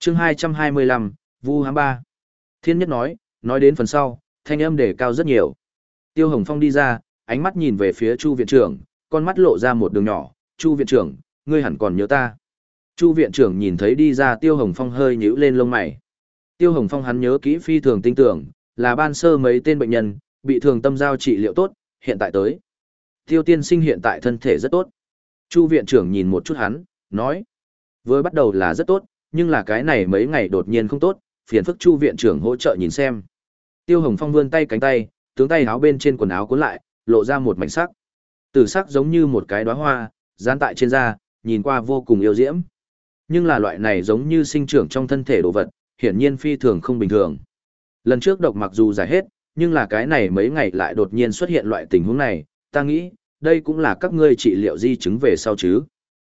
chương 225, Vu Hám Ba. Thiên Nhất nói, nói đến phần sau, thanh âm đề cao rất nhiều. Tiêu Hồng Phong đi ra, ánh mắt nhìn về phía Chu viện trưởng, con mắt lộ ra một đường nhỏ, "Chu viện trưởng, ngươi hẳn còn nhớ ta." Chu viện trưởng nhìn thấy đi ra Tiêu Hồng Phong hơi nhíu lên lông mày. Tiêu Hồng Phong hắn nhớ kỹ phi thường tinh tưởng, là ban sơ mấy tên bệnh nhân, bị thường tâm giao trị liệu tốt, hiện tại tới. Tiêu tiên sinh hiện tại thân thể rất tốt. Chu viện trưởng nhìn một chút hắn, nói. Vừa bắt đầu là rất tốt, nhưng là cái này mấy ngày đột nhiên không tốt, phiền phức Chu viện trưởng hỗ trợ nhìn xem. Tiêu Hồng Phong vươn tay cánh tay, tướng tay áo bên trên quần áo cuốn lại, lộ ra một mảnh sắc. Tử sắc giống như một cái đóa hoa, dán tại trên da, nhìn qua vô cùng yêu diễm. Nhưng là loại này giống như sinh trưởng trong thân thể đồ vật, hiển nhiên phi thường không bình thường. Lần trước độc mặc dù giải hết, nhưng là cái này mấy ngày lại đột nhiên xuất hiện loại tình huống này, ta nghĩ, đây cũng là các ngươi trị liệu di chứng về sau chứ.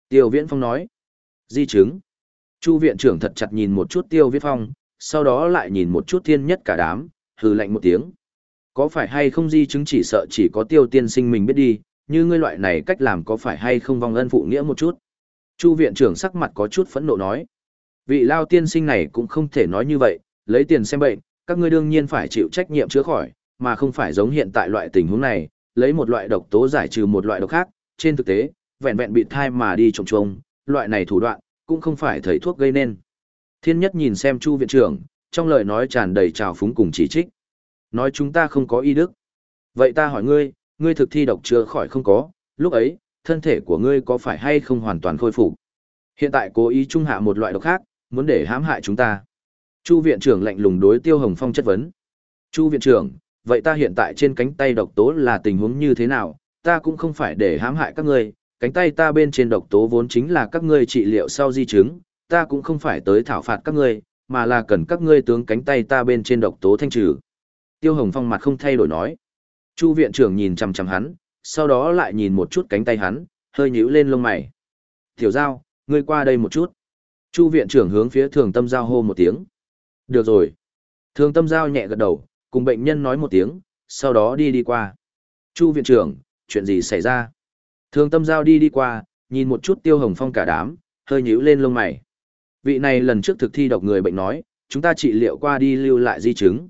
Tiêu Viễn Phong nói, di chứng. Chu viện trưởng thật chặt nhìn một chút Tiêu Viết Phong, sau đó lại nhìn một chút thiên nhất cả đám, hừ lạnh một tiếng. Có phải hay không di chứng chỉ sợ chỉ có Tiêu tiên sinh mình biết đi, như ngươi loại này cách làm có phải hay không vong ân phụ nghĩa một chút. Chu viện trưởng sắc mặt có chút phẫn nộ nói. Vị lao tiên sinh này cũng không thể nói như vậy, lấy tiền xem bệnh, các ngươi đương nhiên phải chịu trách nhiệm chữa khỏi, mà không phải giống hiện tại loại tình huống này, lấy một loại độc tố giải trừ một loại độc khác, trên thực tế, vẹn vẹn bị thai mà đi trồng trông, loại này thủ đoạn, cũng không phải thầy thuốc gây nên. Thiên nhất nhìn xem Chu viện trưởng, trong lời nói tràn đầy trào phúng cùng chỉ trích. Nói chúng ta không có y đức. Vậy ta hỏi ngươi, ngươi thực thi độc chữa khỏi không có, lúc ấy, thân thể của ngươi có phải hay không hoàn toàn khôi phục? Hiện tại cố ý trung hạ một loại độc khác, muốn để hãm hại chúng ta. Chu viện trưởng lạnh lùng đối Tiêu Hồng Phong chất vấn. Chu viện trưởng, vậy ta hiện tại trên cánh tay độc tố là tình huống như thế nào? Ta cũng không phải để hãm hại các ngươi, cánh tay ta bên trên độc tố vốn chính là các ngươi trị liệu sau di chứng, ta cũng không phải tới thảo phạt các ngươi, mà là cần các ngươi tướng cánh tay ta bên trên độc tố thanh trừ. Tiêu Hồng Phong mặt không thay đổi nói. Chu viện trưởng nhìn chằm chằm hắn, sau đó lại nhìn một chút cánh tay hắn, hơi nhíu lên lông mày. Tiểu Giao, ngươi qua đây một chút. Chu viện trưởng hướng phía thường tâm giao hô một tiếng. Được rồi. Thường tâm giao nhẹ gật đầu, cùng bệnh nhân nói một tiếng, sau đó đi đi qua. Chu viện trưởng, chuyện gì xảy ra? Thường tâm giao đi đi qua, nhìn một chút tiêu hồng phong cả đám, hơi nhíu lên lông mày. Vị này lần trước thực thi độc người bệnh nói, chúng ta trị liệu qua đi lưu lại di chứng.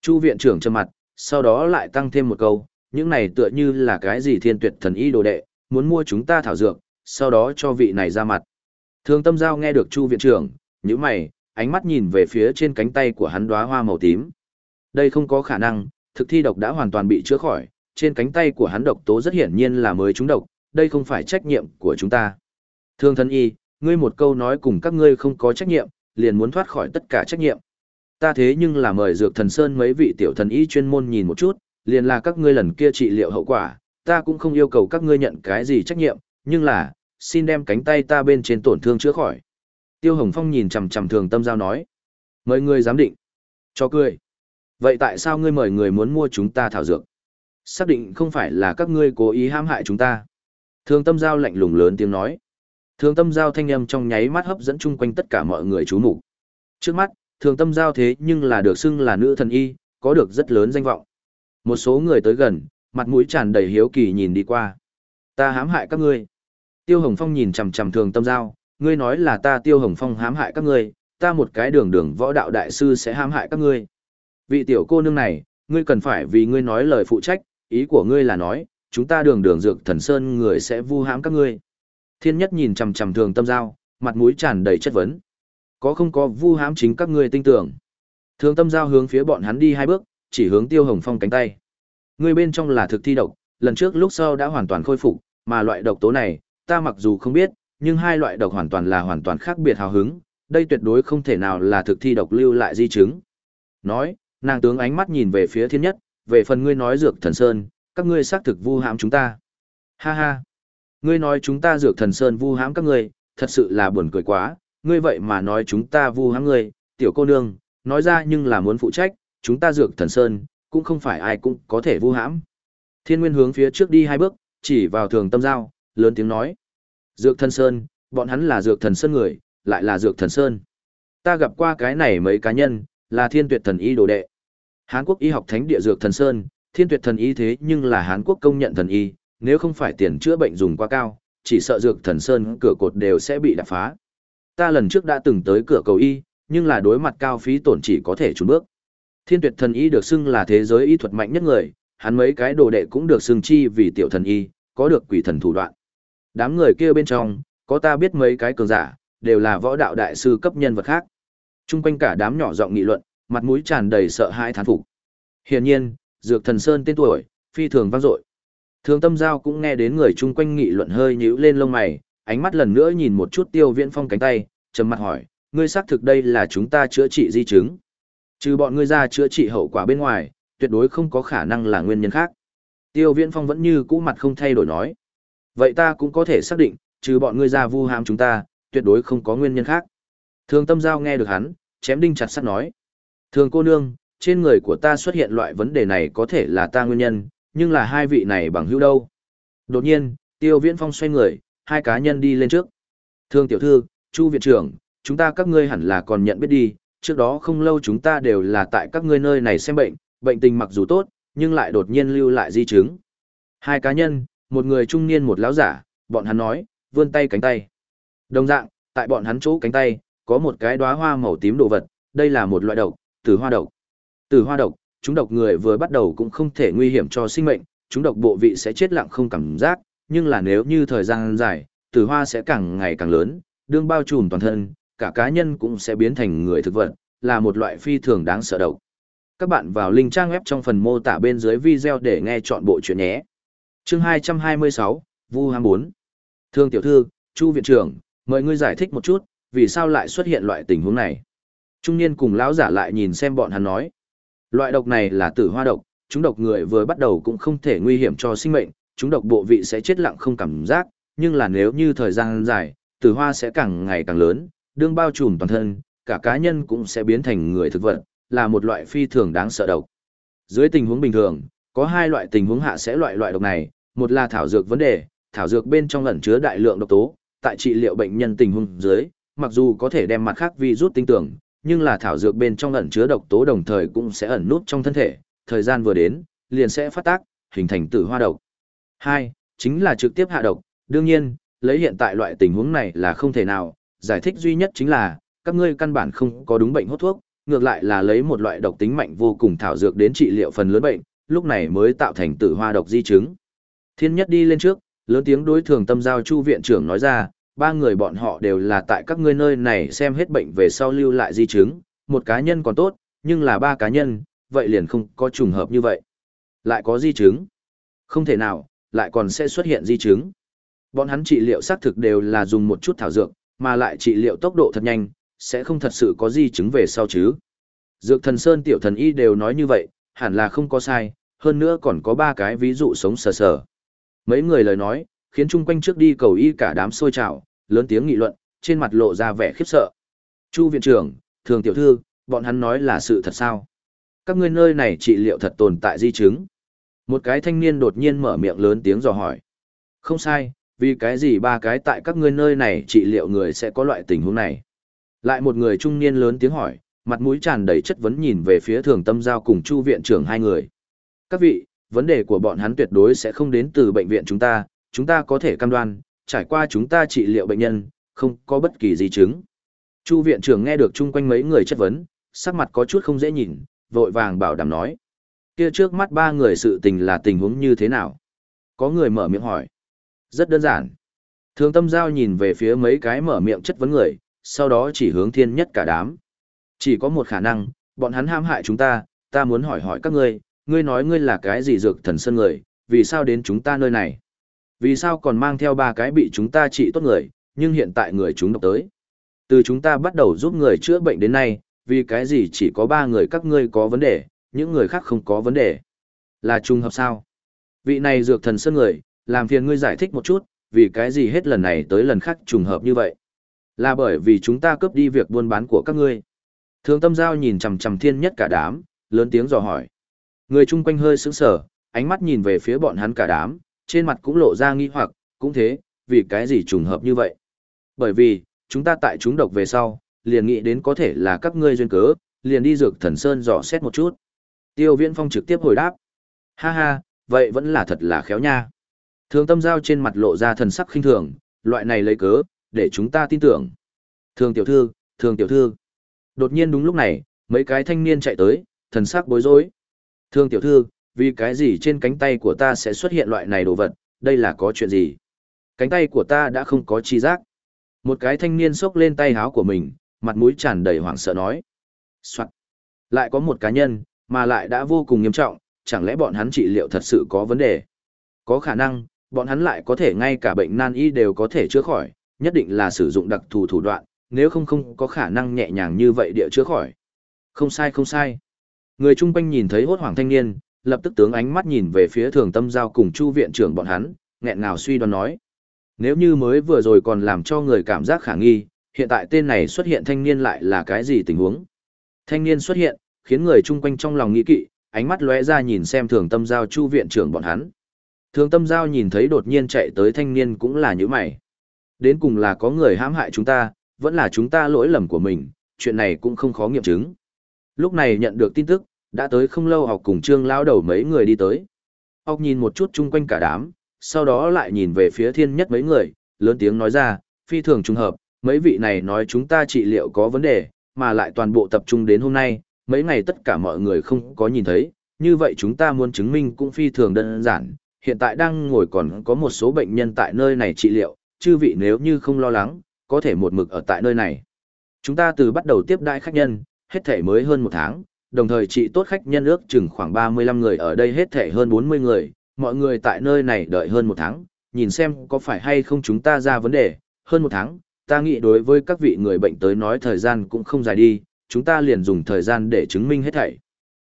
Chu viện trưởng trầm mặt, sau đó lại tăng thêm một câu, những này tựa như là cái gì thiên tuyệt thần y đồ đệ, muốn mua chúng ta thảo dược, sau đó cho vị này ra mặt. Thường tâm giao nghe được Chu viện trưởng, những mày, ánh mắt nhìn về phía trên cánh tay của hắn đóa hoa màu tím. Đây không có khả năng, thực thi độc đã hoàn toàn bị chữa khỏi, trên cánh tay của hắn độc tố rất hiển nhiên là mới trúng độc, đây không phải trách nhiệm của chúng ta. Thương thân y, ngươi một câu nói cùng các ngươi không có trách nhiệm, liền muốn thoát khỏi tất cả trách nhiệm. Ta thế nhưng là mời dược thần sơn mấy vị tiểu thần y chuyên môn nhìn một chút, liền là các ngươi lần kia trị liệu hậu quả, ta cũng không yêu cầu các ngươi nhận cái gì trách nhiệm, nhưng là, xin đem cánh tay ta bên trên tổn thương chữa khỏi. Tiêu Hồng Phong nhìn chằm chằm thường tâm giao nói. Mời ngươi giám định. Cho cười. Vậy tại sao ngươi mời người muốn mua chúng ta thảo dược? Xác định không phải là các ngươi cố ý hãm hại chúng ta. Thường tâm giao lạnh lùng lớn tiếng nói. Thường tâm giao thanh âm trong nháy mắt hấp dẫn chung quanh tất cả mọi người chú mục Trước mắt, thường tâm giao thế nhưng là được xưng là nữ thần y, có được rất lớn danh vọng. Một số người tới gần, mặt mũi tràn đầy hiếu kỳ nhìn đi qua. Ta hãm hại các ngươi. Tiêu Hồng Phong nhìn chằm chằm thường tâm giao, ngươi nói là ta Tiêu Hồng Phong hãm hại các ngươi, ta một cái đường đường võ đạo đại sư sẽ hãm hại các ngươi. Vị tiểu cô nương này, ngươi cần phải vì ngươi nói lời phụ trách, ý của ngươi là nói, chúng ta đường đường dược thần sơn người sẽ vu hãm các ngươi. Thiên nhất nhìn chằm chằm thường tâm giao, mặt mũi tràn đầy chất vấn. Có không có vu hãm chính các ngươi tin tưởng. Thường tâm giao hướng phía bọn hắn đi hai bước, chỉ hướng tiêu hồng phong cánh tay. người bên trong là thực thi độc, lần trước lúc sau đã hoàn toàn khôi phục, mà loại độc tố này, ta mặc dù không biết, nhưng hai loại độc hoàn toàn là hoàn toàn khác biệt hào hứng, đây tuyệt đối không thể nào là thực thi độc lưu lại di chứng. Nói, nàng tướng ánh mắt nhìn về phía thiên nhất, về phần ngươi nói dược thần sơn, các ngươi xác thực vu hãm chúng ta. Ha ha, ngươi nói chúng ta dược thần sơn vu hãm các ngươi, thật sự là buồn cười quá, ngươi vậy mà nói chúng ta vu hãm ngươi, tiểu cô nương, nói ra nhưng là muốn phụ trách, chúng ta dược thần sơn, cũng không phải ai cũng có thể vu hãm. Thiên Nguyên hướng phía trước đi hai bước, chỉ vào thường tâm giao, lớn tiếng nói. Dược thần sơn, bọn hắn là dược thần sơn người, lại là dược thần sơn. Ta gặp qua cái này mấy cá nhân, là thiên tuyệt thần y đồ đệ. Hán quốc y học thánh địa dược thần sơn, thiên tuyệt thần y thế nhưng là Hán quốc công nhận thần y, nếu không phải tiền chữa bệnh dùng quá cao, chỉ sợ dược thần sơn cửa cột đều sẽ bị đập phá. Ta lần trước đã từng tới cửa cầu y, nhưng là đối mặt cao phí tổn chỉ có thể trốn bước. Thiên tuyệt thần y được xưng là thế giới y thuật mạnh nhất người, hắn mấy cái đồ đệ cũng được xưng chi vì tiểu thần y, có được quỷ thần thủ đoạn. Đám người kia bên trong, có ta biết mấy cái cường giả, đều là võ đạo đại sư cấp nhân vật khác. Trung quanh cả đám nhỏ giọng nghị luận, mặt mũi tràn đầy sợ hãi thán phục. Hiển nhiên, Dược Thần Sơn tên tuổi, phi thường vang dội. Thường Tâm Giao cũng nghe đến người chung quanh nghị luận hơi nhíu lên lông mày, ánh mắt lần nữa nhìn một chút Tiêu Viễn Phong cánh tay, trầm mặt hỏi, ngươi xác thực đây là chúng ta chữa trị di chứng. Trừ bọn ngươi ra chữa trị hậu quả bên ngoài, tuyệt đối không có khả năng là nguyên nhân khác. Tiêu Viễn Phong vẫn như cũ mặt không thay đổi nói. Vậy ta cũng có thể xác định, trừ bọn ngươi ra vu hãm chúng ta, tuyệt đối không có nguyên nhân khác. Thường Tâm Giao nghe được hắn, chém đinh chặt sắt nói. Thường cô nương, trên người của ta xuất hiện loại vấn đề này có thể là ta nguyên nhân, nhưng là hai vị này bằng hữu đâu. Đột nhiên, Tiêu Viễn Phong xoay người, hai cá nhân đi lên trước. Thương tiểu thư, Chu viện trưởng, chúng ta các ngươi hẳn là còn nhận biết đi, trước đó không lâu chúng ta đều là tại các ngươi nơi này xem bệnh, bệnh tình mặc dù tốt, nhưng lại đột nhiên lưu lại di chứng. Hai cá nhân, một người trung niên một lão giả, bọn hắn nói, vươn tay cánh tay. Đồng dạng, tại bọn hắn chỗ cánh tay, có một cái đóa hoa màu tím đồ vật, đây là một loại độc, tử hoa độc. Từ hoa độc, chúng độc người vừa bắt đầu cũng không thể nguy hiểm cho sinh mệnh, chúng độc bộ vị sẽ chết lặng không cảm giác, nhưng là nếu như thời gian dài, từ hoa sẽ càng ngày càng lớn, đương bao trùm toàn thân, cả cá nhân cũng sẽ biến thành người thực vật, là một loại phi thường đáng sợ độc. Các bạn vào link trang web trong phần mô tả bên dưới video để nghe chọn bộ chuyện nhé. Chương 226, Vu Ham 4. Thương tiểu thư, Chu viện trưởng, mời ngươi giải thích một chút, vì sao lại xuất hiện loại tình huống này. Trung niên cùng lão giả lại nhìn xem bọn hắn nói. Loại độc này là tử hoa độc, chúng độc người vừa bắt đầu cũng không thể nguy hiểm cho sinh mệnh, chúng độc bộ vị sẽ chết lặng không cảm giác, nhưng là nếu như thời gian dài, tử hoa sẽ càng ngày càng lớn, đương bao trùm toàn thân, cả cá nhân cũng sẽ biến thành người thực vật, là một loại phi thường đáng sợ độc. Dưới tình huống bình thường, có hai loại tình huống hạ sẽ loại loại độc này, một là thảo dược vấn đề, thảo dược bên trong ẩn chứa đại lượng độc tố, tại trị liệu bệnh nhân tình huống dưới, mặc dù có thể đem mặt khác vi rút tinh tưởng, nhưng là thảo dược bên trong ẩn chứa độc tố đồng thời cũng sẽ ẩn nút trong thân thể, thời gian vừa đến, liền sẽ phát tác, hình thành tử hoa độc. Hai, chính là trực tiếp hạ độc, đương nhiên, lấy hiện tại loại tình huống này là không thể nào, giải thích duy nhất chính là, các ngươi căn bản không có đúng bệnh hốt thuốc, ngược lại là lấy một loại độc tính mạnh vô cùng thảo dược đến trị liệu phần lớn bệnh, lúc này mới tạo thành tử hoa độc di chứng. Thiên nhất đi lên trước, lớn tiếng đối thường tâm giao chu viện trưởng nói ra, ba người bọn họ đều là tại các ngươi nơi này xem hết bệnh về sau lưu lại di chứng, một cá nhân còn tốt, nhưng là ba cá nhân, vậy liền không có trùng hợp như vậy. Lại có di chứng? Không thể nào, lại còn sẽ xuất hiện di chứng. Bọn hắn trị liệu xác thực đều là dùng một chút thảo dược, mà lại trị liệu tốc độ thật nhanh, sẽ không thật sự có di chứng về sau chứ. Dược thần Sơn tiểu thần y đều nói như vậy, hẳn là không có sai, hơn nữa còn có ba cái ví dụ sống sờ sờ. Mấy người lời nói, khiến chung quanh trước đi cầu y cả đám sôi trào, lớn tiếng nghị luận, trên mặt lộ ra vẻ khiếp sợ. Chu viện trưởng, thường tiểu thư, bọn hắn nói là sự thật sao? Các ngươi nơi này trị liệu thật tồn tại di chứng. Một cái thanh niên đột nhiên mở miệng lớn tiếng dò hỏi. Không sai, vì cái gì ba cái tại các ngươi nơi này trị liệu người sẽ có loại tình huống này? Lại một người trung niên lớn tiếng hỏi, mặt mũi tràn đầy chất vấn nhìn về phía thường tâm giao cùng chu viện trưởng hai người. Các vị, vấn đề của bọn hắn tuyệt đối sẽ không đến từ bệnh viện chúng ta, chúng ta có thể cam đoan, trải qua chúng ta trị liệu bệnh nhân, không có bất kỳ di chứng. Chu viện trưởng nghe được chung quanh mấy người chất vấn, sắc mặt có chút không dễ nhìn, vội vàng bảo đảm nói. Kia trước mắt ba người sự tình là tình huống như thế nào? Có người mở miệng hỏi. Rất đơn giản. Thường tâm giao nhìn về phía mấy cái mở miệng chất vấn người, sau đó chỉ hướng thiên nhất cả đám. Chỉ có một khả năng, bọn hắn ham hại chúng ta, ta muốn hỏi hỏi các ngươi, ngươi nói ngươi là cái gì dược thần sân người, vì sao đến chúng ta nơi này? Vì sao còn mang theo ba cái bị chúng ta trị tốt người, nhưng hiện tại người chúng độc tới? Từ chúng ta bắt đầu giúp người chữa bệnh đến nay, vì cái gì chỉ có ba người các ngươi có vấn đề, những người khác không có vấn đề? Là trùng hợp sao? Vị này dược thần sơn người, làm phiền ngươi giải thích một chút, vì cái gì hết lần này tới lần khác trùng hợp như vậy? Là bởi vì chúng ta cướp đi việc buôn bán của các ngươi. Thường tâm giao nhìn chằm chằm thiên nhất cả đám, lớn tiếng dò hỏi. Người chung quanh hơi sững sờ, ánh mắt nhìn về phía bọn hắn cả đám, trên mặt cũng lộ ra nghi hoặc, cũng thế, vì cái gì trùng hợp như vậy? Bởi vì, chúng ta tại chúng độc về sau, liền nghĩ đến có thể là các ngươi duyên cớ, liền đi dược thần sơn dò xét một chút. Tiêu Viễn Phong trực tiếp hồi đáp. Ha ha, vậy vẫn là thật là khéo nha. Thường tâm giao trên mặt lộ ra thần sắc khinh thường, loại này lấy cớ, để chúng ta tin tưởng. Thường tiểu thư, thường tiểu thư. Đột nhiên đúng lúc này, mấy cái thanh niên chạy tới, thần sắc bối rối. Thường tiểu thư, vì cái gì trên cánh tay của ta sẽ xuất hiện loại này đồ vật, đây là có chuyện gì? Cánh tay của ta đã không có chi giác. Một cái thanh niên xốc lên tay háo của mình, mặt mũi tràn đầy hoảng sợ nói. Soạn. Lại có một cá nhân, mà lại đã vô cùng nghiêm trọng, chẳng lẽ bọn hắn trị liệu thật sự có vấn đề? Có khả năng, bọn hắn lại có thể ngay cả bệnh nan y đều có thể chữa khỏi, nhất định là sử dụng đặc thù thủ đoạn, nếu không không có khả năng nhẹ nhàng như vậy địa chữa khỏi. Không sai không sai. Người chung quanh nhìn thấy hốt hoảng thanh niên, lập tức tướng ánh mắt nhìn về phía thường tâm giao cùng chu viện trưởng bọn hắn, nghẹn ngào suy đoán nói. Nếu như mới vừa rồi còn làm cho người cảm giác khả nghi, hiện tại tên này xuất hiện thanh niên lại là cái gì tình huống? Thanh niên xuất hiện, khiến người chung quanh trong lòng nghĩ kỵ, ánh mắt lóe ra nhìn xem thường tâm giao chu viện trưởng bọn hắn. Thường tâm giao nhìn thấy đột nhiên chạy tới thanh niên cũng là như mày. Đến cùng là có người hãm hại chúng ta, vẫn là chúng ta lỗi lầm của mình, chuyện này cũng không khó nghiệm chứng. Lúc này nhận được tin tức, đã tới không lâu học cùng trương lao đầu mấy người đi tới. Học nhìn một chút chung quanh cả đám, sau đó lại nhìn về phía thiên nhất mấy người, lớn tiếng nói ra, phi thường trùng hợp, mấy vị này nói chúng ta trị liệu có vấn đề, mà lại toàn bộ tập trung đến hôm nay, mấy ngày tất cả mọi người không có nhìn thấy, như vậy chúng ta muốn chứng minh cũng phi thường đơn giản, hiện tại đang ngồi còn có một số bệnh nhân tại nơi này trị liệu, chư vị nếu như không lo lắng, có thể một mực ở tại nơi này. Chúng ta từ bắt đầu tiếp đại khách nhân, hết thể mới hơn một tháng, đồng thời trị tốt khách nhân ước chừng khoảng 35 người ở đây hết thể hơn 40 người, mọi người tại nơi này đợi hơn một tháng, nhìn xem có phải hay không chúng ta ra vấn đề, hơn một tháng, ta nghĩ đối với các vị người bệnh tới nói thời gian cũng không dài đi, chúng ta liền dùng thời gian để chứng minh hết thảy.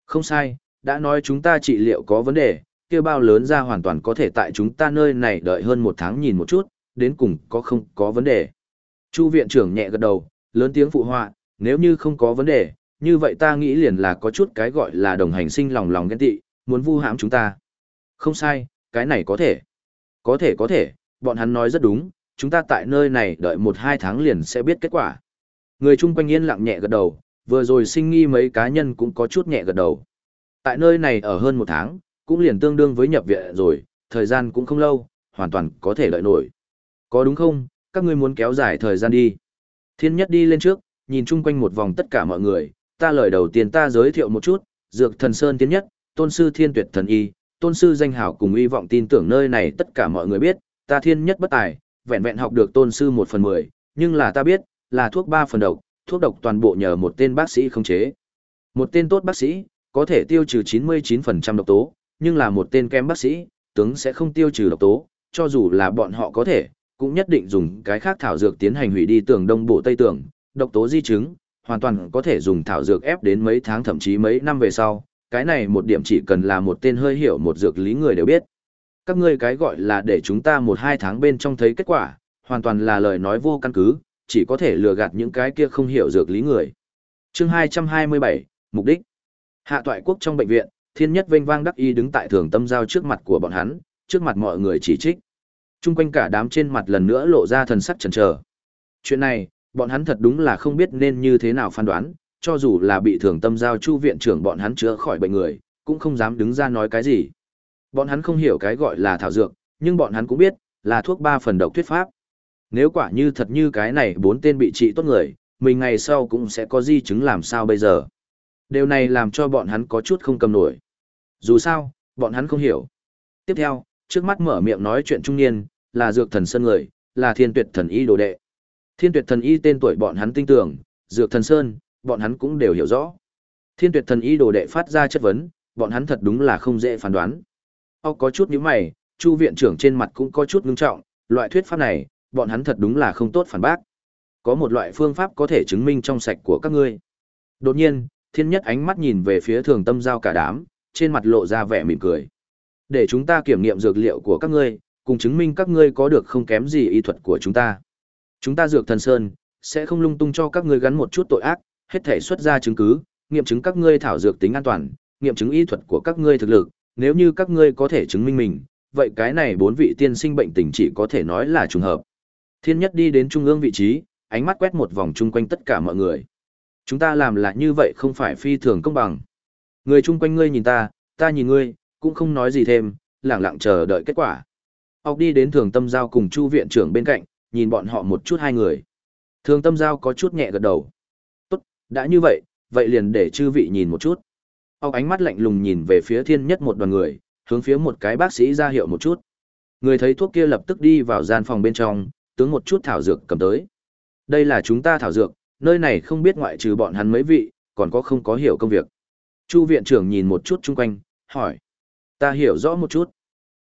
Không sai, đã nói chúng ta trị liệu có vấn đề, kia bao lớn ra hoàn toàn có thể tại chúng ta nơi này đợi hơn một tháng nhìn một chút, đến cùng có không có vấn đề. Chu viện trưởng nhẹ gật đầu, lớn tiếng phụ họa, nếu như không có vấn đề, như vậy ta nghĩ liền là có chút cái gọi là đồng hành sinh lòng lòng ghen tị, muốn vu hãm chúng ta. Không sai, cái này có thể. Có thể có thể, bọn hắn nói rất đúng, chúng ta tại nơi này đợi một hai tháng liền sẽ biết kết quả. Người chung quanh yên lặng nhẹ gật đầu, vừa rồi sinh nghi mấy cá nhân cũng có chút nhẹ gật đầu. Tại nơi này ở hơn một tháng, cũng liền tương đương với nhập viện rồi, thời gian cũng không lâu, hoàn toàn có thể đợi nổi. Có đúng không, các ngươi muốn kéo dài thời gian đi. Thiên nhất đi lên trước, nhìn chung quanh một vòng tất cả mọi người, ta lời đầu tiên ta giới thiệu một chút, dược thần sơn tiến nhất, tôn sư thiên tuyệt thần y, tôn sư danh hảo cùng hy vọng tin tưởng nơi này tất cả mọi người biết, ta thiên nhất bất tài, vẹn vẹn học được tôn sư một phần mười, nhưng là ta biết, là thuốc ba phần độc, thuốc độc toàn bộ nhờ một tên bác sĩ không chế. Một tên tốt bác sĩ, có thể tiêu trừ 99% độc tố, nhưng là một tên kém bác sĩ, tướng sẽ không tiêu trừ độc tố, cho dù là bọn họ có thể, cũng nhất định dùng cái khác thảo dược tiến hành hủy đi tường đông bộ tây tường, độc tố di chứng, hoàn toàn có thể dùng thảo dược ép đến mấy tháng thậm chí mấy năm về sau, cái này một điểm chỉ cần là một tên hơi hiểu một dược lý người đều biết. Các ngươi cái gọi là để chúng ta một hai tháng bên trong thấy kết quả, hoàn toàn là lời nói vô căn cứ, chỉ có thể lừa gạt những cái kia không hiểu dược lý người. Chương 227, Mục đích Hạ toại quốc trong bệnh viện, thiên nhất vênh vang đắc y đứng tại thường tâm giao trước mặt của bọn hắn, trước mặt mọi người chỉ trích. Trung quanh cả đám trên mặt lần nữa lộ ra thần sắc chần chờ. Chuyện này, bọn hắn thật đúng là không biết nên như thế nào phán đoán, cho dù là bị thường tâm giao chu viện trưởng bọn hắn chữa khỏi bệnh người, cũng không dám đứng ra nói cái gì. Bọn hắn không hiểu cái gọi là thảo dược, nhưng bọn hắn cũng biết, là thuốc ba phần độc thuyết pháp. Nếu quả như thật như cái này bốn tên bị trị tốt người, mình ngày sau cũng sẽ có di chứng làm sao bây giờ. Điều này làm cho bọn hắn có chút không cầm nổi. Dù sao, bọn hắn không hiểu. Tiếp theo, trước mắt mở miệng nói chuyện trung niên, là dược thần sơn người, là thiên tuyệt thần y đồ đệ. Thiên tuyệt thần y tên tuổi bọn hắn tin tưởng, dược thần sơn, bọn hắn cũng đều hiểu rõ. Thiên tuyệt thần y đồ đệ phát ra chất vấn, bọn hắn thật đúng là không dễ phán đoán. Ốc có chút nhíu mày, chu viện trưởng trên mặt cũng có chút ngưng trọng, loại thuyết pháp này, bọn hắn thật đúng là không tốt phản bác. Có một loại phương pháp có thể chứng minh trong sạch của các ngươi. Đột nhiên, thiên nhất ánh mắt nhìn về phía thường tâm giao cả đám, trên mặt lộ ra vẻ mỉm cười. Để chúng ta kiểm nghiệm dược liệu của các ngươi, cùng chứng minh các ngươi có được không kém gì y thuật của chúng ta. Chúng ta dược thần sơn, sẽ không lung tung cho các ngươi gắn một chút tội ác, hết thể xuất ra chứng cứ, nghiệm chứng các ngươi thảo dược tính an toàn, nghiệm chứng y thuật của các ngươi thực lực, nếu như các ngươi có thể chứng minh mình, vậy cái này bốn vị tiên sinh bệnh tình chỉ có thể nói là trùng hợp. Thiên nhất đi đến trung ương vị trí, ánh mắt quét một vòng chung quanh tất cả mọi người. Chúng ta làm là như vậy không phải phi thường công bằng. Người chung quanh ngươi nhìn ta, ta nhìn ngươi, cũng không nói gì thêm, lặng lặng chờ đợi kết quả. Ốc đi đến thường tâm giao cùng chu viện trưởng bên cạnh, nhìn bọn họ một chút hai người. Thường tâm giao có chút nhẹ gật đầu. Tốt, đã như vậy, vậy liền để chư vị nhìn một chút. Ông ánh mắt lạnh lùng nhìn về phía thiên nhất một đoàn người, hướng phía một cái bác sĩ ra hiệu một chút. Người thấy thuốc kia lập tức đi vào gian phòng bên trong, tướng một chút thảo dược cầm tới. Đây là chúng ta thảo dược, nơi này không biết ngoại trừ bọn hắn mấy vị, còn có không có hiểu công việc. Chu viện trưởng nhìn một chút chung quanh, hỏi. Ta hiểu rõ một chút.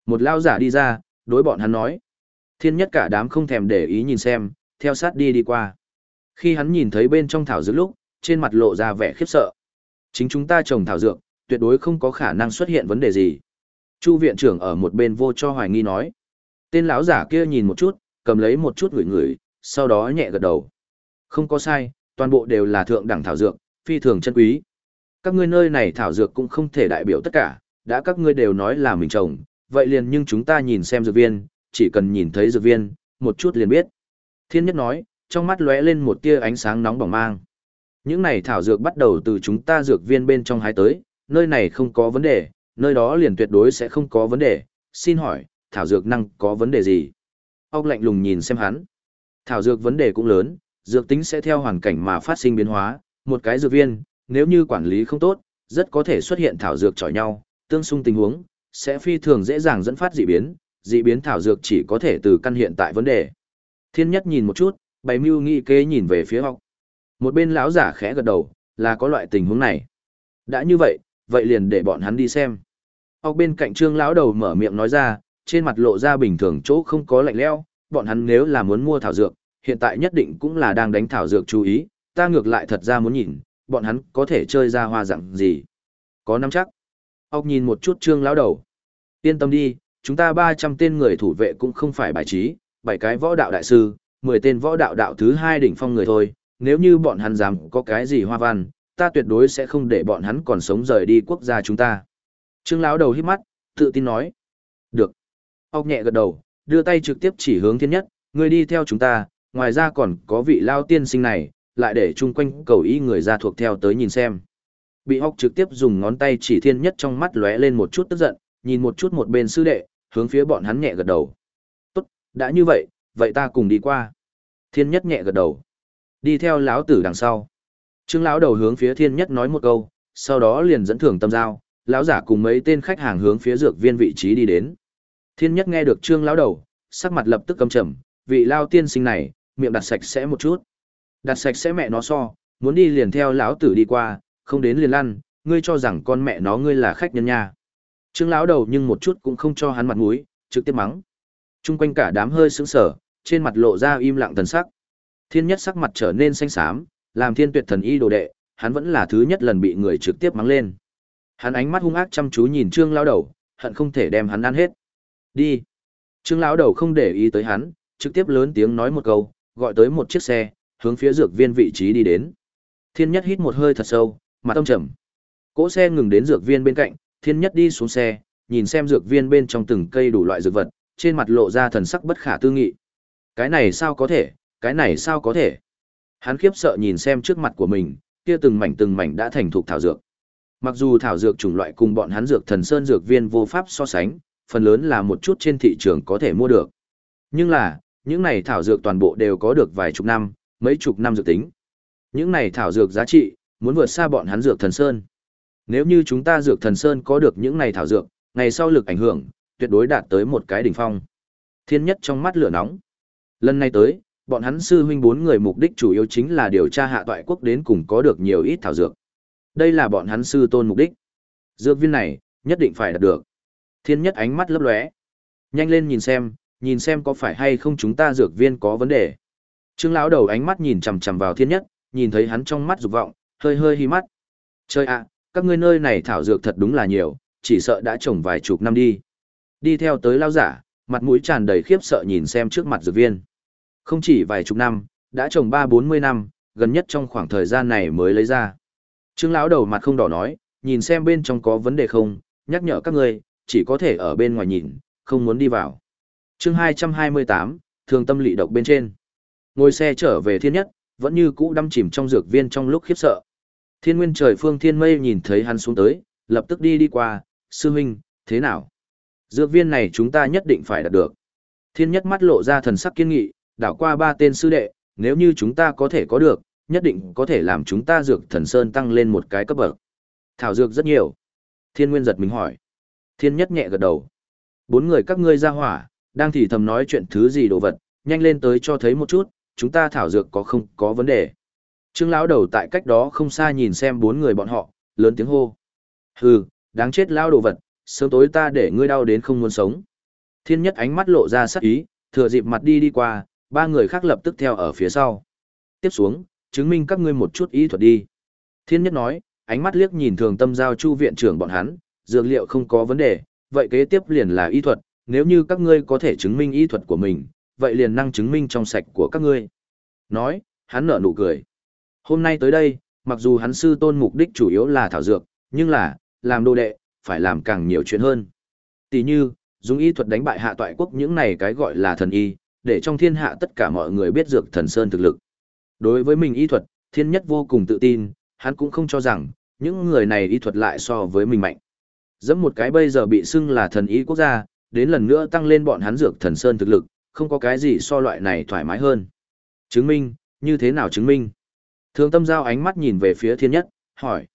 Một lao giả đi ra, đối bọn hắn nói. Thiên nhất cả đám không thèm để ý nhìn xem, theo sát đi đi qua. Khi hắn nhìn thấy bên trong thảo dược lúc, trên mặt lộ ra vẻ khiếp sợ. Chính chúng ta trồng thảo dược, tuyệt đối không có khả năng xuất hiện vấn đề gì. Chu viện trưởng ở một bên vô cho hoài nghi nói. Tên lão giả kia nhìn một chút, cầm lấy một chút ngửi ngửi, sau đó nhẹ gật đầu. Không có sai, toàn bộ đều là thượng đẳng thảo dược, phi thường chân quý. Các ngươi nơi này thảo dược cũng không thể đại biểu tất cả, đã các ngươi đều nói là mình trồng, vậy liền nhưng chúng ta nhìn xem dược viên, chỉ cần nhìn thấy dược viên, một chút liền biết. Thiên nhất nói, trong mắt lóe lên một tia ánh sáng nóng bỏng mang. Những này thảo dược bắt đầu từ chúng ta dược viên bên trong hái tới, nơi này không có vấn đề, nơi đó liền tuyệt đối sẽ không có vấn đề. Xin hỏi, thảo dược năng có vấn đề gì? ông lạnh lùng nhìn xem hắn. Thảo dược vấn đề cũng lớn, dược tính sẽ theo hoàn cảnh mà phát sinh biến hóa. Một cái dược viên, nếu như quản lý không tốt, rất có thể xuất hiện thảo dược chọi nhau, tương xung tình huống, sẽ phi thường dễ dàng dẫn phát dị biến. Dị biến thảo dược chỉ có thể từ căn hiện tại vấn đề. Thiên nhất nhìn một chút, bày mưu nghị kế nhìn về phía ốc. Một bên lão giả khẽ gật đầu, là có loại tình huống này. Đã như vậy, vậy liền để bọn hắn đi xem. Ốc bên cạnh trương lão đầu mở miệng nói ra, trên mặt lộ ra bình thường chỗ không có lạnh leo, bọn hắn nếu là muốn mua thảo dược, hiện tại nhất định cũng là đang đánh thảo dược chú ý, ta ngược lại thật ra muốn nhìn, bọn hắn có thể chơi ra hoa dạng gì. Có nắm chắc. Ốc nhìn một chút trương lão đầu. Yên tâm đi, chúng ta 300 tên người thủ vệ cũng không phải bài trí, bảy cái võ đạo đại sư, 10 tên võ đạo đạo thứ hai đỉnh phong người thôi, nếu như bọn hắn dám có cái gì hoa văn, ta tuyệt đối sẽ không để bọn hắn còn sống rời đi quốc gia chúng ta. Trương lão đầu hít mắt, tự tin nói. Được. Ốc nhẹ gật đầu, đưa tay trực tiếp chỉ hướng thiên nhất, người đi theo chúng ta, ngoài ra còn có vị lao tiên sinh này, lại để chung quanh cầu ý người ra thuộc theo tới nhìn xem. Bị Ốc trực tiếp dùng ngón tay chỉ thiên nhất trong mắt lóe lên một chút tức giận, nhìn một chút một bên sư đệ, hướng phía bọn hắn nhẹ gật đầu. Tốt, đã như vậy, vậy ta cùng đi qua. Thiên nhất nhẹ gật đầu. Đi theo lão tử đằng sau. Trương lão đầu hướng phía thiên nhất nói một câu, sau đó liền dẫn thưởng tâm giao, lão giả cùng mấy tên khách hàng hướng phía dược viên vị trí đi đến. Thiên nhất nghe được trương lão đầu, sắc mặt lập tức cầm trầm, vị lao tiên sinh này, miệng đặt sạch sẽ một chút. Đặt sạch sẽ mẹ nó so, muốn đi liền theo lão tử đi qua, không đến liền lăn, ngươi cho rằng con mẹ nó ngươi là khách nhân nha. Trương lão đầu nhưng một chút cũng không cho hắn mặt mũi, trực tiếp mắng. Trung quanh cả đám hơi sững sờ, trên mặt lộ ra im lặng thần sắc. Thiên nhất sắc mặt trở nên xanh xám, làm thiên tuyệt thần y đồ đệ, hắn vẫn là thứ nhất lần bị người trực tiếp mắng lên. Hắn ánh mắt hung ác chăm chú nhìn Trương lão đầu, hận không thể đem hắn ăn hết. Đi. Trương lão đầu không để ý tới hắn, trực tiếp lớn tiếng nói một câu, gọi tới một chiếc xe, hướng phía dược viên vị trí đi đến. Thiên nhất hít một hơi thật sâu, mặt tâm trầm. Cỗ xe ngừng đến dược viên bên cạnh, thiên nhất đi xuống xe, nhìn xem dược viên bên trong từng cây đủ loại dược vật, trên mặt lộ ra thần sắc bất khả tư nghị. Cái này sao có thể, cái này sao có thể? Hắn khiếp sợ nhìn xem trước mặt của mình, kia từng mảnh từng mảnh đã thành thục thảo dược. Mặc dù thảo dược chủng loại cùng bọn hắn dược thần sơn dược viên vô pháp so sánh, phần lớn là một chút trên thị trường có thể mua được. Nhưng là, những này thảo dược toàn bộ đều có được vài chục năm, mấy chục năm dược tính. Những này thảo dược giá trị, muốn vượt xa bọn hắn dược thần sơn. Nếu như chúng ta dược thần sơn có được những này thảo dược, ngày sau lực ảnh hưởng, tuyệt đối đạt tới một cái đỉnh phong. Thiên nhất trong mắt lửa nóng. Lần này tới, bọn hắn sư huynh bốn người mục đích chủ yếu chính là điều tra hạ toại quốc đến cùng có được nhiều ít thảo dược. Đây là bọn hắn sư tôn mục đích. Dược viên này, nhất định phải đạt được. Thiên nhất ánh mắt lấp lóe. Nhanh lên nhìn xem, nhìn xem có phải hay không chúng ta dược viên có vấn đề. Trương lão đầu ánh mắt nhìn chằm chằm vào thiên nhất, nhìn thấy hắn trong mắt dục vọng, hơi hơi hi mắt. Chơi ạ, các ngươi nơi này thảo dược thật đúng là nhiều, chỉ sợ đã trồng vài chục năm đi. Đi theo tới lao giả, mặt mũi tràn đầy khiếp sợ nhìn xem trước mặt dược viên. Không chỉ vài chục năm, đã trồng ba bốn mươi năm, gần nhất trong khoảng thời gian này mới lấy ra. Trương lão đầu mặt không đỏ nói, nhìn xem bên trong có vấn đề không, nhắc nhở các ngươi, chỉ có thể ở bên ngoài nhìn, không muốn đi vào. Chương hai hai mươi tám, thường tâm lị độc bên trên. Ngồi xe trở về thiên nhất, vẫn như cũ đâm chìm trong dược viên trong lúc khiếp sợ. Thiên nguyên trời phương thiên mây nhìn thấy hắn xuống tới, lập tức đi đi qua, sư huynh, thế nào? Dược viên này chúng ta nhất định phải đạt được. Thiên nhất mắt lộ ra thần sắc kiên nghị, đảo qua ba tên sư đệ, nếu như chúng ta có thể có được, nhất định có thể làm chúng ta dược thần sơn tăng lên một cái cấp bậc. Thảo dược rất nhiều. Thiên Nguyên giật mình hỏi. Thiên Nhất nhẹ gật đầu. Bốn người các ngươi ra hỏa, đang thì thầm nói chuyện thứ gì đồ vật, nhanh lên tới cho thấy một chút, chúng ta thảo dược có không có vấn đề. Trương lão đầu tại cách đó không xa nhìn xem bốn người bọn họ, lớn tiếng hô. Hừ, đáng chết lão đồ vật, sớm tối ta để ngươi đau đến không muốn sống. Thiên nhất ánh mắt lộ ra sắc ý, thừa dịp mặt đi đi qua, ba người khác lập tức theo ở phía sau. Tiếp xuống, chứng minh các ngươi một chút ý thuật đi. Thiên nhất nói, ánh mắt liếc nhìn thường tâm giao chu viện trưởng bọn hắn, dược liệu không có vấn đề, vậy kế tiếp liền là y thuật, nếu như các ngươi có thể chứng minh y thuật của mình, vậy liền năng chứng minh trong sạch của các ngươi. Nói, hắn nở nụ cười. Hôm nay tới đây, mặc dù hắn sư tôn mục đích chủ yếu là thảo dược, nhưng là, làm đồ đệ, phải làm càng nhiều chuyện hơn. Tỷ như, dùng y thuật đánh bại hạ toại quốc những này cái gọi là thần y, để trong thiên hạ tất cả mọi người biết dược thần sơn thực lực. Đối với mình y thuật, thiên nhất vô cùng tự tin, hắn cũng không cho rằng, những người này y thuật lại so với mình mạnh. Dẫm một cái bây giờ bị xưng là thần y quốc gia, đến lần nữa tăng lên bọn hắn dược thần sơn thực lực, không có cái gì so loại này thoải mái hơn. Chứng minh, như thế nào chứng minh? Thường tâm giao ánh mắt nhìn về phía thiên nhất, hỏi.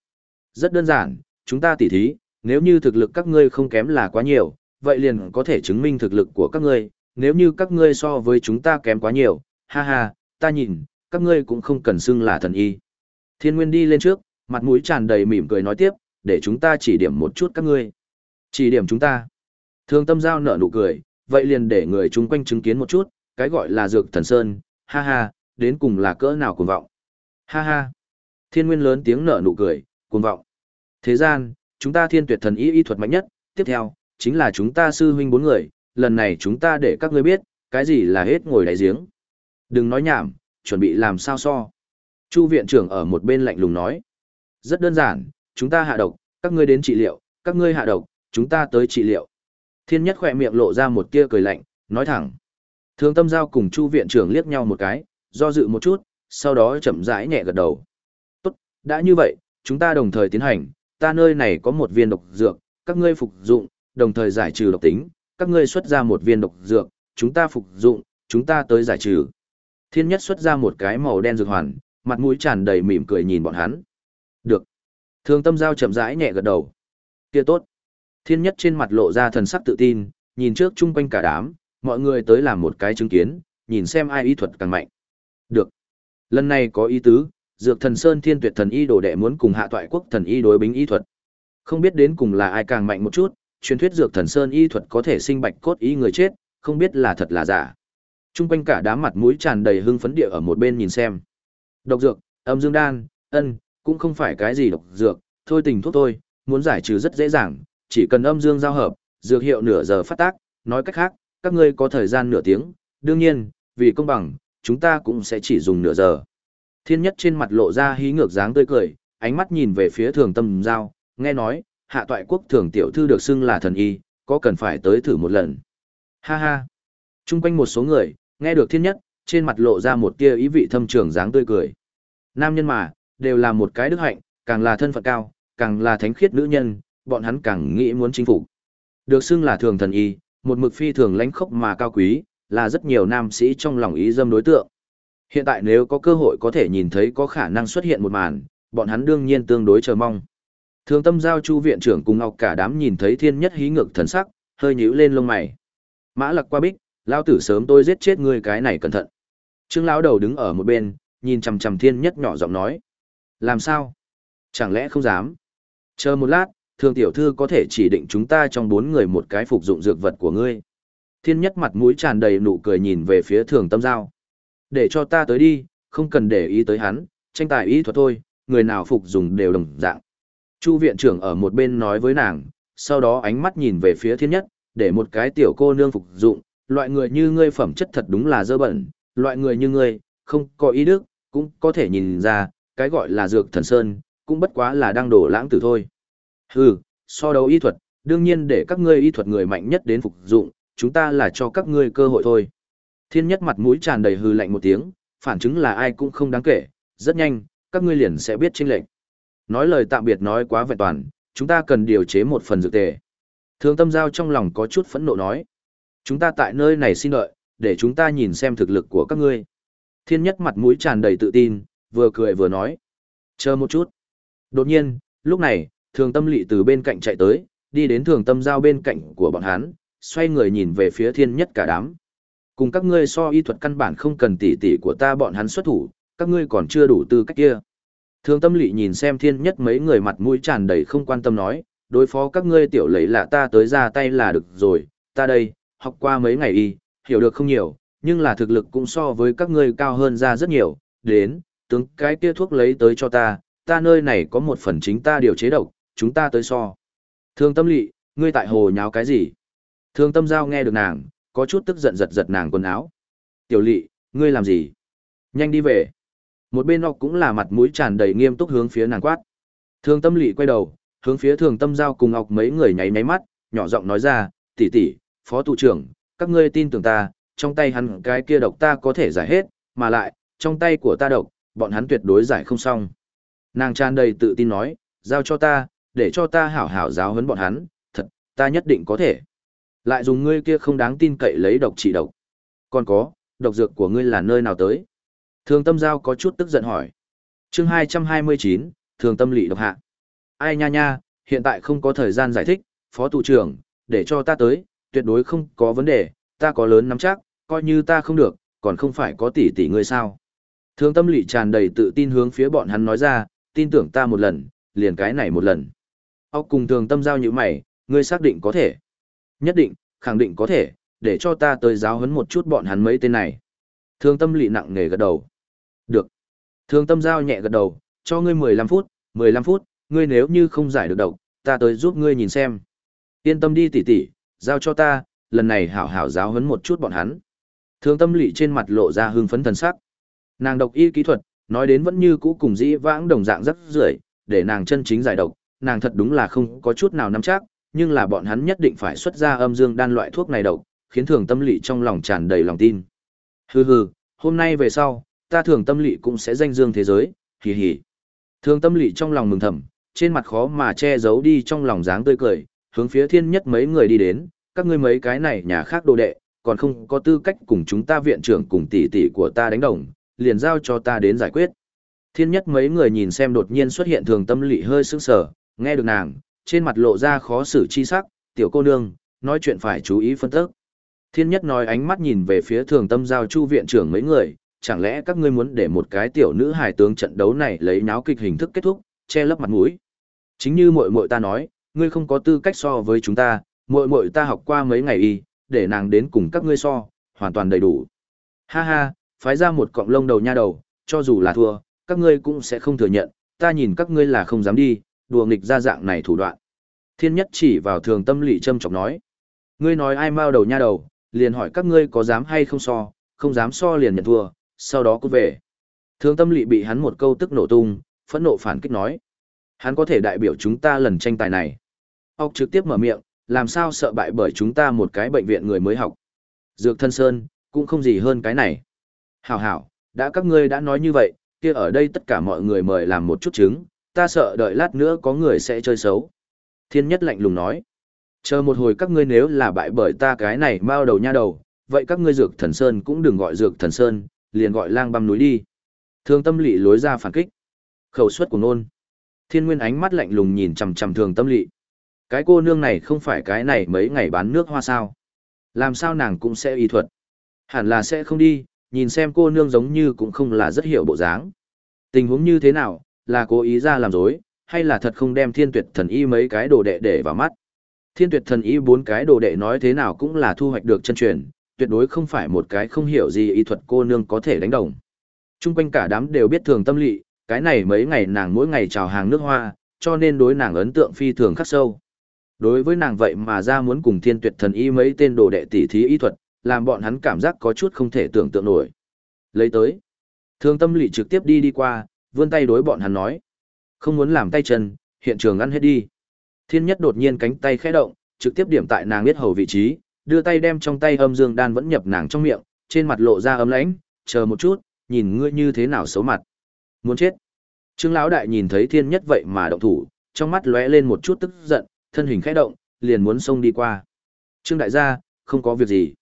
Rất đơn giản, chúng ta tỉ thí, nếu như thực lực các ngươi không kém là quá nhiều, vậy liền có thể chứng minh thực lực của các ngươi, nếu như các ngươi so với chúng ta kém quá nhiều, ha ha, ta nhìn, các ngươi cũng không cần xưng là thần y. Thiên Nguyên đi lên trước, mặt mũi tràn đầy mỉm cười nói tiếp, để chúng ta chỉ điểm một chút các ngươi. Chỉ điểm chúng ta. Thường tâm giao nở nụ cười, vậy liền để người chung quanh chứng kiến một chút, cái gọi là dược thần sơn, ha ha, đến cùng là cỡ nào cuồng vọng. Ha ha. Thiên Nguyên lớn tiếng nở nụ cười, cuồng vọng. Thế gian, chúng ta thiên tuyệt thần y y thuật mạnh nhất, tiếp theo, chính là chúng ta sư huynh bốn người, lần này chúng ta để các ngươi biết, cái gì là hết ngồi đáy giếng. Đừng nói nhảm, chuẩn bị làm sao so. Chu viện trưởng ở một bên lạnh lùng nói. Rất đơn giản, chúng ta hạ độc, các ngươi đến trị liệu, các ngươi hạ độc, chúng ta tới trị liệu. Thiên nhất khỏe miệng lộ ra một tia cười lạnh, nói thẳng. Thương tâm giao cùng chu viện trưởng liếc nhau một cái, do dự một chút, sau đó chậm rãi nhẹ gật đầu. Tốt, đã như vậy, chúng ta đồng thời tiến hành, ta nơi này có một viên độc dược, các ngươi phục dụng, đồng thời giải trừ độc tính, các ngươi xuất ra một viên độc dược, chúng ta phục dụng, chúng ta tới giải trừ. Thiên nhất xuất ra một cái màu đen dược hoàn, mặt mũi tràn đầy mỉm cười nhìn bọn hắn. Được. Thương tâm giao chậm rãi nhẹ gật đầu. Kia tốt. Thiên nhất trên mặt lộ ra thần sắc tự tin, nhìn trước chung quanh cả đám, mọi người tới làm một cái chứng kiến, nhìn xem ai y thuật càng mạnh. Lần này có ý tứ, Dược Thần Sơn Thiên Tuyệt Thần Y đồ đệ muốn cùng Hạ Toại Quốc Thần Y đối bính y thuật. Không biết đến cùng là ai càng mạnh một chút, truyền thuyết Dược Thần Sơn y thuật có thể sinh bạch cốt ý người chết, không biết là thật là giả. Trung quanh cả đám mặt mũi tràn đầy hưng phấn địa ở một bên nhìn xem. Độc dược, âm dương đan, ân, cũng không phải cái gì độc dược, thôi tình thuốc thôi, muốn giải trừ rất dễ dàng, chỉ cần âm dương giao hợp, dược hiệu nửa giờ phát tác, nói cách khác, các ngươi có thời gian nửa tiếng, đương nhiên, vì công bằng, chúng ta cũng sẽ chỉ dùng nửa giờ. Thiên nhất trên mặt lộ ra hí ngược dáng tươi cười, ánh mắt nhìn về phía thường tâm giao, nghe nói, hạ toại quốc thường tiểu thư được xưng là thần y, có cần phải tới thử một lần. Ha ha. Trung quanh một số người, nghe được thiên nhất, trên mặt lộ ra một tia ý vị thâm trường dáng tươi cười. Nam nhân mà, đều là một cái đức hạnh, càng là thân phận cao, càng là thánh khiết nữ nhân, bọn hắn càng nghĩ muốn chính phục. Được xưng là thường thần y, một mực phi thường lãnh khốc mà cao quý, là rất nhiều nam sĩ trong lòng ý dâm đối tượng. Hiện tại nếu có cơ hội có thể nhìn thấy có khả năng xuất hiện một màn, bọn hắn đương nhiên tương đối chờ mong. Thường tâm giao chu viện trưởng cùng ngọc cả đám nhìn thấy thiên nhất hí ngược thần sắc, hơi nhíu lên lông mày. Mã lặc qua bích, lao tử sớm tôi giết chết ngươi cái này cẩn thận. Trương lão đầu đứng ở một bên, nhìn chằm chằm thiên nhất nhỏ giọng nói. Làm sao? Chẳng lẽ không dám? Chờ một lát, thường tiểu thư có thể chỉ định chúng ta trong bốn người một cái phục dụng dược vật của ngươi. Thiên nhất mặt mũi tràn đầy nụ cười nhìn về phía thường tâm giao. Để cho ta tới đi, không cần để ý tới hắn, tranh tài ý thuật thôi, người nào phục dùng đều đồng dạng. Chu viện trưởng ở một bên nói với nàng, sau đó ánh mắt nhìn về phía thiên nhất, để một cái tiểu cô nương phục dụng, loại người như ngươi phẩm chất thật đúng là dơ bẩn, loại người như ngươi, không có ý đức, cũng có thể nhìn ra, cái gọi là dược thần sơn, cũng bất quá là đang đổ lãng tử thôi. Hừ, so đấu y thuật, đương nhiên để các ngươi y thuật người mạnh nhất đến phục dụng, chúng ta là cho các ngươi cơ hội thôi. Thiên nhất mặt mũi tràn đầy hư lạnh một tiếng, phản chứng là ai cũng không đáng kể, rất nhanh, các ngươi liền sẽ biết chênh lệnh. Nói lời tạm biệt nói quá vẹn toàn, chúng ta cần điều chế một phần dược tề. Thương tâm giao trong lòng có chút phẫn nộ nói. Chúng ta tại nơi này xin đợi, để chúng ta nhìn xem thực lực của các ngươi. Thiên nhất mặt mũi tràn đầy tự tin, vừa cười vừa nói. Chờ một chút. Đột nhiên, lúc này, thường tâm lị từ bên cạnh chạy tới, đi đến thường tâm giao bên cạnh của bọn hắn, xoay người nhìn về phía thiên nhất cả đám. Cùng các ngươi so y thuật căn bản không cần tỉ tỉ của ta bọn hắn xuất thủ, các ngươi còn chưa đủ tư cách kia. Thương tâm lị nhìn xem thiên nhất mấy người mặt mũi tràn đầy không quan tâm nói, đối phó các ngươi tiểu lấy là ta tới ra tay là được rồi, ta đây, học qua mấy ngày y, hiểu được không nhiều, nhưng là thực lực cũng so với các ngươi cao hơn ra rất nhiều, đến, tướng cái kia thuốc lấy tới cho ta, ta nơi này có một phần chính ta điều chế độc, chúng ta tới so. Thương tâm lị, ngươi tại hồ nháo cái gì? Thương tâm giao nghe được nàng, có chút tức giận giật giật nàng quần áo. Tiểu lị, ngươi làm gì? Nhanh đi về. Một bên ọc cũng là mặt mũi tràn đầy nghiêm túc hướng phía nàng quát. Thương tâm lị quay đầu, hướng phía thường tâm giao cùng Ngọc mấy người nháy nháy mắt, nhỏ giọng nói ra, tỷ tỷ, phó tụ trưởng, các ngươi tin tưởng ta, trong tay hắn cái kia độc ta có thể giải hết, mà lại, trong tay của ta độc, bọn hắn tuyệt đối giải không xong. Nàng tràn đầy tự tin nói, giao cho ta, để cho ta hảo hảo giáo huấn bọn hắn, thật, ta nhất định có thể. Lại dùng ngươi kia không đáng tin cậy lấy độc trị độc. Còn có, độc dược của ngươi là nơi nào tới? Thường tâm giao có chút tức giận hỏi. chương 229, thường tâm lị độc hạ. Ai nha nha, hiện tại không có thời gian giải thích, phó thủ trưởng, để cho ta tới, tuyệt đối không có vấn đề, ta có lớn nắm chắc, coi như ta không được, còn không phải có tỷ tỷ ngươi sao. Thường tâm lị tràn đầy tự tin hướng phía bọn hắn nói ra, tin tưởng ta một lần, liền cái này một lần. Ốc cùng thường tâm giao như mày, ngươi xác định có thể. Nhất định, khẳng định có thể, để cho ta tới giáo huấn một chút bọn hắn mấy tên này. Thương tâm lị nặng nề gật đầu. Được. Thương tâm giao nhẹ gật đầu, cho ngươi 15 phút, 15 phút, ngươi nếu như không giải được độc, ta tới giúp ngươi nhìn xem. Yên tâm đi tỷ tỷ, giao cho ta, lần này hảo hảo giáo huấn một chút bọn hắn. Thương tâm lị trên mặt lộ ra hưng phấn thần sắc. Nàng độc y kỹ thuật, nói đến vẫn như cũ cùng dĩ vãng đồng dạng rất rưởi, để nàng chân chính giải độc, nàng thật đúng là không có chút nào nắm chắc, nhưng là bọn hắn nhất định phải xuất ra âm dương đan loại thuốc này độc, khiến thường tâm lị trong lòng tràn đầy lòng tin. Hừ hừ, hôm nay về sau, ta thường tâm lị cũng sẽ danh dương thế giới, hì hì. Thường tâm lị trong lòng mừng thầm, trên mặt khó mà che giấu đi trong lòng dáng tươi cười, hướng phía thiên nhất mấy người đi đến, các ngươi mấy cái này nhà khác đồ đệ, còn không có tư cách cùng chúng ta viện trưởng cùng tỷ tỷ của ta đánh đồng, liền giao cho ta đến giải quyết. Thiên nhất mấy người nhìn xem đột nhiên xuất hiện thường tâm lị hơi sững sờ, nghe được nàng, trên mặt lộ ra khó xử chi sắc, tiểu cô nương, nói chuyện phải chú ý phân tích. Thiên nhất nói ánh mắt nhìn về phía thường tâm giao chu viện trưởng mấy người, chẳng lẽ các ngươi muốn để một cái tiểu nữ hài tướng trận đấu này lấy náo kịch hình thức kết thúc, che lấp mặt mũi. Chính như muội muội ta nói, ngươi không có tư cách so với chúng ta, muội muội ta học qua mấy ngày y, để nàng đến cùng các ngươi so, hoàn toàn đầy đủ. Ha ha, phái ra một cọng lông đầu nha đầu, cho dù là thua, các ngươi cũng sẽ không thừa nhận, ta nhìn các ngươi là không dám đi, đùa nghịch ra dạng này thủ đoạn. Thiên nhất chỉ vào thường tâm lị châm chọc nói. Ngươi nói ai mau đầu nha đầu, liền hỏi các ngươi có dám hay không so, không dám so liền nhận thua, sau đó cút về. Thường tâm lị bị hắn một câu tức nổ tung, phẫn nộ phản kích nói. Hắn có thể đại biểu chúng ta lần tranh tài này. Ốc trực tiếp mở miệng, làm sao sợ bại bởi chúng ta một cái bệnh viện người mới học. Dược thân sơn, cũng không gì hơn cái này. Hảo hảo, đã các ngươi đã nói như vậy, kia ở đây tất cả mọi người mời làm một chút chứng, ta sợ đợi lát nữa có người sẽ chơi xấu. Thiên nhất lạnh lùng nói. Chờ một hồi các ngươi nếu là bại bởi ta cái này mau đầu nha đầu, vậy các ngươi dược thần sơn cũng đừng gọi dược thần sơn, liền gọi lang băm núi đi. Thương tâm lị lối ra phản kích. Khẩu suất của nôn. Thiên nguyên ánh mắt lạnh lùng nhìn chằm chằm thường tâm lị. Cái cô nương này không phải cái này mấy ngày bán nước hoa sao. Làm sao nàng cũng sẽ y thuật. Hẳn là sẽ không đi, nhìn xem cô nương giống như cũng không là rất hiểu bộ dáng. Tình huống như thế nào, là cố ý ra làm dối, hay là thật không đem thiên tuyệt thần y mấy cái đồ đệ để vào mắt. Thiên tuyệt thần y bốn cái đồ đệ nói thế nào cũng là thu hoạch được chân truyền, tuyệt đối không phải một cái không hiểu gì y thuật cô nương có thể đánh đồng. Trung quanh cả đám đều biết thường tâm lị, cái này mấy ngày nàng mỗi ngày chào hàng nước hoa, cho nên đối nàng ấn tượng phi thường khắc sâu. Đối với nàng vậy mà ra muốn cùng thiên tuyệt thần y mấy tên đồ đệ tỷ thí y thuật, làm bọn hắn cảm giác có chút không thể tưởng tượng nổi. Lấy tới. Thường tâm lị trực tiếp đi đi qua, vươn tay đối bọn hắn nói. Không muốn làm tay chân, hiện trường ăn hết đi. Thiên nhất đột nhiên cánh tay khẽ động, trực tiếp điểm tại nàng biết hầu vị trí, đưa tay đem trong tay âm dương đan vẫn nhập nàng trong miệng, trên mặt lộ ra ấm lãnh, chờ một chút, nhìn ngươi như thế nào xấu mặt. Muốn chết. Trương lão đại nhìn thấy thiên nhất vậy mà động thủ, trong mắt lóe lên một chút tức giận, thân hình khẽ động, liền muốn xông đi qua. Trương đại gia, không có việc gì.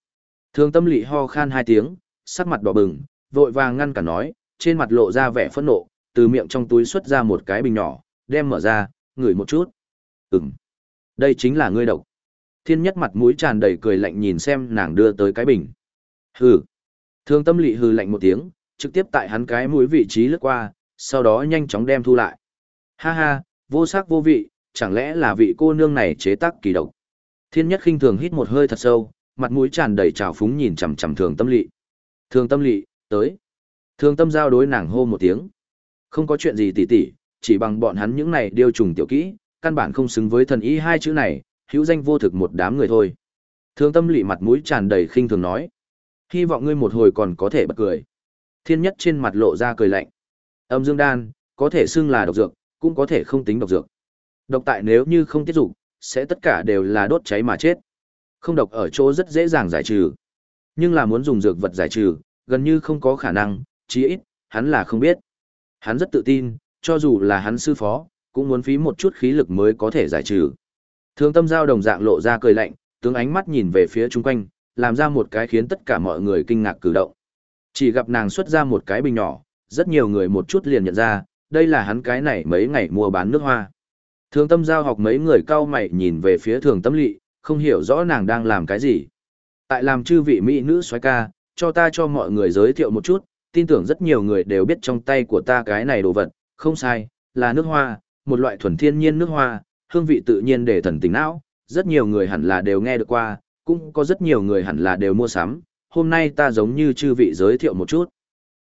Thương tâm lị ho khan hai tiếng, sắc mặt đỏ bừng, vội vàng ngăn cả nói, trên mặt lộ ra vẻ phẫn nộ, từ miệng trong túi xuất ra một cái bình nhỏ, đem mở ra, ngửi một chút. Ừm, đây chính là ngươi độc. Thiên nhất mặt mũi tràn đầy cười lạnh nhìn xem nàng đưa tới cái bình. Hừ. Thương tâm lị hừ lạnh một tiếng, trực tiếp tại hắn cái mũi vị trí lướt qua, sau đó nhanh chóng đem thu lại. Ha ha, vô sắc vô vị, chẳng lẽ là vị cô nương này chế tác kỳ độc. Thiên nhất khinh thường hít một hơi thật sâu, mặt mũi tràn đầy trào phúng nhìn chằm chằm thường tâm lị. Thường tâm lị, tới. Thường tâm giao đối nàng hô một tiếng. Không có chuyện gì tỉ tỉ, chỉ bằng bọn hắn những này điêu trùng tiểu kỹ, căn bản không xứng với thần ý hai chữ này, hữu danh vô thực một đám người thôi. thương tâm lị mặt mũi tràn đầy khinh thường nói. Hy vọng ngươi một hồi còn có thể bật cười. Thiên nhất trên mặt lộ ra cười lạnh. Âm dương đan, có thể xưng là độc dược, cũng có thể không tính độc dược. Độc tại nếu như không tiết dục, sẽ tất cả đều là đốt cháy mà chết. Không độc ở chỗ rất dễ dàng giải trừ. Nhưng là muốn dùng dược vật giải trừ, gần như không có khả năng, chí ít, hắn là không biết. Hắn rất tự tin, cho dù là hắn sư phó, cũng muốn phí một chút khí lực mới có thể giải trừ. Thương tâm giao đồng dạng lộ ra cười lạnh, tướng ánh mắt nhìn về phía chung quanh, làm ra một cái khiến tất cả mọi người kinh ngạc cử động. Chỉ gặp nàng xuất ra một cái bình nhỏ, rất nhiều người một chút liền nhận ra, đây là hắn cái này mấy ngày mua bán nước hoa. Thường tâm giao học mấy người cao mày nhìn về phía thường tâm lị, không hiểu rõ nàng đang làm cái gì. Tại làm chư vị mỹ nữ xoái ca, cho ta cho mọi người giới thiệu một chút, tin tưởng rất nhiều người đều biết trong tay của ta cái này đồ vật, không sai, là nước hoa, một loại thuần thiên nhiên nước hoa, hương vị tự nhiên để thần tình não, rất nhiều người hẳn là đều nghe được qua, cũng có rất nhiều người hẳn là đều mua sắm, hôm nay ta giống như chư vị giới thiệu một chút.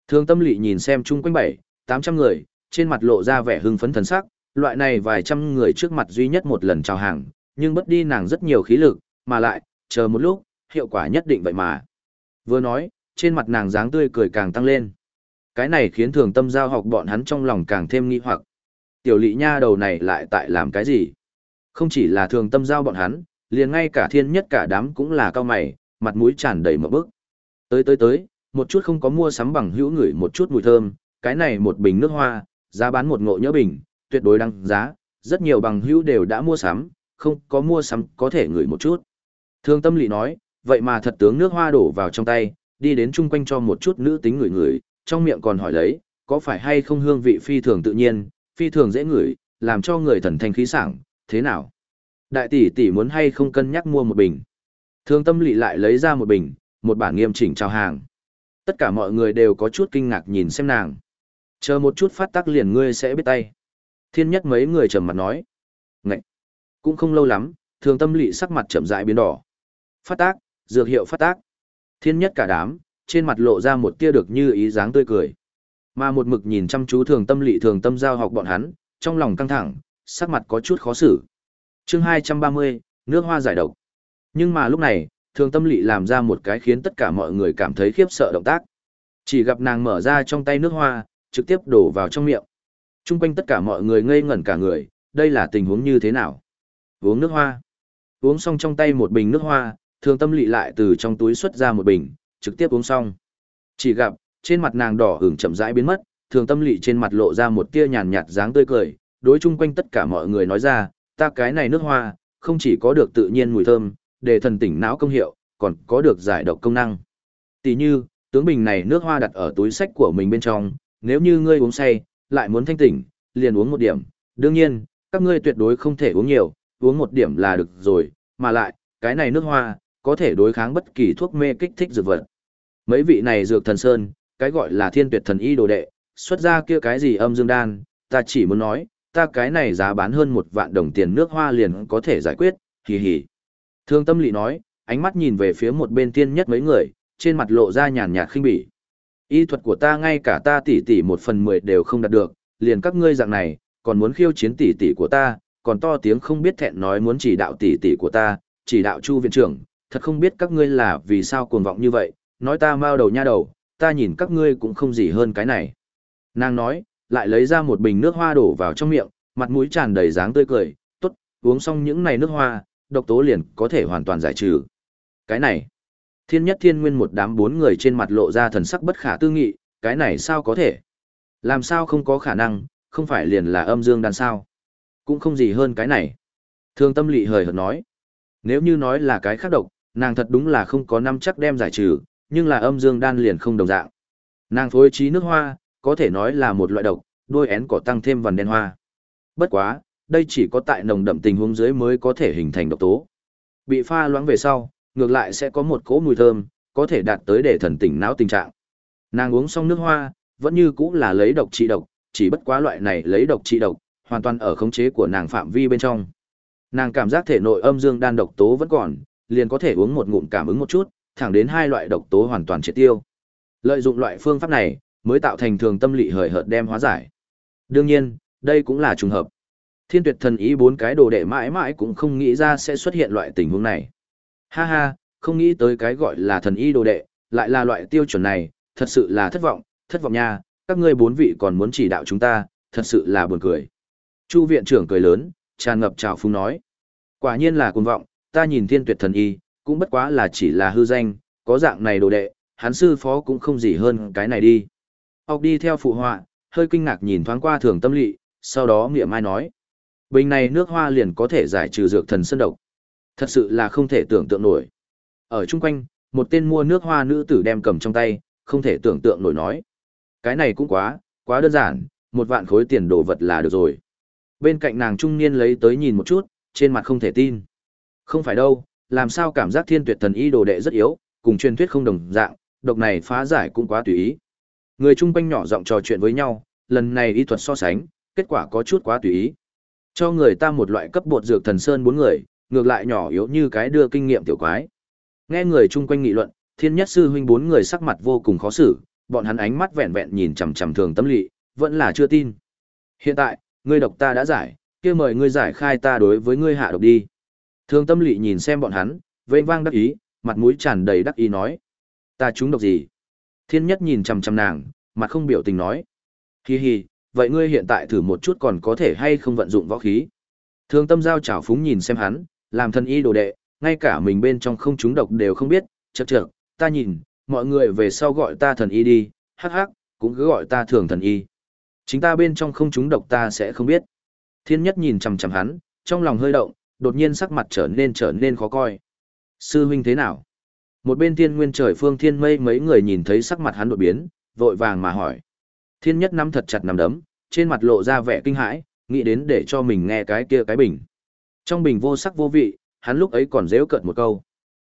thương tâm lị nhìn xem chung quanh bảy, tám trăm người, trên mặt lộ ra vẻ hưng phấn thần sắc, loại này vài trăm người trước mặt duy nhất một lần chào hàng, nhưng bất đi nàng rất nhiều khí lực, mà lại, chờ một lúc, hiệu quả nhất định vậy mà. Vừa nói, trên mặt nàng dáng tươi cười càng tăng lên. Cái này khiến thường tâm giao học bọn hắn trong lòng càng thêm nghi hoặc. Tiểu lị nha đầu này lại tại làm cái gì? Không chỉ là thường tâm giao bọn hắn, liền ngay cả thiên nhất cả đám cũng là cao mày, mặt mũi tràn đầy một bức. Tới tới tới, một chút không có mua sắm bằng hữu ngửi một chút mùi thơm, cái này một bình nước hoa, giá bán một ngộ nhỡ bình, tuyệt đối đăng giá, rất nhiều bằng hữu đều đã mua sắm, không có mua sắm có thể ngửi một chút. Thương tâm lị nói, vậy mà thật tướng nước hoa đổ vào trong tay, đi đến chung quanh cho một chút nữ tính ngửi ngửi, trong miệng còn hỏi lấy, có phải hay không hương vị phi thường tự nhiên, phi thường dễ ngửi, làm cho người thần thanh khí sảng, thế nào? Đại tỷ tỷ muốn hay không cân nhắc mua một bình. Thương tâm lị lại lấy ra một bình, một bản nghiêm chỉnh chào hàng. Tất cả mọi người đều có chút kinh ngạc nhìn xem nàng. Chờ một chút phát tác liền ngươi sẽ biết tay. Thiên nhất mấy người trầm mặt nói. Ngậy! Cũng không lâu lắm, thường tâm lị sắc mặt chậm rãi biến đỏ. Phát tác, dược hiệu phát tác. Thiên nhất cả đám, trên mặt lộ ra một tia được như ý dáng tươi cười. Mà một mực nhìn chăm chú thường tâm lị thường tâm giao học bọn hắn, trong lòng căng thẳng, sắc mặt có chút khó xử. chương 230, nước hoa giải độc. Nhưng mà lúc này, thường tâm lị làm ra một cái khiến tất cả mọi người cảm thấy khiếp sợ động tác. Chỉ gặp nàng mở ra trong tay nước hoa, trực tiếp đổ vào trong miệng. Trung quanh tất cả mọi người ngây ngẩn cả người, đây là tình huống như thế nào? Uống nước hoa. Uống xong trong tay một bình nước hoa, thường tâm lị lại từ trong túi xuất ra một bình, trực tiếp uống xong. Chỉ gặp, trên mặt nàng đỏ hưởng chậm rãi biến mất, thường tâm lị trên mặt lộ ra một tia nhàn nhạt dáng tươi cười, đối chung quanh tất cả mọi người nói ra, ta cái này nước hoa, không chỉ có được tự nhiên mùi thơm, để thần tỉnh não công hiệu, còn có được giải độc công năng. Tỷ như, tướng bình này nước hoa đặt ở túi sách của mình bên trong, nếu như ngươi uống say, lại muốn thanh tỉnh, liền uống một điểm. Đương nhiên, các ngươi tuyệt đối không thể uống nhiều, uống một điểm là được rồi, mà lại, cái này nước hoa, có thể đối kháng bất kỳ thuốc mê kích thích dược vật. Mấy vị này dược thần sơn, cái gọi là thiên tuyệt thần y đồ đệ, xuất ra kia cái gì âm dương đan, ta chỉ muốn nói, ta cái này giá bán hơn một vạn đồng tiền nước hoa liền có thể giải quyết, hì hì. Thương tâm lị nói, ánh mắt nhìn về phía một bên tiên nhất mấy người, trên mặt lộ ra nhàn nhạt khinh bỉ. Y thuật của ta ngay cả ta tỷ tỷ một phần mười đều không đạt được, liền các ngươi dạng này, còn muốn khiêu chiến tỷ tỷ của ta, còn to tiếng không biết thẹn nói muốn chỉ đạo tỷ tỷ của ta, chỉ đạo chu viện trưởng, thật không biết các ngươi là vì sao cuồng vọng như vậy, nói ta mau đầu nha đầu, ta nhìn các ngươi cũng không gì hơn cái này. Nàng nói, lại lấy ra một bình nước hoa đổ vào trong miệng, mặt mũi tràn đầy dáng tươi cười, tốt, uống xong những này nước hoa, độc tố liền có thể hoàn toàn giải trừ. Cái này, thiên nhất thiên nguyên một đám bốn người trên mặt lộ ra thần sắc bất khả tư nghị, cái này sao có thể? Làm sao không có khả năng, không phải liền là âm dương đan sao? Cũng không gì hơn cái này. Thương tâm lị hời hợt nói. Nếu như nói là cái khác độc, nàng thật đúng là không có năm chắc đem giải trừ, nhưng là âm dương đan liền không đồng dạng. Nàng phối trí nước hoa, có thể nói là một loại độc, đôi én cỏ tăng thêm vằn đen hoa. Bất quá, đây chỉ có tại nồng đậm tình huống dưới mới có thể hình thành độc tố. Bị pha loãng về sau, ngược lại sẽ có một cỗ mùi thơm, có thể đạt tới để thần tỉnh não tình trạng. Nàng uống xong nước hoa, vẫn như cũ là lấy độc trị độc, chỉ bất quá loại này lấy độc trị độc, hoàn toàn ở khống chế của nàng phạm vi bên trong. Nàng cảm giác thể nội âm dương đan độc tố vẫn còn, liền có thể uống một ngụm cảm ứng một chút, thẳng đến hai loại độc tố hoàn toàn triệt tiêu. Lợi dụng loại phương pháp này, mới tạo thành thường tâm lị hời hợt đem hóa giải. Đương nhiên, đây cũng là trùng hợp. Thiên tuyệt thần ý bốn cái đồ đệ mãi mãi cũng không nghĩ ra sẽ xuất hiện loại tình huống này. Ha ha, không nghĩ tới cái gọi là thần y đồ đệ, lại là loại tiêu chuẩn này, thật sự là thất vọng, thất vọng nha, các ngươi bốn vị còn muốn chỉ đạo chúng ta, thật sự là buồn cười. Chu viện trưởng cười lớn, tràn ngập trào phúng nói. Quả nhiên là cuồng vọng, ta nhìn thiên tuyệt thần y, cũng bất quá là chỉ là hư danh, có dạng này đồ đệ, hắn sư phó cũng không gì hơn cái này đi. Ốc đi theo phụ họa, hơi kinh ngạc nhìn thoáng qua thường tâm lị, sau đó nghĩa mai nói. Bình này nước hoa liền có thể giải trừ dược thần sơn độc. Thật sự là không thể tưởng tượng nổi. Ở chung quanh, một tên mua nước hoa nữ tử đem cầm trong tay, không thể tưởng tượng nổi nói. Cái này cũng quá, quá đơn giản, một vạn khối tiền đồ vật là được rồi. Bên cạnh nàng trung niên lấy tới nhìn một chút, trên mặt không thể tin. Không phải đâu, làm sao cảm giác thiên tuyệt thần y đồ đệ rất yếu, cùng truyền thuyết không đồng dạng, độc này phá giải cũng quá tùy ý. Người chung quanh nhỏ giọng trò chuyện với nhau, lần này y thuật so sánh, kết quả có chút quá tùy ý. Cho người ta một loại cấp bột dược thần sơn bốn người, ngược lại nhỏ yếu như cái đưa kinh nghiệm tiểu quái. Nghe người chung quanh nghị luận, thiên nhất sư huynh bốn người sắc mặt vô cùng khó xử, bọn hắn ánh mắt vẹn vẹn nhìn chằm chằm thường tâm lị, vẫn là chưa tin. Hiện tại, ngươi độc ta đã giải, kia mời ngươi giải khai ta đối với ngươi hạ độc đi. Thường tâm lị nhìn xem bọn hắn, vênh vang đắc ý, mặt mũi tràn đầy đắc ý nói. Ta chúng độc gì? Thiên nhất nhìn chằm chằm nàng, mặt không biểu tình nói. Hi hi, vậy ngươi hiện tại thử một chút còn có thể hay không vận dụng võ khí. Thường tâm giao chảo phúng nhìn xem hắn, làm thân y đồ đệ, ngay cả mình bên trong không chúng độc đều không biết, chật chật, ta nhìn, mọi người về sau gọi ta thần y đi, hắc hắc, cũng cứ gọi ta thường thần y. Chính ta bên trong không chúng độc ta sẽ không biết. Thiên nhất nhìn chằm chằm hắn, trong lòng hơi động, đột nhiên sắc mặt trở nên trở nên khó coi. Sư huynh thế nào? Một bên thiên nguyên trời phương thiên mây mấy người nhìn thấy sắc mặt hắn đột biến, vội vàng mà hỏi. Thiên nhất nắm thật chặt nắm đấm, trên mặt lộ ra vẻ kinh hãi, nghĩ đến để cho mình nghe cái kia cái bình. Trong bình vô sắc vô vị, hắn lúc ấy còn dễu cợt một câu.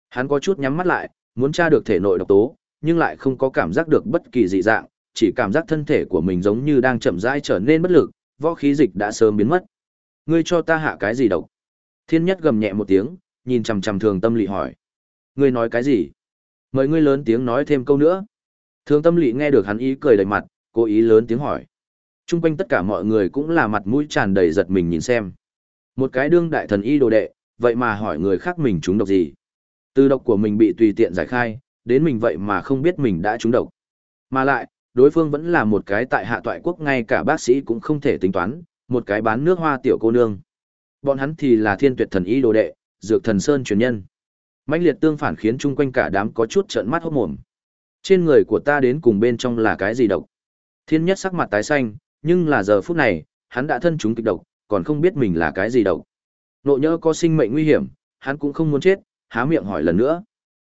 Hắn có chút nhắm mắt lại, muốn tra được thể nội độc tố, nhưng lại không có cảm giác được bất kỳ dị dạng, chỉ cảm giác thân thể của mình giống như đang chậm rãi trở nên bất lực, võ khí dịch đã sớm biến mất. Ngươi cho ta hạ cái gì độc? Thiên nhất gầm nhẹ một tiếng, nhìn chằm chằm thường tâm Lệ hỏi. Ngươi nói cái gì? Mời ngươi lớn tiếng nói thêm câu nữa. Thường tâm Lệ nghe được hắn ý cười đầy mặt, cố ý lớn tiếng hỏi. Trung quanh tất cả mọi người cũng là mặt mũi tràn đầy giật mình nhìn xem. Một cái đương đại thần y đồ đệ, vậy mà hỏi người khác mình trúng độc gì. Từ độc của mình bị tùy tiện giải khai, đến mình vậy mà không biết mình đã trúng độc. Mà lại, đối phương vẫn là một cái tại hạ toại quốc ngay cả bác sĩ cũng không thể tính toán, một cái bán nước hoa tiểu cô nương. Bọn hắn thì là thiên tuyệt thần y đồ đệ, dược thần sơn truyền nhân. mãnh liệt tương phản khiến chung quanh cả đám có chút trợn mắt hốt mồm. Trên người của ta đến cùng bên trong là cái gì độc? Thiên nhất sắc mặt tái xanh, nhưng là giờ phút này, hắn đã thân chúng kịch độc, còn không biết mình là cái gì độc. Nộ nhỡ có sinh mệnh nguy hiểm, hắn cũng không muốn chết, há miệng hỏi lần nữa.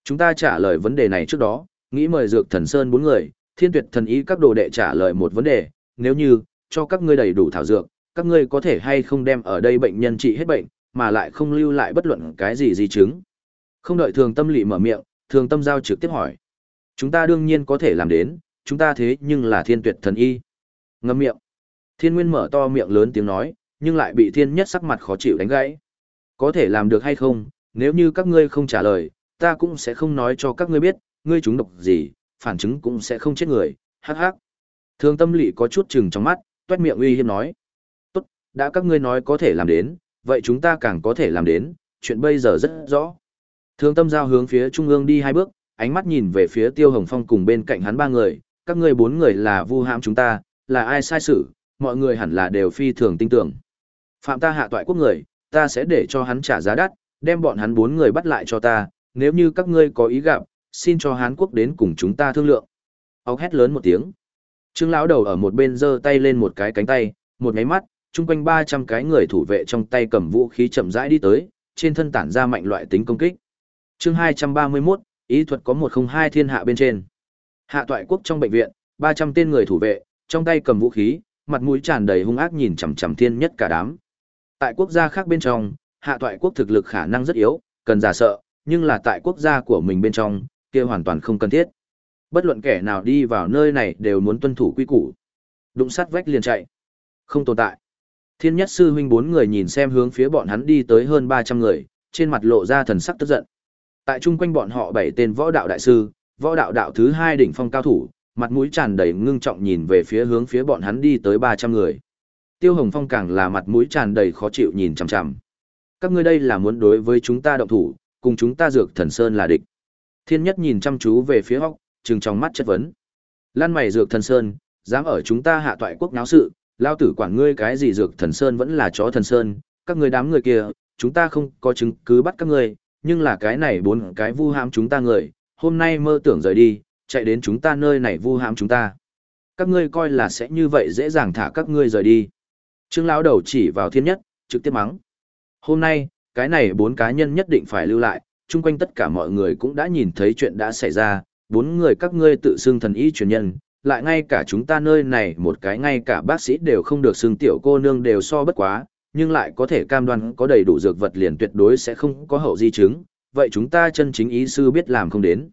Chúng ta trả lời vấn đề này trước đó, nghĩ mời dược thần sơn bốn người, thiên tuyệt thần ý các đồ đệ trả lời một vấn đề, nếu như, cho các ngươi đầy đủ thảo dược, các ngươi có thể hay không đem ở đây bệnh nhân trị hết bệnh, mà lại không lưu lại bất luận cái gì di chứng. Không đợi thường tâm lị mở miệng, thường tâm giao trực tiếp hỏi. Chúng ta đương nhiên có thể làm đến, chúng ta thế nhưng là thiên tuyệt thần y. Ngâm miệng. Thiên nguyên mở to miệng lớn tiếng nói, nhưng lại bị thiên nhất sắc mặt khó chịu đánh gãy. Có thể làm được hay không, nếu như các ngươi không trả lời, ta cũng sẽ không nói cho các ngươi biết, ngươi chúng độc gì, phản chứng cũng sẽ không chết người, hắc hắc. Thường tâm lị có chút chừng trong mắt, tuét miệng uy hiếp nói. Đã các ngươi nói có thể làm đến, vậy chúng ta càng có thể làm đến, chuyện bây giờ rất rõ. thương tâm giao hướng phía trung ương đi hai bước, ánh mắt nhìn về phía tiêu hồng phong cùng bên cạnh hắn ba người, các ngươi bốn người là vu hãm chúng ta, là ai sai sự, mọi người hẳn là đều phi thường tin tưởng. Phạm ta hạ toại quốc người, ta sẽ để cho hắn trả giá đắt, đem bọn hắn bốn người bắt lại cho ta, nếu như các ngươi có ý gặp, xin cho Hán quốc đến cùng chúng ta thương lượng. Ốc hét lớn một tiếng. Trương lão đầu ở một bên giơ tay lên một cái cánh tay, một máy mắt, chung quanh 300 cái người thủ vệ trong tay cầm vũ khí chậm rãi đi tới, trên thân tản ra mạnh loại tính công kích. Chương 231, ý thuật có 102 thiên hạ bên trên. Hạ toại quốc trong bệnh viện, 300 tên người thủ vệ, trong tay cầm vũ khí, mặt mũi tràn đầy hung ác nhìn chằm chằm thiên nhất cả đám. Tại quốc gia khác bên trong, hạ toại quốc thực lực khả năng rất yếu, cần giả sợ, nhưng là tại quốc gia của mình bên trong, kia hoàn toàn không cần thiết. Bất luận kẻ nào đi vào nơi này đều muốn tuân thủ quy củ. Đụng sát vách liền chạy. Không tồn tại. Thiên nhất sư huynh bốn người nhìn xem hướng phía bọn hắn đi tới hơn 300 người, trên mặt lộ ra thần sắc tức giận. Tại chung quanh bọn họ bảy tên võ đạo đại sư, võ đạo đạo thứ hai đỉnh phong cao thủ, mặt mũi tràn đầy ngưng trọng nhìn về phía hướng phía bọn hắn đi tới 300 người. Tiêu Hồng Phong càng là mặt mũi tràn đầy khó chịu nhìn chằm chằm. Các ngươi đây là muốn đối với chúng ta động thủ, cùng chúng ta dược thần sơn là địch. Thiên nhất nhìn chăm chú về phía hóc, trừng trong mắt chất vấn. Lan mày dược thần sơn, dám ở chúng ta hạ toại quốc náo sự, lao tử quản ngươi cái gì dược thần sơn vẫn là chó thần sơn, các ngươi đám người kia, chúng ta không có chứng cứ bắt các ngươi, nhưng là cái này bốn cái vu hãm chúng ta người, hôm nay mơ tưởng rời đi, chạy đến chúng ta nơi này vu hãm chúng ta. Các ngươi coi là sẽ như vậy dễ dàng thả các ngươi rời đi. Trương lão đầu chỉ vào thiên nhất, trực tiếp mắng. Hôm nay, cái này bốn cá nhân nhất định phải lưu lại, chung quanh tất cả mọi người cũng đã nhìn thấy chuyện đã xảy ra, bốn người các ngươi tự xưng thần y truyền nhân, lại ngay cả chúng ta nơi này một cái ngay cả bác sĩ đều không được xưng tiểu cô nương đều so bất quá, nhưng lại có thể cam đoan có đầy đủ dược vật liền tuyệt đối sẽ không có hậu di chứng, vậy chúng ta chân chính ý sư biết làm không đến.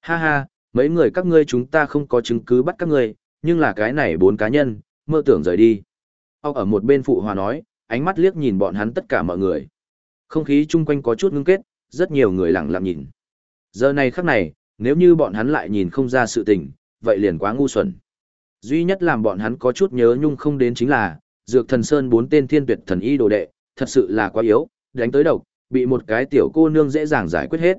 Ha ha, mấy người các ngươi chúng ta không có chứng cứ bắt các ngươi, nhưng là cái này bốn cá nhân, mơ tưởng rời đi. Ông ở một bên phụ hòa nói, ánh mắt liếc nhìn bọn hắn tất cả mọi người. Không khí chung quanh có chút ngưng kết, rất nhiều người lặng lặng nhìn. Giờ này khắc này, nếu như bọn hắn lại nhìn không ra sự tình, vậy liền quá ngu xuẩn. Duy nhất làm bọn hắn có chút nhớ nhung không đến chính là, Dược Thần Sơn bốn tên thiên tuyệt thần y đồ đệ, thật sự là quá yếu, đánh tới độc, bị một cái tiểu cô nương dễ dàng giải quyết hết.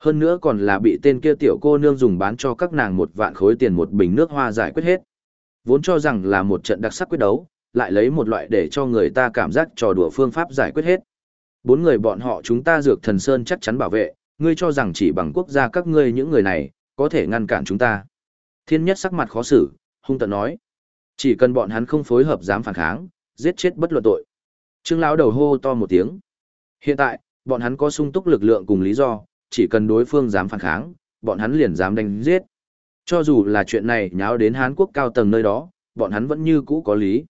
Hơn nữa còn là bị tên kia tiểu cô nương dùng bán cho các nàng một vạn khối tiền một bình nước hoa giải quyết hết. Vốn cho rằng là một trận đặc sắc quyết đấu, lại lấy một loại để cho người ta cảm giác trò đùa phương pháp giải quyết hết. Bốn người bọn họ chúng ta dược thần sơn chắc chắn bảo vệ, ngươi cho rằng chỉ bằng quốc gia các ngươi những người này, có thể ngăn cản chúng ta. Thiên nhất sắc mặt khó xử, hung tận nói. Chỉ cần bọn hắn không phối hợp dám phản kháng, giết chết bất luận tội. Trương lão đầu hô to một tiếng. Hiện tại, bọn hắn có sung túc lực lượng cùng lý do, chỉ cần đối phương dám phản kháng, bọn hắn liền dám đánh giết. Cho dù là chuyện này nháo đến Hán quốc cao tầng nơi đó, bọn hắn vẫn như cũ có lý.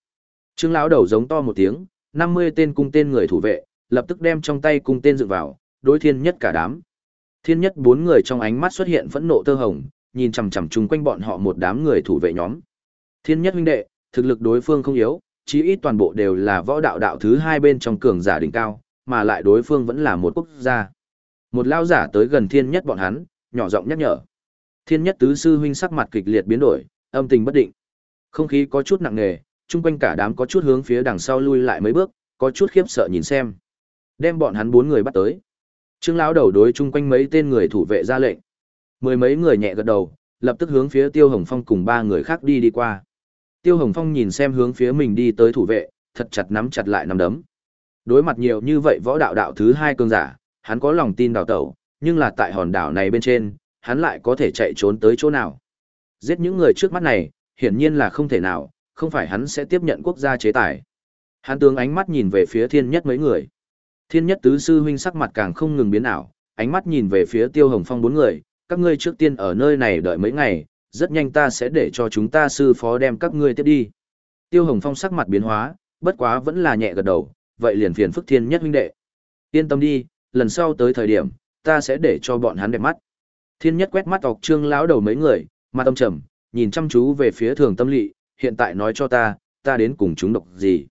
Trương lão đầu giống to một tiếng, 50 tên cung tên người thủ vệ, lập tức đem trong tay cung tên dựng vào, đối thiên nhất cả đám. Thiên nhất bốn người trong ánh mắt xuất hiện phẫn nộ tơ hồng, nhìn chằm chằm chung quanh bọn họ một đám người thủ vệ nhóm. Thiên nhất huynh đệ, thực lực đối phương không yếu, chí ít toàn bộ đều là võ đạo đạo thứ hai bên trong cường giả đỉnh cao, mà lại đối phương vẫn là một quốc gia. Một lao giả tới gần thiên nhất bọn hắn, nhỏ giọng nhắc nhở. Thiên nhất tứ sư huynh sắc mặt kịch liệt biến đổi, âm tình bất định. Không khí có chút nặng nề, chung quanh cả đám có chút hướng phía đằng sau lui lại mấy bước, có chút khiếp sợ nhìn xem. Đem bọn hắn bốn người bắt tới. Trương lão đầu đối chung quanh mấy tên người thủ vệ ra lệnh. Mười mấy người nhẹ gật đầu, lập tức hướng phía Tiêu Hồng Phong cùng ba người khác đi đi qua. Tiêu Hồng Phong nhìn xem hướng phía mình đi tới thủ vệ, thật chặt nắm chặt lại nắm đấm. Đối mặt nhiều như vậy võ đạo đạo thứ hai cường giả, hắn có lòng tin đào tẩu, nhưng là tại hòn đảo này bên trên, hắn lại có thể chạy trốn tới chỗ nào. Giết những người trước mắt này, hiển nhiên là không thể nào, không phải hắn sẽ tiếp nhận quốc gia chế tài. Hắn tướng ánh mắt nhìn về phía thiên nhất mấy người. Thiên nhất tứ sư huynh sắc mặt càng không ngừng biến ảo, ánh mắt nhìn về phía tiêu hồng phong bốn người, các ngươi trước tiên ở nơi này đợi mấy ngày, rất nhanh ta sẽ để cho chúng ta sư phó đem các ngươi tiếp đi. Tiêu hồng phong sắc mặt biến hóa, bất quá vẫn là nhẹ gật đầu, vậy liền phiền phức thiên nhất huynh đệ. Yên tâm đi, lần sau tới thời điểm, ta sẽ để cho bọn hắn đẹp mắt. Thiên nhất quét mắt ọc trương lão đầu mấy người, mặt tâm trầm, nhìn chăm chú về phía thường tâm lị, hiện tại nói cho ta, ta đến cùng chúng độc gì.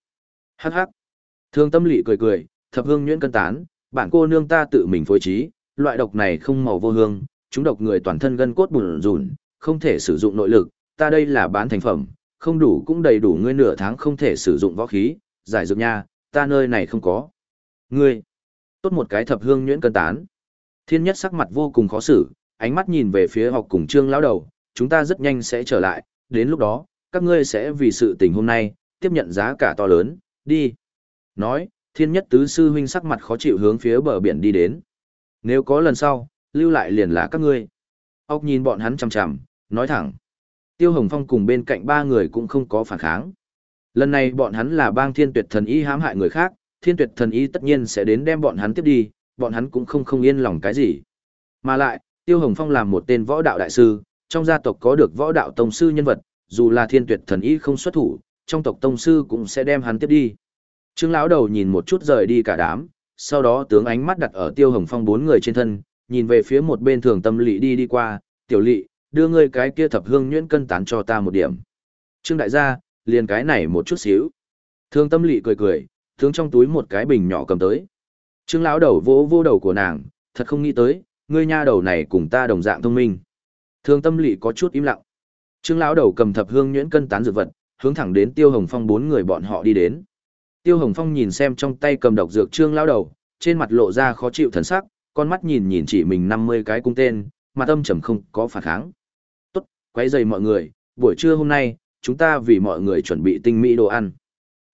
Hắc hắc. Thường tâm lị cười cười, thập hương nhuyễn cân tán, bản cô nương ta tự mình phối trí, loại độc này không màu vô hương, chúng độc người toàn thân gân cốt bùn rùn, không thể sử dụng nội lực, ta đây là bán thành phẩm, không đủ cũng đầy đủ ngươi nửa tháng không thể sử dụng võ khí, giải dược nha, ta nơi này không có. Ngươi, tốt một cái thập hương nhuyễn cân tán. Thiên nhất sắc mặt vô cùng khó xử, ánh mắt nhìn về phía học cùng trương lão đầu, chúng ta rất nhanh sẽ trở lại, đến lúc đó, các ngươi sẽ vì sự tình hôm nay, tiếp nhận giá cả to lớn, đi. Nói, thiên nhất tứ sư huynh sắc mặt khó chịu hướng phía bờ biển đi đến. Nếu có lần sau, lưu lại liền là các ngươi. Ốc nhìn bọn hắn chằm chằm, nói thẳng. Tiêu Hồng Phong cùng bên cạnh ba người cũng không có phản kháng. Lần này bọn hắn là bang thiên tuyệt thần y hãm hại người khác, thiên tuyệt thần y tất nhiên sẽ đến đem bọn hắn tiếp đi, bọn hắn cũng không không yên lòng cái gì. Mà lại, Tiêu Hồng Phong là một tên võ đạo đại sư, trong gia tộc có được võ đạo tông sư nhân vật, dù là thiên tuyệt thần y không xuất thủ, trong tộc tông sư cũng sẽ đem hắn tiếp đi. Trương lão đầu nhìn một chút rời đi cả đám, sau đó tướng ánh mắt đặt ở Tiêu Hồng Phong bốn người trên thân, nhìn về phía một bên thường tâm lỵ đi đi qua, "Tiểu lỵ, đưa ngươi cái kia thập hương nhuyễn cân tán cho ta một điểm." Trương đại gia, liền cái này một chút xíu. Thường tâm lỵ cười cười, tướng trong túi một cái bình nhỏ cầm tới. Trương lão đầu vỗ vô đầu của nàng, thật không nghĩ tới, ngươi nha đầu này cùng ta đồng dạng thông minh. Thường tâm lỵ có chút im lặng. Trương lão đầu cầm thập hương nhuyễn cân tán dược vật, hướng thẳng đến Tiêu Hồng Phong bốn người bọn họ đi đến. Tiêu Hồng Phong nhìn xem trong tay cầm độc dược Trương lão đầu, trên mặt lộ ra khó chịu thần sắc, con mắt nhìn nhìn chỉ mình 50 cái cung tên, mà tâm trầm không có phản kháng. "Tốt, quấy dày mọi người, buổi trưa hôm nay, chúng ta vì mọi người chuẩn bị tinh mỹ đồ ăn."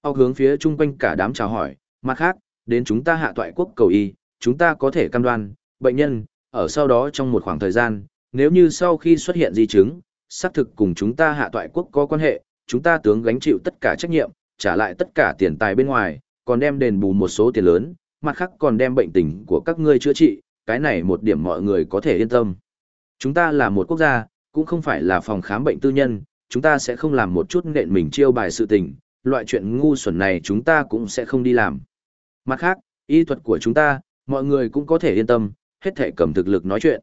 Ốc hướng phía chung quanh cả đám chào hỏi, mặt khác, đến chúng ta hạ toại quốc cầu y, chúng ta có thể cam đoan, bệnh nhân, ở sau đó trong một khoảng thời gian, nếu như sau khi xuất hiện di chứng, xác thực cùng chúng ta hạ toại quốc có quan hệ, chúng ta tướng gánh chịu tất cả trách nhiệm, trả lại tất cả tiền tài bên ngoài, còn đem đền bù một số tiền lớn, mặt khác còn đem bệnh tình của các ngươi chữa trị, cái này một điểm mọi người có thể yên tâm. Chúng ta là một quốc gia, cũng không phải là phòng khám bệnh tư nhân, chúng ta sẽ không làm một chút nện mình chiêu bài sự tình, loại chuyện ngu xuẩn này chúng ta cũng sẽ không đi làm. Mặt khác, y thuật của chúng ta, mọi người cũng có thể yên tâm, hết thể cầm thực lực nói chuyện.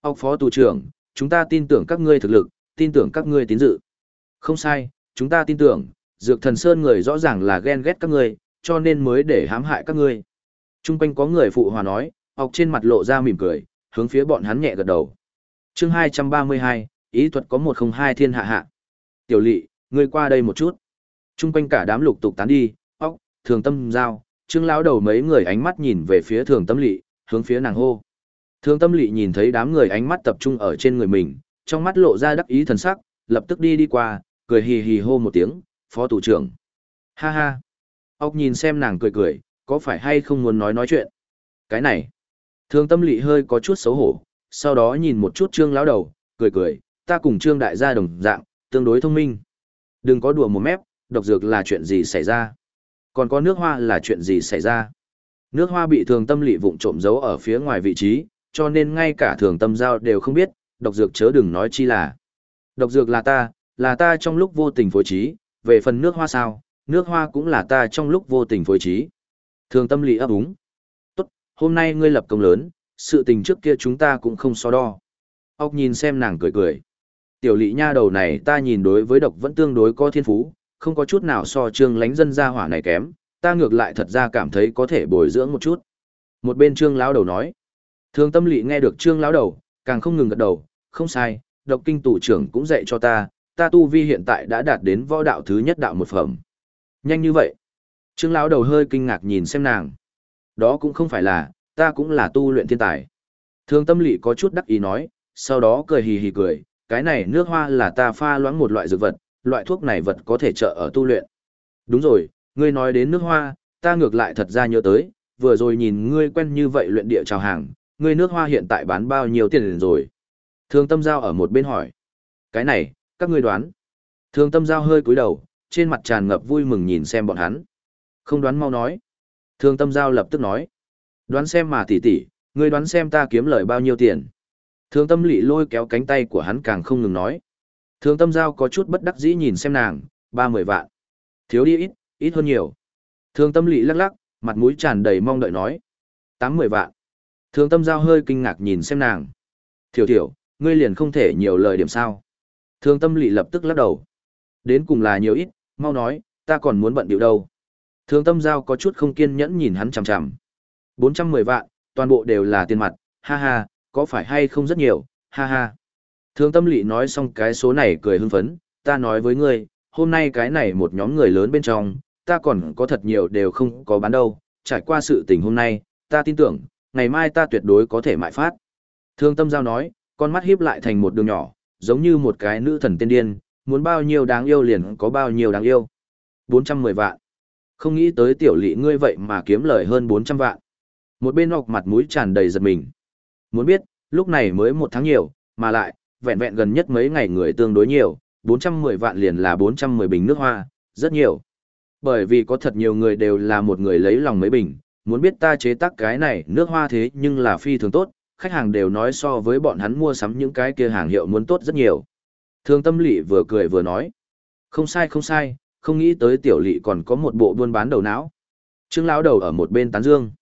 Ốc phó tù trưởng, chúng ta tin tưởng các ngươi thực lực, tin tưởng các ngươi tín dự. Không sai, chúng ta tin tưởng, dược thần sơn người rõ ràng là ghen ghét các ngươi, cho nên mới để hãm hại các ngươi. Trung quanh có người phụ hòa nói, học trên mặt lộ ra mỉm cười, hướng phía bọn hắn nhẹ gật đầu. chương 232, ý thuật có 102 thiên hạ hạ. Tiểu lỵ, ngươi qua đây một chút. Trung quanh cả đám lục tục tán đi, ốc, thường tâm giao, trương lão đầu mấy người ánh mắt nhìn về phía thường tâm lỵ, hướng phía nàng hô. Thường tâm lỵ nhìn thấy đám người ánh mắt tập trung ở trên người mình, trong mắt lộ ra đắc ý thần sắc, lập tức đi đi qua, cười hì hì hô một tiếng, phó thủ trưởng. Ha ha. Ốc nhìn xem nàng cười cười, có phải hay không muốn nói nói chuyện? Cái này. Thường tâm lị hơi có chút xấu hổ, sau đó nhìn một chút trương lão đầu, cười cười, ta cùng trương đại gia đồng dạng, tương đối thông minh. Đừng có đùa một mép, độc dược là chuyện gì xảy ra? Còn có nước hoa là chuyện gì xảy ra? Nước hoa bị thường tâm lị vụng trộm giấu ở phía ngoài vị trí, cho nên ngay cả thường tâm giao đều không biết, độc dược chớ đừng nói chi là. Độc dược là ta, là ta trong lúc vô tình phối trí, về phần nước hoa sao, nước hoa cũng là ta trong lúc vô tình phối trí. Thường tâm lý ấp úng. Tốt, hôm nay ngươi lập công lớn, sự tình trước kia chúng ta cũng không so đo. Ốc nhìn xem nàng cười cười. Tiểu lỵ nha đầu này ta nhìn đối với độc vẫn tương đối có thiên phú, không có chút nào so trương lánh dân gia hỏa này kém, ta ngược lại thật ra cảm thấy có thể bồi dưỡng một chút. Một bên trương lão đầu nói. Thường tâm lỵ nghe được trương lão đầu, càng không ngừng gật đầu, không sai, độc kinh tủ trưởng cũng dạy cho ta, ta tu vi hiện tại đã đạt đến võ đạo thứ nhất đạo một phẩm. Nhanh như vậy. Trương lão đầu hơi kinh ngạc nhìn xem nàng. Đó cũng không phải là, ta cũng là tu luyện thiên tài. thương tâm lỵ có chút đắc ý nói, sau đó cười hì hì cười, cái này nước hoa là ta pha loãng một loại dược vật, loại thuốc này vật có thể trợ ở tu luyện. Đúng rồi, ngươi nói đến nước hoa, ta ngược lại thật ra nhớ tới, vừa rồi nhìn ngươi quen như vậy luyện địa chào hàng, ngươi nước hoa hiện tại bán bao nhiêu tiền rồi? thương tâm giao ở một bên hỏi. Cái này, các ngươi đoán. thương tâm giao hơi cúi đầu, trên mặt tràn ngập vui mừng nhìn xem bọn hắn. Không đoán mau nói. thương tâm giao lập tức nói. Đoán xem mà tỷ tỷ, ngươi đoán xem ta kiếm lời bao nhiêu tiền. thương tâm lị lôi kéo cánh tay của hắn càng không ngừng nói. thương tâm giao có chút bất đắc dĩ nhìn xem nàng, ba mười vạn. Thiếu đi ít, ít hơn nhiều. thương tâm lị lắc lắc, mặt mũi tràn đầy mong đợi nói. Tám mười vạn. thương tâm giao hơi kinh ngạc nhìn xem nàng. Thiểu thiểu, ngươi liền không thể nhiều lời điểm sao. thương tâm lị lập tức lắc đầu. Đến cùng là nhiều ít, mau nói, ta còn muốn bận điệu đâu. Thường tâm giao có chút không kiên nhẫn nhìn hắn chằm chằm. 410 vạn, toàn bộ đều là tiền mặt, ha ha, có phải hay không rất nhiều, ha ha. Thường tâm lị nói xong cái số này cười hưng phấn, ta nói với ngươi, hôm nay cái này một nhóm người lớn bên trong, ta còn có thật nhiều đều không có bán đâu, trải qua sự tình hôm nay, ta tin tưởng, ngày mai ta tuyệt đối có thể mại phát. Thương tâm giao nói, con mắt híp lại thành một đường nhỏ, giống như một cái nữ thần tiên điên, muốn bao nhiêu đáng yêu liền có bao nhiêu đáng yêu. 410 vạn. Không nghĩ tới tiểu lỵ ngươi vậy mà kiếm lời hơn 400 vạn. Một bên ngọc mặt mũi tràn đầy giật mình. Muốn biết, lúc này mới một tháng nhiều, mà lại, vẹn vẹn gần nhất mấy ngày người tương đối nhiều, 410 vạn liền là 410 bình nước hoa, rất nhiều. Bởi vì có thật nhiều người đều là một người lấy lòng mấy bình, muốn biết ta chế tác cái này nước hoa thế nhưng là phi thường tốt, khách hàng đều nói so với bọn hắn mua sắm những cái kia hàng hiệu muốn tốt rất nhiều. Thương tâm lỵ vừa cười vừa nói. Không sai không sai, không nghĩ tới tiểu lỵ còn có một bộ buôn bán đầu não. Trương lão đầu ở một bên tán dương.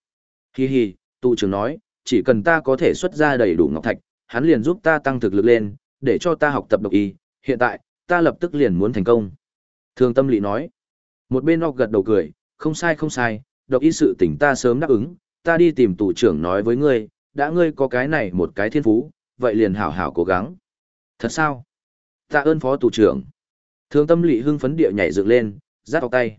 Hi hi, tụ trưởng nói, chỉ cần ta có thể xuất ra đầy đủ ngọc thạch, hắn liền giúp ta tăng thực lực lên, để cho ta học tập độc y, hiện tại, ta lập tức liền muốn thành công. Thương tâm lỵ nói. Một bên ọc gật đầu cười, không sai không sai, độc y sự tỉnh ta sớm đáp ứng, ta đi tìm tụ trưởng nói với ngươi, đã ngươi có cái này một cái thiên phú, vậy liền hảo hảo cố gắng. Thật sao? Ta ơn phó tụ trưởng. Thương tâm lị hưng phấn địa nhảy dựng lên, rát vào tay.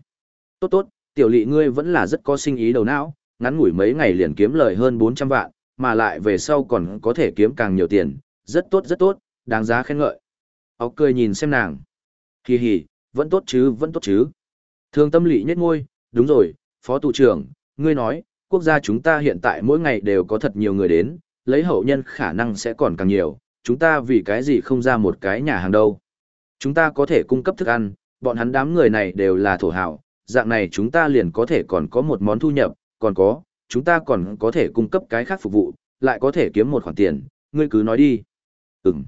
Tốt tốt, tiểu lị ngươi vẫn là rất có sinh ý đầu não, ngắn ngủi mấy ngày liền kiếm lời hơn 400 vạn, mà lại về sau còn có thể kiếm càng nhiều tiền, rất tốt rất tốt, đáng giá khen ngợi. Ốc cười nhìn xem nàng. Hì hì, vẫn tốt chứ, vẫn tốt chứ. Thương tâm lị nhếch ngôi, đúng rồi, phó tụ trưởng, ngươi nói, quốc gia chúng ta hiện tại mỗi ngày đều có thật nhiều người đến, lấy hậu nhân khả năng sẽ còn càng nhiều, chúng ta vì cái gì không ra một cái nhà hàng đâu. Chúng ta có thể cung cấp thức ăn, bọn hắn đám người này đều là thổ hào, dạng này chúng ta liền có thể còn có một món thu nhập, còn có, chúng ta còn có thể cung cấp cái khác phục vụ, lại có thể kiếm một khoản tiền, ngươi cứ nói đi. Ừm.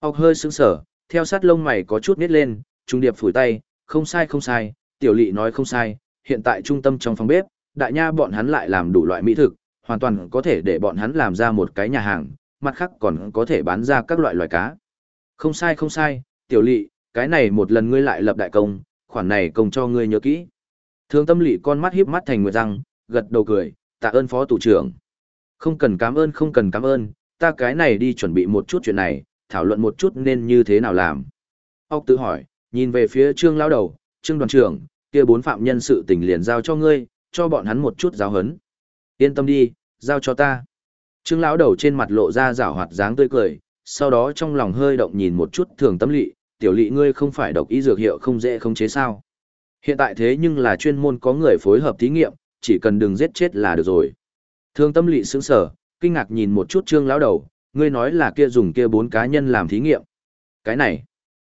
Ốc hơi sững sở, theo sát lông mày có chút nít lên, trung điệp phủi tay, không sai không sai, tiểu lỵ nói không sai, hiện tại trung tâm trong phòng bếp, đại nha bọn hắn lại làm đủ loại mỹ thực, hoàn toàn có thể để bọn hắn làm ra một cái nhà hàng, mặt khác còn có thể bán ra các loại loài cá. Không sai không sai, tiểu lỵ, cái này một lần ngươi lại lập đại công, khoản này công cho ngươi nhớ kỹ. Thương tâm lỵ con mắt híp mắt thành nguyệt răng, gật đầu cười, tạ ơn phó tù trưởng. Không cần cảm ơn không cần cảm ơn, ta cái này đi chuẩn bị một chút chuyện này, thảo luận một chút nên như thế nào làm. Ốc tự hỏi, nhìn về phía trương lao đầu, trương đoàn trưởng, kia bốn phạm nhân sự tình liền giao cho ngươi, cho bọn hắn một chút giáo hấn. Yên tâm đi, giao cho ta. Trương lão đầu trên mặt lộ ra rảo hoạt dáng tươi cười, sau đó trong lòng hơi động nhìn một chút thường tâm lỵ, tiểu lỵ ngươi không phải độc ý dược hiệu không dễ không chế sao. Hiện tại thế nhưng là chuyên môn có người phối hợp thí nghiệm, chỉ cần đừng giết chết là được rồi. Thương tâm lỵ sững sở, kinh ngạc nhìn một chút trương lão đầu, ngươi nói là kia dùng kia bốn cá nhân làm thí nghiệm. Cái này,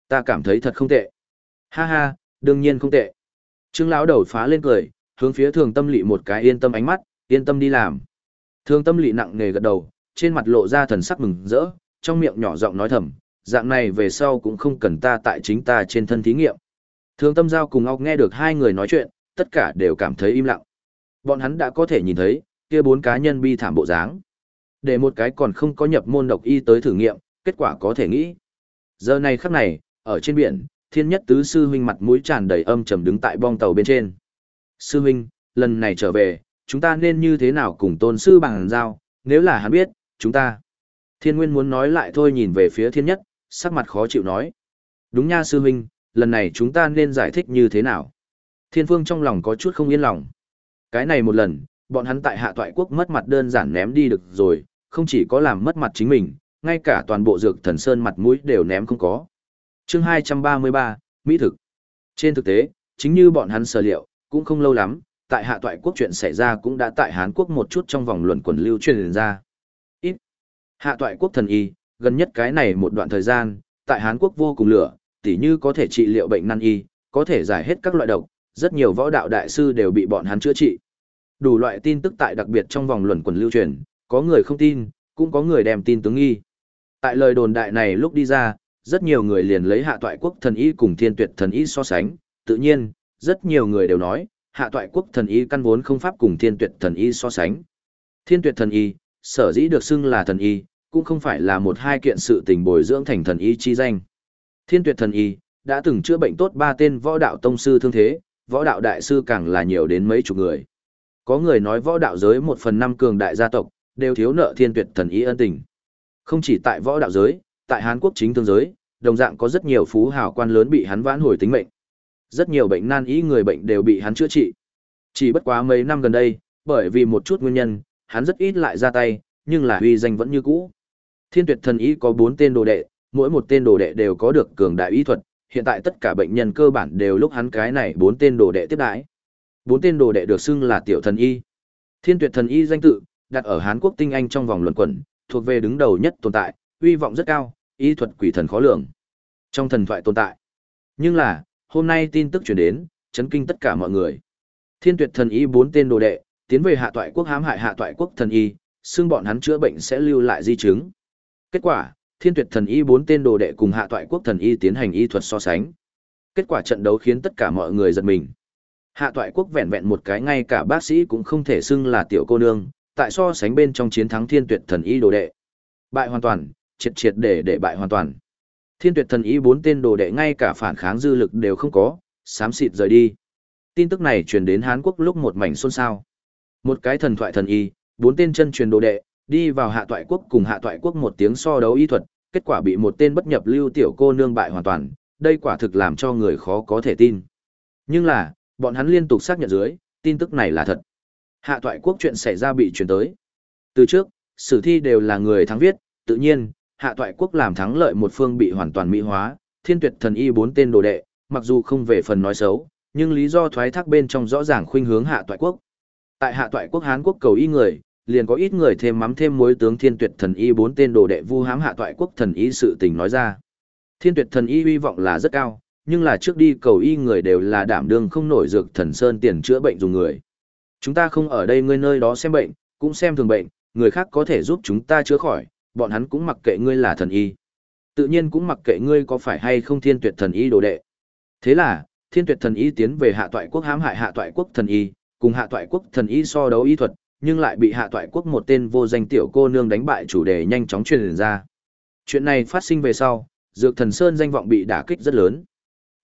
ta cảm thấy thật không tệ. Ha ha, đương nhiên không tệ. Trương lão đầu phá lên cười, hướng phía thường tâm lỵ một cái yên tâm ánh mắt, yên tâm đi làm. Thường tâm lỵ nặng nề gật đầu, trên mặt lộ ra thần sắc mừng rỡ, trong miệng nhỏ giọng nói thầm, dạng này về sau cũng không cần ta tại chính ta trên thân thí nghiệm. Thường tâm giao cùng óc nghe được hai người nói chuyện, tất cả đều cảm thấy im lặng. Bọn hắn đã có thể nhìn thấy, kia bốn cá nhân bi thảm bộ dáng. Để một cái còn không có nhập môn độc y tới thử nghiệm, kết quả có thể nghĩ. Giờ này khắc này, ở trên biển, thiên nhất tứ sư huynh mặt mũi tràn đầy âm trầm đứng tại bong tàu bên trên. Sư huynh, lần này trở về, chúng ta nên như thế nào cùng tôn sư bằng giao, nếu là hắn biết, chúng ta. Thiên nguyên muốn nói lại thôi nhìn về phía thiên nhất, sắc mặt khó chịu nói. Đúng nha sư huynh, lần này chúng ta nên giải thích như thế nào? Thiên phương trong lòng có chút không yên lòng. Cái này một lần, bọn hắn tại hạ toại quốc mất mặt đơn giản ném đi được rồi, không chỉ có làm mất mặt chính mình, ngay cả toàn bộ dược thần sơn mặt mũi đều ném không có. chương 233, Mỹ thực. Trên thực tế, chính như bọn hắn sở liệu, cũng không lâu lắm, tại hạ toại quốc chuyện xảy ra cũng đã tại Hán quốc một chút trong vòng luận quần lưu truyền ra. Ít. Hạ toại quốc thần y, gần nhất cái này một đoạn thời gian, tại Hán quốc vô cùng lửa, tỉ như có thể trị liệu bệnh nan y, có thể giải hết các loại độc, rất nhiều võ đạo đại sư đều bị bọn hắn chữa trị. Đủ loại tin tức tại đặc biệt trong vòng luận quần lưu truyền, có người không tin, cũng có người đem tin tướng nghi. Tại lời đồn đại này lúc đi ra, rất nhiều người liền lấy hạ toại quốc thần y cùng thiên tuyệt thần y so sánh, tự nhiên, rất nhiều người đều nói, hạ toại quốc thần y căn vốn không pháp cùng thiên tuyệt thần y so sánh. Thiên tuyệt thần y, sở dĩ được xưng là thần y, cũng không phải là một hai kiện sự tình bồi dưỡng thành thần y chi danh. Thiên tuyệt thần y, đã từng chữa bệnh tốt ba tên võ đạo tông sư thương thế, võ đạo đại sư càng là nhiều đến mấy chục người. Có người nói võ đạo giới một phần năm cường đại gia tộc, đều thiếu nợ thiên tuyệt thần y ân tình. Không chỉ tại võ đạo giới, tại Hán quốc chính thương giới, đồng dạng có rất nhiều phú hào quan lớn bị hắn vãn hồi tính mệnh. Rất nhiều bệnh nan y người bệnh đều bị hắn chữa trị. Chỉ bất quá mấy năm gần đây, bởi vì một chút nguyên nhân, hắn rất ít lại ra tay, nhưng là uy danh vẫn như cũ. Thiên tuyệt thần y có 4 tên đồ đệ, mỗi một tên đồ đệ đều có được cường đại y thuật, hiện tại tất cả bệnh nhân cơ bản đều lúc hắn cái này 4 tên đồ đệ tiếp đãi. 4 tên đồ đệ được xưng là tiểu thần y. Thiên tuyệt thần y danh tự, đặt ở Hán quốc tinh anh trong vòng luận quẩn, thuộc về đứng đầu nhất tồn tại, uy vọng rất cao, y thuật quỷ thần khó lường. Trong thần thoại tồn tại. Nhưng là, hôm nay tin tức truyền đến, chấn kinh tất cả mọi người. Thiên tuyệt thần y bốn tên đồ đệ, tiến về hạ toại quốc hãm hại hạ toại quốc thần y, xương bọn hắn chữa bệnh sẽ lưu lại di chứng. Kết quả, Thiên Tuyệt Thần Y bốn tên đồ đệ cùng Hạ Toại Quốc Thần Y tiến hành y thuật so sánh. Kết quả trận đấu khiến tất cả mọi người giật mình. Hạ Toại Quốc vẹn vẹn một cái ngay cả bác sĩ cũng không thể xưng là tiểu cô nương, tại so sánh bên trong chiến thắng Thiên Tuyệt Thần Y đồ đệ. Bại hoàn toàn, triệt triệt để để bại hoàn toàn. Thiên Tuyệt Thần Y bốn tên đồ đệ ngay cả phản kháng dư lực đều không có, xám xịt rời đi. Tin tức này truyền đến Hán Quốc lúc một mảnh xôn xao. Một cái thần thoại thần y, bốn tên chân truyền đồ đệ, đi vào hạ toại quốc cùng hạ toại quốc một tiếng so đấu y thuật, kết quả bị một tên bất nhập lưu tiểu cô nương bại hoàn toàn, đây quả thực làm cho người khó có thể tin. Nhưng là, bọn hắn liên tục xác nhận dưới, tin tức này là thật. Hạ toại quốc chuyện xảy ra bị truyền tới. Từ trước, sử thi đều là người thắng viết, tự nhiên, hạ toại quốc làm thắng lợi một phương bị hoàn toàn mỹ hóa, thiên tuyệt thần y bốn tên đồ đệ, mặc dù không về phần nói xấu, nhưng lý do thoái thác bên trong rõ ràng khuynh hướng hạ toại quốc. Tại hạ toại quốc Hán quốc cầu y người, liền có ít người thêm mắm thêm muối tướng thiên tuyệt thần y bốn tên đồ đệ vu hám hạ toại quốc thần y sự tình nói ra. Thiên tuyệt thần y hy vọng là rất cao, nhưng là trước đi cầu y người đều là đảm đương không nổi dược thần sơn tiền chữa bệnh dùng người. Chúng ta không ở đây ngươi nơi đó xem bệnh, cũng xem thường bệnh, người khác có thể giúp chúng ta chữa khỏi, bọn hắn cũng mặc kệ ngươi là thần y. Tự nhiên cũng mặc kệ ngươi có phải hay không thiên tuyệt thần y đồ đệ. Thế là, thiên tuyệt thần y tiến về hạ toại quốc hãm hại hạ toại quốc thần y, cùng hạ toại quốc thần y so đấu y thuật, nhưng lại bị hạ toại quốc một tên vô danh tiểu cô nương đánh bại chủ đề nhanh chóng truyền ra. Chuyện này phát sinh về sau, dược thần Sơn danh vọng bị đả kích rất lớn.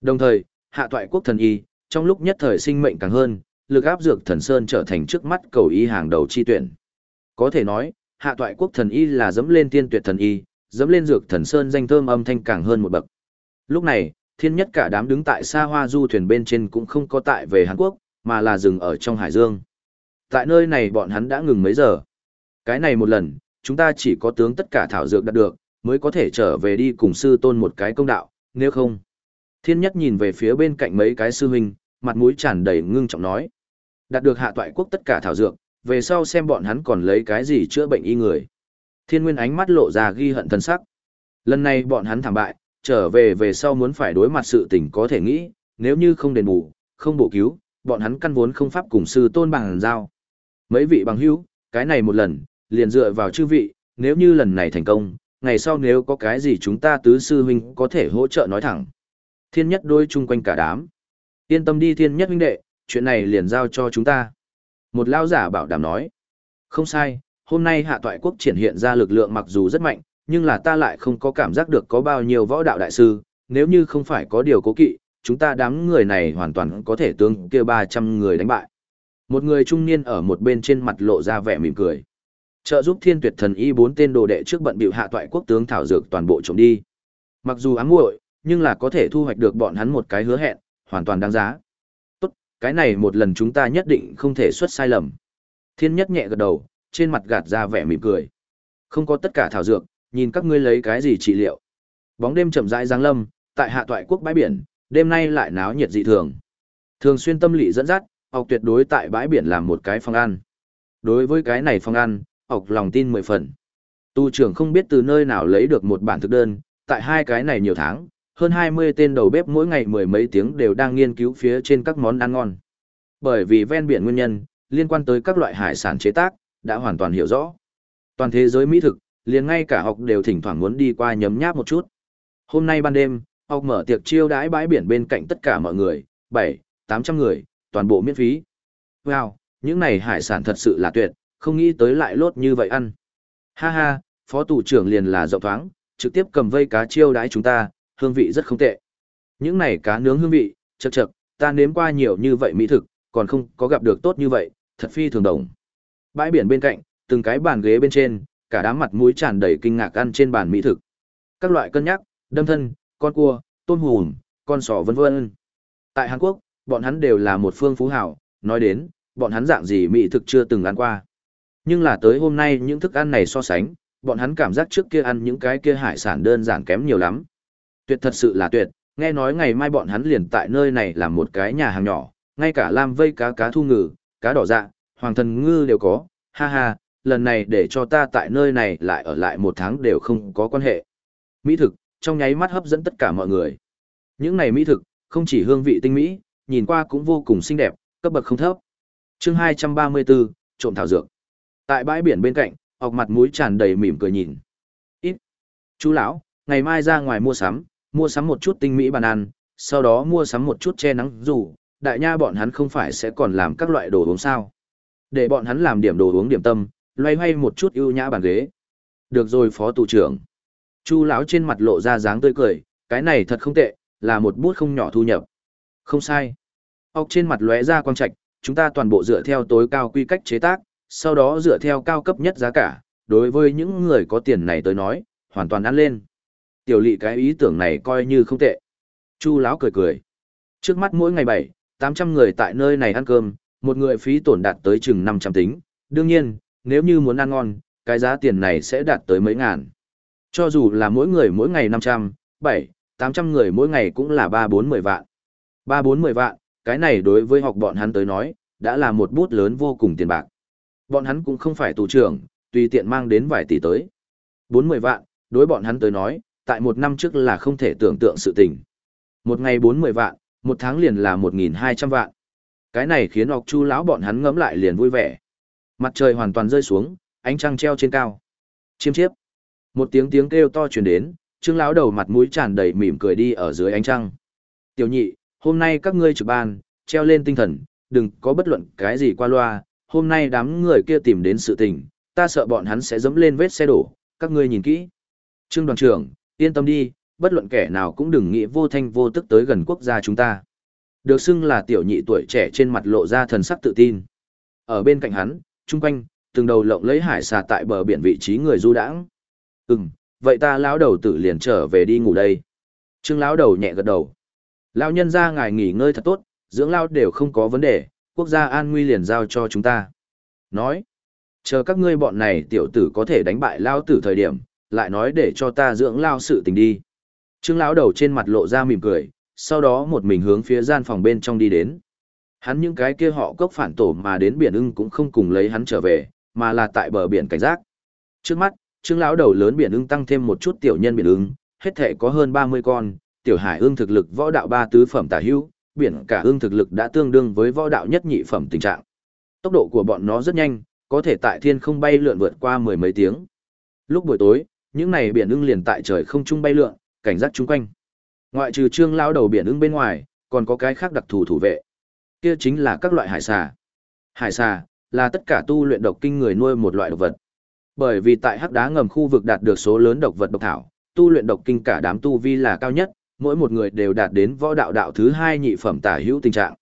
Đồng thời, hạ toại quốc thần y, trong lúc nhất thời sinh mệnh càng hơn, lực áp dược thần Sơn trở thành trước mắt cầu y hàng đầu chi tuyển. Có thể nói, hạ toại quốc thần y là dẫm lên tiên tuyệt thần y, dẫm lên dược thần Sơn danh thơm âm thanh càng hơn một bậc. Lúc này, thiên nhất cả đám đứng tại xa hoa du thuyền bên trên cũng không có tại về Hàn Quốc, mà là dừng ở trong hải dương. Tại nơi này bọn hắn đã ngừng mấy giờ. Cái này một lần, chúng ta chỉ có tướng tất cả thảo dược đạt được, mới có thể trở về đi cùng sư tôn một cái công đạo, nếu không. Thiên nhất nhìn về phía bên cạnh mấy cái sư huynh, mặt mũi tràn đầy ngưng trọng nói. Đạt được hạ toại quốc tất cả thảo dược, về sau xem bọn hắn còn lấy cái gì chữa bệnh y người. Thiên nguyên ánh mắt lộ ra ghi hận thân sắc. Lần này bọn hắn thảm bại, trở về về sau muốn phải đối mặt sự tình có thể nghĩ, nếu như không đền bù, không bổ cứu, bọn hắn căn vốn không pháp cùng sư tôn bằng giao. Mấy vị bằng hữu, cái này một lần, liền dựa vào chư vị, nếu như lần này thành công, ngày sau nếu có cái gì chúng ta tứ sư huynh có thể hỗ trợ nói thẳng. Thiên nhất đôi chung quanh cả đám. Yên tâm đi thiên nhất huynh đệ, chuyện này liền giao cho chúng ta. Một lao giả bảo đảm nói. Không sai, hôm nay hạ toại quốc triển hiện ra lực lượng mặc dù rất mạnh, nhưng là ta lại không có cảm giác được có bao nhiêu võ đạo đại sư, nếu như không phải có điều cố kỵ, chúng ta đám người này hoàn toàn có thể tương kia 300 người đánh bại. Một người trung niên ở một bên trên mặt lộ ra vẻ mỉm cười. Trợ giúp thiên tuyệt thần y bốn tên đồ đệ trước bận biểu hạ toại quốc tướng thảo dược toàn bộ trộm đi. Mặc dù ám muội, nhưng là có thể thu hoạch được bọn hắn một cái hứa hẹn, hoàn toàn đáng giá. Tốt, cái này một lần chúng ta nhất định không thể xuất sai lầm. Thiên nhất nhẹ gật đầu, trên mặt gạt ra vẻ mỉm cười. Không có tất cả thảo dược, nhìn các ngươi lấy cái gì trị liệu. Bóng đêm chậm rãi giáng lâm, tại hạ toại quốc bãi biển, đêm nay lại náo nhiệt dị thường. Thường xuyên tâm lý dẫn dắt, ọc tuyệt đối tại bãi biển làm một cái phòng ăn. Đối với cái này phòng ăn, ọc lòng tin mười phần. Tu trưởng không biết từ nơi nào lấy được một bản thực đơn, tại hai cái này nhiều tháng, hơn 20 tên đầu bếp mỗi ngày mười mấy tiếng đều đang nghiên cứu phía trên các món ăn ngon. Bởi vì ven biển nguyên nhân, liên quan tới các loại hải sản chế tác, đã hoàn toàn hiểu rõ. Toàn thế giới mỹ thực, liền ngay cả học đều thỉnh thoảng muốn đi qua nhấm nháp một chút. Hôm nay ban đêm, học mở tiệc chiêu đãi bãi biển bên cạnh tất cả mọi người, 7, 800 người, toàn bộ miễn phí. Wow, những này hải sản thật sự là tuyệt, không nghĩ tới lại lốt như vậy ăn. Ha ha, phó tù trưởng liền là rộng thoáng, trực tiếp cầm vây cá chiêu đãi chúng ta, hương vị rất không tệ. Những này cá nướng hương vị, chậc chậc, ta nếm qua nhiều như vậy mỹ thực, còn không có gặp được tốt như vậy, thật phi thường đồng. Bãi biển bên cạnh, từng cái bàn ghế bên trên, cả đám mặt mũi tràn đầy kinh ngạc ăn trên bàn mỹ thực. Các loại cân nhắc, đâm thân, con cua, tôm hùm, con sò vân vân. Tại Hàn Quốc, bọn hắn đều là một phương phú hảo, nói đến, bọn hắn dạng gì mỹ thực chưa từng ăn qua. Nhưng là tới hôm nay những thức ăn này so sánh, bọn hắn cảm giác trước kia ăn những cái kia hải sản đơn giản kém nhiều lắm. Tuyệt thật sự là tuyệt, nghe nói ngày mai bọn hắn liền tại nơi này làm một cái nhà hàng nhỏ, ngay cả lam vây cá cá thu ngừ, cá đỏ dạ, hoàng thần ngư đều có, ha ha, lần này để cho ta tại nơi này lại ở lại một tháng đều không có quan hệ. Mỹ thực, trong nháy mắt hấp dẫn tất cả mọi người. Những này mỹ thực, không chỉ hương vị tinh mỹ, nhìn qua cũng vô cùng xinh đẹp, cấp bậc không thấp. Chương 234, trộm thảo dược. Tại bãi biển bên cạnh, ọc mặt mũi tràn đầy mỉm cười nhìn. Ít. Chú lão, ngày mai ra ngoài mua sắm, mua sắm một chút tinh mỹ bàn ăn, sau đó mua sắm một chút che nắng dù, đại nha bọn hắn không phải sẽ còn làm các loại đồ uống sao. Để bọn hắn làm điểm đồ uống điểm tâm, loay hoay một chút ưu nhã bàn ghế. Được rồi phó tù trưởng. Chu lão trên mặt lộ ra dáng tươi cười, cái này thật không tệ, là một bút không nhỏ thu nhập. Không sai. Ốc trên mặt lóe ra quang trạch, chúng ta toàn bộ dựa theo tối cao quy cách chế tác, sau đó dựa theo cao cấp nhất giá cả, đối với những người có tiền này tới nói, hoàn toàn ăn lên. Tiểu lị cái ý tưởng này coi như không tệ. Chu lão cười cười. Trước mắt mỗi ngày bảy, tám trăm người tại nơi này ăn cơm, một người phí tổn đạt tới chừng năm trăm tính. Đương nhiên, nếu như muốn ăn ngon, cái giá tiền này sẽ đạt tới mấy ngàn. Cho dù là mỗi người mỗi ngày năm trăm, bảy, tám trăm người mỗi ngày cũng là ba bốn mười vạn. ba bốn mười vạn, cái này đối với học bọn hắn tới nói, đã là một bút lớn vô cùng tiền bạc. Bọn hắn cũng không phải tù trưởng, tùy tiện mang đến vài tỷ tới. bốn mười vạn, đối bọn hắn tới nói, tại một năm trước là không thể tưởng tượng sự tình. Một ngày bốn mười vạn, một tháng liền là một nghìn hai trăm vạn. Cái này khiến học chu lão bọn hắn ngẫm lại liền vui vẻ. Mặt trời hoàn toàn rơi xuống, ánh trăng treo trên cao. Chiêm chiếp. Một tiếng tiếng kêu to truyền đến, trương lão đầu mặt mũi tràn đầy mỉm cười đi ở dưới ánh trăng. Tiểu nhị, hôm nay các ngươi trực ban, treo lên tinh thần, đừng có bất luận cái gì qua loa, hôm nay đám người kia tìm đến sự tình, ta sợ bọn hắn sẽ dẫm lên vết xe đổ, các ngươi nhìn kỹ. Trương đoàn trưởng, yên tâm đi, bất luận kẻ nào cũng đừng nghĩ vô thanh vô tức tới gần quốc gia chúng ta. Được xưng là tiểu nhị tuổi trẻ trên mặt lộ ra thần sắc tự tin. Ở bên cạnh hắn, chung quanh, từng đầu lộng lấy hải xà tại bờ biển vị trí người du đãng. Ừm, vậy ta lão đầu tử liền trở về đi ngủ đây. Trương lão đầu nhẹ gật đầu. Lão nhân ra ngài nghỉ ngơi thật tốt, dưỡng lao đều không có vấn đề, quốc gia an nguy liền giao cho chúng ta. Nói, chờ các ngươi bọn này tiểu tử có thể đánh bại lao tử thời điểm, lại nói để cho ta dưỡng lao sự tình đi. Trương lão đầu trên mặt lộ ra mỉm cười, sau đó một mình hướng phía gian phòng bên trong đi đến. Hắn những cái kia họ cốc phản tổ mà đến biển ưng cũng không cùng lấy hắn trở về, mà là tại bờ biển cảnh giác. Trước mắt, Trương lão đầu lớn biển ưng tăng thêm một chút tiểu nhân biển ưng, hết thể có hơn 30 con, tiểu hải ưng thực lực võ đạo ba tứ phẩm tả hữu, biển cả ưng thực lực đã tương đương với võ đạo nhất nhị phẩm tình trạng. Tốc độ của bọn nó rất nhanh, có thể tại thiên không bay lượn vượt qua mười mấy tiếng. Lúc buổi tối, những này biển ưng liền tại trời không trung bay lượn, cảnh giác chung quanh. Ngoại trừ trương lao đầu biển ưng bên ngoài, còn có cái khác đặc thù thủ vệ. Kia chính là các loại hải xà. Hải xà là tất cả tu luyện độc kinh người nuôi một loại độc vật. Bởi vì tại hắc đá ngầm khu vực đạt được số lớn độc vật độc thảo, tu luyện độc kinh cả đám tu vi là cao nhất, mỗi một người đều đạt đến võ đạo đạo thứ hai nhị phẩm tả hữu tình trạng.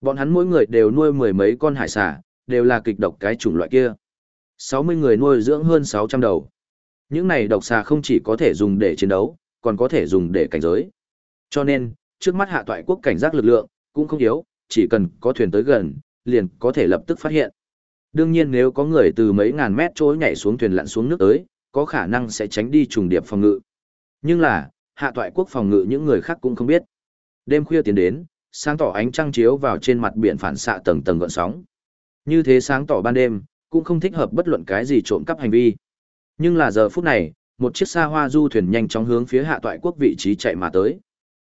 Bọn hắn mỗi người đều nuôi mười mấy con hải xà, đều là kịch độc cái chủng loại kia. 60 người nuôi dưỡng hơn 600 đầu. Những này độc xà không chỉ có thể dùng để chiến đấu, còn có thể dùng để cảnh giới. Cho nên, trước mắt hạ toại quốc cảnh giác lực lượng, cũng không yếu, chỉ cần có thuyền tới gần, liền có thể lập tức phát hiện. Đương nhiên nếu có người từ mấy ngàn mét trôi nhảy xuống thuyền lặn xuống nước tới, có khả năng sẽ tránh đi trùng điệp phòng ngự. Nhưng là, hạ toại quốc phòng ngự những người khác cũng không biết. Đêm khuya tiến đến, sáng tỏ ánh trăng chiếu vào trên mặt biển phản xạ tầng tầng gợn sóng. Như thế sáng tỏ ban đêm, cũng không thích hợp bất luận cái gì trộm cắp hành vi. Nhưng là giờ phút này, một chiếc xa hoa du thuyền nhanh chóng hướng phía hạ toại quốc vị trí chạy mà tới.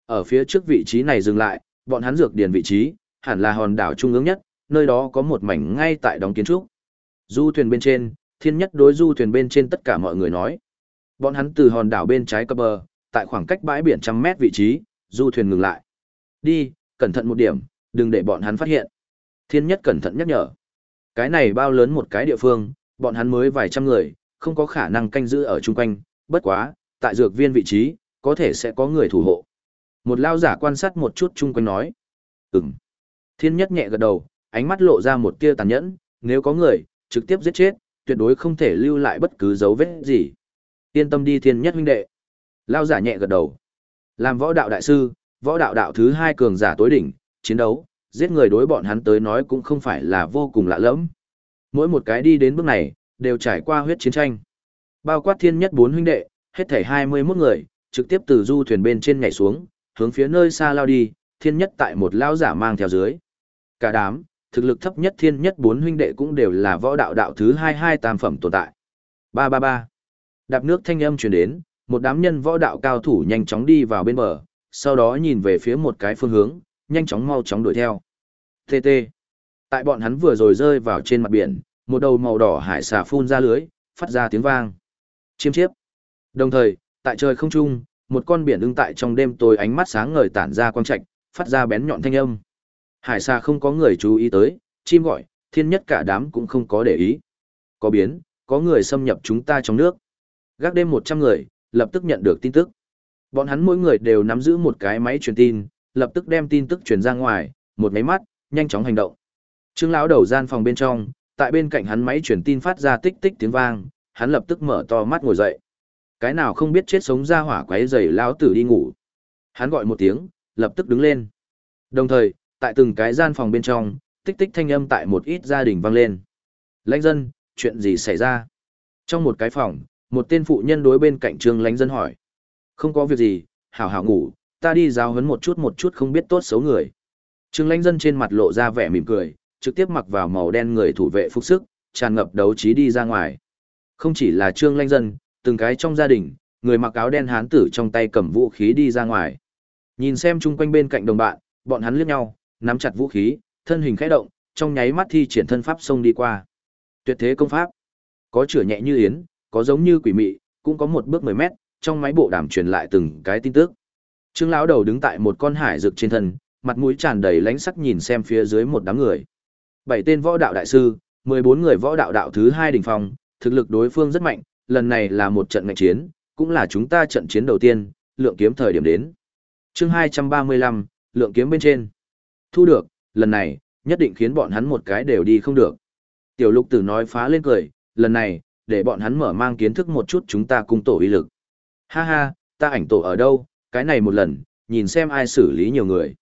Ở phía trước vị trí này dừng lại, bọn hắn dược điền vị trí, hẳn là hòn đảo trung ương nhất, nơi đó có một mảnh ngay tại đóng kiến trúc. Du thuyền bên trên, thiên nhất đối du thuyền bên trên tất cả mọi người nói. Bọn hắn từ hòn đảo bên trái cập bờ, tại khoảng cách bãi biển trăm mét vị trí, du thuyền ngừng lại. Đi, cẩn thận một điểm, đừng để bọn hắn phát hiện. Thiên nhất cẩn thận nhắc nhở. Cái này bao lớn một cái địa phương, bọn hắn mới vài trăm người, không có khả năng canh giữ ở chung quanh, bất quá, tại dược viên vị trí, có thể sẽ có người thủ hộ. Một lao giả quan sát một chút chung quanh nói. Ừm. Thiên nhất nhẹ gật đầu, ánh mắt lộ ra một tia tàn nhẫn, nếu có người, trực tiếp giết chết, tuyệt đối không thể lưu lại bất cứ dấu vết gì. Yên tâm đi thiên nhất huynh đệ. Lao giả nhẹ gật đầu. Làm võ đạo đại sư, võ đạo đạo thứ hai cường giả tối đỉnh, chiến đấu, giết người đối bọn hắn tới nói cũng không phải là vô cùng lạ lẫm. Mỗi một cái đi đến bước này, đều trải qua huyết chiến tranh. Bao quát thiên nhất bốn huynh đệ, hết thảy 21 người, trực tiếp từ du thuyền bên trên nhảy xuống, hướng phía nơi xa lao đi, thiên nhất tại một lao giả mang theo dưới. Cả đám, thực lực thấp nhất thiên nhất bốn huynh đệ cũng đều là võ đạo đạo thứ hai hai tam phẩm tồn tại. Ba ba ba. Đạp nước thanh âm truyền đến, một đám nhân võ đạo cao thủ nhanh chóng đi vào bên bờ, sau đó nhìn về phía một cái phương hướng, nhanh chóng mau chóng đuổi theo. TT. Tại bọn hắn vừa rồi rơi vào trên mặt biển, một đầu màu đỏ hải xà phun ra lưới, phát ra tiếng vang. Chiêm chiếp. Đồng thời, tại trời không trung, một con biển ưng tại trong đêm tối ánh mắt sáng ngời tản ra quang trạch, phát ra bén nhọn thanh âm. Hải xa không có người chú ý tới, chim gọi, thiên nhất cả đám cũng không có để ý. Có biến, có người xâm nhập chúng ta trong nước. Gác đêm 100 người, lập tức nhận được tin tức. Bọn hắn mỗi người đều nắm giữ một cái máy truyền tin, lập tức đem tin tức truyền ra ngoài, một máy mắt, nhanh chóng hành động. Trương lão đầu gian phòng bên trong, tại bên cạnh hắn máy truyền tin phát ra tích tích tiếng vang, hắn lập tức mở to mắt ngồi dậy. Cái nào không biết chết sống ra hỏa quấy rầy lão tử đi ngủ. Hắn gọi một tiếng, lập tức đứng lên. Đồng thời, tại từng cái gian phòng bên trong, tích tích thanh âm tại một ít gia đình vang lên. Lãnh dân, chuyện gì xảy ra? Trong một cái phòng, một tên phụ nhân đối bên cạnh Trương Lãnh dân hỏi. Không có việc gì, hảo hảo ngủ, ta đi giáo huấn một chút một chút không biết tốt xấu người. Trương Lãnh dân trên mặt lộ ra vẻ mỉm cười, trực tiếp mặc vào màu đen người thủ vệ phục sức, tràn ngập đấu trí đi ra ngoài. Không chỉ là Trương Lãnh dân, từng cái trong gia đình, người mặc áo đen hán tử trong tay cầm vũ khí đi ra ngoài. Nhìn xem chung quanh bên cạnh đồng bạn, bọn hắn liếc nhau, nắm chặt vũ khí, thân hình khẽ động, trong nháy mắt thi triển thân pháp xông đi qua. Tuyệt thế công pháp. Có chửa nhẹ như yến, có giống như quỷ mị, cũng có một bước 10 mét, trong máy bộ đàm truyền lại từng cái tin tức. Trương lão đầu đứng tại một con hải rực trên thân, mặt mũi tràn đầy lánh sắc nhìn xem phía dưới một đám người. Bảy tên võ đạo đại sư, 14 người võ đạo đạo thứ hai đỉnh phong, thực lực đối phương rất mạnh, lần này là một trận ngạch chiến, cũng là chúng ta trận chiến đầu tiên, lượng kiếm thời điểm đến. Chương 235, lượng kiếm bên trên. Thu được, lần này, nhất định khiến bọn hắn một cái đều đi không được. Tiểu lục tử nói phá lên cười, lần này, để bọn hắn mở mang kiến thức một chút chúng ta cung tổ uy lực. Ha ha, ta ảnh tổ ở đâu, cái này một lần, nhìn xem ai xử lý nhiều người.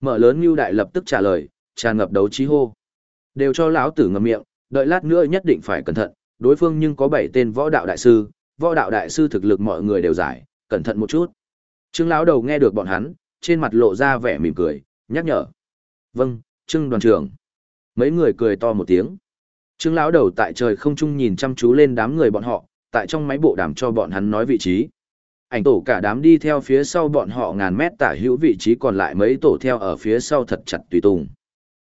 Mở lớn như đại lập tức trả lời, tràn ngập đấu trí hô. Đều cho lão tử ngậm miệng, đợi lát nữa nhất định phải cẩn thận, đối phương nhưng có bảy tên võ đạo đại sư, võ đạo đại sư thực lực mọi người đều giải, cẩn thận một chút. Trương lão đầu nghe được bọn hắn, trên mặt lộ ra vẻ mỉm cười, nhắc nhở. Vâng, Trương đoàn trưởng. Mấy người cười to một tiếng. Trương lão đầu tại trời không trung nhìn chăm chú lên đám người bọn họ, tại trong máy bộ đàm cho bọn hắn nói vị trí. Ảnh tổ cả đám đi theo phía sau bọn họ ngàn mét tả hữu vị trí còn lại mấy tổ theo ở phía sau thật chặt tùy tùng.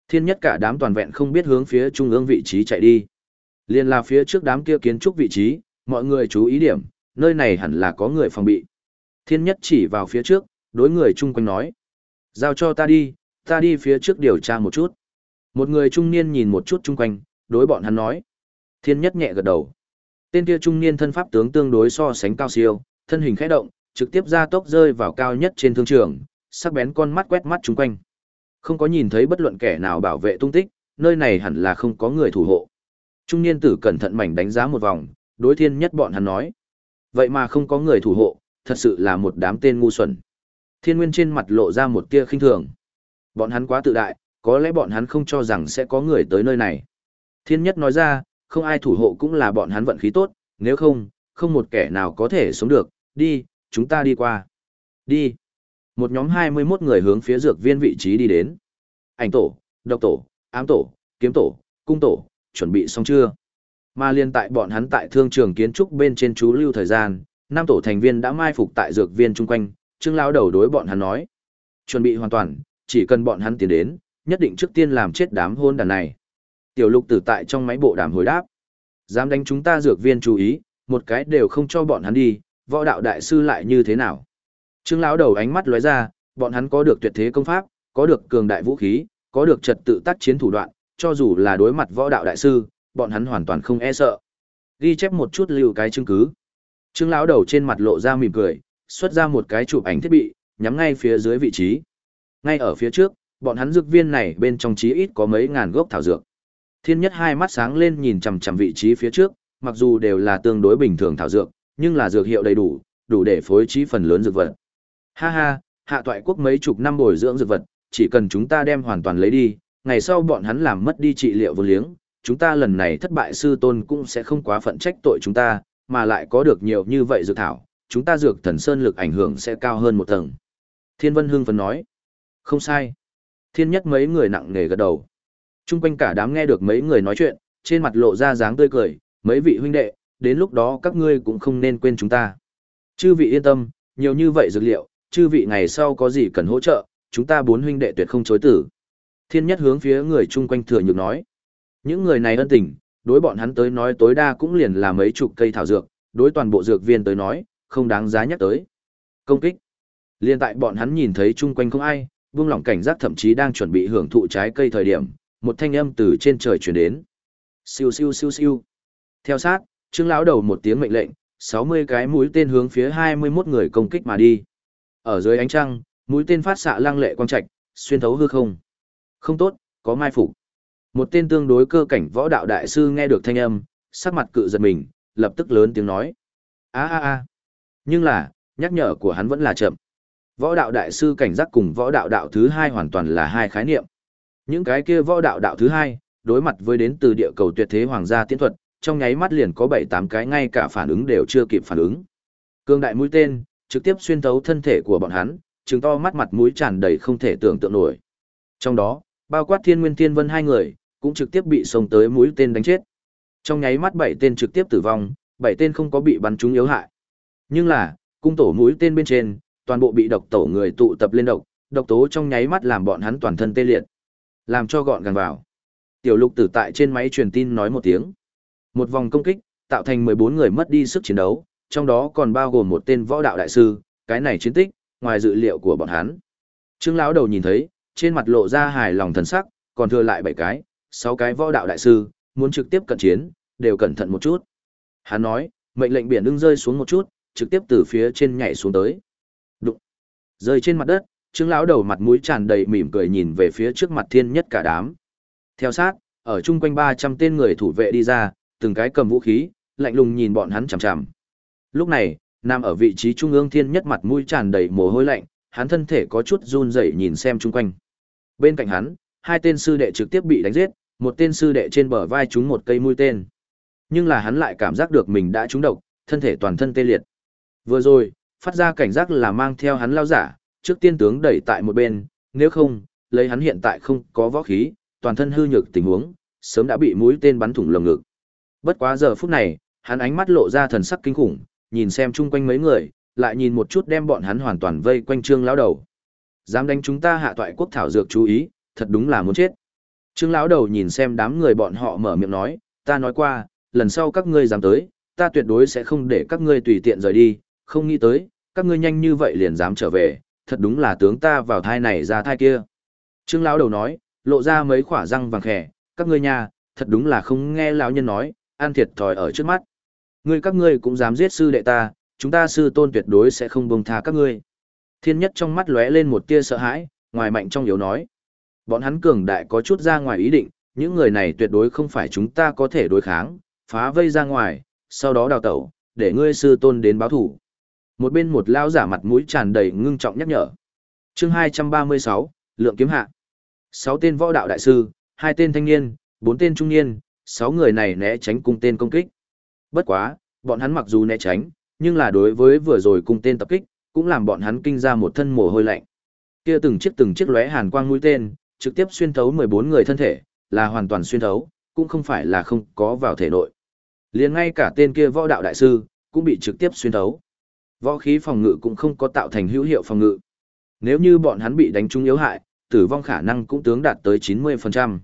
Thiên nhất cả đám toàn vẹn không biết hướng phía trung ương vị trí chạy đi. Liên là phía trước đám kia kiến trúc vị trí, mọi người chú ý điểm, nơi này hẳn là có người phòng bị. Thiên nhất chỉ vào phía trước, đối người chung quanh nói. Giao cho ta đi, ta đi phía trước điều tra một chút. Một người trung niên nhìn một chút chung quanh, đối bọn hắn nói. Thiên nhất nhẹ gật đầu. Tên kia trung niên thân pháp tướng tương đối so sánh cao siêu, thân hình khẽ động, trực tiếp ra tốc rơi vào cao nhất trên thương trường, sắc bén con mắt quét mắt chung quanh. Không có nhìn thấy bất luận kẻ nào bảo vệ tung tích, nơi này hẳn là không có người thủ hộ. Trung niên tử cẩn thận mảnh đánh giá một vòng, đối thiên nhất bọn hắn nói. Vậy mà không có người thủ hộ, thật sự là một đám tên ngu xuẩn. Thiên nguyên trên mặt lộ ra một tia khinh thường. Bọn hắn quá tự đại, có lẽ bọn hắn không cho rằng sẽ có người tới nơi này. Thiên nhất nói ra, không ai thủ hộ cũng là bọn hắn vận khí tốt, nếu không, không một kẻ nào có thể sống được, đi, chúng ta đi qua. Đi. Một nhóm 21 người hướng phía dược viên vị trí đi đến. Ảnh tổ, độc tổ, ám tổ, kiếm tổ, cung tổ, chuẩn bị xong chưa? Mà liên tại bọn hắn tại thương trường kiến trúc bên trên chú lưu thời gian, năm tổ thành viên đã mai phục tại dược viên chung quanh, Trương lão đầu đối bọn hắn nói: "Chuẩn bị hoàn toàn, chỉ cần bọn hắn tiến đến, nhất định trước tiên làm chết đám hôn đàn này." Tiểu Lục Tử tại trong máy bộ đàm hồi đáp: "Dám đánh chúng ta dược viên chú ý, một cái đều không cho bọn hắn đi, võ đạo đại sư lại như thế nào?" Trương lão đầu ánh mắt lóe ra, bọn hắn có được tuyệt thế công pháp, có được cường đại vũ khí, có được trật tự tác chiến thủ đoạn, cho dù là đối mặt võ đạo đại sư, bọn hắn hoàn toàn không e sợ. Ghi chép một chút lưu cái chứng cứ. Trương lão đầu trên mặt lộ ra mỉm cười, xuất ra một cái chụp ảnh thiết bị, nhắm ngay phía dưới vị trí. Ngay ở phía trước, bọn hắn dược viên này bên trong chí ít có mấy ngàn gốc thảo dược. Thiên nhất hai mắt sáng lên nhìn chằm chằm vị trí phía trước, mặc dù đều là tương đối bình thường thảo dược, nhưng là dược hiệu đầy đủ, đủ để phối trí phần lớn dược vật. Ha ha, hạ toại quốc mấy chục năm bồi dưỡng dược vật, chỉ cần chúng ta đem hoàn toàn lấy đi, ngày sau bọn hắn làm mất đi trị liệu vô liếng, chúng ta lần này thất bại sư tôn cũng sẽ không quá phận trách tội chúng ta, mà lại có được nhiều như vậy dược thảo, chúng ta dược thần sơn lực ảnh hưởng sẽ cao hơn một tầng. Thiên Vân Hương phấn nói, không sai. Thiên nhất mấy người nặng nề gật đầu. Trung quanh cả đám nghe được mấy người nói chuyện, trên mặt lộ ra dáng tươi cười, mấy vị huynh đệ, đến lúc đó các ngươi cũng không nên quên chúng ta. Chư vị yên tâm, nhiều như vậy dược liệu, chư vị ngày sau có gì cần hỗ trợ, chúng ta bốn huynh đệ tuyệt không chối tử. Thiên nhất hướng phía người chung quanh thừa nhược nói. Những người này ân tình, đối bọn hắn tới nói tối đa cũng liền là mấy chục cây thảo dược, đối toàn bộ dược viên tới nói, không đáng giá nhắc tới. Công kích. Liên tại bọn hắn nhìn thấy chung quanh không ai, vương lỏng cảnh giác thậm chí đang chuẩn bị hưởng thụ trái cây thời điểm, một thanh âm từ trên trời chuyển đến. Siêu siêu siêu siêu. Theo sát, Trương lão đầu một tiếng mệnh lệnh, 60 cái mũi tên hướng phía 21 người công kích mà đi. Ở dưới ánh trăng, mũi tên phát xạ lăng lệ quang trạch, xuyên thấu hư không. Không tốt, có mai phục. Một tên tương đối cơ cảnh võ đạo đại sư nghe được thanh âm, sắc mặt cự giật mình, lập tức lớn tiếng nói. a a a Nhưng là, nhắc nhở của hắn vẫn là chậm. Võ đạo đại sư cảnh giác cùng võ đạo đạo thứ hai hoàn toàn là hai khái niệm. Những cái kia võ đạo đạo thứ hai, đối mặt với đến từ địa cầu tuyệt thế hoàng gia tiến thuật, trong nháy mắt liền có bảy tám cái ngay cả phản ứng đều chưa kịp phản ứng. Cương đại mũi tên, trực tiếp xuyên thấu thân thể của bọn hắn, trừng to mắt mặt mũi tràn đầy không thể tưởng tượng nổi. Trong đó, bao quát Thiên Nguyên Thiên Vân hai người, cũng trực tiếp bị xông tới mũi tên đánh chết. Trong nháy mắt bảy tên trực tiếp tử vong, bảy tên không có bị bắn trúng yếu hại. Nhưng là, cung tổ mũi tên bên trên, toàn bộ bị độc tổ người tụ tập lên độc, độc tố trong nháy mắt làm bọn hắn toàn thân tê liệt. Làm cho gọn gàng vào. Tiểu lục tử tại trên máy truyền tin nói một tiếng. Một vòng công kích, tạo thành 14 người mất đi sức chiến đấu, trong đó còn bao gồm một tên võ đạo đại sư, cái này chiến tích, ngoài dự liệu của bọn hắn. Trương lão đầu nhìn thấy, trên mặt lộ ra hài lòng thần sắc, còn thừa lại 7 cái, 6 cái võ đạo đại sư, muốn trực tiếp cận chiến, đều cẩn thận một chút. Hắn nói, mệnh lệnh biển ưng rơi xuống một chút, trực tiếp từ phía trên nhảy xuống tới. Đụng. Rơi trên mặt đất, Trương lão đầu mặt mũi tràn đầy mỉm cười nhìn về phía trước mặt thiên nhất cả đám. Theo sát, ở chung quanh 300 tên người thủ vệ đi ra, từng cái cầm vũ khí, lạnh lùng nhìn bọn hắn chằm chằm. Lúc này, nằm ở vị trí trung ương thiên nhất mặt mũi tràn đầy mồ hôi lạnh, hắn thân thể có chút run rẩy nhìn xem chung quanh. Bên cạnh hắn, hai tên sư đệ trực tiếp bị đánh giết, một tên sư đệ trên bờ vai trúng một cây mũi tên. Nhưng là hắn lại cảm giác được mình đã trúng độc, thân thể toàn thân tê liệt. Vừa rồi, phát ra cảnh giác là mang theo hắn lao giả, trước tiên tướng đẩy tại một bên, nếu không, lấy hắn hiện tại không có võ khí, toàn thân hư nhược tình huống, sớm đã bị mũi tên bắn thủng lồng ngực. Bất quá giờ phút này, hắn ánh mắt lộ ra thần sắc kinh khủng, nhìn xem chung quanh mấy người, lại nhìn một chút đem bọn hắn hoàn toàn vây quanh trương lão đầu. Dám đánh chúng ta hạ toại quốc thảo dược chú ý, thật đúng là muốn chết. Trương lão đầu nhìn xem đám người bọn họ mở miệng nói, ta nói qua, lần sau các ngươi dám tới, ta tuyệt đối sẽ không để các ngươi tùy tiện rời đi, không nghĩ tới, các ngươi nhanh như vậy liền dám trở về, thật đúng là tướng ta vào thai này ra thai kia. Trương lão đầu nói, lộ ra mấy khỏa răng vàng khẻ, các ngươi nha, thật đúng là không nghe lão nhân nói, an thiệt thòi ở trước mắt. Ngươi các ngươi cũng dám giết sư đệ ta, chúng ta sư tôn tuyệt đối sẽ không buông tha các ngươi. Thiên nhất trong mắt lóe lên một tia sợ hãi, ngoài mạnh trong yếu nói. Bọn hắn cường đại có chút ra ngoài ý định, những người này tuyệt đối không phải chúng ta có thể đối kháng, phá vây ra ngoài, sau đó đào tẩu, để ngươi sư tôn đến báo thủ. Một bên một lao giả mặt mũi tràn đầy ngưng trọng nhắc nhở. chương 236, Lượng kiếm hạ. sáu tên võ đạo đại sư, hai tên thanh niên, bốn tên trung niên, sáu người này né tránh cung tên công kích. Bất quá, bọn hắn mặc dù né tránh, nhưng là đối với vừa rồi cung tên tập kích, cũng làm bọn hắn kinh ra một thân mồ hôi lạnh. Kia từng chiếc từng chiếc lóe hàn quang mũi tên, trực tiếp xuyên thấu 14 người thân thể, là hoàn toàn xuyên thấu, cũng không phải là không có vào thể nội. Liền ngay cả tên kia võ đạo đại sư, cũng bị trực tiếp xuyên thấu. Võ khí phòng ngự cũng không có tạo thành hữu hiệu phòng ngự. Nếu như bọn hắn bị đánh trúng yếu hại, tử vong khả năng cũng tướng đạt tới 90%.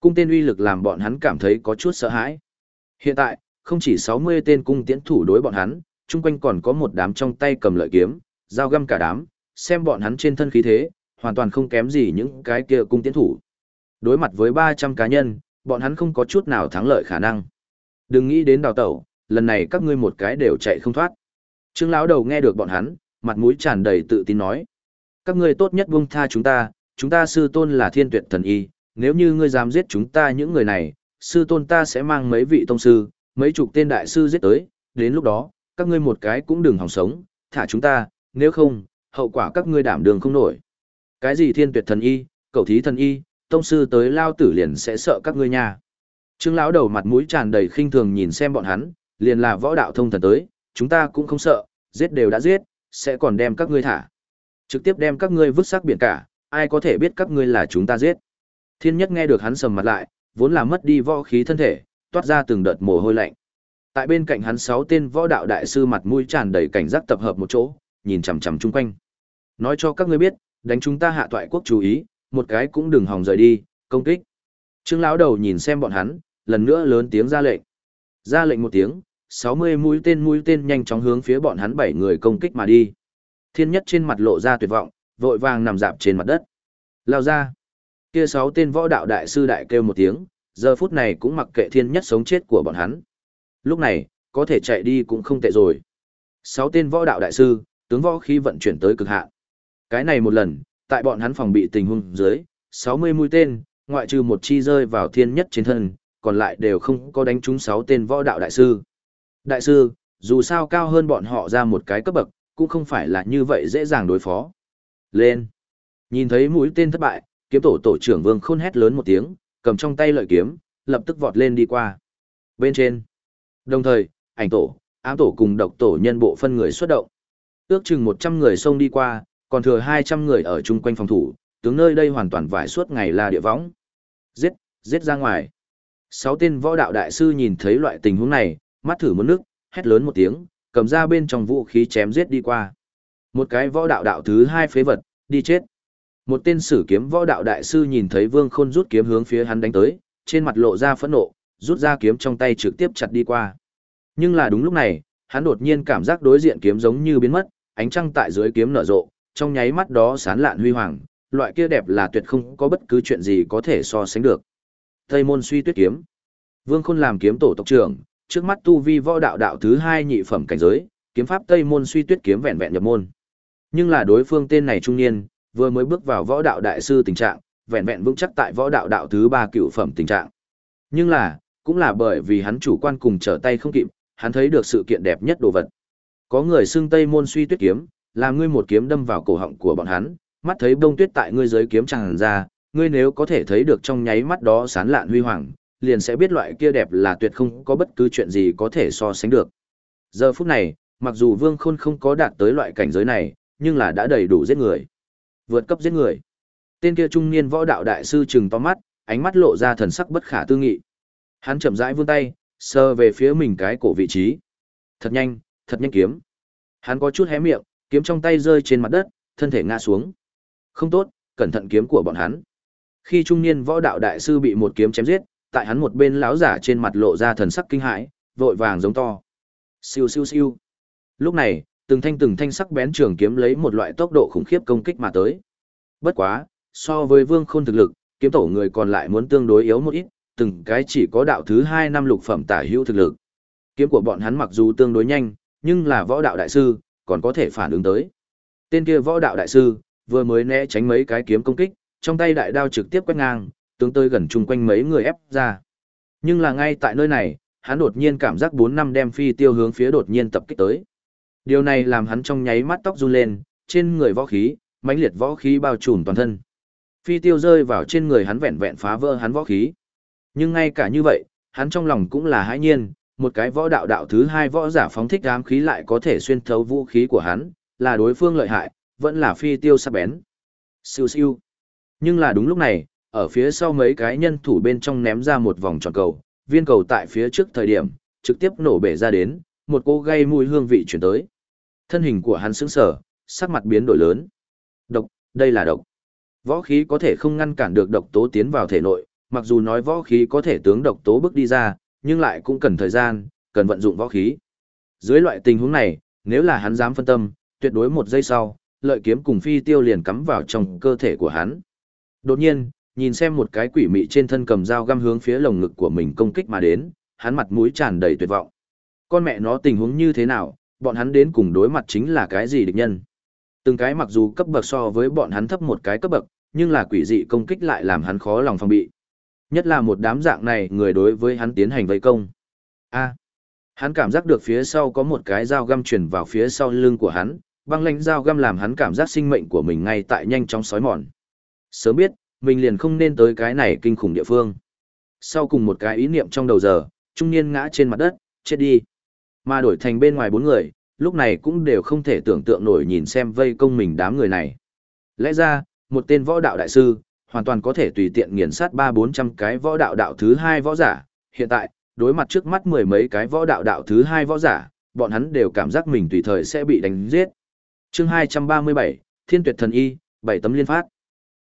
Cung tên uy lực làm bọn hắn cảm thấy có chút sợ hãi. Hiện tại, không chỉ 60 tên cung tiễn thủ đối bọn hắn, chung quanh còn có một đám trong tay cầm lợi kiếm, dao găm cả đám, xem bọn hắn trên thân khí thế, hoàn toàn không kém gì những cái kia cung tiễn thủ. Đối mặt với 300 cá nhân, bọn hắn không có chút nào thắng lợi khả năng. Đừng nghĩ đến đào tẩu, lần này các ngươi một cái đều chạy không thoát. Trương lão đầu nghe được bọn hắn, mặt mũi tràn đầy tự tin nói: "Các ngươi tốt nhất buông tha chúng ta, chúng ta sư tôn là thiên tuyệt thần y, nếu như ngươi dám giết chúng ta những người này, sư tôn ta sẽ mang mấy vị tông sư, mấy chục tên đại sư giết tới, đến lúc đó, các ngươi một cái cũng đừng hòng sống, thả chúng ta, nếu không, hậu quả các ngươi đảm đường không nổi. Cái gì thiên tuyệt thần y, cầu thí thần y, tông sư tới lao tử liền sẽ sợ các ngươi nha. Trương lão đầu mặt mũi tràn đầy khinh thường nhìn xem bọn hắn, liền là võ đạo thông thần tới, chúng ta cũng không sợ, giết đều đã giết, sẽ còn đem các ngươi thả. Trực tiếp đem các ngươi vứt xác biển cả, ai có thể biết các ngươi là chúng ta giết. Thiên nhất nghe được hắn sầm mặt lại, vốn là mất đi võ khí thân thể, toát ra từng đợt mồ hôi lạnh. Tại bên cạnh hắn sáu tên võ đạo đại sư mặt mũi tràn đầy cảnh giác tập hợp một chỗ, nhìn chằm chằm chung quanh. Nói cho các ngươi biết, đánh chúng ta hạ toại quốc chú ý, một cái cũng đừng hòng rời đi, công kích. Trương lão đầu nhìn xem bọn hắn, lần nữa lớn tiếng ra lệnh. Ra lệnh một tiếng, 60 mũi tên mũi tên nhanh chóng hướng phía bọn hắn bảy người công kích mà đi. Thiên nhất trên mặt lộ ra tuyệt vọng, vội vàng nằm dạp trên mặt đất. Lao ra. Kia sáu tên võ đạo đại sư đại kêu một tiếng, giờ phút này cũng mặc kệ thiên nhất sống chết của bọn hắn. Lúc này, có thể chạy đi cũng không tệ rồi. Sáu tên võ đạo đại sư, tướng võ khí vận chuyển tới cực hạn. Cái này một lần, tại bọn hắn phòng bị tình huống dưới, 60 mũi tên, ngoại trừ một chi rơi vào thiên nhất trên thân, còn lại đều không có đánh trúng sáu tên võ đạo đại sư. Đại sư, dù sao cao hơn bọn họ ra một cái cấp bậc, cũng không phải là như vậy dễ dàng đối phó. Lên! Nhìn thấy mũi tên thất bại, kiếm tổ tổ trưởng Vương Khôn hét lớn một tiếng, cầm trong tay lợi kiếm, lập tức vọt lên đi qua. Bên trên. Đồng thời, ảnh tổ, ám tổ cùng độc tổ nhân bộ phân người xuất động. Ước chừng 100 người xông đi qua, còn thừa 200 người ở chung quanh phòng thủ, tướng nơi đây hoàn toàn vải suốt ngày là địa võng. Giết, giết ra ngoài. Sáu tên võ đạo đại sư nhìn thấy loại tình huống này, mắt thử một nước, hét lớn một tiếng, cầm ra bên trong vũ khí chém giết đi qua. Một cái võ đạo đạo thứ hai phế vật, đi chết. Một tên sử kiếm võ đạo đại sư nhìn thấy Vương Khôn rút kiếm hướng phía hắn đánh tới, trên mặt lộ ra phẫn nộ, rút ra kiếm trong tay trực tiếp chặt đi qua. Nhưng là đúng lúc này, hắn đột nhiên cảm giác đối diện kiếm giống như biến mất, ánh trăng tại dưới kiếm nở rộ, trong nháy mắt đó sán lạn huy hoàng, loại kia đẹp là tuyệt không có bất cứ chuyện gì có thể so sánh được. Tây môn suy tuyết kiếm. Vương Khôn làm kiếm tổ tộc trưởng, trước mắt tu vi võ đạo đạo thứ hai nhị phẩm cảnh giới, kiếm pháp Tây môn suy tuyết kiếm vẹn vẹn nhập môn. Nhưng là đối phương tên này trung niên, vừa mới bước vào võ đạo đại sư tình trạng, vẹn vẹn vững chắc tại võ đạo đạo thứ ba cựu phẩm tình trạng. Nhưng là, cũng là bởi vì hắn chủ quan cùng trở tay không kịp, hắn thấy được sự kiện đẹp nhất đồ vật. Có người xưng Tây môn suy tuyết kiếm, làm ngươi một kiếm đâm vào cổ họng của bọn hắn, mắt thấy bông tuyết tại ngươi dưới kiếm tràn ra, ngươi nếu có thể thấy được trong nháy mắt đó sán lạn huy hoàng, liền sẽ biết loại kia đẹp là tuyệt không có bất cứ chuyện gì có thể so sánh được. Giờ phút này, mặc dù Vương Khôn không có đạt tới loại cảnh giới này, nhưng là đã đầy đủ giết người. Vượt cấp giết người. Tên kia trung niên võ đạo đại sư trừng to mắt, ánh mắt lộ ra thần sắc bất khả tư nghị. Hắn chậm rãi vươn tay, sờ về phía mình cái cổ vị trí. Thật nhanh, thật nhanh kiếm. Hắn có chút hé miệng, kiếm trong tay rơi trên mặt đất, thân thể ngã xuống. Không tốt, cẩn thận kiếm của bọn hắn. Khi trung niên võ đạo đại sư bị một kiếm chém giết, tại hắn một bên lão giả trên mặt lộ ra thần sắc kinh hãi, vội vàng giống to. Siêu siêu siêu. Lúc này, từng thanh từng thanh sắc bén trường kiếm lấy một loại tốc độ khủng khiếp công kích mà tới. Bất quá, so với Vương Khôn thực lực, kiếm tổ người còn lại muốn tương đối yếu một ít, từng cái chỉ có đạo thứ hai năm lục phẩm tả hữu thực lực. Kiếm của bọn hắn mặc dù tương đối nhanh, nhưng là võ đạo đại sư, còn có thể phản ứng tới. Tên kia võ đạo đại sư, vừa mới né tránh mấy cái kiếm công kích, trong tay đại đao trực tiếp quét ngang, tướng tới gần chung quanh mấy người ép ra. Nhưng là ngay tại nơi này, hắn đột nhiên cảm giác 4 năm đem phi tiêu hướng phía đột nhiên tập kích tới. Điều này làm hắn trong nháy mắt tóc run lên, trên người võ khí, mãnh liệt võ khí bao trùm toàn thân. Phi tiêu rơi vào trên người hắn vẹn vẹn phá vỡ hắn võ khí. Nhưng ngay cả như vậy, hắn trong lòng cũng là hãi nhiên, một cái võ đạo đạo thứ hai võ giả phóng thích ám khí lại có thể xuyên thấu vũ khí của hắn, là đối phương lợi hại, vẫn là phi tiêu sắc bén. Siêu siêu. Nhưng là đúng lúc này, ở phía sau mấy cái nhân thủ bên trong ném ra một vòng tròn cầu, viên cầu tại phía trước thời điểm, trực tiếp nổ bể ra đến, một cô gây mùi hương vị chuyển tới. Thân hình của hắn sững sờ, sắc mặt biến đổi lớn. Độc, đây là độc. Võ khí có thể không ngăn cản được độc tố tiến vào thể nội, mặc dù nói võ khí có thể tướng độc tố bước đi ra, nhưng lại cũng cần thời gian, cần vận dụng võ khí. Dưới loại tình huống này, nếu là hắn dám phân tâm, tuyệt đối một giây sau, lợi kiếm cùng phi tiêu liền cắm vào trong cơ thể của hắn. Đột nhiên, nhìn xem một cái quỷ mị trên thân cầm dao găm hướng phía lồng ngực của mình công kích mà đến, hắn mặt mũi tràn đầy tuyệt vọng. Con mẹ nó tình huống như thế nào, bọn hắn đến cùng đối mặt chính là cái gì địch nhân. Từng cái mặc dù cấp bậc so với bọn hắn thấp một cái cấp bậc, nhưng là quỷ dị công kích lại làm hắn khó lòng phòng bị. Nhất là một đám dạng này người đối với hắn tiến hành vây công. A. hắn cảm giác được phía sau có một cái dao găm truyền vào phía sau lưng của hắn, băng lãnh dao găm làm hắn cảm giác sinh mệnh của mình ngay tại nhanh chóng sói mòn. Sớm biết, mình liền không nên tới cái này kinh khủng địa phương. Sau cùng một cái ý niệm trong đầu giờ, trung niên ngã trên mặt đất, chết đi. Mà đổi thành bên ngoài bốn người, lúc này cũng đều không thể tưởng tượng nổi nhìn xem vây công mình đám người này. Lẽ ra, một tên võ đạo đại sư, hoàn toàn có thể tùy tiện nghiền sát ba bốn trăm cái võ đạo đạo thứ hai võ giả. Hiện tại, đối mặt trước mắt mười mấy cái võ đạo đạo thứ hai võ giả, bọn hắn đều cảm giác mình tùy thời sẽ bị đánh giết. Chương hai trăm ba mươi bảy Thiên Tuyệt Thần Y, bảy tấm liên phát.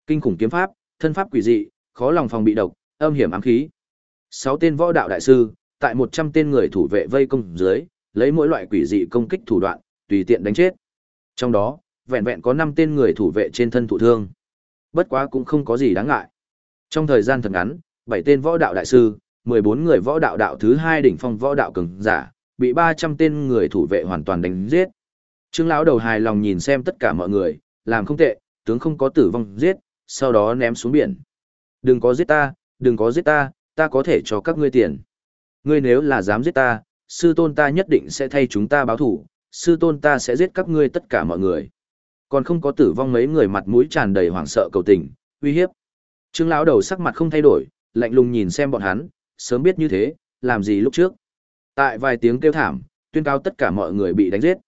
Kinh khủng kiếm pháp, thân pháp quỷ dị, khó lòng phòng bị độc, âm hiểm ám khí. Sáu tên võ đạo đại sư, tại một trăm tên người thủ vệ vây công dưới, lấy mỗi loại quỷ dị công kích thủ đoạn, tùy tiện đánh chết. Trong đó, vẹn vẹn có năm tên người thủ vệ trên thân thụ thương. Bất quá cũng không có gì đáng ngại. Trong thời gian thật ngắn, bảy tên võ đạo đại sư, mười bốn người võ đạo đạo thứ hai đỉnh phong võ đạo cường giả, bị ba trăm tên người thủ vệ hoàn toàn đánh giết. Trương lão đầu hài lòng nhìn xem tất cả mọi người, làm không tệ, tướng không có tử vong giết, sau đó ném xuống biển. Đừng có giết ta, đừng có giết ta, ta có thể cho các ngươi tiền. Ngươi nếu là dám giết ta, sư tôn ta nhất định sẽ thay chúng ta báo thủ, sư tôn ta sẽ giết các ngươi tất cả mọi người. Còn không có tử vong mấy người mặt mũi tràn đầy hoảng sợ cầu tình, uy hiếp. Trương lão đầu sắc mặt không thay đổi, lạnh lùng nhìn xem bọn hắn, sớm biết như thế, làm gì lúc trước. Tại vài tiếng kêu thảm, tuyên cáo tất cả mọi người bị đánh giết.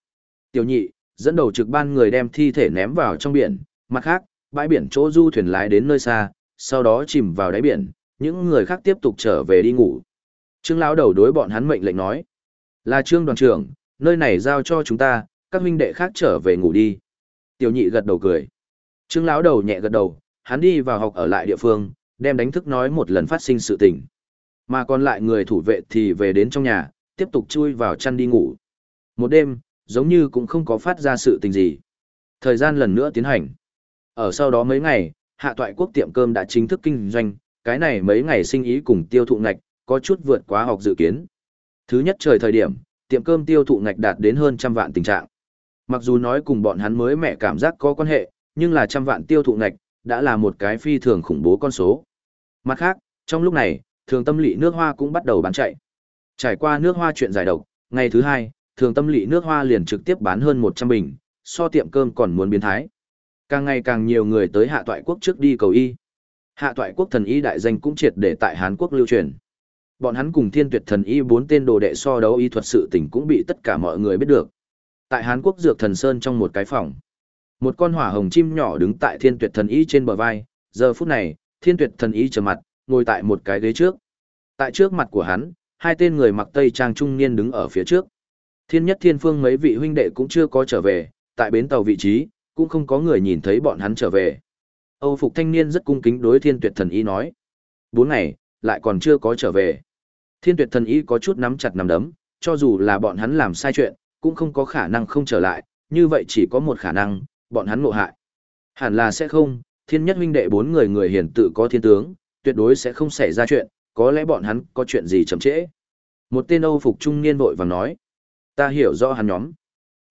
Tiểu nhị, dẫn đầu trực ban người đem thi thể ném vào trong biển, mặt khác, bãi biển chỗ du thuyền lái đến nơi xa, sau đó chìm vào đáy biển, những người khác tiếp tục trở về đi ngủ. Trương lão đầu đối bọn hắn mệnh lệnh nói: "Là Trương đoàn trưởng, nơi này giao cho chúng ta, các huynh đệ khác trở về ngủ đi." Tiểu nhị gật đầu cười. Trương lão đầu nhẹ gật đầu, hắn đi vào học ở lại địa phương, đem đánh thức nói một lần phát sinh sự tình. Mà còn lại người thủ vệ thì về đến trong nhà, tiếp tục chui vào chăn đi ngủ. Một đêm, giống như cũng không có phát ra sự tình gì. Thời gian lần nữa tiến hành. Ở sau đó mấy ngày, hạ toại quốc tiệm cơm đã chính thức kinh doanh, cái này mấy ngày sinh ý cùng tiêu thụ ngạch, có chút vượt quá học dự kiến. Thứ nhất trời thời điểm, tiệm cơm tiêu thụ ngạch đạt đến hơn trăm vạn tình trạng. Mặc dù nói cùng bọn hắn mới mẹ cảm giác có quan hệ, nhưng là trăm vạn tiêu thụ ngạch, đã là một cái phi thường khủng bố con số. Mặt khác, trong lúc này, thường tâm lị nước hoa cũng bắt đầu bán chạy. Trải qua nước hoa chuyện giải độc, ngày thứ hai, thường tâm lị nước hoa liền trực tiếp bán hơn 100 bình, so tiệm cơm còn muốn biến thái. Càng ngày càng nhiều người tới hạ toại quốc trước đi cầu y. Hạ toại quốc thần y đại danh cũng triệt để tại hán Quốc lưu truyền. Bọn hắn cùng thiên tuyệt thần y bốn tên đồ đệ so đấu y thuật sự tình cũng bị tất cả mọi người biết được. Tại hán Quốc dược thần sơn trong một cái phòng. Một con hỏa hồng chim nhỏ đứng tại thiên tuyệt thần y trên bờ vai, giờ phút này, thiên tuyệt thần y trầm mặt, ngồi tại một cái ghế trước. Tại trước mặt của hắn, hai tên người mặc tây trang trung niên đứng ở phía trước. Thiên nhất thiên phương mấy vị huynh đệ cũng chưa có trở về, tại bến tàu vị trí, cũng không có người nhìn thấy bọn hắn trở về. Âu Phục thanh niên rất cung kính đối thiên tuyệt thần y nói. Bốn ngày, lại còn chưa có trở về. Thiên tuyệt thần y có chút nắm chặt nắm đấm, cho dù là bọn hắn làm sai chuyện, cũng không có khả năng không trở lại, như vậy chỉ có một khả năng, bọn hắn ngộ hại. Hẳn là sẽ không, thiên nhất huynh đệ bốn người người hiển tự có thiên tướng, tuyệt đối sẽ không xảy ra chuyện, có lẽ bọn hắn có chuyện gì chậm trễ. Một tên Âu phục trung niên vội vàng nói, ta hiểu rõ hắn nhóm.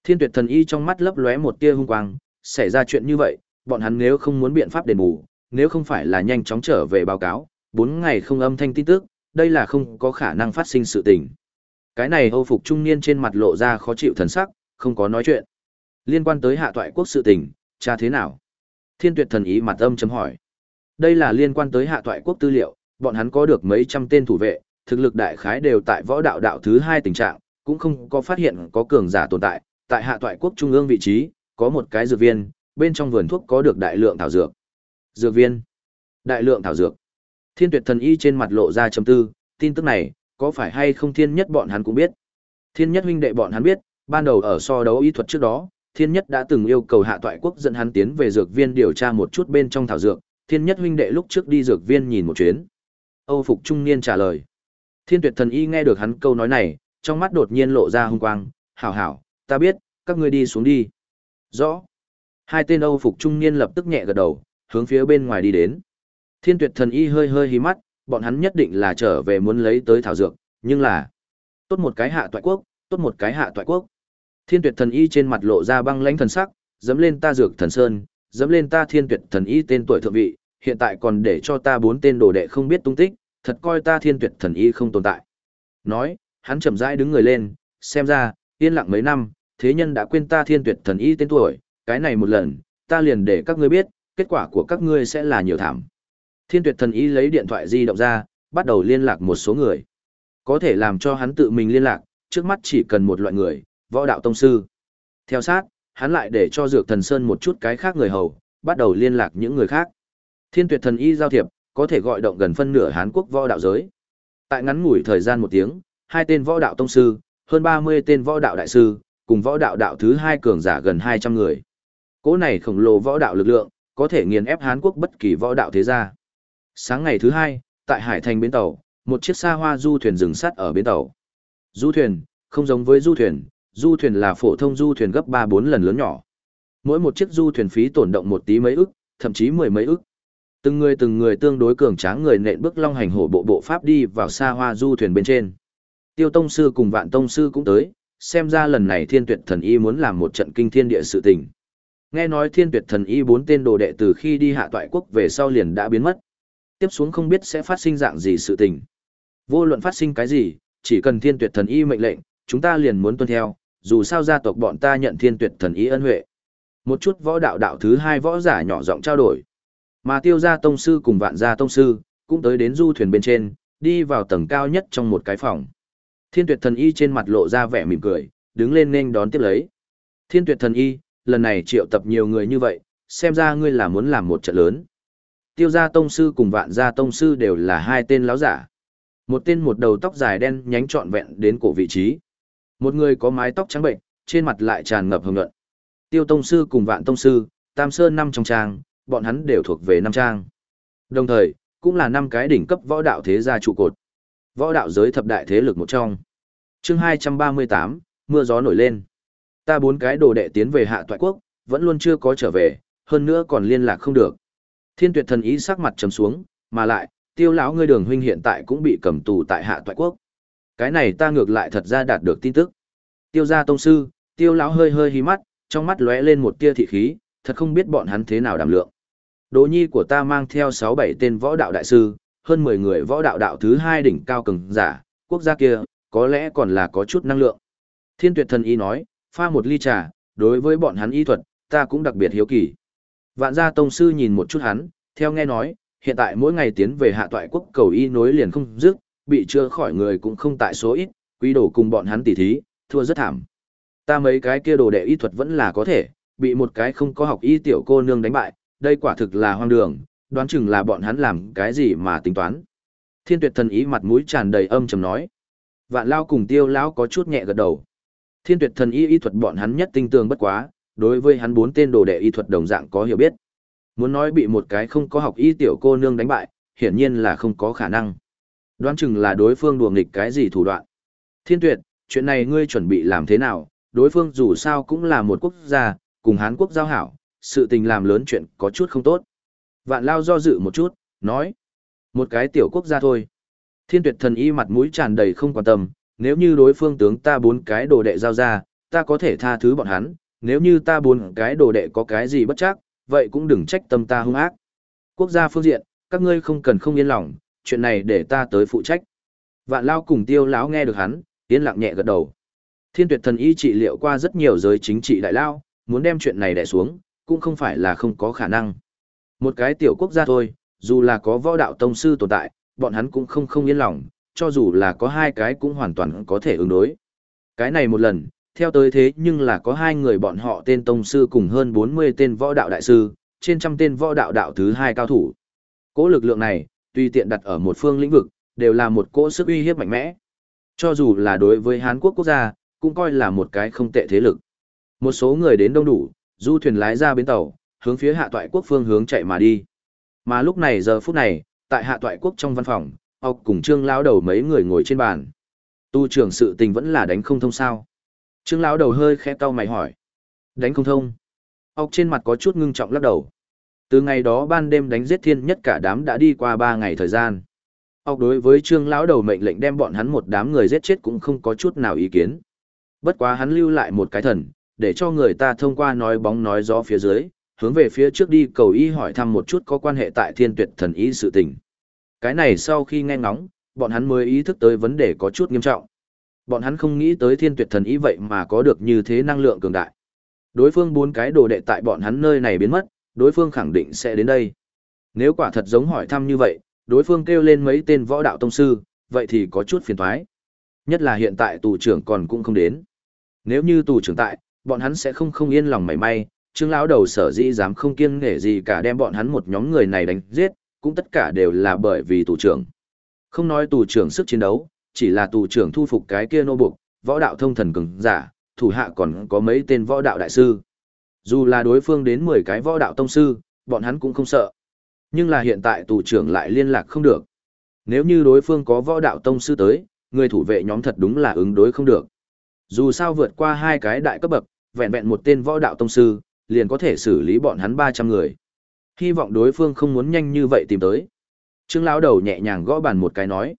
Thiên tuyệt thần y trong mắt lấp lóe một tia hung quang, xảy ra chuyện như vậy, bọn hắn nếu không muốn biện pháp đền bù, nếu không phải là nhanh chóng trở về báo cáo, bốn ngày không âm thanh tin tức, đây là không có khả năng phát sinh sự tình. Cái này Âu phục trung niên trên mặt lộ ra khó chịu thần sắc, không có nói chuyện. Liên quan tới hạ toại quốc sự tình, cha thế nào? Thiên tuyệt thần ý mặt âm chấm hỏi. Đây là liên quan tới hạ toại quốc tư liệu, bọn hắn có được mấy trăm tên thủ vệ, thực lực đại khái đều tại võ đạo đạo thứ hai tình trạng, cũng không có phát hiện có cường giả tồn tại. Tại hạ toại quốc trung ương vị trí, có một cái dược viên, bên trong vườn thuốc có được đại lượng thảo dược. Dược viên, đại lượng thảo dược. Thiên tuyệt thần y trên mặt lộ ra chấm tư, tin tức này, có phải hay không thiên nhất bọn hắn cũng biết. Thiên nhất huynh đệ bọn hắn biết, ban đầu ở so đấu y thuật trước đó, thiên nhất đã từng yêu cầu hạ toại quốc dẫn hắn tiến về dược viên điều tra một chút bên trong thảo dược, thiên nhất huynh đệ lúc trước đi dược viên nhìn một chuyến. Âu Phục Trung Niên trả lời. Thiên tuyệt thần y nghe được hắn câu nói này, trong mắt đột nhiên lộ ra hung quang, hảo hảo, ta biết, các ngươi đi xuống đi. Rõ. Hai tên Âu Phục Trung Niên lập tức nhẹ gật đầu, hướng phía bên ngoài đi đến. Thiên tuyệt thần y hơi hơi hí mắt, bọn hắn nhất định là trở về muốn lấy tới thảo dược, nhưng là... Tốt một cái hạ toại quốc, tốt một cái hạ toại quốc. Thiên tuyệt thần y trên mặt lộ ra băng lãnh thần sắc, dẫm lên ta dược thần sơn, dẫm lên ta thiên tuyệt thần y tên tuổi thượng vị, hiện tại còn để cho ta bốn tên đồ đệ không biết tung tích, thật coi ta thiên tuyệt thần y không tồn tại. Nói, hắn chậm rãi đứng người lên, xem ra, yên lặng mấy năm, thế nhân đã quên ta thiên tuyệt thần y tên tuổi, cái này một lần, ta liền để các ngươi biết, kết quả của các ngươi sẽ là nhiều thảm. Thiên tuyệt thần y lấy điện thoại di động ra, bắt đầu liên lạc một số người. Có thể làm cho hắn tự mình liên lạc, trước mắt chỉ cần một loại người, võ đạo tông sư. Theo sát, hắn lại để cho Dược Thần Sơn một chút cái khác người hầu, bắt đầu liên lạc những người khác. Thiên tuyệt thần y giao thiệp, có thể gọi động gần phân nửa Hán quốc võ đạo giới. Tại ngắn ngủi thời gian một tiếng, hai tên võ đạo tông sư, hơn 30 tên võ đạo đại sư, cùng võ đạo đạo thứ hai cường giả gần 200 người. Cỗ này khổng lồ võ đạo lực lượng, có thể nghiền ép Hán quốc bất kỳ võ đạo thế gia. Sáng ngày thứ hai, tại Hải Thành bến tàu, Một chiếc xa hoa du thuyền dừng sắt ở bến tàu. Du thuyền, không giống với du thuyền, du thuyền là phổ thông du thuyền gấp 3-4 lần lớn nhỏ. Mỗi một chiếc du thuyền phí tổn động một tí mấy ức, thậm chí mười mấy ức. Từng người từng người tương đối cường tráng người nện bước long hành hổ bộ bộ pháp đi vào xa hoa du thuyền bên trên. Tiêu Tông Sư cùng Vạn Tông Sư cũng tới, xem ra lần này thiên tuyệt thần y muốn làm một trận kinh thiên địa sự tình. Nghe nói thiên tuyệt thần y bốn tên đồ đệ từ khi đi hạ toại quốc về sau liền đã biến mất. Tiếp xuống không biết sẽ phát sinh dạng gì sự tình. Vô luận phát sinh cái gì, chỉ cần thiên tuyệt thần y mệnh lệnh, chúng ta liền muốn tuân theo, dù sao gia tộc bọn ta nhận thiên tuyệt thần y ân huệ. Một chút võ đạo đạo thứ hai võ giả nhỏ giọng trao đổi. Mà tiêu gia tông sư cùng vạn gia tông sư, cũng tới đến du thuyền bên trên, đi vào tầng cao nhất trong một cái phòng. Thiên tuyệt thần y trên mặt lộ ra vẻ mỉm cười, đứng lên nên đón tiếp lấy. Thiên tuyệt thần y, lần này triệu tập nhiều người như vậy, xem ra ngươi là muốn làm một trận lớn. Tiêu gia tông sư cùng vạn gia tông sư đều là hai tên láo giả. Một tên một đầu tóc dài đen nhánh trọn vẹn đến cổ vị trí. Một người có mái tóc trắng bệnh, trên mặt lại tràn ngập hồng nhuận. Tiêu tông sư cùng vạn tông sư, tam sơn năm trong trang, bọn hắn đều thuộc về năm trang. Đồng thời, cũng là năm cái đỉnh cấp võ đạo thế gia trụ cột. Võ đạo giới thập đại thế lực một trong. Chương 238, mưa gió nổi lên. Ta bốn cái đồ đệ tiến về hạ toại quốc, vẫn luôn chưa có trở về, hơn nữa còn liên lạc không được. Thiên tuyệt thần ý sắc mặt trầm xuống, mà lại, tiêu lão ngươi đường huynh hiện tại cũng bị cầm tù tại hạ toại quốc. Cái này ta ngược lại thật ra đạt được tin tức. Tiêu gia tông sư, tiêu lão hơi hơi hí mắt, trong mắt lóe lên một tia thị khí, thật không biết bọn hắn thế nào đảm lượng. Đỗ nhi của ta mang theo 6-7 tên võ đạo đại sư, hơn 10 người võ đạo đạo thứ hai đỉnh cao cường giả, quốc gia kia, có lẽ còn là có chút năng lượng. Thiên tuyệt thần y nói, pha một ly trà, đối với bọn hắn y thuật, ta cũng đặc biệt hiếu kỳ. Vạn gia tông sư nhìn một chút hắn, theo nghe nói, hiện tại mỗi ngày tiến về hạ toại quốc cầu y nối liền không dứt, bị chữa khỏi người cũng không tại số ít, quý đồ cùng bọn hắn tỉ thí, thua rất thảm. Ta mấy cái kia đồ đệ y thuật vẫn là có thể, bị một cái không có học y tiểu cô nương đánh bại, đây quả thực là hoang đường, đoán chừng là bọn hắn làm cái gì mà tính toán. Thiên tuyệt thần ý mặt mũi tràn đầy âm trầm nói. Vạn lao cùng tiêu lão có chút nhẹ gật đầu. Thiên tuyệt thần y y thuật bọn hắn nhất tinh tường bất quá, đối với hắn bốn tên đồ đệ y thuật đồng dạng có hiểu biết. Muốn nói bị một cái không có học y tiểu cô nương đánh bại, hiển nhiên là không có khả năng. Đoán chừng là đối phương đùa nghịch cái gì thủ đoạn. Thiên tuyệt, chuyện này ngươi chuẩn bị làm thế nào, đối phương dù sao cũng là một quốc gia, cùng Hán quốc giao hảo, sự tình làm lớn chuyện có chút không tốt. Vạn lao do dự một chút, nói. Một cái tiểu quốc gia thôi. Thiên tuyệt thần y mặt mũi tràn đầy không quan tâm, nếu như đối phương tướng ta bốn cái đồ đệ giao ra, ta có thể tha thứ bọn hắn, nếu như ta bốn cái đồ đệ có cái gì bất chắc, vậy cũng đừng trách tâm ta hung ác. Quốc gia phương diện, các ngươi không cần không yên lòng, chuyện này để ta tới phụ trách. Vạn lao cùng tiêu lão nghe được hắn, yên lặng nhẹ gật đầu. Thiên tuyệt thần y trị liệu qua rất nhiều giới chính trị đại lao, muốn đem chuyện này đè xuống, cũng không phải là không có khả năng. Một cái tiểu quốc gia thôi, dù là có võ đạo tông sư tồn tại, bọn hắn cũng không không yên lòng, cho dù là có hai cái cũng hoàn toàn có thể ứng đối. Cái này một lần, theo tới thế nhưng là có hai người bọn họ tên tông sư cùng hơn 40 tên võ đạo đại sư, trên trăm tên võ đạo đạo thứ hai cao thủ. Cỗ lực lượng này, tuy tiện đặt ở một phương lĩnh vực, đều là một cỗ sức uy hiếp mạnh mẽ. Cho dù là đối với Hán Quốc quốc gia, cũng coi là một cái không tệ thế lực. Một số người đến đông đủ, du thuyền lái ra bến tàu, hướng phía hạ toại quốc phương hướng chạy mà đi. Mà lúc này giờ phút này, tại hạ toại quốc trong văn phòng, ọc cùng trương lão đầu mấy người ngồi trên bàn. Tu trưởng sự tình vẫn là đánh không thông sao. Trương lão đầu hơi khẽ cau mày hỏi. Đánh không thông. Ốc trên mặt có chút ngưng trọng lắc đầu. Từ ngày đó ban đêm đánh giết thiên nhất cả đám đã đi qua ba ngày thời gian. Ốc đối với trương lão đầu mệnh lệnh đem bọn hắn một đám người giết chết cũng không có chút nào ý kiến. Bất quá hắn lưu lại một cái thần, để cho người ta thông qua nói bóng nói gió phía dưới, hướng về phía trước đi cầu y hỏi thăm một chút có quan hệ tại thiên tuyệt thần y sự tình. Cái này sau khi nghe ngóng, bọn hắn mới ý thức tới vấn đề có chút nghiêm trọng. Bọn hắn không nghĩ tới thiên tuyệt thần y vậy mà có được như thế năng lượng cường đại. Đối phương bốn cái đồ đệ tại bọn hắn nơi này biến mất, đối phương khẳng định sẽ đến đây. Nếu quả thật giống hỏi thăm như vậy, đối phương kêu lên mấy tên võ đạo tông sư, vậy thì có chút phiền thoái. Nhất là hiện tại tù trưởng còn cũng không đến. Nếu như tù trưởng tại, bọn hắn sẽ không không yên lòng mảy may, Trương lão đầu sở dĩ dám không kiêng nể gì cả đem bọn hắn một nhóm người này đánh giết, cũng tất cả đều là bởi vì tù trưởng. Không nói tù trưởng sức chiến đấu, chỉ là tù trưởng thu phục cái kia nô buộc, võ đạo thông thần cường giả, thủ hạ còn có mấy tên võ đạo đại sư. Dù là đối phương đến 10 cái võ đạo tông sư, bọn hắn cũng không sợ. Nhưng là hiện tại tù trưởng lại liên lạc không được. Nếu như đối phương có võ đạo tông sư tới, người thủ vệ nhóm thật đúng là ứng đối không được. Dù sao vượt qua hai cái đại cấp bậc, vẹn vẹn một tên võ đạo tông sư, liền có thể xử lý bọn hắn 300 người. Hy vọng đối phương không muốn nhanh như vậy tìm tới. Trương lão đầu nhẹ nhàng gõ bàn một cái nói.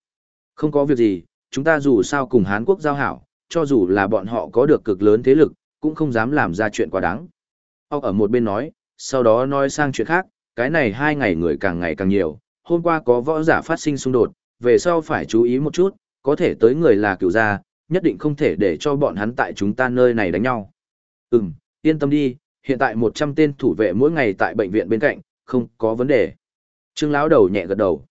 Không có việc gì, chúng ta dù sao cùng Hán Quốc giao hảo, cho dù là bọn họ có được cực lớn thế lực, cũng không dám làm ra chuyện quá đáng. Ông ở một bên nói, sau đó nói sang chuyện khác, cái này hai ngày người càng ngày càng nhiều, hôm qua có võ giả phát sinh xung đột, về sau phải chú ý một chút, có thể tới người là cựu gia, nhất định không thể để cho bọn hắn tại chúng ta nơi này đánh nhau. Ừm, yên tâm đi, hiện tại 100 tên thủ vệ mỗi ngày tại bệnh viện bên cạnh, không có vấn đề. Trương lão đầu nhẹ gật đầu.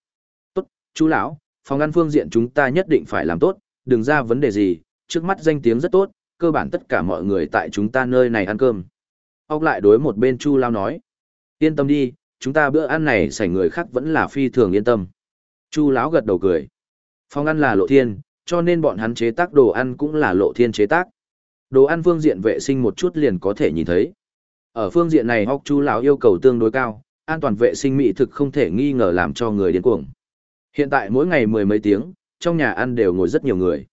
Tốt, chú lão, phòng ăn phương diện chúng ta nhất định phải làm tốt, đừng ra vấn đề gì, trước mắt danh tiếng rất tốt, cơ bản tất cả mọi người tại chúng ta nơi này ăn cơm. Ốc lại đối một bên Chu Lao nói. Yên tâm đi, chúng ta bữa ăn này sảnh người khác vẫn là phi thường yên tâm. Chu lão gật đầu cười. Phòng ăn là lộ thiên, cho nên bọn hắn chế tác đồ ăn cũng là lộ thiên chế tác. Đồ ăn phương diện vệ sinh một chút liền có thể nhìn thấy. Ở phương diện này Hóc Chu lão yêu cầu tương đối cao, an toàn vệ sinh mỹ thực không thể nghi ngờ làm cho người điên cuồng. Hiện tại mỗi ngày mười mấy tiếng, trong nhà ăn đều ngồi rất nhiều người.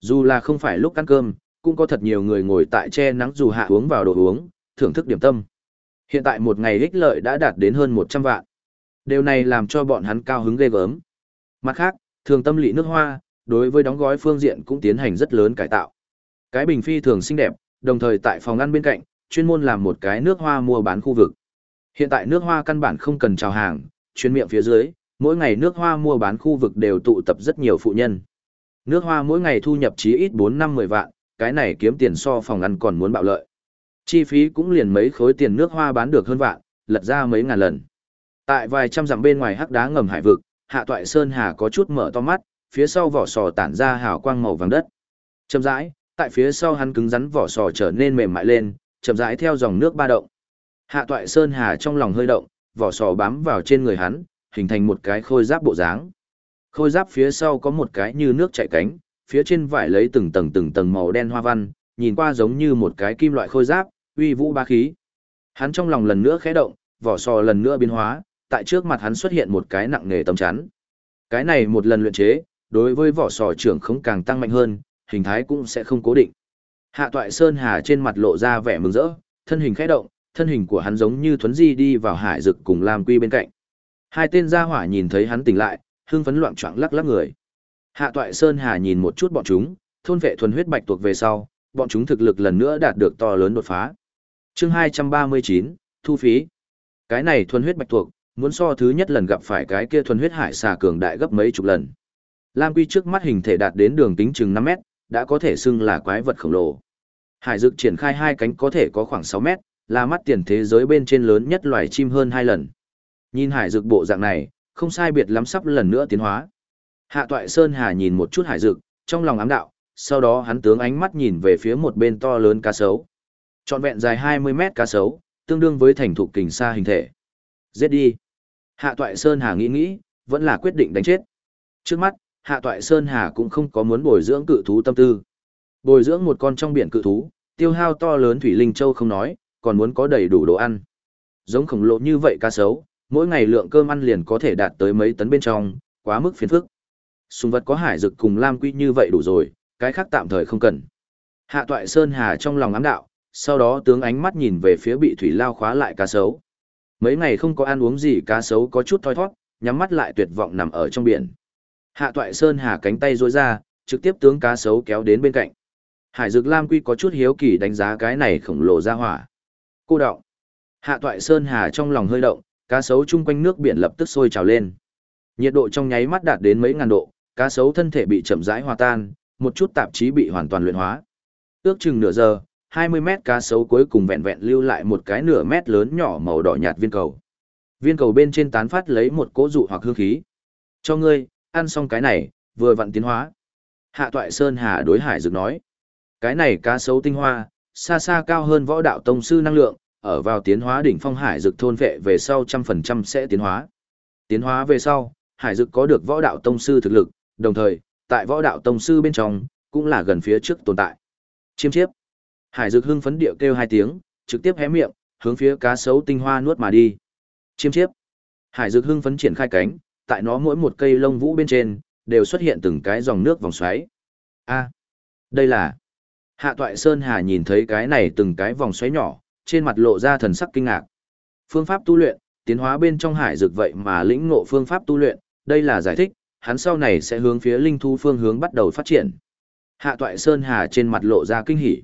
Dù là không phải lúc ăn cơm, cũng có thật nhiều người ngồi tại che nắng dù hạ uống vào đồ uống, thưởng thức điểm tâm. Hiện tại một ngày ích lợi đã đạt đến hơn 100 vạn. Điều này làm cho bọn hắn cao hứng ghê gớm. Mặt khác, thường tâm lý nước hoa, đối với đóng gói phương diện cũng tiến hành rất lớn cải tạo. Cái bình phi thường xinh đẹp, đồng thời tại phòng ăn bên cạnh, chuyên môn làm một cái nước hoa mua bán khu vực. Hiện tại nước hoa căn bản không cần chào hàng, chuyên miệng phía dưới, mỗi ngày nước hoa mua bán khu vực đều tụ tập rất nhiều phụ nhân. Nước hoa mỗi ngày thu nhập chí ít 4 năm 10 vạn, cái này kiếm tiền so phòng ăn còn muốn bạo lợi. Chi phí cũng liền mấy khối tiền nước hoa bán được hơn vạn, lật ra mấy ngàn lần. Tại vài trăm dặm bên ngoài hắc đá ngầm hải vực, Hạ Toại Sơn Hà có chút mở to mắt, phía sau vỏ sò tản ra hào quang màu vàng đất. Chậm rãi, tại phía sau hắn cứng rắn vỏ sò trở nên mềm mại lên, chậm rãi theo dòng nước ba động. Hạ Toại Sơn Hà trong lòng hơi động, vỏ sò bám vào trên người hắn, hình thành một cái khôi giáp bộ dáng. Khôi giáp phía sau có một cái như nước chảy cánh, phía trên vải lấy từng tầng từng tầng màu đen hoa văn, nhìn qua giống như một cái kim loại khôi giáp, uy vũ ba khí. Hắn trong lòng lần nữa khẽ động, vỏ sò lần nữa biến hóa, tại trước mặt hắn xuất hiện một cái nặng nghề tấm chắn. Cái này một lần luyện chế, đối với vỏ sò trưởng không càng tăng mạnh hơn, hình thái cũng sẽ không cố định. Hạ Toại Sơn Hà trên mặt lộ ra vẻ mừng rỡ, thân hình khẽ động, thân hình của hắn giống như thuấn di đi vào hải dực cùng Lam Quy bên cạnh. Hai tên gia hỏa nhìn thấy hắn tỉnh lại, hưng phấn loạn choạng lắc lắc người. Hạ Toại Sơn Hà nhìn một chút bọn chúng, thôn vệ thuần huyết bạch tuộc về sau, bọn chúng thực lực lần nữa đạt được to lớn đột phá. Chương 239, thu phí. Cái này thuần huyết bạch tuộc, muốn so thứ nhất lần gặp phải cái kia thuần huyết hải xà cường đại gấp mấy chục lần. Lam Quy trước mắt hình thể đạt đến đường kính chừng 5 mét, đã có thể xưng là quái vật khổng lồ. Hải dực triển khai hai cánh có thể có khoảng 6 mét, là mắt tiền thế giới bên trên lớn nhất loài chim hơn hai lần. Nhìn hải dực bộ dạng này, không sai biệt lắm sắp lần nữa tiến hóa. Hạ Toại Sơn Hà nhìn một chút hải dực, trong lòng ám đạo, sau đó hắn tướng ánh mắt nhìn về phía một bên to lớn cá sấu. Trọn vẹn dài 20 mét cá sấu, tương đương với thành thục kình xa hình thể. Giết đi. Hạ Toại Sơn Hà nghĩ nghĩ, vẫn là quyết định đánh chết. Trước mắt, Hạ Toại Sơn Hà cũng không có muốn bồi dưỡng cự thú tâm tư. Bồi dưỡng một con trong biển cự thú, tiêu hao to lớn thủy linh châu không nói, còn muốn có đầy đủ đồ ăn. Giống khổng lồ như vậy cá sấu, mỗi ngày lượng cơm ăn liền có thể đạt tới mấy tấn bên trong, quá mức phiền phức. Sùng vật có hải dực cùng lam quy như vậy đủ rồi, cái khác tạm thời không cần. Hạ toại Sơn Hà trong lòng ám đạo, sau đó tướng ánh mắt nhìn về phía bị thủy lao khóa lại cá sấu. Mấy ngày không có ăn uống gì cá sấu có chút thoi thoát, nhắm mắt lại tuyệt vọng nằm ở trong biển. Hạ toại Sơn Hà cánh tay duỗi ra, trực tiếp tướng cá sấu kéo đến bên cạnh. Hải dực lam quy có chút hiếu kỳ đánh giá cái này khổng lồ ra hỏa. Cô động. Hạ toại Sơn Hà trong lòng hơi động, cá sấu chung quanh nước biển lập tức sôi trào lên. Nhiệt độ trong nháy mắt đạt đến mấy ngàn độ, cá sấu thân thể bị chậm rãi hòa tan, một chút tạp chí bị hoàn toàn luyện hóa. Ước chừng nửa giờ, 20 mét cá sấu cuối cùng vẹn vẹn lưu lại một cái nửa mét lớn nhỏ màu đỏ nhạt viên cầu. Viên cầu bên trên tán phát lấy một cỗ dụ hoặc hương khí. Cho ngươi, ăn xong cái này, vừa vặn tiến hóa. Hạ toại Sơn Hà đối hải dược nói. Cái này cá sấu tinh hoa, xa xa cao hơn võ đạo tông sư năng lượng, ở vào tiến hóa đỉnh phong hải dược thôn vệ về sau trăm phần trăm sẽ tiến hóa. Tiến hóa về sau, hải dược có được võ đạo tông sư thực lực, đồng thời, tại võ đạo tông sư bên trong, cũng là gần phía trước tồn tại. Chiêm chiếp. Hải dược hưng phấn điệu kêu hai tiếng, trực tiếp hé miệng, hướng phía cá sấu tinh hoa nuốt mà đi. Chiêm chiếp. Hải dược hưng phấn triển khai cánh, tại nó mỗi một cây lông vũ bên trên, đều xuất hiện từng cái dòng nước vòng xoáy. A, đây là... Hạ Toại Sơn Hà nhìn thấy cái này từng cái vòng xoáy nhỏ, trên mặt lộ ra thần sắc kinh ngạc. Phương pháp tu luyện, tiến hóa bên trong hải dược vậy mà lĩnh ngộ phương pháp tu luyện, đây là giải thích, hắn sau này sẽ hướng phía linh thú phương hướng bắt đầu phát triển. Hạ Toại Sơn Hà trên mặt lộ ra kinh hỉ.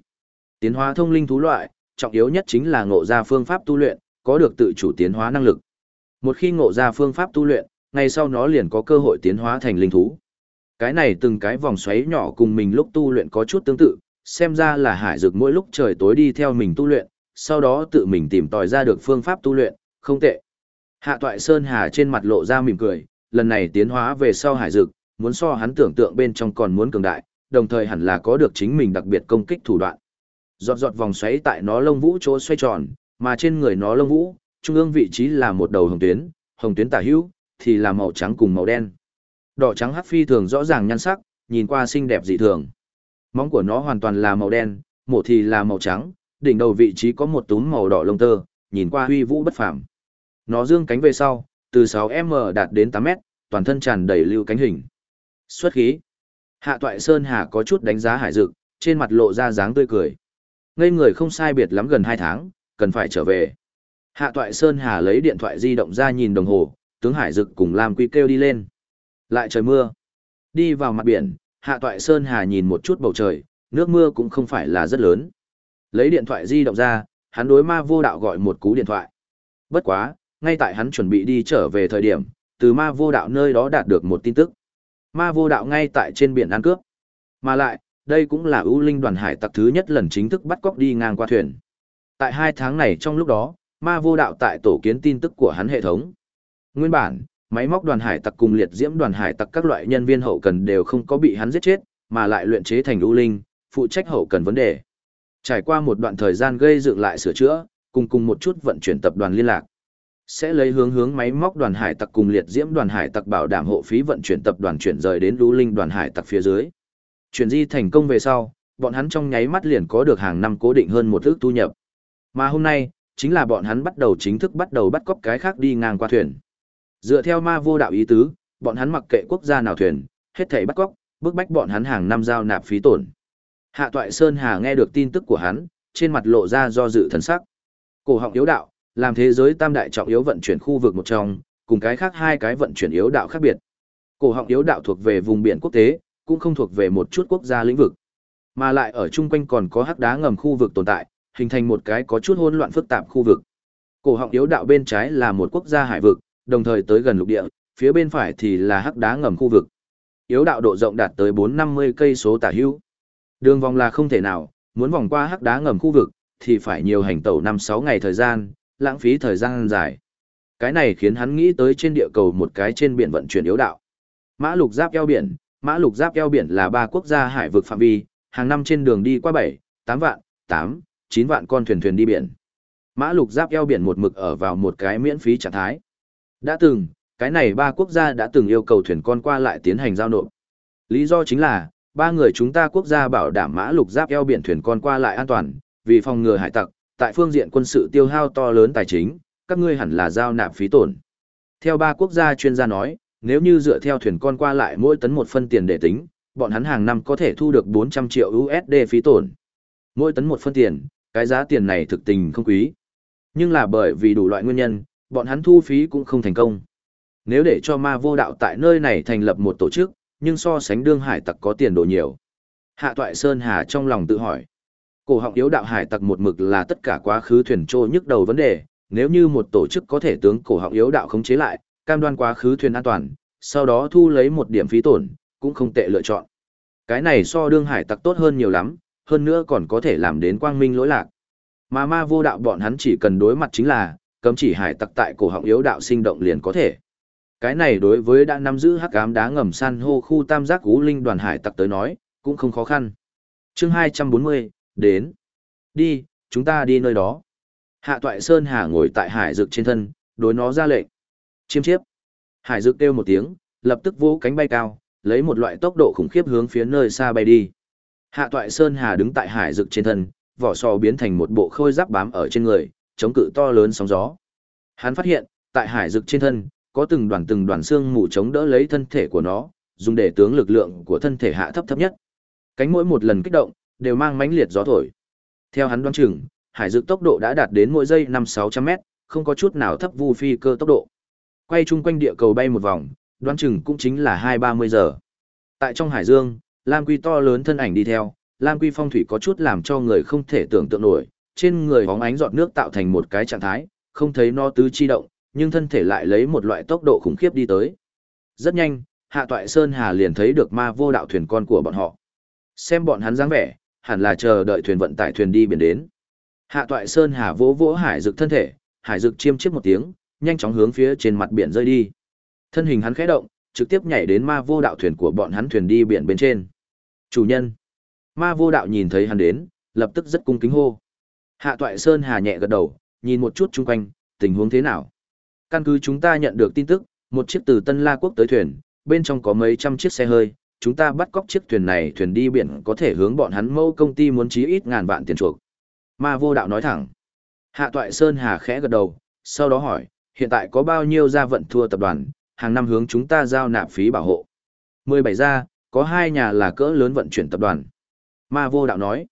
Tiến hóa thông linh thú loại, trọng yếu nhất chính là ngộ ra phương pháp tu luyện, có được tự chủ tiến hóa năng lực. Một khi ngộ ra phương pháp tu luyện, ngay sau nó liền có cơ hội tiến hóa thành linh thú. Cái này từng cái vòng xoáy nhỏ cùng mình lúc tu luyện có chút tương tự, xem ra là hải dược mỗi lúc trời tối đi theo mình tu luyện, sau đó tự mình tìm tòi ra được phương pháp tu luyện, không tệ. Hạ toại Sơn Hà trên mặt lộ ra mỉm cười, lần này tiến hóa về sau hải dược, muốn so hắn tưởng tượng bên trong còn muốn cường đại, đồng thời hẳn là có được chính mình đặc biệt công kích thủ đoạn. Giọt giọt vòng xoáy tại nó lông vũ chỗ xoay tròn, mà trên người nó lông vũ, trung ương vị trí là một đầu hồng tuyến, hồng tuyến tả hữu thì là màu trắng cùng màu đen. Đỏ trắng hắc phi thường rõ ràng nhan sắc, nhìn qua xinh đẹp dị thường. Móng của nó hoàn toàn là màu đen, mổ thì là màu trắng, đỉnh đầu vị trí có một túm màu đỏ lông tơ, nhìn qua huy vũ bất phàm. Nó dương cánh về sau, từ 6m đạt đến 8m, toàn thân tràn đầy lưu cánh hình. Xuất khí. Hạ Toại Sơn Hà có chút đánh giá hải dực, trên mặt lộ ra dáng tươi cười. Ngây người không sai biệt lắm gần 2 tháng, cần phải trở về. Hạ Toại Sơn Hà lấy điện thoại di động ra nhìn đồng hồ, tướng hải dực cùng Lam Quy kêu đi lên. Lại trời mưa. Đi vào mặt biển, Hạ Toại Sơn Hà nhìn một chút bầu trời, nước mưa cũng không phải là rất lớn. Lấy điện thoại di động ra, hắn đối ma vô đạo gọi một cú điện thoại. Bất quá, ngay tại hắn chuẩn bị đi trở về thời điểm, từ ma vô đạo nơi đó đạt được một tin tức. Ma vô đạo ngay tại trên biển ăn cướp. Mà lại, đây cũng là ưu linh đoàn hải tặc thứ nhất lần chính thức bắt cóc đi ngang qua thuyền. Tại hai tháng này trong lúc đó, ma vô đạo tại tổ kiến tin tức của hắn hệ thống. Nguyên bản, máy móc đoàn hải tặc cùng liệt diễm đoàn hải tặc các loại nhân viên hậu cần đều không có bị hắn giết chết, mà lại luyện chế thành ưu linh, phụ trách hậu cần vấn đề. Trải qua một đoạn thời gian gây dựng lại sửa chữa, cùng cùng một chút vận chuyển tập đoàn liên lạc. Sẽ lấy hướng hướng máy móc đoàn hải tặc cùng liệt diễm đoàn hải tặc bảo đảm hộ phí vận chuyển tập đoàn chuyển rời đến ưu linh đoàn hải tặc phía dưới. Chuyển di thành công về sau, bọn hắn trong nháy mắt liền có được hàng năm cố định hơn một ước thu nhập. Mà hôm nay, chính là bọn hắn bắt đầu chính thức bắt đầu bắt cóc cái khác đi ngang qua thuyền. Dựa theo ma vô đạo ý tứ, bọn hắn mặc kệ quốc gia nào thuyền, hết thảy bắt cóc, bức bách bọn hắn hàng năm giao nạp phí tổn. Hạ Toại Sơn Hà nghe được tin tức của hắn, trên mặt lộ ra do dự thần sắc. Cổ họng yếu đạo, làm thế giới tam đại trọng yếu vận chuyển khu vực một trong, cùng cái khác hai cái vận chuyển yếu đạo khác biệt. Cổ họng yếu đạo thuộc về vùng biển quốc tế, cũng không thuộc về một chút quốc gia lĩnh vực. Mà lại ở chung quanh còn có hắc đá ngầm khu vực tồn tại, hình thành một cái có chút hỗn loạn phức tạp khu vực. Cổ họng yếu đạo bên trái là một quốc gia hải vực, đồng thời tới gần lục địa, phía bên phải thì là hắc đá ngầm khu vực. Yếu đạo độ rộng đạt tới 450 cây số tả hữu. Đường vòng là không thể nào, muốn vòng qua hắc đá ngầm khu vực thì phải nhiều hành tẩu 5-6 ngày thời gian, lãng phí thời gian dài. Cái này khiến hắn nghĩ tới trên địa cầu một cái trên biển vận chuyển yếu đạo. Mã lục giáp eo biển, mã lục giáp eo biển là ba quốc gia hải vực phạm vi, hàng năm trên đường đi qua 7, 8 vạn, 8, 9 vạn con thuyền thuyền đi biển. Mã lục giáp eo biển một mực ở vào một cái miễn phí trạng thái. Đã từng, cái này ba quốc gia đã từng yêu cầu thuyền con qua lại tiến hành giao nộp. Lý do chính là, ba người chúng ta quốc gia bảo đảm mã lục giáp eo biển thuyền con qua lại an toàn, vì phòng ngừa hải tặc, tại phương diện quân sự tiêu hao to lớn tài chính, các ngươi hẳn là giao nạp phí tổn. Theo ba quốc gia chuyên gia nói, nếu như dựa theo thuyền con qua lại mỗi tấn một phân tiền để tính, bọn hắn hàng năm có thể thu được 400 triệu USD phí tổn. Mỗi tấn một phân tiền, cái giá tiền này thực tình không quý. Nhưng là bởi vì đủ loại nguyên nhân, bọn hắn thu phí cũng không thành công. Nếu để cho ma vô đạo tại nơi này thành lập một tổ chức, nhưng so sánh đương hải tặc có tiền đồ nhiều. Hạ Toại Sơn Hà trong lòng tự hỏi. Cổ họng yếu đạo hải tặc một mực là tất cả quá khứ thuyền trô nhức đầu vấn đề, nếu như một tổ chức có thể tướng cổ họng yếu đạo khống chế lại, cam đoan quá khứ thuyền an toàn, sau đó thu lấy một điểm phí tổn, cũng không tệ lựa chọn. Cái này so đương hải tặc tốt hơn nhiều lắm, hơn nữa còn có thể làm đến quang minh lỗi lạc. Mà ma vô đạo bọn hắn chỉ cần đối mặt chính là, cấm chỉ hải tặc tại cổ họng yếu đạo sinh động liền có thể. Cái này đối với đã nắm giữ hắc ám đá ngầm san hô khu tam giác cú linh đoàn hải tặc tới nói, cũng không khó khăn. chương 240, đến. Đi, chúng ta đi nơi đó. Hạ toại Sơn Hà ngồi tại hải dực trên thân, đối nó ra lệnh. Chiêm chiếp. Hải dực kêu một tiếng, lập tức vỗ cánh bay cao, lấy một loại tốc độ khủng khiếp hướng phía nơi xa bay đi. Hạ toại Sơn Hà đứng tại hải dực trên thân, vỏ sò biến thành một bộ khôi giáp bám ở trên người, chống cự to lớn sóng gió. Hắn phát hiện, tại hải dực trên thân, có từng đoàn từng đoàn xương mù chống đỡ lấy thân thể của nó, dùng để tướng lực lượng của thân thể hạ thấp thấp nhất. Cánh mỗi một lần kích động, đều mang mãnh liệt gió thổi. Theo hắn đoán chừng, hải dực tốc độ đã đạt đến mỗi giây 5-600 mét, không có chút nào thấp vu phi cơ tốc độ. Quay chung quanh địa cầu bay một vòng, đoán chừng cũng chính là 2-30 giờ. Tại trong hải dương, Lam Quy to lớn thân ảnh đi theo, Lam Quy phong thủy có chút làm cho người không thể tưởng tượng nổi, trên người hóng ánh giọt nước tạo thành một cái trạng thái, không thấy no tứ chi động, nhưng thân thể lại lấy một loại tốc độ khủng khiếp đi tới. Rất nhanh, Hạ Toại Sơn Hà liền thấy được ma vô đạo thuyền con của bọn họ. Xem bọn hắn dáng vẻ, hẳn là chờ đợi thuyền vận tải thuyền đi biển đến. Hạ Toại Sơn Hà vỗ vỗ hải dực thân thể, hải dực chiêm chiếp một tiếng, nhanh chóng hướng phía trên mặt biển rơi đi. Thân hình hắn khẽ động, trực tiếp nhảy đến ma vô đạo thuyền của bọn hắn thuyền đi biển bên trên. Chủ nhân. Ma vô đạo nhìn thấy hắn đến, lập tức rất cung kính hô. Hạ Toại Sơn Hà nhẹ gật đầu, nhìn một chút chung quanh, tình huống thế nào. Căn cứ chúng ta nhận được tin tức, một chiếc từ Tân La Quốc tới thuyền, bên trong có mấy trăm chiếc xe hơi, chúng ta bắt cóc chiếc thuyền này thuyền đi biển có thể hướng bọn hắn mâu công ty muốn chí ít ngàn vạn tiền chuộc. Ma vô đạo nói thẳng. Hạ Toại Sơn Hà khẽ gật đầu, sau đó hỏi, hiện tại có bao nhiêu gia vận thua tập đoàn, hàng năm hướng chúng ta giao nạp phí bảo hộ. 17 gia, có hai nhà là cỡ lớn vận chuyển tập đoàn. Ma vô đạo nói,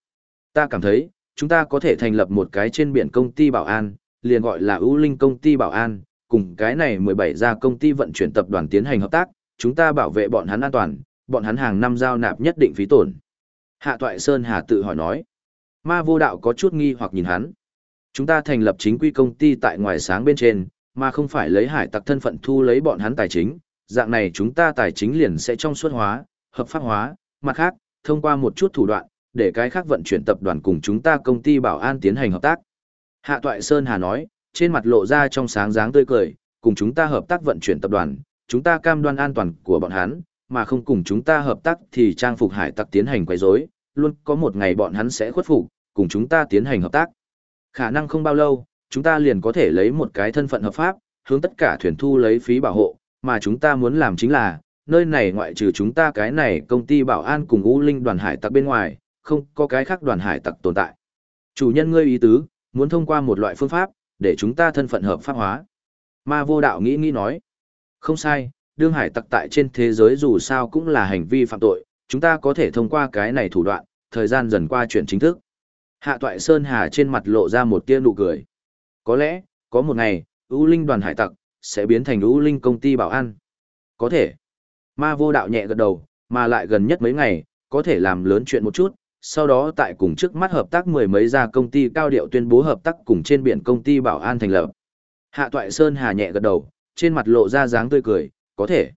ta cảm thấy, chúng ta có thể thành lập một cái trên biển công ty bảo an, liền gọi là ưu linh công ty bảo an, cùng cái này 17 gia công ty vận chuyển tập đoàn tiến hành hợp tác, chúng ta bảo vệ bọn hắn an toàn, bọn hắn hàng năm giao nạp nhất định phí tổn. Hạ Toại Sơn Hà tự hỏi nói, ma vô đạo có chút nghi hoặc nhìn hắn. Chúng ta thành lập chính quy công ty tại ngoài sáng bên trên, mà không phải lấy hải tặc thân phận thu lấy bọn hắn tài chính, dạng này chúng ta tài chính liền sẽ trong suốt hóa, hợp pháp hóa, mặt khác, thông qua một chút thủ đoạn, để cái khác vận chuyển tập đoàn cùng chúng ta công ty bảo an tiến hành hợp tác. Hạ Toại Sơn Hà nói, trên mặt lộ ra trong sáng dáng tươi cười, cùng chúng ta hợp tác vận chuyển tập đoàn, chúng ta cam đoan an toàn của bọn hắn, mà không cùng chúng ta hợp tác thì trang phục hải tặc tiến hành quấy rối, luôn có một ngày bọn hắn sẽ khuất phục, cùng chúng ta tiến hành hợp tác. Khả năng không bao lâu, chúng ta liền có thể lấy một cái thân phận hợp pháp, hướng tất cả thuyền thu lấy phí bảo hộ, mà chúng ta muốn làm chính là, nơi này ngoại trừ chúng ta cái này công ty bảo an cùng U Linh đoàn hải tặc bên ngoài, không có cái khác đoàn hải tặc tồn tại. Chủ nhân ngươi ý tứ, muốn thông qua một loại phương pháp, để chúng ta thân phận hợp pháp hóa. Ma vô đạo nghĩ nghĩ nói. Không sai, đương hải tặc tại trên thế giới dù sao cũng là hành vi phạm tội, chúng ta có thể thông qua cái này thủ đoạn, thời gian dần qua chuyển chính thức. Hạ toại Sơn Hà trên mặt lộ ra một tia nụ cười. Có lẽ, có một ngày, U Linh đoàn hải tặc, sẽ biến thành U Linh công ty bảo an. Có thể. Ma vô đạo nhẹ gật đầu, mà lại gần nhất mấy ngày, có thể làm lớn chuyện một chút, sau đó tại cùng trước mắt hợp tác mười mấy gia công ty cao điệu tuyên bố hợp tác cùng trên biển công ty bảo an thành lập. Hạ Toại Sơn Hà nhẹ gật đầu, trên mặt lộ ra dáng tươi cười, có thể.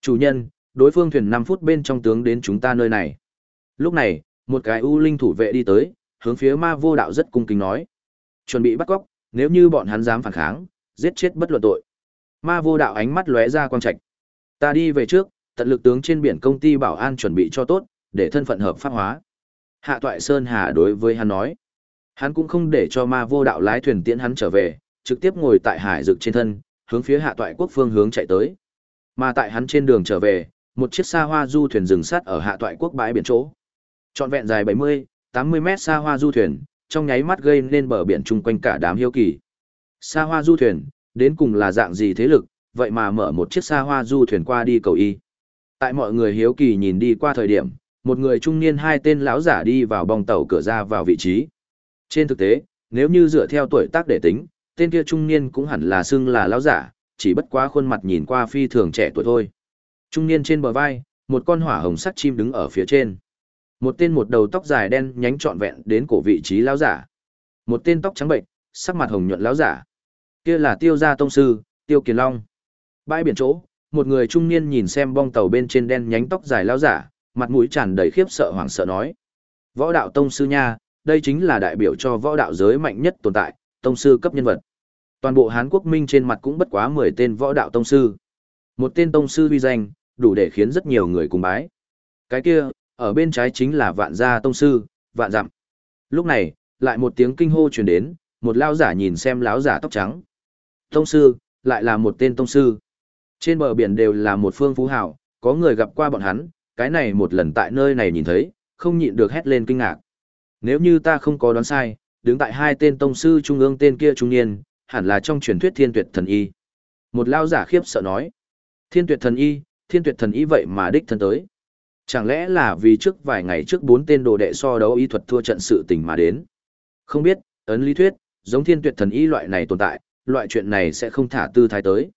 Chủ nhân, đối phương thuyền 5 phút bên trong tướng đến chúng ta nơi này. Lúc này, một cái U Linh thủ vệ đi tới, hướng phía ma vô đạo rất cung kính nói. Chuẩn bị bắt cóc, nếu như bọn hắn dám phản kháng, giết chết bất luận tội. Ma vô đạo ánh mắt lóe ra quang trạch. Ta đi về trước, tận lực tướng trên biển công ty bảo an chuẩn bị cho tốt, để thân phận hợp pháp hóa. Hạ Toại Sơn Hà đối với hắn nói. Hắn cũng không để cho ma vô đạo lái thuyền tiễn hắn trở về, trực tiếp ngồi tại hải dực trên thân, hướng phía hạ toại quốc phương hướng chạy tới. Mà tại hắn trên đường trở về, một chiếc xa hoa du thuyền dừng sát ở hạ toại quốc bãi biển chỗ. Trọn vẹn dài 70, 80 mét xa hoa du thuyền, trong nháy mắt gây nên bờ biển chung quanh cả đám hiếu kỳ. Xa hoa du thuyền, đến cùng là dạng gì thế lực, vậy mà mở một chiếc xa hoa du thuyền qua đi cầu y. Tại mọi người hiếu kỳ nhìn đi qua thời điểm, một người trung niên hai tên lão giả đi vào bong tàu cửa ra vào vị trí. Trên thực tế, nếu như dựa theo tuổi tác để tính, tên kia trung niên cũng hẳn là xưng là lão giả, chỉ bất quá khuôn mặt nhìn qua phi thường trẻ tuổi thôi. Trung niên trên bờ vai, một con hỏa hồng sắt chim đứng ở phía trên. Một tên một đầu tóc dài đen nhánh trọn vẹn đến cổ vị trí lão giả. Một tên tóc trắng bệnh, sắc mặt hồng nhuận lão giả. Kia là Tiêu gia tông sư, Tiêu Kiền Long. Bãi biển chỗ, một người trung niên nhìn xem bong tàu bên trên đen nhánh tóc dài lão giả, mặt mũi tràn đầy khiếp sợ hoảng sợ nói: "Võ đạo tông sư nha, đây chính là đại biểu cho võ đạo giới mạnh nhất tồn tại, tông sư cấp nhân vật. Toàn bộ Hán Quốc Minh trên mặt cũng bất quá 10 tên võ đạo tông sư. Một tên tông sư uy danh, đủ để khiến rất nhiều người cùng bái. Cái kia, ở bên trái chính là vạn gia tông sư, vạn dặm. Lúc này, lại một tiếng kinh hô truyền đến, một lão giả nhìn xem lão giả tóc trắng. Tông sư, lại là một tên tông sư. Trên bờ biển đều là một phương phú hảo, có người gặp qua bọn hắn, cái này một lần tại nơi này nhìn thấy, không nhịn được hét lên kinh ngạc. Nếu như ta không có đoán sai, đứng tại hai tên tông sư trung ương tên kia trung niên, hẳn là trong truyền thuyết thiên tuyệt thần y. Một lao giả khiếp sợ nói. Thiên tuyệt thần y, thiên tuyệt thần y vậy mà đích thân tới. Chẳng lẽ là vì trước vài ngày trước bốn tên đồ đệ so đấu y thuật thua trận sự tình mà đến? Không biết, ấn lý thuyết, giống thiên tuyệt thần y loại này tồn tại, loại chuyện này sẽ không thả tư thái tới.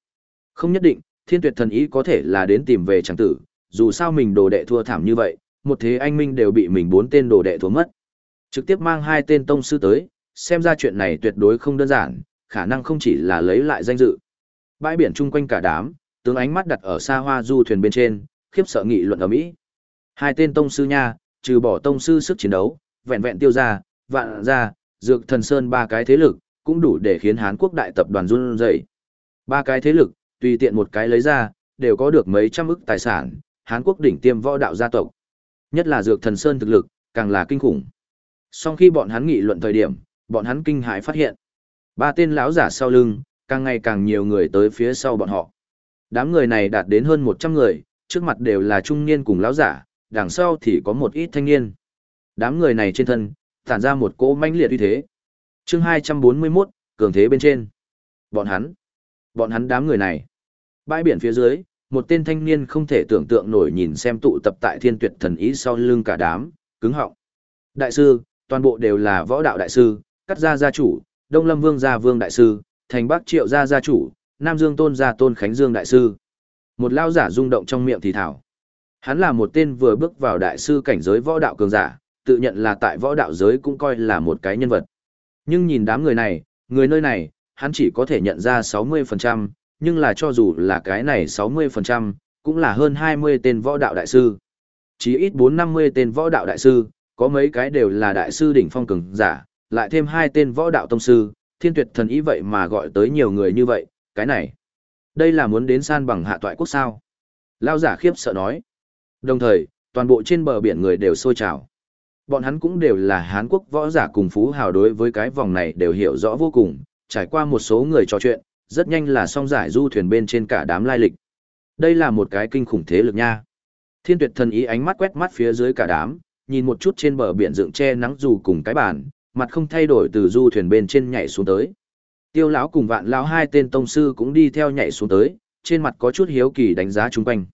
Không nhất định, thiên tuyệt thần y có thể là đến tìm về chẳng tử, dù sao mình đồ đệ thua thảm như vậy, một thế anh minh đều bị mình bốn tên đồ đệ thua mất. Trực tiếp mang hai tên tông sư tới, xem ra chuyện này tuyệt đối không đơn giản, khả năng không chỉ là lấy lại danh dự. Bãi biển chung quanh cả đám, tướng ánh mắt đặt ở xa hoa du thuyền bên trên, khiếp sợ nghị luận ở Mỹ. Hai tên tông sư nha, trừ bỏ tông sư sức chiến đấu, vẹn vẹn tiêu ra, vạn ra, dược thần sơn ba cái thế lực, cũng đủ để khiến Hán quốc đại tập đoàn run rẩy. Ba cái thế lực, tùy tiện một cái lấy ra, đều có được mấy trăm ức tài sản, Hán quốc đỉnh tiêm võ đạo gia tộc. Nhất là dược thần sơn thực lực, càng là kinh khủng. Sau khi bọn hắn nghị luận thời điểm, bọn hắn kinh hãi phát hiện. Ba tên lão giả sau lưng, càng ngày càng nhiều người tới phía sau bọn họ. Đám người này đạt đến hơn 100 người, trước mặt đều là trung niên cùng lão giả, đằng sau thì có một ít thanh niên. Đám người này trên thân, tản ra một cỗ manh liệt uy thế. chương 241, cường thế bên trên. Bọn hắn, bọn hắn đám người này. Bãi biển phía dưới, một tên thanh niên không thể tưởng tượng nổi nhìn xem tụ tập tại thiên tuyệt thần ý sau lưng cả đám, cứng họng. Đại sư, toàn bộ đều là võ đạo đại sư, cắt gia gia chủ, đông lâm vương gia vương đại sư, thành bắc triệu gia gia chủ, nam dương tôn gia tôn khánh dương đại sư. Một lao giả rung động trong miệng thì thảo. Hắn là một tên vừa bước vào đại sư cảnh giới võ đạo cường giả, tự nhận là tại võ đạo giới cũng coi là một cái nhân vật. Nhưng nhìn đám người này, người nơi này, hắn chỉ có thể nhận ra 60%, nhưng là cho dù là cái này 60%, cũng là hơn 20 tên võ đạo đại sư. Chỉ ít 4-50 tên võ đạo đại sư, có mấy cái đều là đại sư đỉnh phong cường giả, lại thêm hai tên võ đạo tông sư, thiên tuyệt thần ý vậy mà gọi tới nhiều người như vậy, cái này. Đây là muốn đến san bằng hạ toại quốc sao. Lao giả khiếp sợ nói. Đồng thời, toàn bộ trên bờ biển người đều sôi trào. Bọn hắn cũng đều là Hán quốc võ giả cùng phú hào đối với cái vòng này đều hiểu rõ vô cùng, trải qua một số người trò chuyện, rất nhanh là xong giải du thuyền bên trên cả đám lai lịch. Đây là một cái kinh khủng thế lực nha. Thiên tuyệt thần ý ánh mắt quét mắt phía dưới cả đám, nhìn một chút trên bờ biển dựng che nắng dù cùng cái bàn, mặt không thay đổi từ du thuyền bên trên nhảy xuống tới. Tiêu lão cùng vạn lão hai tên tông sư cũng đi theo nhảy xuống tới, trên mặt có chút hiếu kỳ đánh giá chung quanh.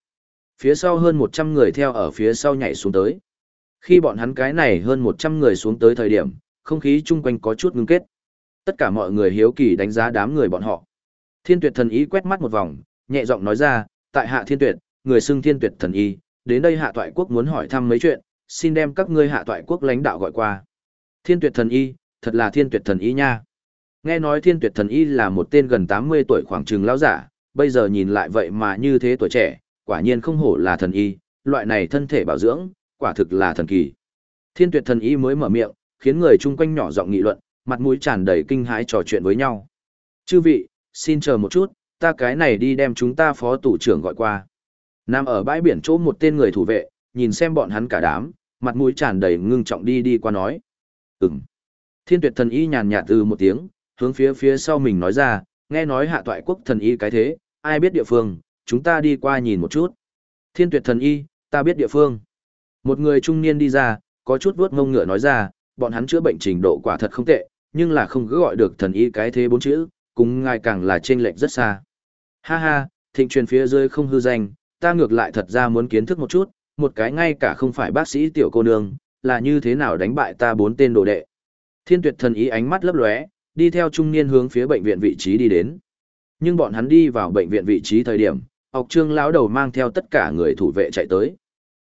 Phía sau hơn 100 người theo ở phía sau nhảy xuống tới. Khi bọn hắn cái này hơn 100 người xuống tới thời điểm, không khí chung quanh có chút ngưng kết. Tất cả mọi người hiếu kỳ đánh giá đám người bọn họ. Thiên tuyệt thần ý quét mắt một vòng, nhẹ giọng nói ra, tại hạ thiên tuyệt, người xưng thiên tuyệt thần y, đến đây hạ toại quốc muốn hỏi thăm mấy chuyện, xin đem các ngươi hạ toại quốc lãnh đạo gọi qua. Thiên tuyệt thần y, thật là thiên tuyệt thần y nha. Nghe nói thiên tuyệt thần y là một tên gần 80 tuổi khoảng trừng lão giả, bây giờ nhìn lại vậy mà như thế tuổi trẻ, quả nhiên không hổ là thần y, loại này thân thể bảo dưỡng, quả thực là thần kỳ. Thiên tuyệt thần y mới mở miệng, khiến người chung quanh nhỏ giọng nghị luận, mặt mũi tràn đầy kinh hãi trò chuyện với nhau. Chư vị, xin chờ một chút, ta cái này đi đem chúng ta phó tủ trưởng gọi qua. Nam ở bãi biển chỗ một tên người thủ vệ, nhìn xem bọn hắn cả đám, mặt mũi tràn đầy ngưng trọng đi đi qua nói. Ừm. Thiên tuyệt thần y nhàn nhạt từ một tiếng, hướng phía phía sau mình nói ra, nghe nói hạ toại quốc thần y cái thế, ai biết địa phương, chúng ta đi qua nhìn một chút. Thiên tuyệt thần y, ta biết địa phương. Một người trung niên đi ra, có chút vuốt ngông ngựa nói ra, bọn hắn chữa bệnh trình độ quả thật không tệ, nhưng là không cứ gọi được thần y cái thế bốn chữ, cũng ngài càng là chênh lệch rất xa. Ha ha, thịnh truyền phía dưới không hư danh, ta ngược lại thật ra muốn kiến thức một chút, một cái ngay cả không phải bác sĩ tiểu cô nương, là như thế nào đánh bại ta bốn tên đồ đệ. Thiên tuyệt thần ý ánh mắt lấp lóe, đi theo trung niên hướng phía bệnh viện vị trí đi đến. Nhưng bọn hắn đi vào bệnh viện vị trí thời điểm, học trương lão đầu mang theo tất cả người thủ vệ chạy tới.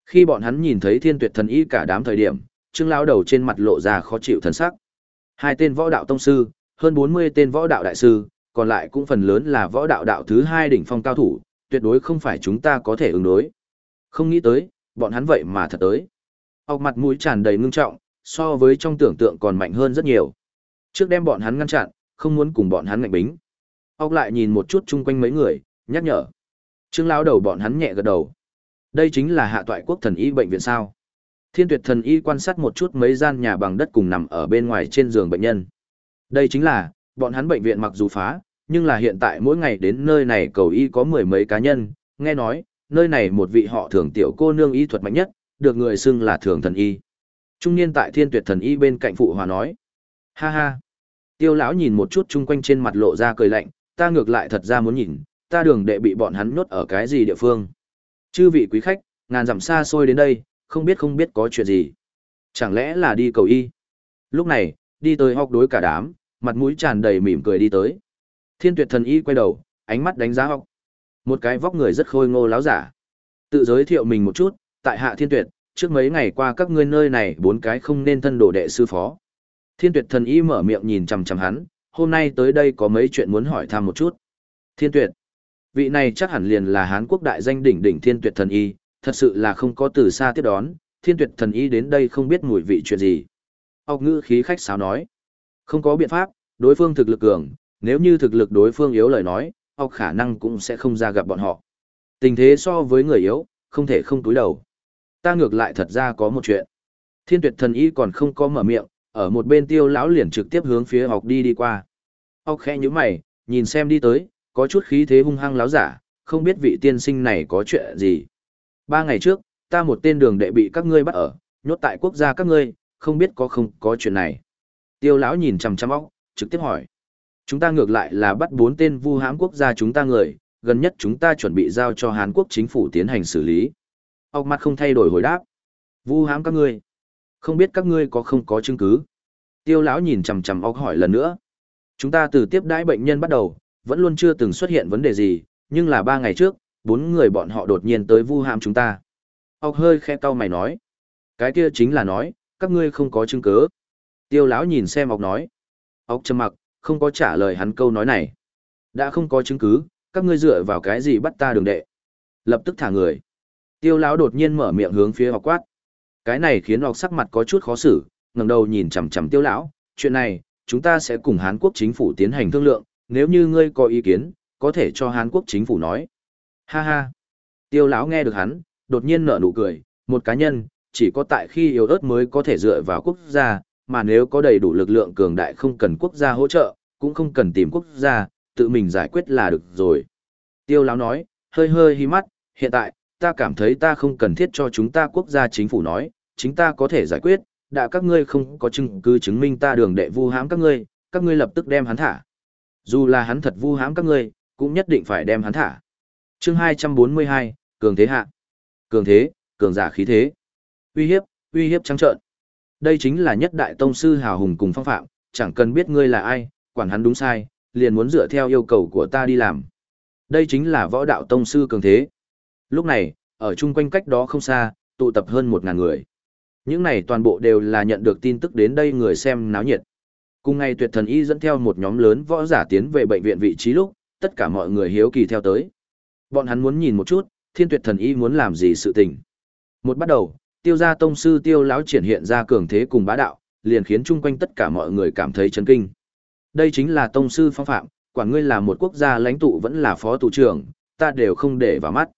Khi bọn hắn nhìn thấy thiên tuyệt thần ý cả đám thời điểm, trương lão đầu trên mặt lộ ra khó chịu thần sắc. Hai tên võ đạo tông sư, hơn 40 tên võ đạo đại sư, còn lại cũng phần lớn là võ đạo đạo thứ hai đỉnh phong cao thủ, tuyệt đối không phải chúng ta có thể ứng đối. Không nghĩ tới, bọn hắn vậy mà thật tới. Học mặt mũi tràn đầy ngưng trọng, so với trong tưởng tượng còn mạnh hơn rất nhiều. Trước đem bọn hắn ngăn chặn, không muốn cùng bọn hắn ngạnh bính. Học lại nhìn một chút chung quanh mấy người, nhắc nhở. Trương lão đầu bọn hắn nhẹ gật đầu. Đây chính là hạ toại quốc thần y bệnh viện sao. Thiên tuyệt thần y quan sát một chút mấy gian nhà bằng đất cùng nằm ở bên ngoài trên giường bệnh nhân. Đây chính là, bọn hắn bệnh viện mặc dù phá, nhưng là hiện tại mỗi ngày đến nơi này cầu y có mười mấy cá nhân, nghe nói, nơi này một vị họ thường tiểu cô nương y thuật mạnh nhất, được người xưng là thường thần y. Trung niên tại thiên tuyệt thần y bên cạnh phụ hòa nói. Ha ha. Tiêu lão nhìn một chút chung quanh trên mặt lộ ra cười lạnh, ta ngược lại thật ra muốn nhìn, ta đường đệ bị bọn hắn nhốt ở cái gì địa phương. Chư vị quý khách, ngàn dặm xa xôi đến đây, không biết không biết có chuyện gì. Chẳng lẽ là đi cầu y? Lúc này, đi tới học đối cả đám, mặt mũi tràn đầy mỉm cười đi tới. Thiên tuyệt thần y quay đầu, ánh mắt đánh giá học. Một cái vóc người rất khôi ngô láo giả. Tự giới thiệu mình một chút, tại hạ thiên tuyệt, trước mấy ngày qua các ngươi nơi này bốn cái không nên thân đồ đệ sư phó. Thiên tuyệt thần y mở miệng nhìn chằm chằm hắn, hôm nay tới đây có mấy chuyện muốn hỏi thăm một chút. Thiên tuyệt. Vị này chắc hẳn liền là Hán quốc đại danh đỉnh đỉnh thiên tuyệt thần y, thật sự là không có từ xa tiếp đón, thiên tuyệt thần y đến đây không biết mùi vị chuyện gì. Ốc ngữ khí khách sáo nói. Không có biện pháp, đối phương thực lực cường, nếu như thực lực đối phương yếu lời nói, ốc khả năng cũng sẽ không ra gặp bọn họ. Tình thế so với người yếu, không thể không túi đầu. Ta ngược lại thật ra có một chuyện. Thiên tuyệt thần y còn không có mở miệng, ở một bên tiêu lão liền trực tiếp hướng phía học đi đi qua. học khẽ như mày, nhìn xem đi tới, có chút khí thế hung hăng láo giả, không biết vị tiên sinh này có chuyện gì. Ba ngày trước, ta một tên đường đệ bị các ngươi bắt ở, nhốt tại quốc gia các ngươi, không biết có không có chuyện này. Tiêu lão nhìn chằm chằm óc, trực tiếp hỏi. Chúng ta ngược lại là bắt bốn tên vu hãm quốc gia chúng ta người, gần nhất chúng ta chuẩn bị giao cho Hàn Quốc chính phủ tiến hành xử lý. Ốc mặt không thay đổi hồi đáp. Vu hãm các ngươi. Không biết các ngươi có không có chứng cứ. Tiêu lão nhìn chằm chằm óc hỏi lần nữa. Chúng ta từ tiếp đãi bệnh nhân bắt đầu, vẫn luôn chưa từng xuất hiện vấn đề gì, nhưng là ba ngày trước, bốn người bọn họ đột nhiên tới vu hãm chúng ta. Ốc hơi khe cau mày nói. Cái kia chính là nói, các ngươi không có chứng cứ. Tiêu lão nhìn xem ốc nói. Ốc trầm mặc, không có trả lời hắn câu nói này. Đã không có chứng cứ, các ngươi dựa vào cái gì bắt ta đường đệ. Lập tức thả người. Tiêu lão đột nhiên mở miệng hướng phía học quát. Cái này khiến học sắc mặt có chút khó xử, ngẩng đầu nhìn chằm chằm tiêu lão. Chuyện này, chúng ta sẽ cùng Hán Quốc chính phủ tiến hành thương lượng, nếu như ngươi có ý kiến, có thể cho Hán Quốc chính phủ nói. Ha ha. Tiêu lão nghe được hắn, đột nhiên nở nụ cười, một cá nhân, chỉ có tại khi yếu ớt mới có thể dựa vào quốc gia, mà nếu có đầy đủ lực lượng cường đại không cần quốc gia hỗ trợ, cũng không cần tìm quốc gia, tự mình giải quyết là được rồi. Tiêu lão nói, hơi hơi hí mắt, hiện tại, ta cảm thấy ta không cần thiết cho chúng ta quốc gia chính phủ nói, chính ta có thể giải quyết, đã các ngươi không có chứng cứ chứng minh ta đường đệ vu hãm các ngươi, các ngươi lập tức đem hắn thả. Dù là hắn thật vu hãm các ngươi, cũng nhất định phải đem hắn thả. Chương 242, cường thế hạ. Cường thế, cường giả khí thế. Uy hiếp, uy hiếp trắng trợn. Đây chính là nhất đại tông sư hào hùng cùng phong phạm, chẳng cần biết ngươi là ai, quản hắn đúng sai, liền muốn dựa theo yêu cầu của ta đi làm. Đây chính là võ đạo tông sư cường thế. Lúc này, ở chung quanh cách đó không xa, tụ tập hơn một ngàn người. Những này toàn bộ đều là nhận được tin tức đến đây người xem náo nhiệt. Cùng ngày tuyệt thần y dẫn theo một nhóm lớn võ giả tiến về bệnh viện vị trí lúc, tất cả mọi người hiếu kỳ theo tới. Bọn hắn muốn nhìn một chút, thiên tuyệt thần y muốn làm gì sự tình. Một bắt đầu, tiêu gia tông sư tiêu lão triển hiện ra cường thế cùng bá đạo, liền khiến chung quanh tất cả mọi người cảm thấy chấn kinh. Đây chính là tông sư phong phạm, Quả ngươi là một quốc gia lãnh tụ vẫn là phó thủ trưởng, ta đều không để vào mắt.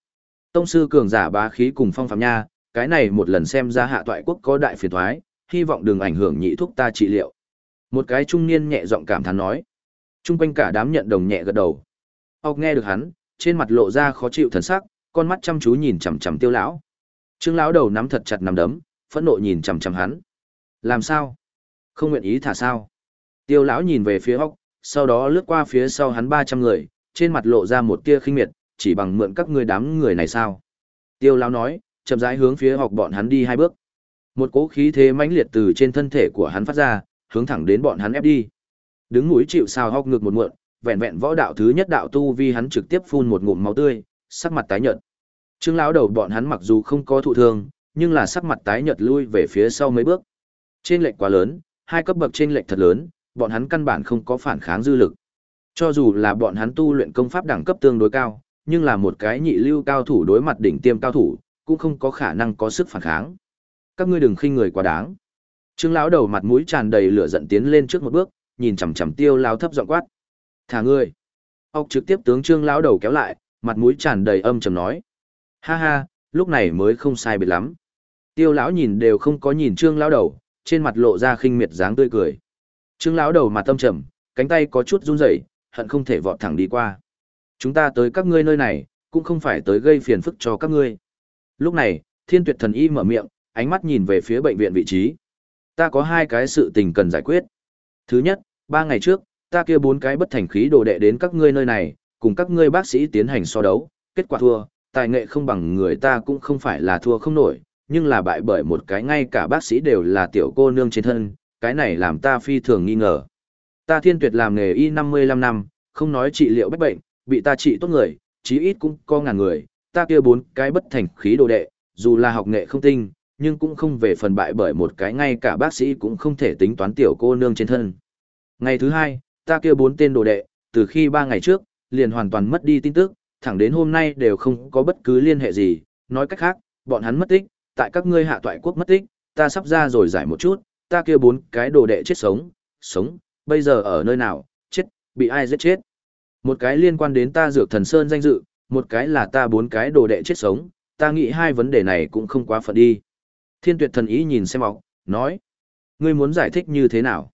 Tông sư cường giả bá khí cùng phong phạm nha, cái này một lần xem ra hạ toại quốc có đại phiền thoái, hy vọng đừng ảnh hưởng nhị thuốc ta trị liệu. Một cái trung niên nhẹ giọng cảm thán nói. Trung quanh cả đám nhận đồng nhẹ gật đầu. Ốc nghe được hắn, trên mặt lộ ra khó chịu thần sắc, con mắt chăm chú nhìn chằm chằm tiêu lão. Trương lão đầu nắm thật chặt nắm đấm, phẫn nộ nhìn chằm chằm hắn. Làm sao? Không nguyện ý thả sao? Tiêu lão nhìn về phía hốc, sau đó lướt qua phía sau hắn 300 người, trên mặt lộ ra một tia khinh miệt, chỉ bằng mượn các ngươi đám người này sao? Tiêu lão nói, chậm rãi hướng phía Ốc bọn hắn đi hai bước. Một cỗ khí thế mãnh liệt từ trên thân thể của hắn phát ra, hướng thẳng đến bọn hắn ép đi. Đứng mũi chịu sao hốc ngược một muộn, vẹn vẹn võ đạo thứ nhất đạo tu vi hắn trực tiếp phun một ngụm máu tươi, sắc mặt tái nhợt. Trương lão đầu bọn hắn mặc dù không có thụ thương, nhưng là sắc mặt tái nhợt lui về phía sau mấy bước. Trên lệch quá lớn, hai cấp bậc trên lệch thật lớn, bọn hắn căn bản không có phản kháng dư lực. Cho dù là bọn hắn tu luyện công pháp đẳng cấp tương đối cao, nhưng là một cái nhị lưu cao thủ đối mặt đỉnh tiêm cao thủ, cũng không có khả năng có sức phản kháng. Các ngươi đừng khinh người quá đáng. Trương lão đầu mặt mũi tràn đầy lửa giận tiến lên trước một bước, nhìn chằm chằm Tiêu lão thấp giọng quát: "Thả ngươi." Ốc trực tiếp tướng Trương lão đầu kéo lại, mặt mũi tràn đầy âm trầm nói: Ha ha, lúc này mới không sai biệt lắm. Tiêu lão nhìn đều không có nhìn Trương lão đầu, trên mặt lộ ra khinh miệt dáng tươi cười. Trương lão đầu mặt tâm trầm, cánh tay có chút run rẩy, hận không thể vọt thẳng đi qua. Chúng ta tới các ngươi nơi này, cũng không phải tới gây phiền phức cho các ngươi. Lúc này, Thiên Tuyệt Thần Y mở miệng, ánh mắt nhìn về phía bệnh viện vị trí. Ta có hai cái sự tình cần giải quyết. Thứ nhất, ba ngày trước, ta kia bốn cái bất thành khí đồ đệ đến các ngươi nơi này, cùng các ngươi bác sĩ tiến hành so đấu, kết quả thua, tài nghệ không bằng người ta cũng không phải là thua không nổi, nhưng là bại bởi một cái ngay cả bác sĩ đều là tiểu cô nương trên thân, cái này làm ta phi thường nghi ngờ. Ta thiên tuyệt làm nghề y 55 năm, không nói trị liệu bách bệnh, bị ta trị tốt người, chí ít cũng có ngàn người, ta kia bốn cái bất thành khí đồ đệ, dù là học nghệ không tinh, nhưng cũng không về phần bại bởi một cái ngay cả bác sĩ cũng không thể tính toán tiểu cô nương trên thân. Ngày thứ hai, ta kia bốn tên đồ đệ, từ khi ba ngày trước, liền hoàn toàn mất đi tin tức, thẳng đến hôm nay đều không có bất cứ liên hệ gì, nói cách khác, bọn hắn mất tích, tại các ngươi hạ toại quốc mất tích, ta sắp ra rồi giải một chút, ta kia bốn cái đồ đệ chết sống, sống, bây giờ ở nơi nào, chết, bị ai giết chết. Một cái liên quan đến ta dược thần sơn danh dự, một cái là ta bốn cái đồ đệ chết sống, ta nghĩ hai vấn đề này cũng không quá phận đi. Thiên tuyệt thần ý nhìn xem ọc, nói, ngươi muốn giải thích như thế nào?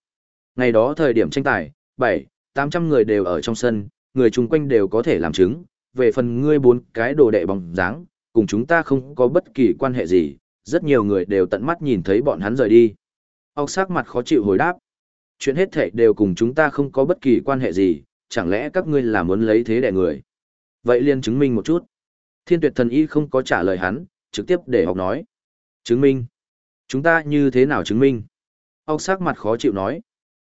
Ngày đó thời điểm tranh tài, bảy, tám trăm người đều ở trong sân, người chung quanh đều có thể làm chứng, về phần ngươi bốn cái đồ đệ bóng dáng, cùng chúng ta không có bất kỳ quan hệ gì, rất nhiều người đều tận mắt nhìn thấy bọn hắn rời đi. Ốc sắc mặt khó chịu hồi đáp. Chuyện hết thảy đều cùng chúng ta không có bất kỳ quan hệ gì, chẳng lẽ các ngươi là muốn lấy thế đẻ người? Vậy liền chứng minh một chút. Thiên tuyệt thần y không có trả lời hắn, trực tiếp để học nói. Chứng minh? Chúng ta như thế nào chứng minh? Ốc sắc mặt khó chịu nói.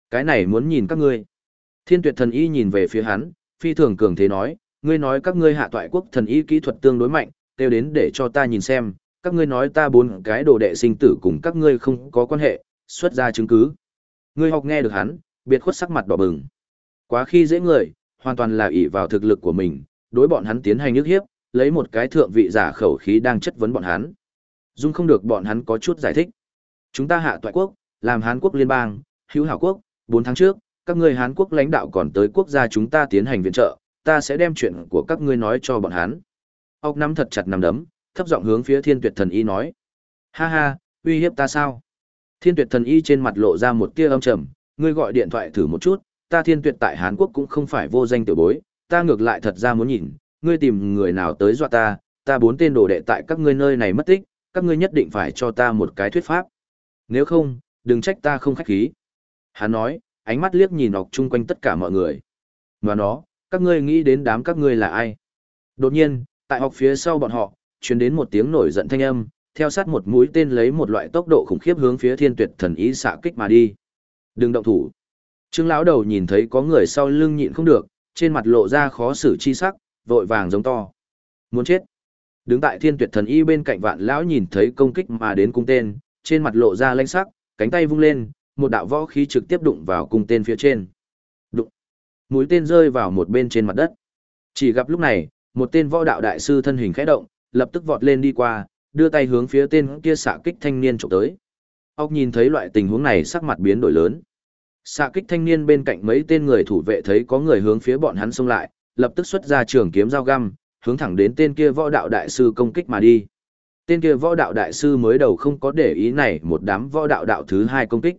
Cái này muốn nhìn các ngươi. Thiên tuyệt thần y nhìn về phía hắn, phi thường cường thế nói, ngươi nói các ngươi hạ toại quốc thần y kỹ thuật tương đối mạnh, kêu đến để cho ta nhìn xem, các ngươi nói ta bốn cái đồ đệ sinh tử cùng các ngươi không có quan hệ, xuất ra chứng cứ. Ngươi học nghe được hắn, biệt khuất sắc mặt đỏ bừng. Quá khi dễ người, hoàn toàn là ỷ vào thực lực của mình, đối bọn hắn tiến hành nhức hiếp, lấy một cái thượng vị giả khẩu khí đang chất vấn bọn hắn. Dung không được bọn hắn có chút giải thích. Chúng ta hạ toại quốc, làm Hán quốc liên bang, hữu hảo quốc, 4 tháng trước, các ngươi Hán quốc lãnh đạo còn tới quốc gia chúng ta tiến hành viện trợ, ta sẽ đem chuyện của các ngươi nói cho bọn hắn. Ốc nắm thật chặt nắm đấm, thấp giọng hướng phía thiên tuyệt thần y nói. Ha ha, uy hiếp ta sao? Thiên tuyệt thần y trên mặt lộ ra một tia âm trầm, ngươi gọi điện thoại thử một chút, ta thiên tuyệt tại Hán Quốc cũng không phải vô danh tiểu bối, ta ngược lại thật ra muốn nhìn, ngươi tìm người nào tới dọa ta, ta bốn tên đồ đệ tại các ngươi nơi này mất tích, các ngươi nhất định phải cho ta một cái thuyết pháp. Nếu không, đừng trách ta không khách khí. Hắn nói, ánh mắt liếc nhìn ọc chung quanh tất cả mọi người. Và nó, các ngươi nghĩ đến đám các ngươi là ai? Đột nhiên, tại học phía sau bọn họ, truyền đến một tiếng nổi giận thanh âm, theo sát một mũi tên lấy một loại tốc độ khủng khiếp hướng phía thiên tuyệt thần ý xạ kích mà đi. Đừng động thủ. Trương lão đầu nhìn thấy có người sau lưng nhịn không được, trên mặt lộ ra khó xử chi sắc, vội vàng giống to. Muốn chết. Đứng tại thiên tuyệt thần y bên cạnh vạn lão nhìn thấy công kích mà đến cung tên, trên mặt lộ ra lanh sắc, cánh tay vung lên, một đạo võ khí trực tiếp đụng vào cung tên phía trên. Mũi tên rơi vào một bên trên mặt đất. Chỉ gặp lúc này, một tên võ đạo đại sư thân hình khẽ động, lập tức vọt lên đi qua, đưa tay hướng phía tên kia xạ kích thanh niên chụp tới. Ốc nhìn thấy loại tình huống này sắc mặt biến đổi lớn. Xạ kích thanh niên bên cạnh mấy tên người thủ vệ thấy có người hướng phía bọn hắn xông lại, lập tức xuất ra trường kiếm dao găm, hướng thẳng đến tên kia võ đạo đại sư công kích mà đi. Tên kia võ đạo đại sư mới đầu không có để ý này một đám võ đạo đạo thứ hai công kích.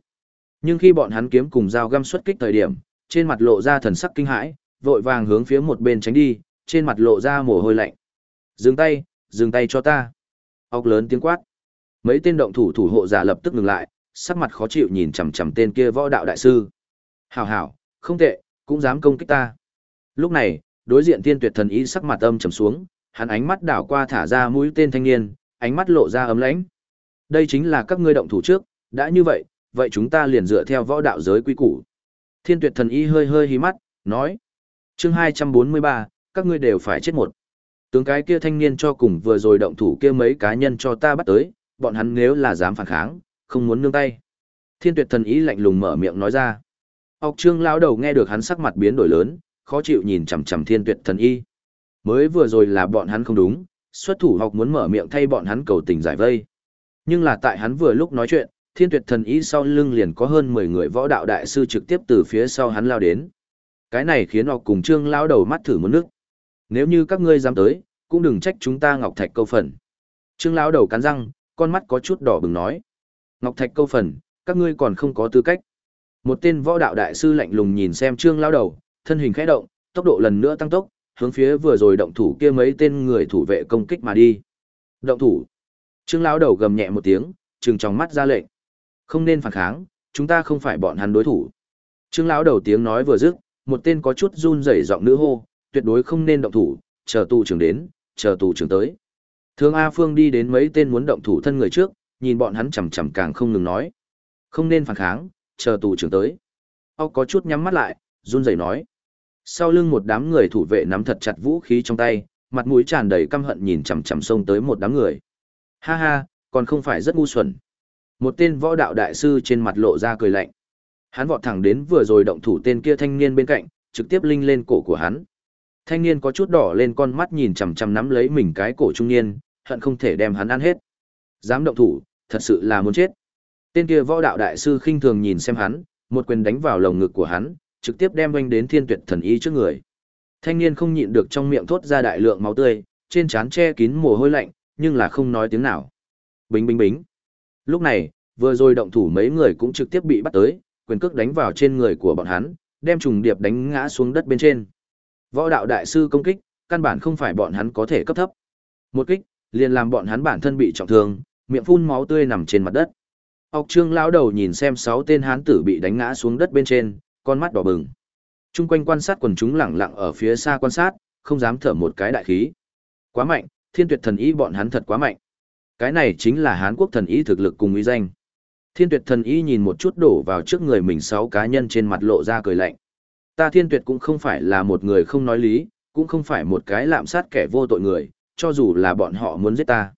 Nhưng khi bọn hắn kiếm cùng dao găm xuất kích thời điểm, trên mặt lộ ra thần sắc kinh hãi, vội vàng hướng phía một bên tránh đi, trên mặt lộ ra mồ hôi lạnh. Dừng tay, dừng tay cho ta. Ốc lớn tiếng quát. Mấy tên động thủ thủ hộ giả lập tức ngừng lại, sắc mặt khó chịu nhìn chằm chằm tên kia võ đạo đại sư. Hảo hảo, không tệ, cũng dám công kích ta. Lúc này, đối diện tiên tuyệt thần ý sắc mặt âm trầm xuống, hắn ánh mắt đảo qua thả ra mũi tên thanh niên, ánh mắt lộ ra ấm lãnh. Đây chính là các ngươi động thủ trước, đã như vậy, vậy chúng ta liền dựa theo võ đạo giới quy củ. Thiên tuyệt thần y hơi hơi hí mắt, nói. chương 243, các ngươi đều phải chết một. Tướng cái kia thanh niên cho cùng vừa rồi động thủ kia mấy cá nhân cho ta bắt tới, bọn hắn nếu là dám phản kháng, không muốn nương tay. Thiên tuyệt thần ý lạnh lùng mở miệng nói ra. Ốc trương lão đầu nghe được hắn sắc mặt biến đổi lớn, khó chịu nhìn chằm chằm thiên tuyệt thần y. Mới vừa rồi là bọn hắn không đúng, xuất thủ học muốn mở miệng thay bọn hắn cầu tình giải vây. Nhưng là tại hắn vừa lúc nói chuyện, thiên tuyệt thần y sau lưng liền có hơn 10 người võ đạo đại sư trực tiếp từ phía sau hắn lao đến. Cái này khiến họ cùng trương lão đầu mắt thử một nước. Nếu như các ngươi dám tới, cũng đừng trách chúng ta ngọc thạch câu phần. Trương lão đầu cắn răng, con mắt có chút đỏ bừng nói. Ngọc thạch câu phần, các ngươi còn không có tư cách. Một tên võ đạo đại sư lạnh lùng nhìn xem trương lão đầu, thân hình khẽ động, tốc độ lần nữa tăng tốc, hướng phía vừa rồi động thủ kia mấy tên người thủ vệ công kích mà đi. Động thủ. Trương lão đầu gầm nhẹ một tiếng, trừng trong mắt ra lệnh. Không nên phản kháng, chúng ta không phải bọn hắn đối thủ. Trương lão đầu tiếng nói vừa dứt, một tên có chút run rẩy giọng nữ hô, tuyệt đối không nên động thủ, chờ tù trưởng đến, chờ tù trưởng tới. Thương A Phương đi đến mấy tên muốn động thủ thân người trước, nhìn bọn hắn chằm chằm càng không ngừng nói. Không nên phản kháng, chờ tù trưởng tới. Âu có chút nhắm mắt lại, run rẩy nói. Sau lưng một đám người thủ vệ nắm thật chặt vũ khí trong tay, mặt mũi tràn đầy căm hận nhìn chằm chằm xông tới một đám người. Ha ha, còn không phải rất ngu xuẩn. Một tên võ đạo đại sư trên mặt lộ ra cười lạnh. Hắn vọt thẳng đến vừa rồi động thủ tên kia thanh niên bên cạnh, trực tiếp linh lên cổ của hắn. Thanh niên có chút đỏ lên con mắt nhìn chằm chằm nắm lấy mình cái cổ trung niên, hận không thể đem hắn ăn hết. Dám động thủ, thật sự là muốn chết. Tên kia võ đạo đại sư khinh thường nhìn xem hắn, một quyền đánh vào lồng ngực của hắn, trực tiếp đem vênh đến thiên tuyệt thần y trước người. Thanh niên không nhịn được trong miệng thốt ra đại lượng máu tươi, trên trán che kín mồ hôi lạnh, nhưng là không nói tiếng nào. Bính bính bính. Lúc này, vừa rồi động thủ mấy người cũng trực tiếp bị bắt tới, quyền cước đánh vào trên người của bọn hắn, đem trùng điệp đánh ngã xuống đất bên trên. Võ đạo đại sư công kích, căn bản không phải bọn hắn có thể cấp thấp. Một kích, liền làm bọn hắn bản thân bị trọng thương, miệng phun máu tươi nằm trên mặt đất. Ốc trương lão đầu nhìn xem sáu tên hán tử bị đánh ngã xuống đất bên trên, con mắt đỏ bừng. Trung quanh quan sát quần chúng lẳng lặng ở phía xa quan sát, không dám thở một cái đại khí. Quá mạnh, thiên tuyệt thần ý bọn hắn thật quá mạnh. Cái này chính là Hán quốc thần ý thực lực cùng uy danh. Thiên tuyệt thần ý nhìn một chút đổ vào trước người mình sáu cá nhân trên mặt lộ ra cười lạnh. Ta thiên tuyệt cũng không phải là một người không nói lý, cũng không phải một cái lạm sát kẻ vô tội người, cho dù là bọn họ muốn giết ta.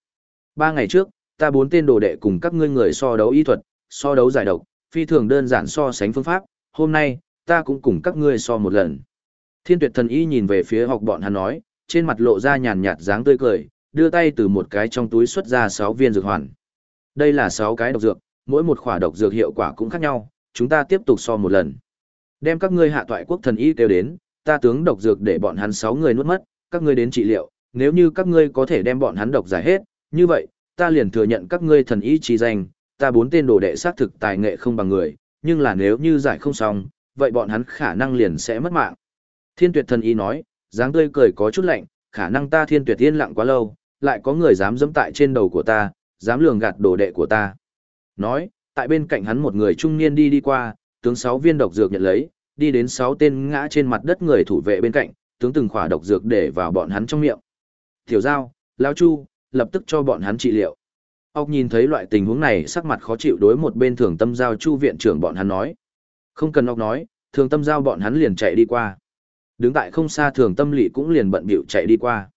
Ba ngày trước, ta bốn tên đồ đệ cùng các ngươi người so đấu y thuật, so đấu giải độc, phi thường đơn giản so sánh phương pháp, hôm nay, ta cũng cùng các ngươi so một lần. Thiên tuyệt thần y nhìn về phía học bọn hắn nói, trên mặt lộ ra nhàn nhạt dáng tươi cười, đưa tay từ một cái trong túi xuất ra 6 viên dược hoàn. Đây là 6 cái độc dược, mỗi một khỏa độc dược hiệu quả cũng khác nhau, chúng ta tiếp tục so một lần. Đem các ngươi hạ toại quốc thần y kêu đến, ta tướng độc dược để bọn hắn 6 người nuốt mất, các ngươi đến trị liệu, nếu như các ngươi có thể đem bọn hắn độc giải hết, như vậy, ta liền thừa nhận các ngươi thần y chi danh, ta bốn tên đồ đệ xác thực tài nghệ không bằng người, nhưng là nếu như giải không xong, vậy bọn hắn khả năng liền sẽ mất mạng. Thiên tuyệt thần y nói, dáng tươi cười có chút lạnh, khả năng ta thiên tuyệt yên lặng quá lâu, lại có người dám dẫm tại trên đầu của ta, dám lường gạt đồ đệ của ta. Nói, tại bên cạnh hắn một người trung niên đi đi qua, tướng sáu viên độc dược nhận lấy, đi đến sáu tên ngã trên mặt đất người thủ vệ bên cạnh, tướng từng khỏa độc dược để vào bọn hắn trong miệng. Tiểu giao, lão chu, lập tức cho bọn hắn trị liệu. Ốc nhìn thấy loại tình huống này sắc mặt khó chịu đối một bên thường tâm giao chu viện trưởng bọn hắn nói. Không cần ốc nói, thường tâm giao bọn hắn liền chạy đi qua. Đứng tại không xa thường tâm lỵ cũng liền bận bịu chạy đi qua.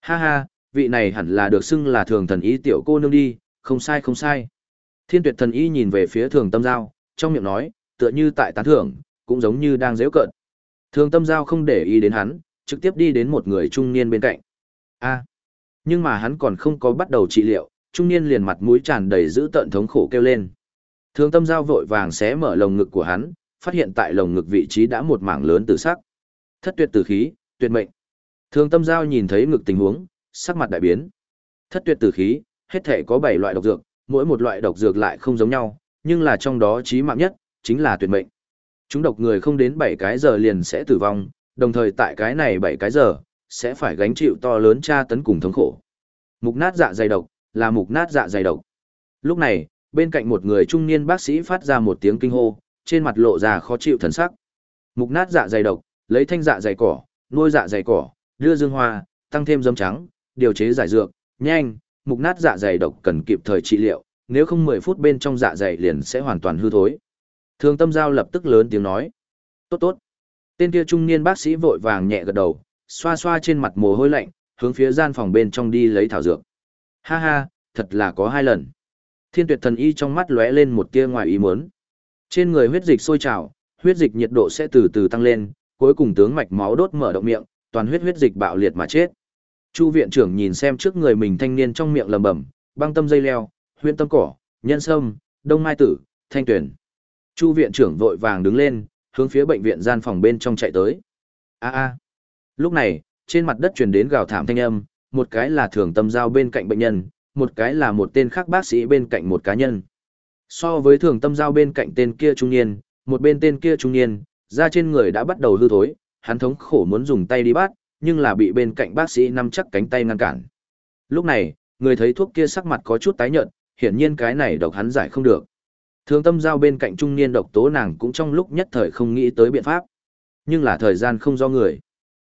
Ha ha, vị này hẳn là được xưng là thường thần ý tiểu cô nương đi, không sai không sai. Thiên tuyệt thần ý nhìn về phía thường tâm giao, trong miệng nói, tựa như tại tán thưởng, cũng giống như đang dễ cợt. Thường tâm giao không để ý đến hắn, trực tiếp đi đến một người trung niên bên cạnh. a nhưng mà hắn còn không có bắt đầu trị liệu, trung niên liền mặt mũi tràn đầy dữ tợn thống khổ kêu lên. Thường tâm giao vội vàng xé mở lồng ngực của hắn, phát hiện tại lồng ngực vị trí đã một mảng lớn tử sắc. Thất tuyệt tử khí, tuyệt mệnh. Thường tâm giao nhìn thấy ngực tình huống, sắc mặt đại biến. Thất tuyệt tử khí, hết thể có 7 loại độc dược, mỗi một loại độc dược lại không giống nhau, nhưng là trong đó chí mạng nhất, chính là tuyệt mệnh. Chúng độc người không đến 7 cái giờ liền sẽ tử vong, đồng thời tại cái này 7 cái giờ, sẽ phải gánh chịu to lớn tra tấn cùng thống khổ. Mục nát dạ dày độc, là mục nát dạ dày độc. Lúc này, bên cạnh một người trung niên bác sĩ phát ra một tiếng kinh hô, trên mặt lộ ra khó chịu thần sắc. Mục nát dạ dày độc, lấy thanh dạ dày cỏ, nuôi dạ dày cỏ, đưa dương hoa, tăng thêm giấm trắng, điều chế giải dược, nhanh, mục nát dạ dày độc cần kịp thời trị liệu, nếu không 10 phút bên trong dạ dày liền sẽ hoàn toàn hư thối. Thường Tâm Giao lập tức lớn tiếng nói. Tốt tốt. Tên kia trung niên bác sĩ vội vàng nhẹ gật đầu, xoa xoa trên mặt mồ hôi lạnh, hướng phía gian phòng bên trong đi lấy thảo dược. Ha ha, thật là có hai lần. Thiên tuyệt thần y trong mắt lóe lên một tia ngoài ý muốn. Trên người huyết dịch sôi trào, huyết dịch nhiệt độ sẽ từ từ tăng lên, cuối cùng tướng mạch máu đốt mở động miệng, toàn huyết huyết dịch bạo liệt mà chết. Chu viện trưởng nhìn xem trước người mình thanh niên trong miệng lẩm bẩm, băng tâm dây leo, huyện tâm cỏ, nhân sâm, đông mai tử, thanh tuyển. Chu viện trưởng vội vàng đứng lên, hướng phía bệnh viện gian phòng bên trong chạy tới. A a. Lúc này, trên mặt đất truyền đến gào thảm thanh âm, một cái là thường tâm giao bên cạnh bệnh nhân, một cái là một tên khác bác sĩ bên cạnh một cá nhân. So với thường tâm giao bên cạnh tên kia trung niên, một bên tên kia trung niên, da trên người đã bắt đầu hư thối, hắn thống khổ muốn dùng tay đi bắt, nhưng là bị bên cạnh bác sĩ nắm chắc cánh tay ngăn cản. Lúc này, người thấy thuốc kia sắc mặt có chút tái nhợt, hiển nhiên cái này độc hắn giải không được. Thường tâm giao bên cạnh trung niên độc tố nàng cũng trong lúc nhất thời không nghĩ tới biện pháp. Nhưng là thời gian không do người.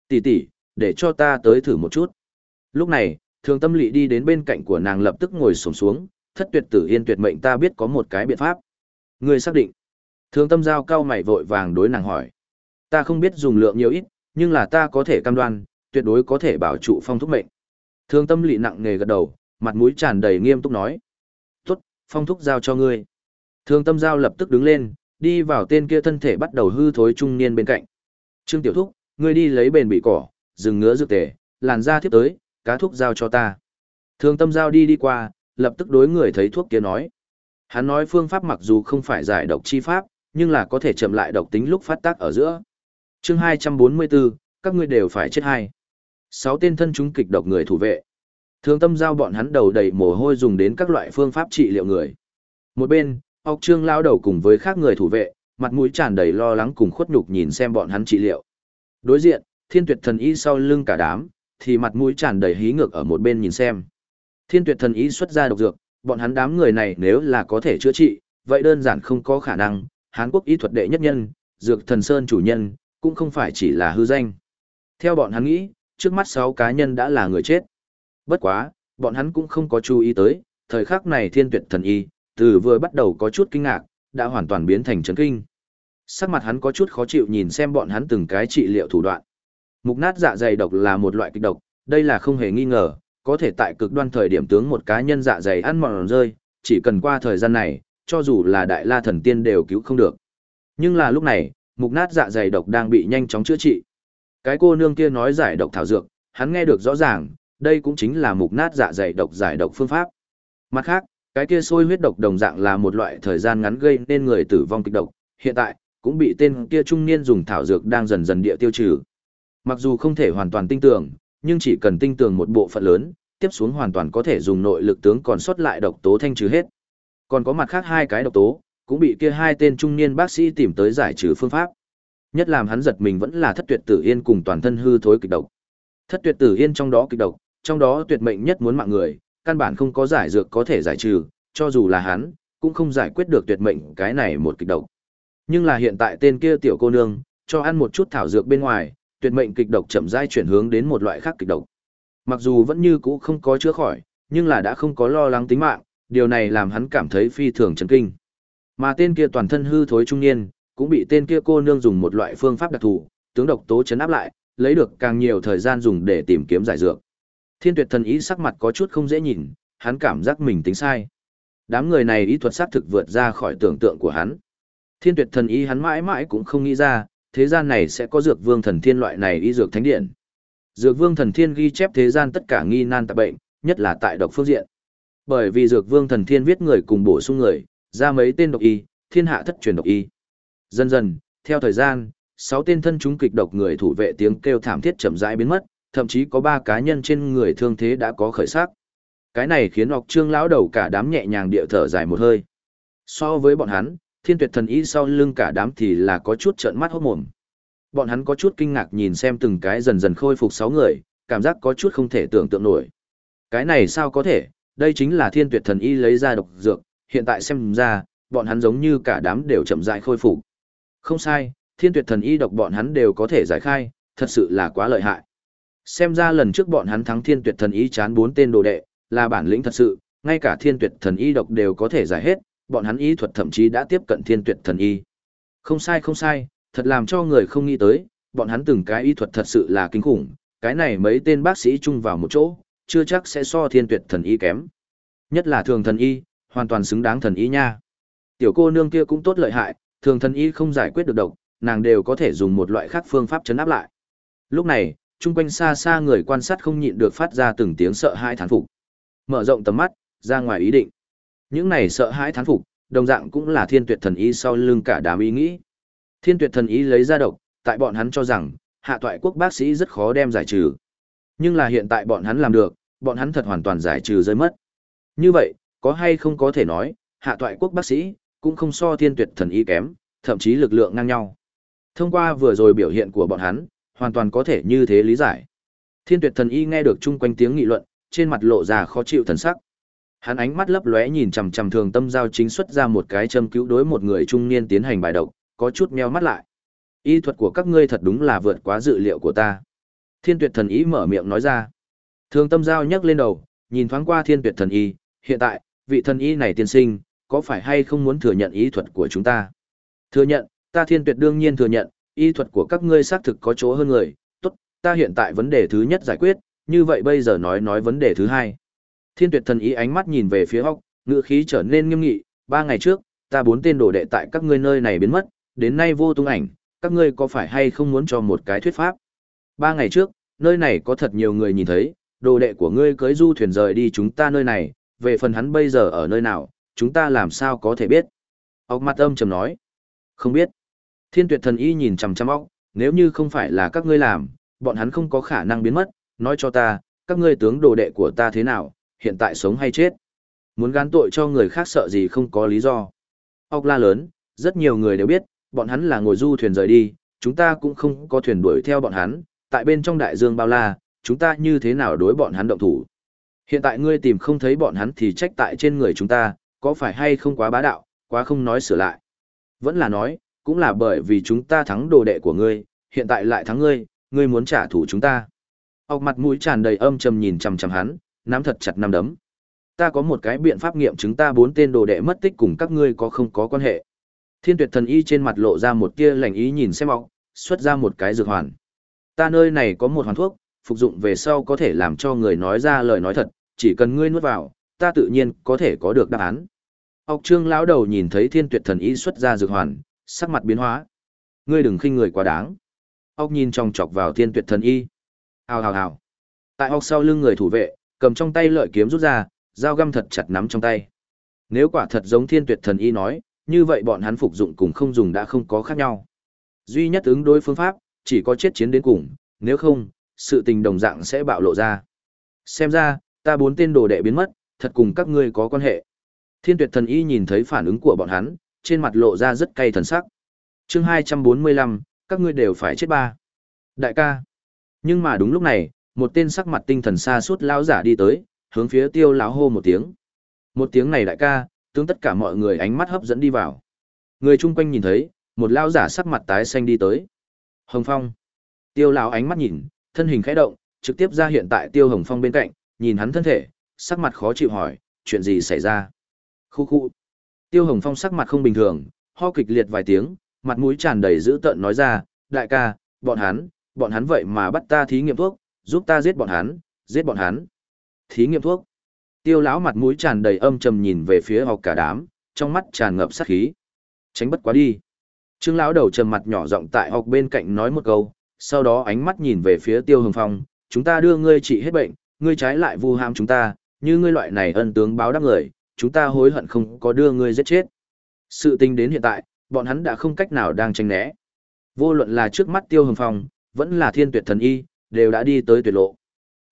Tỷ tỷ, để cho ta tới thử một chút. Lúc này, thường tâm lị đi đến bên cạnh của nàng lập tức ngồi sổm xuống, thất tuyệt tử yên tuyệt mệnh ta biết có một cái biện pháp. Người xác định. Thường tâm giao cao mày vội vàng đối nàng hỏi. Ta không biết dùng lượng nhiều ít, nhưng là ta có thể cam đoan, tuyệt đối có thể bảo trụ phong thúc mệnh. thương tâm lị nặng nề gật đầu, mặt mũi tràn đầy nghiêm túc nói. Tốt, phong thúc giao cho ngươi. thương tâm giao lập tức đứng lên, đi vào tên kia thân thể bắt đầu hư thối trung niên bên cạnh. Trương tiểu thúc, ngươi đi lấy bền bị cỏ, rừng ngứa dược tề, làn da thiếp tới, cá thuốc giao cho ta. thương tâm giao đi đi qua, lập tức đối người thấy thuốc kia nói. Hắn nói phương pháp mặc dù không phải giải độc chi pháp, nhưng là có thể chậm lại độc tính lúc phát tác ở giữa chương 244, các ngươi đều phải chết hai. Sáu tên thân chúng kịch độc người thủ vệ. Thường tâm giao bọn hắn đầu đầy mồ hôi dùng đến các loại phương pháp trị liệu người. Một bên, ốc trương lao đầu cùng với khác người thủ vệ, mặt mũi tràn đầy lo lắng cùng khuất nhục nhìn xem bọn hắn trị liệu. Đối diện, thiên tuyệt thần y sau lưng cả đám, thì mặt mũi tràn đầy hí ngược ở một bên nhìn xem. Thiên tuyệt thần y xuất ra độc dược, bọn hắn đám người này nếu là có thể chữa trị, vậy đơn giản không có khả năng, Hán Quốc y thuật đệ nhất nhân, dược thần sơn chủ nhân, cũng không phải chỉ là hư danh. Theo bọn hắn nghĩ, trước mắt sáu cá nhân đã là người chết. Bất quá, bọn hắn cũng không có chú ý tới, thời khắc này thiên tuyệt thần y, từ vừa bắt đầu có chút kinh ngạc, đã hoàn toàn biến thành chấn kinh. Sắc mặt hắn có chút khó chịu nhìn xem bọn hắn từng cái trị liệu thủ đoạn. Mục nát dạ dày độc là một loại kịch độc, đây là không hề nghi ngờ, có thể tại cực đoan thời điểm tướng một cá nhân dạ dày ăn mòn rơi, chỉ cần qua thời gian này, cho dù là đại la thần tiên đều cứu không được. Nhưng là lúc này, mục nát dạ dày độc đang bị nhanh chóng chữa trị. Cái cô nương kia nói giải độc thảo dược, hắn nghe được rõ ràng, đây cũng chính là mục nát dạ dày độc giải độc phương pháp. Mặt khác, cái kia sôi huyết độc đồng dạng là một loại thời gian ngắn gây nên người tử vong kịch độc, hiện tại cũng bị tên kia trung niên dùng thảo dược đang dần dần địa tiêu trừ. Mặc dù không thể hoàn toàn tinh tưởng, nhưng chỉ cần tinh tưởng một bộ phận lớn, tiếp xuống hoàn toàn có thể dùng nội lực tướng còn sót lại độc tố thanh trừ hết. Còn có mặt khác hai cái độc tố, cũng bị kia hai tên trung niên bác sĩ tìm tới giải trừ phương pháp. Nhất làm hắn giật mình vẫn là thất tuyệt tử yên cùng toàn thân hư thối kịch độc. Thất tuyệt tử yên trong đó kịch độc, trong đó tuyệt mệnh nhất muốn mạng người, căn bản không có giải dược có thể giải trừ, cho dù là hắn, cũng không giải quyết được tuyệt mệnh cái này một kịch độc. Nhưng là hiện tại tên kia tiểu cô nương, cho ăn một chút thảo dược bên ngoài, tuyệt mệnh kịch độc chậm rãi chuyển hướng đến một loại khác kịch độc. Mặc dù vẫn như cũ không có chữa khỏi, nhưng là đã không có lo lắng tính mạng, điều này làm hắn cảm thấy phi thường chấn kinh. Mà tên kia toàn thân hư thối trung niên, cũng bị tên kia cô nương dùng một loại phương pháp đặc thù, tướng độc tố chấn áp lại, lấy được càng nhiều thời gian dùng để tìm kiếm giải dược. Thiên Tuyệt thần ý sắc mặt có chút không dễ nhìn, hắn cảm giác mình tính sai. Đám người này ý thuật sát thực vượt ra khỏi tưởng tượng của hắn. Thiên Tuyệt thần ý hắn mãi mãi cũng không nghĩ ra, thế gian này sẽ có dược vương thần thiên loại này y dược thánh điện. Dược vương thần thiên ghi chép thế gian tất cả nghi nan tạp bệnh, nhất là tại độc phương diện. Bởi vì dược vương thần thiên viết người cùng bổ sung người, ra mấy tên độc y, thiên hạ thất truyền độc y. Dần dần, theo thời gian, sáu tên thân chúng kịch độc người thủ vệ tiếng kêu thảm thiết chậm rãi biến mất, thậm chí có ba cá nhân trên người thương thế đã có khởi sắc. Cái này khiến Ngọc Trương lão đầu cả đám nhẹ nhàng địa thở dài một hơi. So với bọn hắn, thiên tuyệt thần y sau lưng cả đám thì là có chút trợn mắt hốt mồm. Bọn hắn có chút kinh ngạc nhìn xem từng cái dần dần khôi phục sáu người, cảm giác có chút không thể tưởng tượng nổi. Cái này sao có thể, đây chính là thiên tuyệt thần y lấy ra độc dược, hiện tại xem ra, bọn hắn giống như cả đám đều chậm rãi khôi phục. Không sai, thiên tuyệt thần y độc bọn hắn đều có thể giải khai, thật sự là quá lợi hại. Xem ra lần trước bọn hắn thắng thiên tuyệt thần y chán bốn tên đồ đệ, là bản lĩnh thật sự, ngay cả thiên tuyệt thần y độc đều có thể giải hết, bọn hắn y thuật thậm chí đã tiếp cận thiên tuyệt thần y. Không sai không sai, thật làm cho người không nghĩ tới, bọn hắn từng cái y thuật thật sự là kinh khủng, cái này mấy tên bác sĩ chung vào một chỗ, chưa chắc sẽ so thiên tuyệt thần y kém. Nhất là thường thần y, hoàn toàn xứng đáng thần y nha. Tiểu cô nương kia cũng tốt lợi hại, thường thần y không giải quyết được độc, nàng đều có thể dùng một loại khác phương pháp chấn áp lại. Lúc này, chung quanh xa xa người quan sát không nhịn được phát ra từng tiếng sợ hãi thán phục. Mở rộng tầm mắt, ra ngoài ý định. Những này sợ hãi thán phục, đồng dạng cũng là thiên tuyệt thần y sau lưng cả đám ý nghĩ. Thiên tuyệt thần y lấy ra độc, tại bọn hắn cho rằng, hạ toại quốc bác sĩ rất khó đem giải trừ. Nhưng là hiện tại bọn hắn làm được, bọn hắn thật hoàn toàn giải trừ rơi mất. Như vậy, có hay không có thể nói, hạ toại quốc bác sĩ, cũng không so thiên tuyệt thần y kém, thậm chí lực lượng ngang nhau. Thông qua vừa rồi biểu hiện của bọn hắn, hoàn toàn có thể như thế lý giải. Thiên tuyệt thần y nghe được chung quanh tiếng nghị luận, trên mặt lộ ra khó chịu thần sắc. Hắn ánh mắt lấp lóe nhìn chằm chằm thường tâm giao chính xuất ra một cái châm cứu đối một người trung niên tiến hành bài độc, có chút meo mắt lại. Y thuật của các ngươi thật đúng là vượt quá dự liệu của ta. Thiên tuyệt thần y mở miệng nói ra. Thường tâm giao nhấc lên đầu, nhìn thoáng qua thiên tuyệt thần y, hiện tại, vị thần y này tiên sinh, có phải hay không muốn thừa nhận ý thuật của chúng ta? Thừa nhận, ta thiên tuyệt đương nhiên thừa nhận, y thuật của các ngươi xác thực có chỗ hơn người, tốt, ta hiện tại vấn đề thứ nhất giải quyết, như vậy bây giờ nói nói vấn đề thứ hai. Thiên tuyệt thần ý ánh mắt nhìn về phía hóc, ngữ khí trở nên nghiêm nghị, ba ngày trước, ta bốn tên đồ đệ tại các ngươi nơi này biến mất, đến nay vô tung ảnh, các ngươi có phải hay không muốn cho một cái thuyết pháp? Ba ngày trước, nơi này có thật nhiều người nhìn thấy, đồ đệ của ngươi cưới du thuyền rời đi chúng ta nơi này, về phần hắn bây giờ ở nơi nào, chúng ta làm sao có thể biết? Ốc mặt âm trầm nói. Không biết. Thiên tuyệt thần y nhìn chằm chằm ốc, nếu như không phải là các ngươi làm, bọn hắn không có khả năng biến mất, nói cho ta, các ngươi tướng đồ đệ của ta thế nào, hiện tại sống hay chết. Muốn gán tội cho người khác sợ gì không có lý do. Ốc la lớn, rất nhiều người đều biết, bọn hắn là ngồi du thuyền rời đi, chúng ta cũng không có thuyền đuổi theo bọn hắn, tại bên trong đại dương bao la, chúng ta như thế nào đối bọn hắn động thủ. Hiện tại ngươi tìm không thấy bọn hắn thì trách tại trên người chúng ta, có phải hay không quá bá đạo, quá không nói sửa lại. Vẫn là nói, cũng là bởi vì chúng ta thắng đồ đệ của ngươi, hiện tại lại thắng ngươi, ngươi muốn trả thù chúng ta. Ốc mặt mũi tràn đầy âm trầm nhìn chằm chằm hắn, nắm thật chặt nắm đấm. Ta có một cái biện pháp nghiệm chứng ta bốn tên đồ đệ mất tích cùng các ngươi có không có quan hệ. Thiên tuyệt thần y trên mặt lộ ra một tia lành ý nhìn xem ốc, xuất ra một cái dược hoàn. Ta nơi này có một hoàn thuốc, phục dụng về sau có thể làm cho người nói ra lời nói thật, chỉ cần ngươi nuốt vào, ta tự nhiên có thể có được đáp án. Ốc trương lão đầu nhìn thấy thiên tuyệt thần y xuất ra dược hoàn, sắc mặt biến hóa. Ngươi đừng khinh người quá đáng. Ốc nhìn trong chọc vào thiên tuyệt thần y. Hào hào hào. Tại ốc sau lưng người thủ vệ, cầm trong tay lợi kiếm rút ra, dao găm thật chặt nắm trong tay. Nếu quả thật giống thiên tuyệt thần y nói, như vậy bọn hắn phục dụng cùng không dùng đã không có khác nhau. Duy nhất ứng đối phương pháp, chỉ có chết chiến đến cùng, nếu không, sự tình đồng dạng sẽ bạo lộ ra. Xem ra, ta bốn tên đồ đệ biến mất, thật cùng các ngươi có quan hệ. Thiên tuyệt thần y nhìn thấy phản ứng của bọn hắn, trên mặt lộ ra rất cay thần sắc. chương 245, các ngươi đều phải chết ba. Đại ca. Nhưng mà đúng lúc này, một tên sắc mặt tinh thần xa suốt lão giả đi tới, hướng phía tiêu lão hô một tiếng. Một tiếng này đại ca, tướng tất cả mọi người ánh mắt hấp dẫn đi vào. Người chung quanh nhìn thấy, một lão giả sắc mặt tái xanh đi tới. Hồng Phong. Tiêu lão ánh mắt nhìn, thân hình khẽ động, trực tiếp ra hiện tại Tiêu Hồng Phong bên cạnh, nhìn hắn thân thể, sắc mặt khó chịu hỏi, chuyện gì xảy ra? Khu khu. Tiêu Hồng Phong sắc mặt không bình thường, ho kịch liệt vài tiếng, mặt mũi tràn đầy dữ tợn nói ra, đại ca, bọn hắn, bọn hắn vậy mà bắt ta thí nghiệm thuốc, giúp ta giết bọn hắn, giết bọn hắn. Thí nghiệm thuốc. Tiêu lão mặt mũi tràn đầy âm trầm nhìn về phía học cả đám, trong mắt tràn ngập sát khí. Tránh bất quá đi. Trương lão đầu trầm mặt nhỏ giọng tại học bên cạnh nói một câu, sau đó ánh mắt nhìn về phía Tiêu Hồng Phong, chúng ta đưa ngươi trị hết bệnh, ngươi trái lại vu ham chúng ta, như ngươi loại này ân tướng báo đáp người, chúng ta hối hận không có đưa ngươi giết chết. Sự tình đến hiện tại, bọn hắn đã không cách nào đang tranh né. Vô luận là trước mắt Tiêu Hồng Phong, vẫn là thiên tuyệt thần y, đều đã đi tới tuyệt lộ.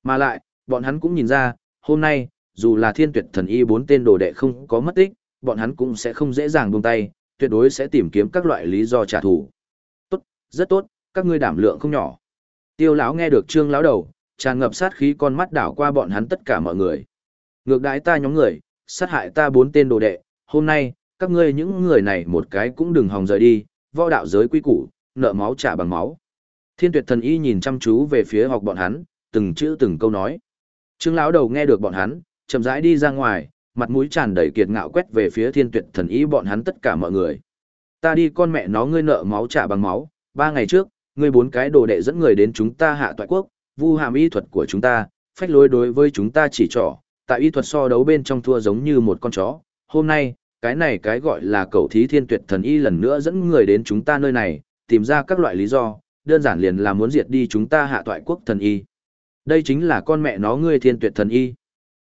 Mà lại, bọn hắn cũng nhìn ra, hôm nay, dù là thiên tuyệt thần y bốn tên đồ đệ không có mất tích, bọn hắn cũng sẽ không dễ dàng buông tay, tuyệt đối sẽ tìm kiếm các loại lý do trả thù. Tốt, rất tốt, các ngươi đảm lượng không nhỏ. Tiêu lão nghe được trương lão đầu, tràn ngập sát khí con mắt đảo qua bọn hắn tất cả mọi người. Ngược đãi ta nhóm người, sát hại ta bốn tên đồ đệ, hôm nay, các ngươi những người này một cái cũng đừng hòng rời đi, võ đạo giới quy củ, nợ máu trả bằng máu. Thiên tuyệt thần y nhìn chăm chú về phía học bọn hắn, từng chữ từng câu nói. Trương lão đầu nghe được bọn hắn, chậm rãi đi ra ngoài, mặt mũi tràn đầy kiệt ngạo quét về phía thiên tuyệt thần y bọn hắn tất cả mọi người. Ta đi con mẹ nó ngươi nợ máu trả bằng máu, ba ngày trước, ngươi bốn cái đồ đệ dẫn người đến chúng ta hạ toại quốc, vu hàm y thuật của chúng ta, phách lối đối với chúng ta chỉ trỏ, tại y thuật so đấu bên trong thua giống như một con chó. Hôm nay, cái này cái gọi là cầu thí thiên tuyệt thần y lần nữa dẫn người đến chúng ta nơi này, tìm ra các loại lý do, đơn giản liền là muốn diệt đi chúng ta hạ toại quốc thần y. Đây chính là con mẹ nó ngươi thiên tuyệt thần y.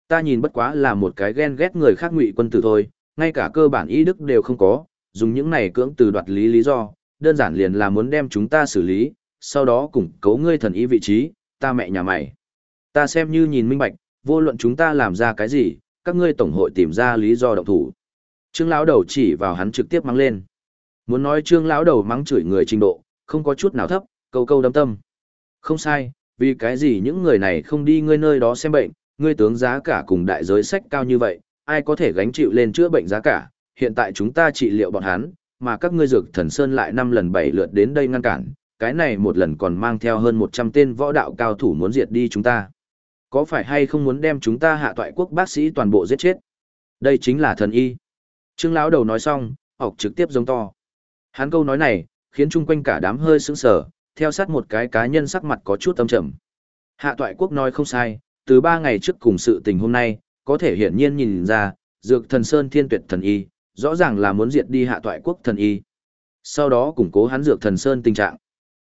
Ta nhìn bất quá là một cái ghen ghét người khác ngụy quân tử thôi, ngay cả cơ bản y đức đều không có, dùng những này cưỡng từ đoạt lý lý do, đơn giản liền là muốn đem chúng ta xử lý, sau đó củng cố ngươi thần y vị trí, ta mẹ nhà mày. Ta xem như nhìn minh bạch, vô luận chúng ta làm ra cái gì, các ngươi tổng hội tìm ra lý do động thủ. Trương lão đầu chỉ vào hắn trực tiếp mắng lên. Muốn nói Trương lão đầu mắng chửi người trình độ, không có chút nào thấp, câu câu đâm tâm. Không sai, vì cái gì những người này không đi ngươi nơi đó xem bệnh, ngươi tướng giá cả cùng đại giới sách cao như vậy, ai có thể gánh chịu lên chữa bệnh giá cả, hiện tại chúng ta trị liệu bọn hắn, mà các ngươi dược thần sơn lại năm lần bảy lượt đến đây ngăn cản, cái này một lần còn mang theo hơn 100 tên võ đạo cao thủ muốn diệt đi chúng ta. Có phải hay không muốn đem chúng ta hạ toại quốc bác sĩ toàn bộ giết chết? Đây chính là thần y. Trương lão đầu nói xong, học trực tiếp giống to. Hắn câu nói này, khiến chung quanh cả đám hơi sững sờ, theo sát một cái cá nhân sắc mặt có chút âm trầm. Hạ toại quốc nói không sai, từ ba ngày trước cùng sự tình hôm nay, có thể hiển nhiên nhìn ra, dược thần sơn thiên tuyệt thần y, rõ ràng là muốn diệt đi hạ toại quốc thần y. Sau đó củng cố hắn dược thần sơn tình trạng.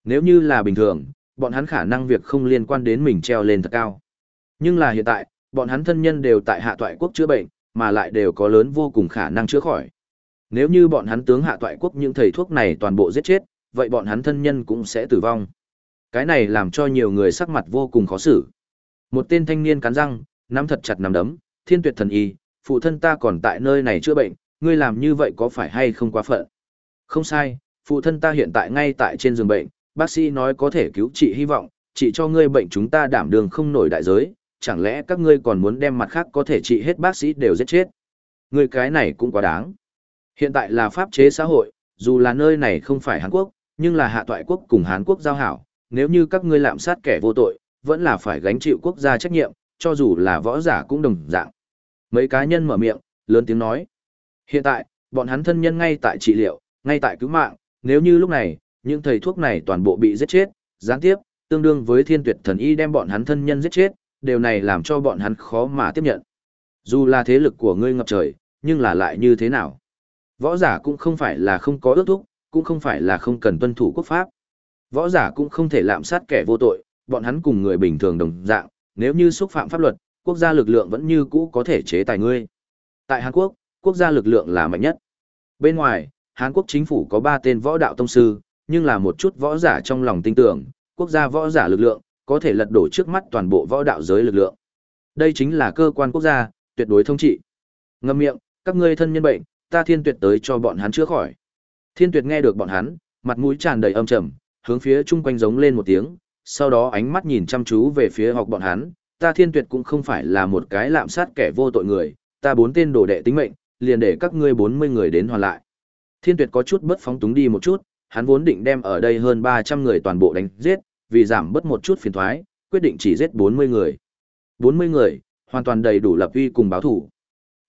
Nếu như là bình thường, bọn hắn khả năng việc không liên quan đến mình treo lên thật cao. Nhưng là hiện tại, bọn hắn thân nhân đều tại hạ toại quốc chữa bệnh, mà lại đều có lớn vô cùng khả năng chữa khỏi. Nếu như bọn hắn tướng hạ toại quốc những thầy thuốc này toàn bộ giết chết, vậy bọn hắn thân nhân cũng sẽ tử vong. Cái này làm cho nhiều người sắc mặt vô cùng khó xử. Một tên thanh niên cắn răng, nắm thật chặt nắm đấm, thiên tuyệt thần y, phụ thân ta còn tại nơi này chữa bệnh, ngươi làm như vậy có phải hay không quá phận? Không sai, phụ thân ta hiện tại ngay tại trên giường bệnh, bác sĩ nói có thể cứu trị hy vọng, trị cho ngươi bệnh chúng ta đảm đường không nổi đại giới, chẳng lẽ các ngươi còn muốn đem mặt khác có thể trị hết bác sĩ đều giết chết? Ngươi cái này cũng quá đáng. Hiện tại là pháp chế xã hội, dù là nơi này không phải Hàn Quốc, nhưng là hạ toại quốc cùng Hàn Quốc giao hảo, nếu như các ngươi lạm sát kẻ vô tội, vẫn là phải gánh chịu quốc gia trách nhiệm, cho dù là võ giả cũng đồng dạng. Mấy cá nhân mở miệng, lớn tiếng nói. Hiện tại, bọn hắn thân nhân ngay tại trị liệu, ngay tại cứu mạng, nếu như lúc này, những thầy thuốc này toàn bộ bị giết chết, gián tiếp, tương đương với thiên tuyệt thần y đem bọn hắn thân nhân giết chết, điều này làm cho bọn hắn khó mà tiếp nhận. Dù là thế lực của ngươi ngập trời, nhưng là lại như thế nào? Võ giả cũng không phải là không có ước thúc, cũng không phải là không cần tuân thủ quốc pháp. Võ giả cũng không thể lạm sát kẻ vô tội, bọn hắn cùng người bình thường đồng dạng, nếu như xúc phạm pháp luật, quốc gia lực lượng vẫn như cũ có thể chế tài ngươi. Tại Hàn Quốc, quốc gia lực lượng là mạnh nhất. Bên ngoài, Hàn Quốc chính phủ có 3 tên võ đạo tông sư, nhưng là một chút võ giả trong lòng tin tưởng, quốc gia võ giả lực lượng, có thể lật đổ trước mắt toàn bộ võ đạo giới lực lượng. Đây chính là cơ quan quốc gia, tuyệt đối thông trị. ngậm miệng, các ngươi thân nhân bệnh, ta thiên tuyệt tới cho bọn hắn chữa khỏi. Thiên tuyệt nghe được bọn hắn, mặt mũi tràn đầy âm trầm, hướng phía chung quanh giống lên một tiếng, sau đó ánh mắt nhìn chăm chú về phía học bọn hắn, ta thiên tuyệt cũng không phải là một cái lạm sát kẻ vô tội người, ta bốn tên đồ đệ tính mệnh, liền để các ngươi 40 người đến hoàn lại. Thiên tuyệt có chút bất phóng túng đi một chút, hắn vốn định đem ở đây hơn 300 người toàn bộ đánh giết, vì giảm bớt một chút phiền thoái, quyết định chỉ giết 40 người. 40 người, hoàn toàn đầy đủ lập uy cùng báo thủ.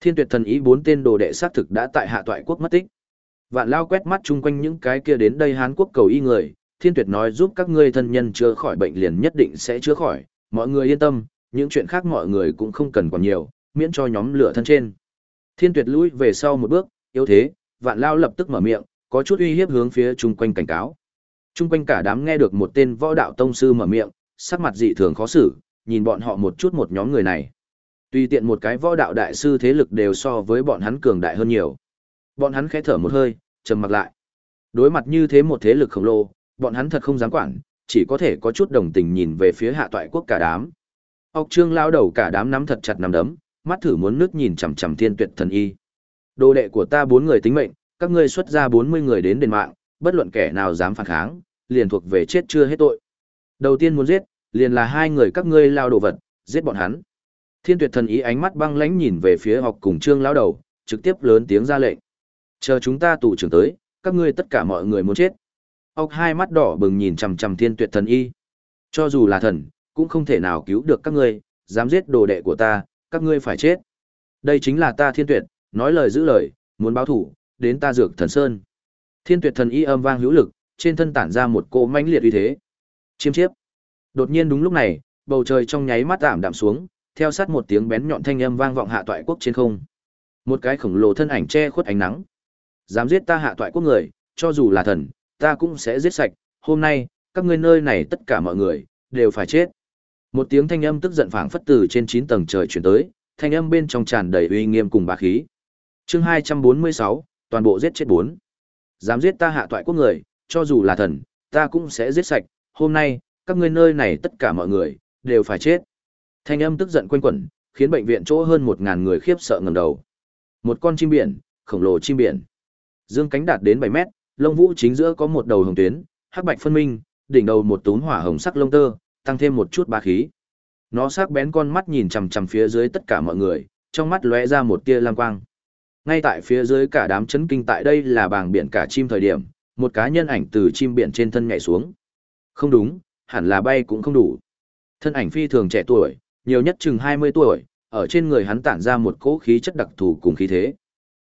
Thiên tuyệt thần ý bốn tên đồ đệ xác thực đã tại hạ toại quốc mất tích. Vạn lao quét mắt chung quanh những cái kia đến đây Hán quốc cầu y người, thiên tuyệt nói giúp các ngươi thân nhân chữa khỏi bệnh liền nhất định sẽ chữa khỏi, mọi người yên tâm, những chuyện khác mọi người cũng không cần còn nhiều, miễn cho nhóm lửa thân trên. Thiên tuyệt lùi về sau một bước, yếu thế, vạn lao lập tức mở miệng, có chút uy hiếp hướng phía chung quanh cảnh cáo. Chung quanh cả đám nghe được một tên võ đạo tông sư mở miệng, sắc mặt dị thường khó xử, nhìn bọn họ một chút một nhóm người này. tuy tiện một cái võ đạo đại sư thế lực đều so với bọn hắn cường đại hơn nhiều. Bọn hắn khẽ thở một hơi, trầm mặc lại. Đối mặt như thế một thế lực khổng lồ, bọn hắn thật không dám quản, chỉ có thể có chút đồng tình nhìn về phía hạ toại quốc cả đám. Ốc trương lao đầu cả đám nắm thật chặt nắm đấm, mắt thử muốn nước nhìn chằm chằm thiên tuyệt thần y. Đồ đệ của ta bốn người tính mệnh, các ngươi xuất ra bốn mươi người đến đền mạng, bất luận kẻ nào dám phản kháng, liền thuộc về chết chưa hết tội. Đầu tiên muốn giết, liền là hai người các ngươi lao đồ vật, giết bọn hắn. Thiên tuyệt thần ý ánh mắt băng lãnh nhìn về phía học cùng trương lão đầu, trực tiếp lớn tiếng ra lệnh. Chờ chúng ta tù trưởng tới, các ngươi tất cả mọi người muốn chết. Ốc hai mắt đỏ bừng nhìn chằm chằm thiên tuyệt thần y. Cho dù là thần, cũng không thể nào cứu được các ngươi, dám giết đồ đệ của ta, các ngươi phải chết. Đây chính là ta thiên tuyệt, nói lời giữ lời, muốn báo thủ, đến ta dược thần sơn. Thiên tuyệt thần y âm vang hữu lực, trên thân tản ra một cỗ mãnh liệt uy thế. Chiêm chiếp. Đột nhiên đúng lúc này, bầu trời trong nháy mắt ảm đạm xuống, theo sát một tiếng bén nhọn thanh âm vang vọng hạ toại quốc trên không. Một cái khổng lồ thân ảnh che khuất ánh nắng. Dám giết ta hạ toại quốc người, cho dù là thần, ta cũng sẽ giết sạch, hôm nay, các ngươi nơi này tất cả mọi người, đều phải chết. Một tiếng thanh âm tức giận phảng phất từ trên 9 tầng trời chuyển tới, thanh âm bên trong tràn đầy uy nghiêm cùng bá khí. Chương 246, toàn bộ giết chết bốn. Dám giết ta hạ toại quốc người, cho dù là thần, ta cũng sẽ giết sạch, hôm nay, các ngươi nơi này tất cả mọi người, đều phải chết. Thanh âm tức giận quanh quẩn, khiến bệnh viện chỗ hơn một ngàn người khiếp sợ ngầm đầu. Một con chim biển, khổng lồ chim biển. Dương cánh đạt đến 7 mét, lông vũ chính giữa có một đầu hồng tuyến, hắc bạch phân minh, đỉnh đầu một túm hỏa hồng sắc lông tơ, tăng thêm một chút ba khí. Nó sắc bén con mắt nhìn chằm chằm phía dưới tất cả mọi người, trong mắt lóe ra một tia lam quang. Ngay tại phía dưới cả đám chấn kinh tại đây là bàng biển cả chim thời điểm, một cá nhân ảnh từ chim biển trên thân nhảy xuống. Không đúng, hẳn là bay cũng không đủ. Thân ảnh phi thường trẻ tuổi, nhiều nhất chừng 20 tuổi, ở trên người hắn tản ra một cỗ khí chất đặc thù cùng khí thế.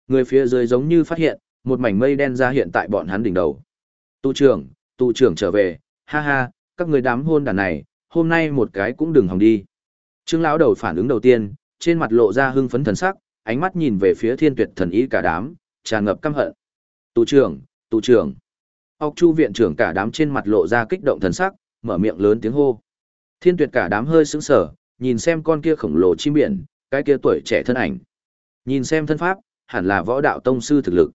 Người phía dưới giống như phát hiện, một mảnh mây đen ra hiện tại bọn hắn đỉnh đầu. Tu trưởng, tu trưởng trở về, ha ha, các người đám hôn đàn này, hôm nay một cái cũng đừng hòng đi. Trương lão đầu phản ứng đầu tiên, trên mặt lộ ra hưng phấn thần sắc, ánh mắt nhìn về phía thiên tuyệt thần Y cả đám, tràn ngập căm hận. Tù trưởng, tù trưởng. Ốc chu viện trưởng cả đám trên mặt lộ ra kích động thần sắc, mở miệng lớn tiếng hô. Thiên tuyệt cả đám hơi sững sờ, nhìn xem con kia khổng lồ chim biển, cái kia tuổi trẻ thân ảnh. Nhìn xem thân pháp, hẳn là võ đạo tông sư thực lực.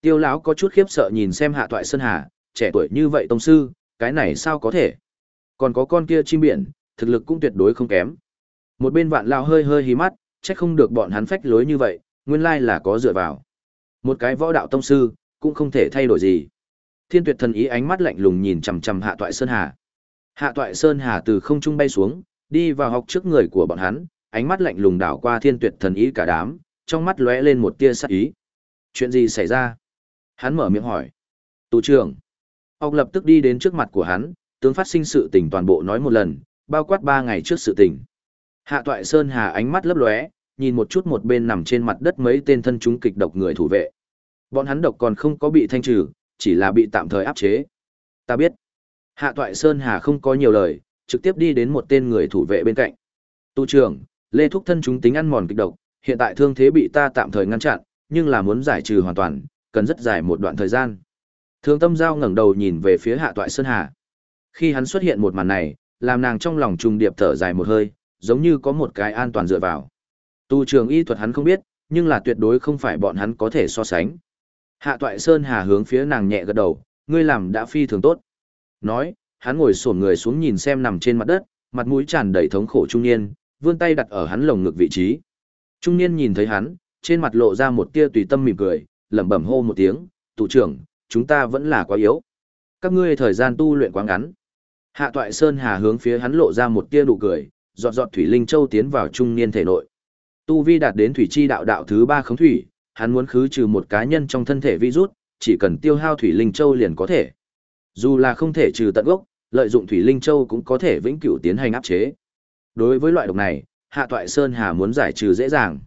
Tiêu lão có chút khiếp sợ nhìn xem Hạ Toại Sơn Hà, trẻ tuổi như vậy tông sư, cái này sao có thể? Còn có con kia chim biển, thực lực cũng tuyệt đối không kém. Một bên vạn lão hơi hơi hí mắt, chắc không được bọn hắn phách lối như vậy, nguyên lai là có dựa vào. Một cái võ đạo tông sư, cũng không thể thay đổi gì. Thiên tuyệt thần ý ánh mắt lạnh lùng nhìn chằm chằm Hạ Toại Sơn Hà. Hạ Toại Sơn Hà từ không trung bay xuống, đi vào học trước người của bọn hắn, ánh mắt lạnh lùng đảo qua thiên tuyệt thần ý cả đám, trong mắt lóe lên một tia sắc ý. Chuyện gì xảy ra? Hắn mở miệng hỏi. Tù trưởng. Ông lập tức đi đến trước mặt của hắn, tướng phát sinh sự tình toàn bộ nói một lần, bao quát ba ngày trước sự tình. Hạ toại Sơn Hà ánh mắt lấp lóe, nhìn một chút một bên nằm trên mặt đất mấy tên thân chúng kịch độc người thủ vệ. Bọn hắn độc còn không có bị thanh trừ, chỉ là bị tạm thời áp chế. Ta biết. Hạ toại Sơn Hà không có nhiều lời, trực tiếp đi đến một tên người thủ vệ bên cạnh. Tu trưởng, Lê Thúc thân chúng tính ăn mòn kịch độc, hiện tại thương thế bị ta tạm thời ngăn chặn, nhưng là muốn giải trừ hoàn toàn, cần rất dài một đoạn thời gian. Thương tâm giao ngẩng đầu nhìn về phía hạ toại Sơn Hà. Khi hắn xuất hiện một màn này, làm nàng trong lòng trùng điệp thở dài một hơi, giống như có một cái an toàn dựa vào. Tu trường y thuật hắn không biết, nhưng là tuyệt đối không phải bọn hắn có thể so sánh. Hạ toại Sơn Hà hướng phía nàng nhẹ gật đầu, ngươi làm đã phi thường tốt. Nói, hắn ngồi xổm người xuống nhìn xem nằm trên mặt đất, mặt mũi tràn đầy thống khổ trung niên, vươn tay đặt ở hắn lồng ngực vị trí. Trung niên nhìn thấy hắn, trên mặt lộ ra một tia tùy tâm mỉm cười, lẩm bẩm hô một tiếng, "Tụ trưởng, chúng ta vẫn là quá yếu. Các ngươi thời gian tu luyện quá ngắn." Hạ Toại Sơn Hà hướng phía hắn lộ ra một tia nụ cười, giọt giọt thủy linh châu tiến vào trung niên thể nội. Tu vi đạt đến thủy chi đạo đạo thứ ba khống thủy, hắn muốn khứ trừ một cá nhân trong thân thể virus, chỉ cần tiêu hao thủy linh châu liền có thể. Dù là không thể trừ tận gốc, lợi dụng thủy linh châu cũng có thể vĩnh cửu tiến hành áp chế. Đối với loại độc này, Hạ Toại Sơn Hà muốn giải trừ dễ dàng.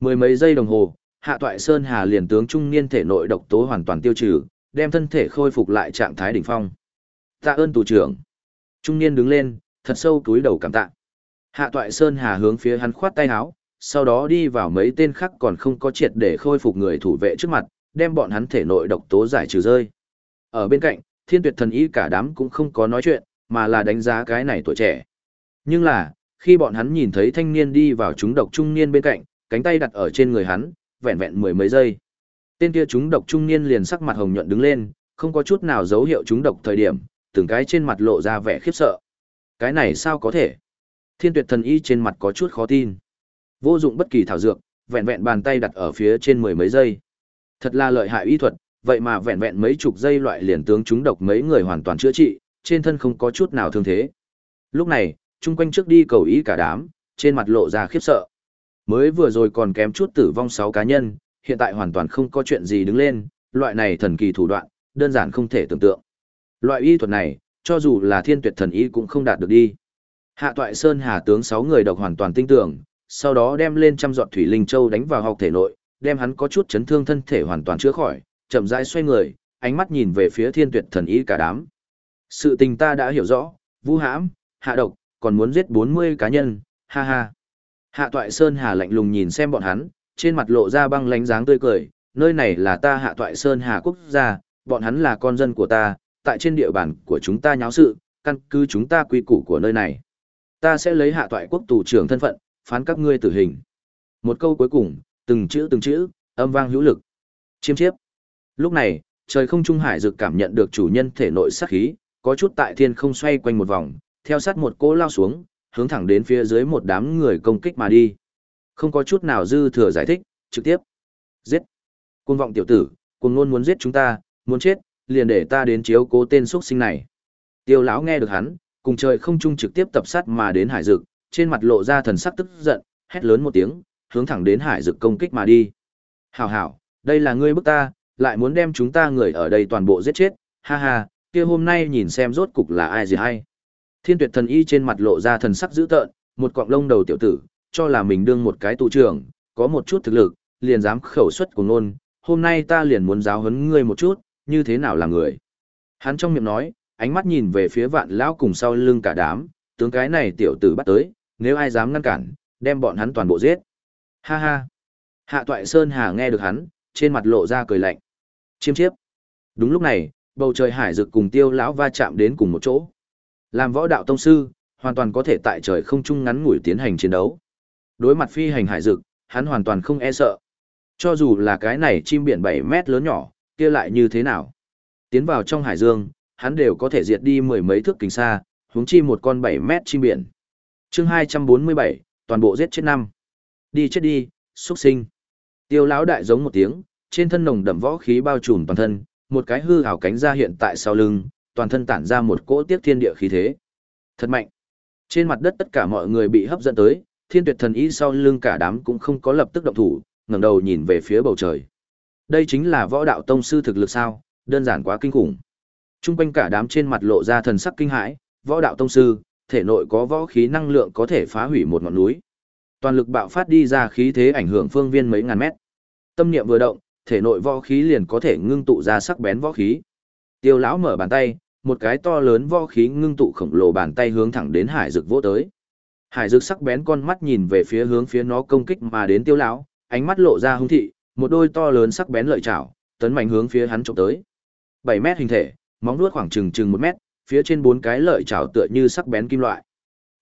Mười mấy giây đồng hồ, Hạ Toại Sơn Hà liền tướng trung niên thể nội độc tố hoàn toàn tiêu trừ, đem thân thể khôi phục lại trạng thái đỉnh phong. Tạ ơn tù trưởng. Trung niên đứng lên, thật sâu túi đầu cảm tạ. Hạ Toại Sơn Hà hướng phía hắn khoát tay áo, sau đó đi vào mấy tên khác còn không có triệt để khôi phục người thủ vệ trước mặt, đem bọn hắn thể nội độc tố giải trừ rơi. Ở bên cạnh, Thiên Tuyệt Thần Y cả đám cũng không có nói chuyện, mà là đánh giá cái này tuổi trẻ. Nhưng là, khi bọn hắn nhìn thấy thanh niên đi vào chúng độc trung niên bên cạnh, cánh tay đặt ở trên người hắn, vẹn vẹn mười mấy giây. Tên kia chúng độc trung niên liền sắc mặt hồng nhuận đứng lên, không có chút nào dấu hiệu chúng độc thời điểm, từng cái trên mặt lộ ra vẻ khiếp sợ. Cái này sao có thể? Thiên tuyệt thần y trên mặt có chút khó tin. Vô dụng bất kỳ thảo dược, vẹn vẹn bàn tay đặt ở phía trên mười mấy giây. Thật là lợi hại y thuật, vậy mà vẹn vẹn mấy chục giây loại liền tướng chúng độc mấy người hoàn toàn chữa trị, trên thân không có chút nào thương thế. Lúc này, chung quanh trước đi cầu ý cả đám, trên mặt lộ ra khiếp sợ. Mới vừa rồi còn kém chút tử vong 6 cá nhân, hiện tại hoàn toàn không có chuyện gì đứng lên, loại này thần kỳ thủ đoạn, đơn giản không thể tưởng tượng. Loại y thuật này, cho dù là thiên tuyệt thần y cũng không đạt được đi. Hạ toại Sơn Hà tướng 6 người độc hoàn toàn tinh tưởng, sau đó đem lên trăm giọt thủy linh châu đánh vào học thể nội, đem hắn có chút chấn thương thân thể hoàn toàn chữa khỏi, chậm rãi xoay người, ánh mắt nhìn về phía thiên tuyệt thần y cả đám. Sự tình ta đã hiểu rõ, vu hãm, hạ độc, còn muốn giết 40 cá nhân, ha ha. Hạ toại Sơn Hà lạnh lùng nhìn xem bọn hắn, trên mặt lộ ra băng lánh dáng tươi cười, nơi này là ta hạ toại Sơn Hà quốc gia, bọn hắn là con dân của ta, tại trên địa bàn của chúng ta nháo sự, căn cứ chúng ta quy củ của nơi này. Ta sẽ lấy hạ toại quốc tù trưởng thân phận, phán các ngươi tử hình. Một câu cuối cùng, từng chữ từng chữ, âm vang hữu lực. Chiêm chiếp. Lúc này, trời không trung hải dực cảm nhận được chủ nhân thể nội sát khí, có chút tại thiên không xoay quanh một vòng, theo sát một cỗ lao xuống, hướng thẳng đến phía dưới một đám người công kích mà đi. Không có chút nào dư thừa giải thích, trực tiếp. Giết. Cuồng vọng tiểu tử, cuồng ngôn muốn giết chúng ta, muốn chết, liền để ta đến chiếu cố tên xuất sinh này. Tiêu lão nghe được hắn, cùng trời không trung trực tiếp tập sát mà đến hải dực, trên mặt lộ ra thần sắc tức giận, hét lớn một tiếng, hướng thẳng đến hải dực công kích mà đi. Hảo hảo, đây là ngươi bức ta, lại muốn đem chúng ta người ở đây toàn bộ giết chết, ha ha, kia hôm nay nhìn xem rốt cục là ai gì hay. Thiên tuyệt thần y trên mặt lộ ra thần sắc dữ tợn, một cọng lông đầu tiểu tử, cho là mình đương một cái tù trưởng, có một chút thực lực, liền dám khẩu xuất của ngôn, hôm nay ta liền muốn giáo huấn ngươi một chút, như thế nào là người. Hắn trong miệng nói, ánh mắt nhìn về phía vạn lão cùng sau lưng cả đám, tướng cái này tiểu tử bắt tới, nếu ai dám ngăn cản, đem bọn hắn toàn bộ giết. Ha ha. Hạ toại Sơn Hà nghe được hắn, trên mặt lộ ra cười lạnh. Chiêm chiếp. Đúng lúc này, bầu trời hải dực cùng tiêu lão va chạm đến cùng một chỗ. Làm võ đạo tông sư, hoàn toàn có thể tại trời không trung ngắn ngủi tiến hành chiến đấu. Đối mặt phi hành hải dực, hắn hoàn toàn không e sợ. Cho dù là cái này chim biển 7 mét lớn nhỏ, kia lại như thế nào? Tiến vào trong hải dương, hắn đều có thể diệt đi mười mấy thước kính xa, huống chi một con 7 mét chim biển. chương 247, toàn bộ giết chết năm. Đi chết đi, xuất sinh. Tiêu lão đại giống một tiếng, trên thân nồng đậm võ khí bao trùm toàn thân, một cái hư hào cánh ra hiện tại sau lưng, toàn thân tản ra một cỗ tiếc thiên địa khí thế. Thật mạnh. Trên mặt đất tất cả mọi người bị hấp dẫn tới, thiên tuyệt thần Y sau lưng cả đám cũng không có lập tức động thủ, ngẩng đầu nhìn về phía bầu trời. Đây chính là võ đạo tông sư thực lực sao, đơn giản quá kinh khủng. Trung quanh cả đám trên mặt lộ ra thần sắc kinh hãi, võ đạo tông sư, thể nội có võ khí năng lượng có thể phá hủy một ngọn núi. Toàn lực bạo phát đi ra khí thế ảnh hưởng phương viên mấy ngàn mét. Tâm niệm vừa động, thể nội võ khí liền có thể ngưng tụ ra sắc bén võ khí. Tiêu lão mở bàn tay, một cái to lớn võ khí ngưng tụ khổng lồ bàn tay hướng thẳng đến hải dực vỗ tới. Hải dực sắc bén con mắt nhìn về phía hướng phía nó công kích mà đến tiêu lão, ánh mắt lộ ra hung thị, một đôi to lớn sắc bén lợi chảo, tấn mạnh hướng phía hắn chụp tới. 7 mét hình thể, móng nuốt khoảng chừng chừng một mét, phía trên bốn cái lợi chảo tựa như sắc bén kim loại.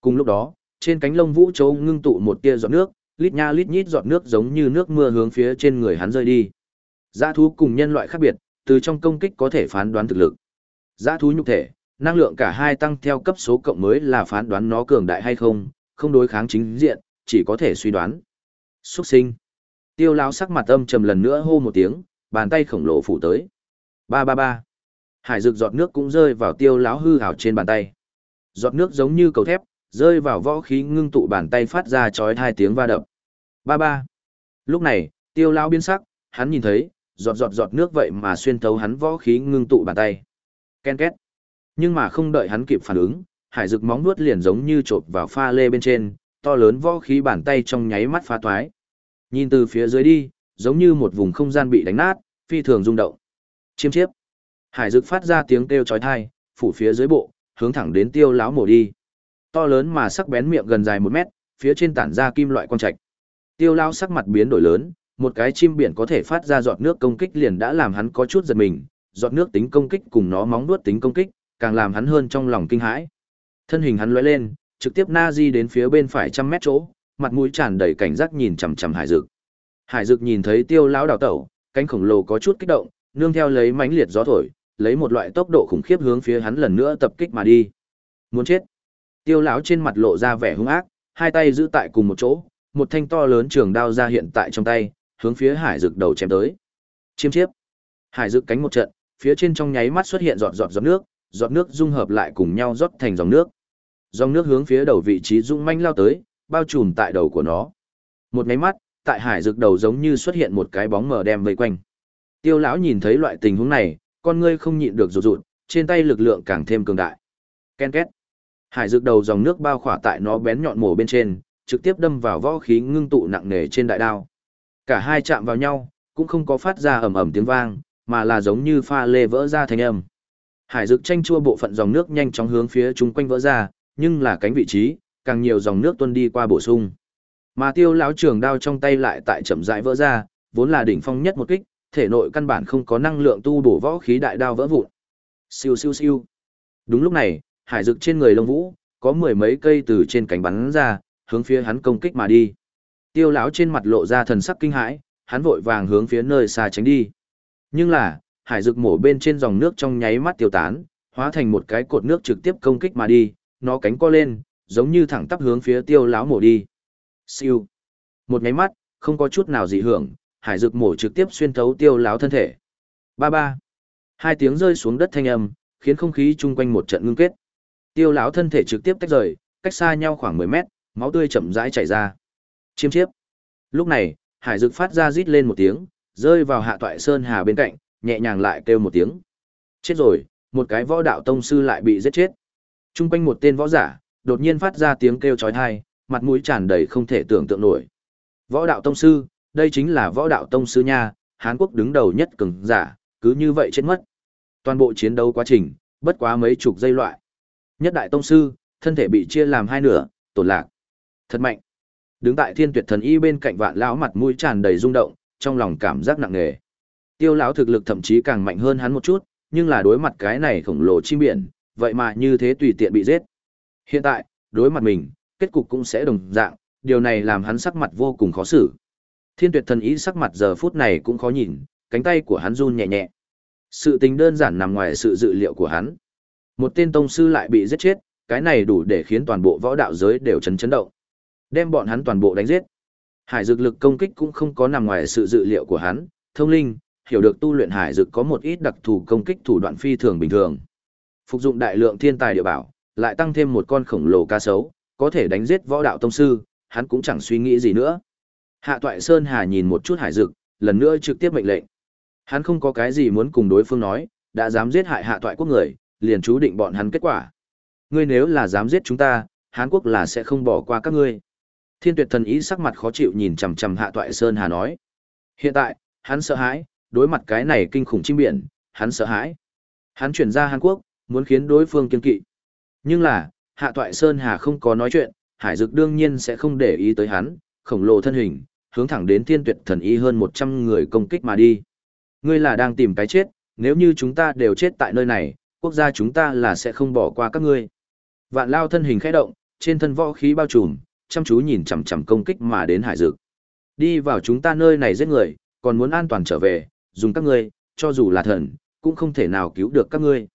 Cùng lúc đó, trên cánh lông vũ châu ngưng tụ một tia giọt nước, lít nha lít nhít giọt nước giống như nước mưa hướng phía trên người hắn rơi đi. Dã thú cùng nhân loại khác biệt, từ trong công kích có thể phán đoán thực lực. Dã thú nhục thể, năng lượng cả hai tăng theo cấp số cộng mới là phán đoán nó cường đại hay không, không đối kháng chính diện, chỉ có thể suy đoán. Xuất sinh. Tiêu lão sắc mặt âm trầm lần nữa hô một tiếng, bàn tay khổng lồ phủ tới. Ba ba ba. Hải dược giọt nước cũng rơi vào tiêu láo hư hào trên bàn tay. Giọt nước giống như cầu thép, rơi vào võ khí ngưng tụ bàn tay phát ra chói hai tiếng va đập. Ba ba. Lúc này, tiêu lão biến sắc, hắn nhìn thấy, giọt giọt giọt nước vậy mà xuyên thấu hắn võ khí ngưng tụ bàn tay. Ken két. Nhưng mà không đợi hắn kịp phản ứng, hải dực móng nuốt liền giống như chộp vào pha lê bên trên, to lớn võ khí bàn tay trong nháy mắt phá toái. Nhìn từ phía dưới đi, giống như một vùng không gian bị đánh nát, phi thường rung động. Chiêm chiếp. Hải dực phát ra tiếng kêu chói tai, phủ phía dưới bộ, hướng thẳng đến tiêu lão mổ đi. To lớn mà sắc bén miệng gần dài một mét, phía trên tản ra kim loại quang trạch. Tiêu lão sắc mặt biến đổi lớn, một cái chim biển có thể phát ra giọt nước công kích liền đã làm hắn có chút giật mình, giọt nước tính công kích cùng nó móng nuốt tính công kích, càng làm hắn hơn trong lòng kinh hãi. Thân hình hắn lóe lên, trực tiếp na di đến phía bên phải trăm mét chỗ, mặt mũi tràn đầy cảnh giác nhìn chằm chằm Hải Dực. Hải Dực nhìn thấy Tiêu lão đảo tẩu, cánh khổng lồ có chút kích động, nương theo lấy mãnh liệt gió thổi, lấy một loại tốc độ khủng khiếp hướng phía hắn lần nữa tập kích mà đi. Muốn chết. Tiêu lão trên mặt lộ ra vẻ hung ác, hai tay giữ tại cùng một chỗ, một thanh to lớn trường đao ra hiện tại trong tay, hướng phía Hải Dực đầu chém tới. Chiêm chiếp. Hải Dực cánh một trận, phía trên trong nháy mắt xuất hiện giọt giọt giọt nước, giọt nước dung hợp lại cùng nhau rót thành dòng nước. Dòng nước hướng phía đầu vị trí dũng manh lao tới, bao trùm tại đầu của nó. Một máy mắt, tại hải dực đầu giống như xuất hiện một cái bóng mờ đem vây quanh. Tiêu lão nhìn thấy loại tình huống này, con ngươi không nhịn được rụt rụt, trên tay lực lượng càng thêm cường đại. Ken két. Hải dược đầu dòng nước bao khỏa tại nó bén nhọn mổ bên trên, trực tiếp đâm vào võ khí ngưng tụ nặng nề trên đại đao. Cả hai chạm vào nhau, cũng không có phát ra ầm ầm tiếng vang, mà là giống như pha lê vỡ ra thành âm. Hải dược tranh chua bộ phận dòng nước nhanh chóng hướng phía chúng quanh vỡ ra, nhưng là cánh vị trí, càng nhiều dòng nước tuôn đi qua bổ sung. Mà tiêu lão trường đao trong tay lại tại chậm rãi vỡ ra, vốn là đỉnh phong nhất một kích, thể nội căn bản không có năng lượng tu bổ võ khí đại đao vỡ vụn. Siêu siêu siêu. Đúng lúc này, hải dực trên người lông vũ, có mười mấy cây từ trên cánh bắn ra, hướng phía hắn công kích mà đi. Tiêu lão trên mặt lộ ra thần sắc kinh hãi, hắn vội vàng hướng phía nơi xa tránh đi. Nhưng là, hải dực mổ bên trên dòng nước trong nháy mắt tiêu tán, hóa thành một cái cột nước trực tiếp công kích mà đi, nó cánh co lên, giống như thẳng tắp hướng phía tiêu lão mổ đi. Siêu. Một nháy mắt, không có chút nào dị hưởng, hải dực mổ trực tiếp xuyên thấu tiêu lão thân thể. Ba ba. Hai tiếng rơi xuống đất thanh âm, khiến không khí chung quanh một trận ngưng kết. Tiêu lão thân thể trực tiếp tách rời, cách xa nhau khoảng 10 mét, máu tươi chậm rãi chảy ra. Chiêm chiếp. Lúc này, hải dực phát ra rít lên một tiếng, rơi vào hạ toại sơn hà bên cạnh, nhẹ nhàng lại kêu một tiếng. Chết rồi, một cái võ đạo tông sư lại bị giết chết. Trung quanh một tên võ giả, đột nhiên phát ra tiếng kêu chói tai, mặt mũi tràn đầy không thể tưởng tượng nổi. Võ đạo tông sư, đây chính là võ đạo tông sư nha, Hán Quốc đứng đầu nhất cường giả, cứ như vậy chết mất. Toàn bộ chiến đấu quá trình, bất quá mấy chục giây loại. Nhất đại tông sư, thân thể bị chia làm hai nửa, tổn lạc. Thật mạnh. Đứng tại Thiên Tuyệt Thần Y bên cạnh Vạn lão mặt mũi tràn đầy rung động, trong lòng cảm giác nặng nề. Tiêu lão thực lực thậm chí càng mạnh hơn hắn một chút, nhưng là đối mặt cái này khổng lồ chim biển, vậy mà như thế tùy tiện bị giết. Hiện tại, đối mặt mình, kết cục cũng sẽ đồng dạng, điều này làm hắn sắc mặt vô cùng khó xử. Thiên tuyệt thần ý sắc mặt giờ phút này cũng khó nhìn, cánh tay của hắn run nhẹ nhẹ. Sự tình đơn giản nằm ngoài sự dự liệu của hắn. Một tên tông sư lại bị giết chết, cái này đủ để khiến toàn bộ võ đạo giới đều chấn chấn động. Đem bọn hắn toàn bộ đánh giết. Hải dược lực công kích cũng không có nằm ngoài sự dự liệu của hắn, thông linh, hiểu được tu luyện hải dược có một ít đặc thù công kích thủ đoạn phi thường bình thường. Phục dụng đại lượng thiên tài địa bảo, lại tăng thêm một con khổng lồ ca sấu, có thể đánh giết võ đạo tông sư, hắn cũng chẳng suy nghĩ gì nữa. Hạ Toại Sơn Hà nhìn một chút hải dực, lần nữa trực tiếp mệnh lệnh. Hắn không có cái gì muốn cùng đối phương nói, đã dám giết hại Hạ Toại quốc người, liền chú định bọn hắn kết quả. Ngươi nếu là dám giết chúng ta, Hán quốc là sẽ không bỏ qua các ngươi. Thiên tuyệt thần ý sắc mặt khó chịu nhìn chằm chằm Hạ Toại Sơn Hà nói. Hiện tại, hắn sợ hãi, đối mặt cái này kinh khủng chim biển, hắn sợ hãi. Hắn chuyển ra Hàn Quốc, muốn khiến đối phương kiên kỵ. Nhưng là, Hạ Toại Sơn Hà không có nói chuyện, Hải Dực đương nhiên sẽ không để ý tới hắn, khổng lồ thân hình, hướng thẳng đến thiên tuyệt thần y hơn 100 người công kích mà đi. Ngươi là đang tìm cái chết, nếu như chúng ta đều chết tại nơi này, quốc gia chúng ta là sẽ không bỏ qua các ngươi. Vạn lao thân hình khẽ động, trên thân võ khí bao trùm, chăm chú nhìn chằm chằm công kích mà đến hải dực. Đi vào chúng ta nơi này giết người, còn muốn an toàn trở về, dùng các ngươi, cho dù là thần, cũng không thể nào cứu được các ngươi.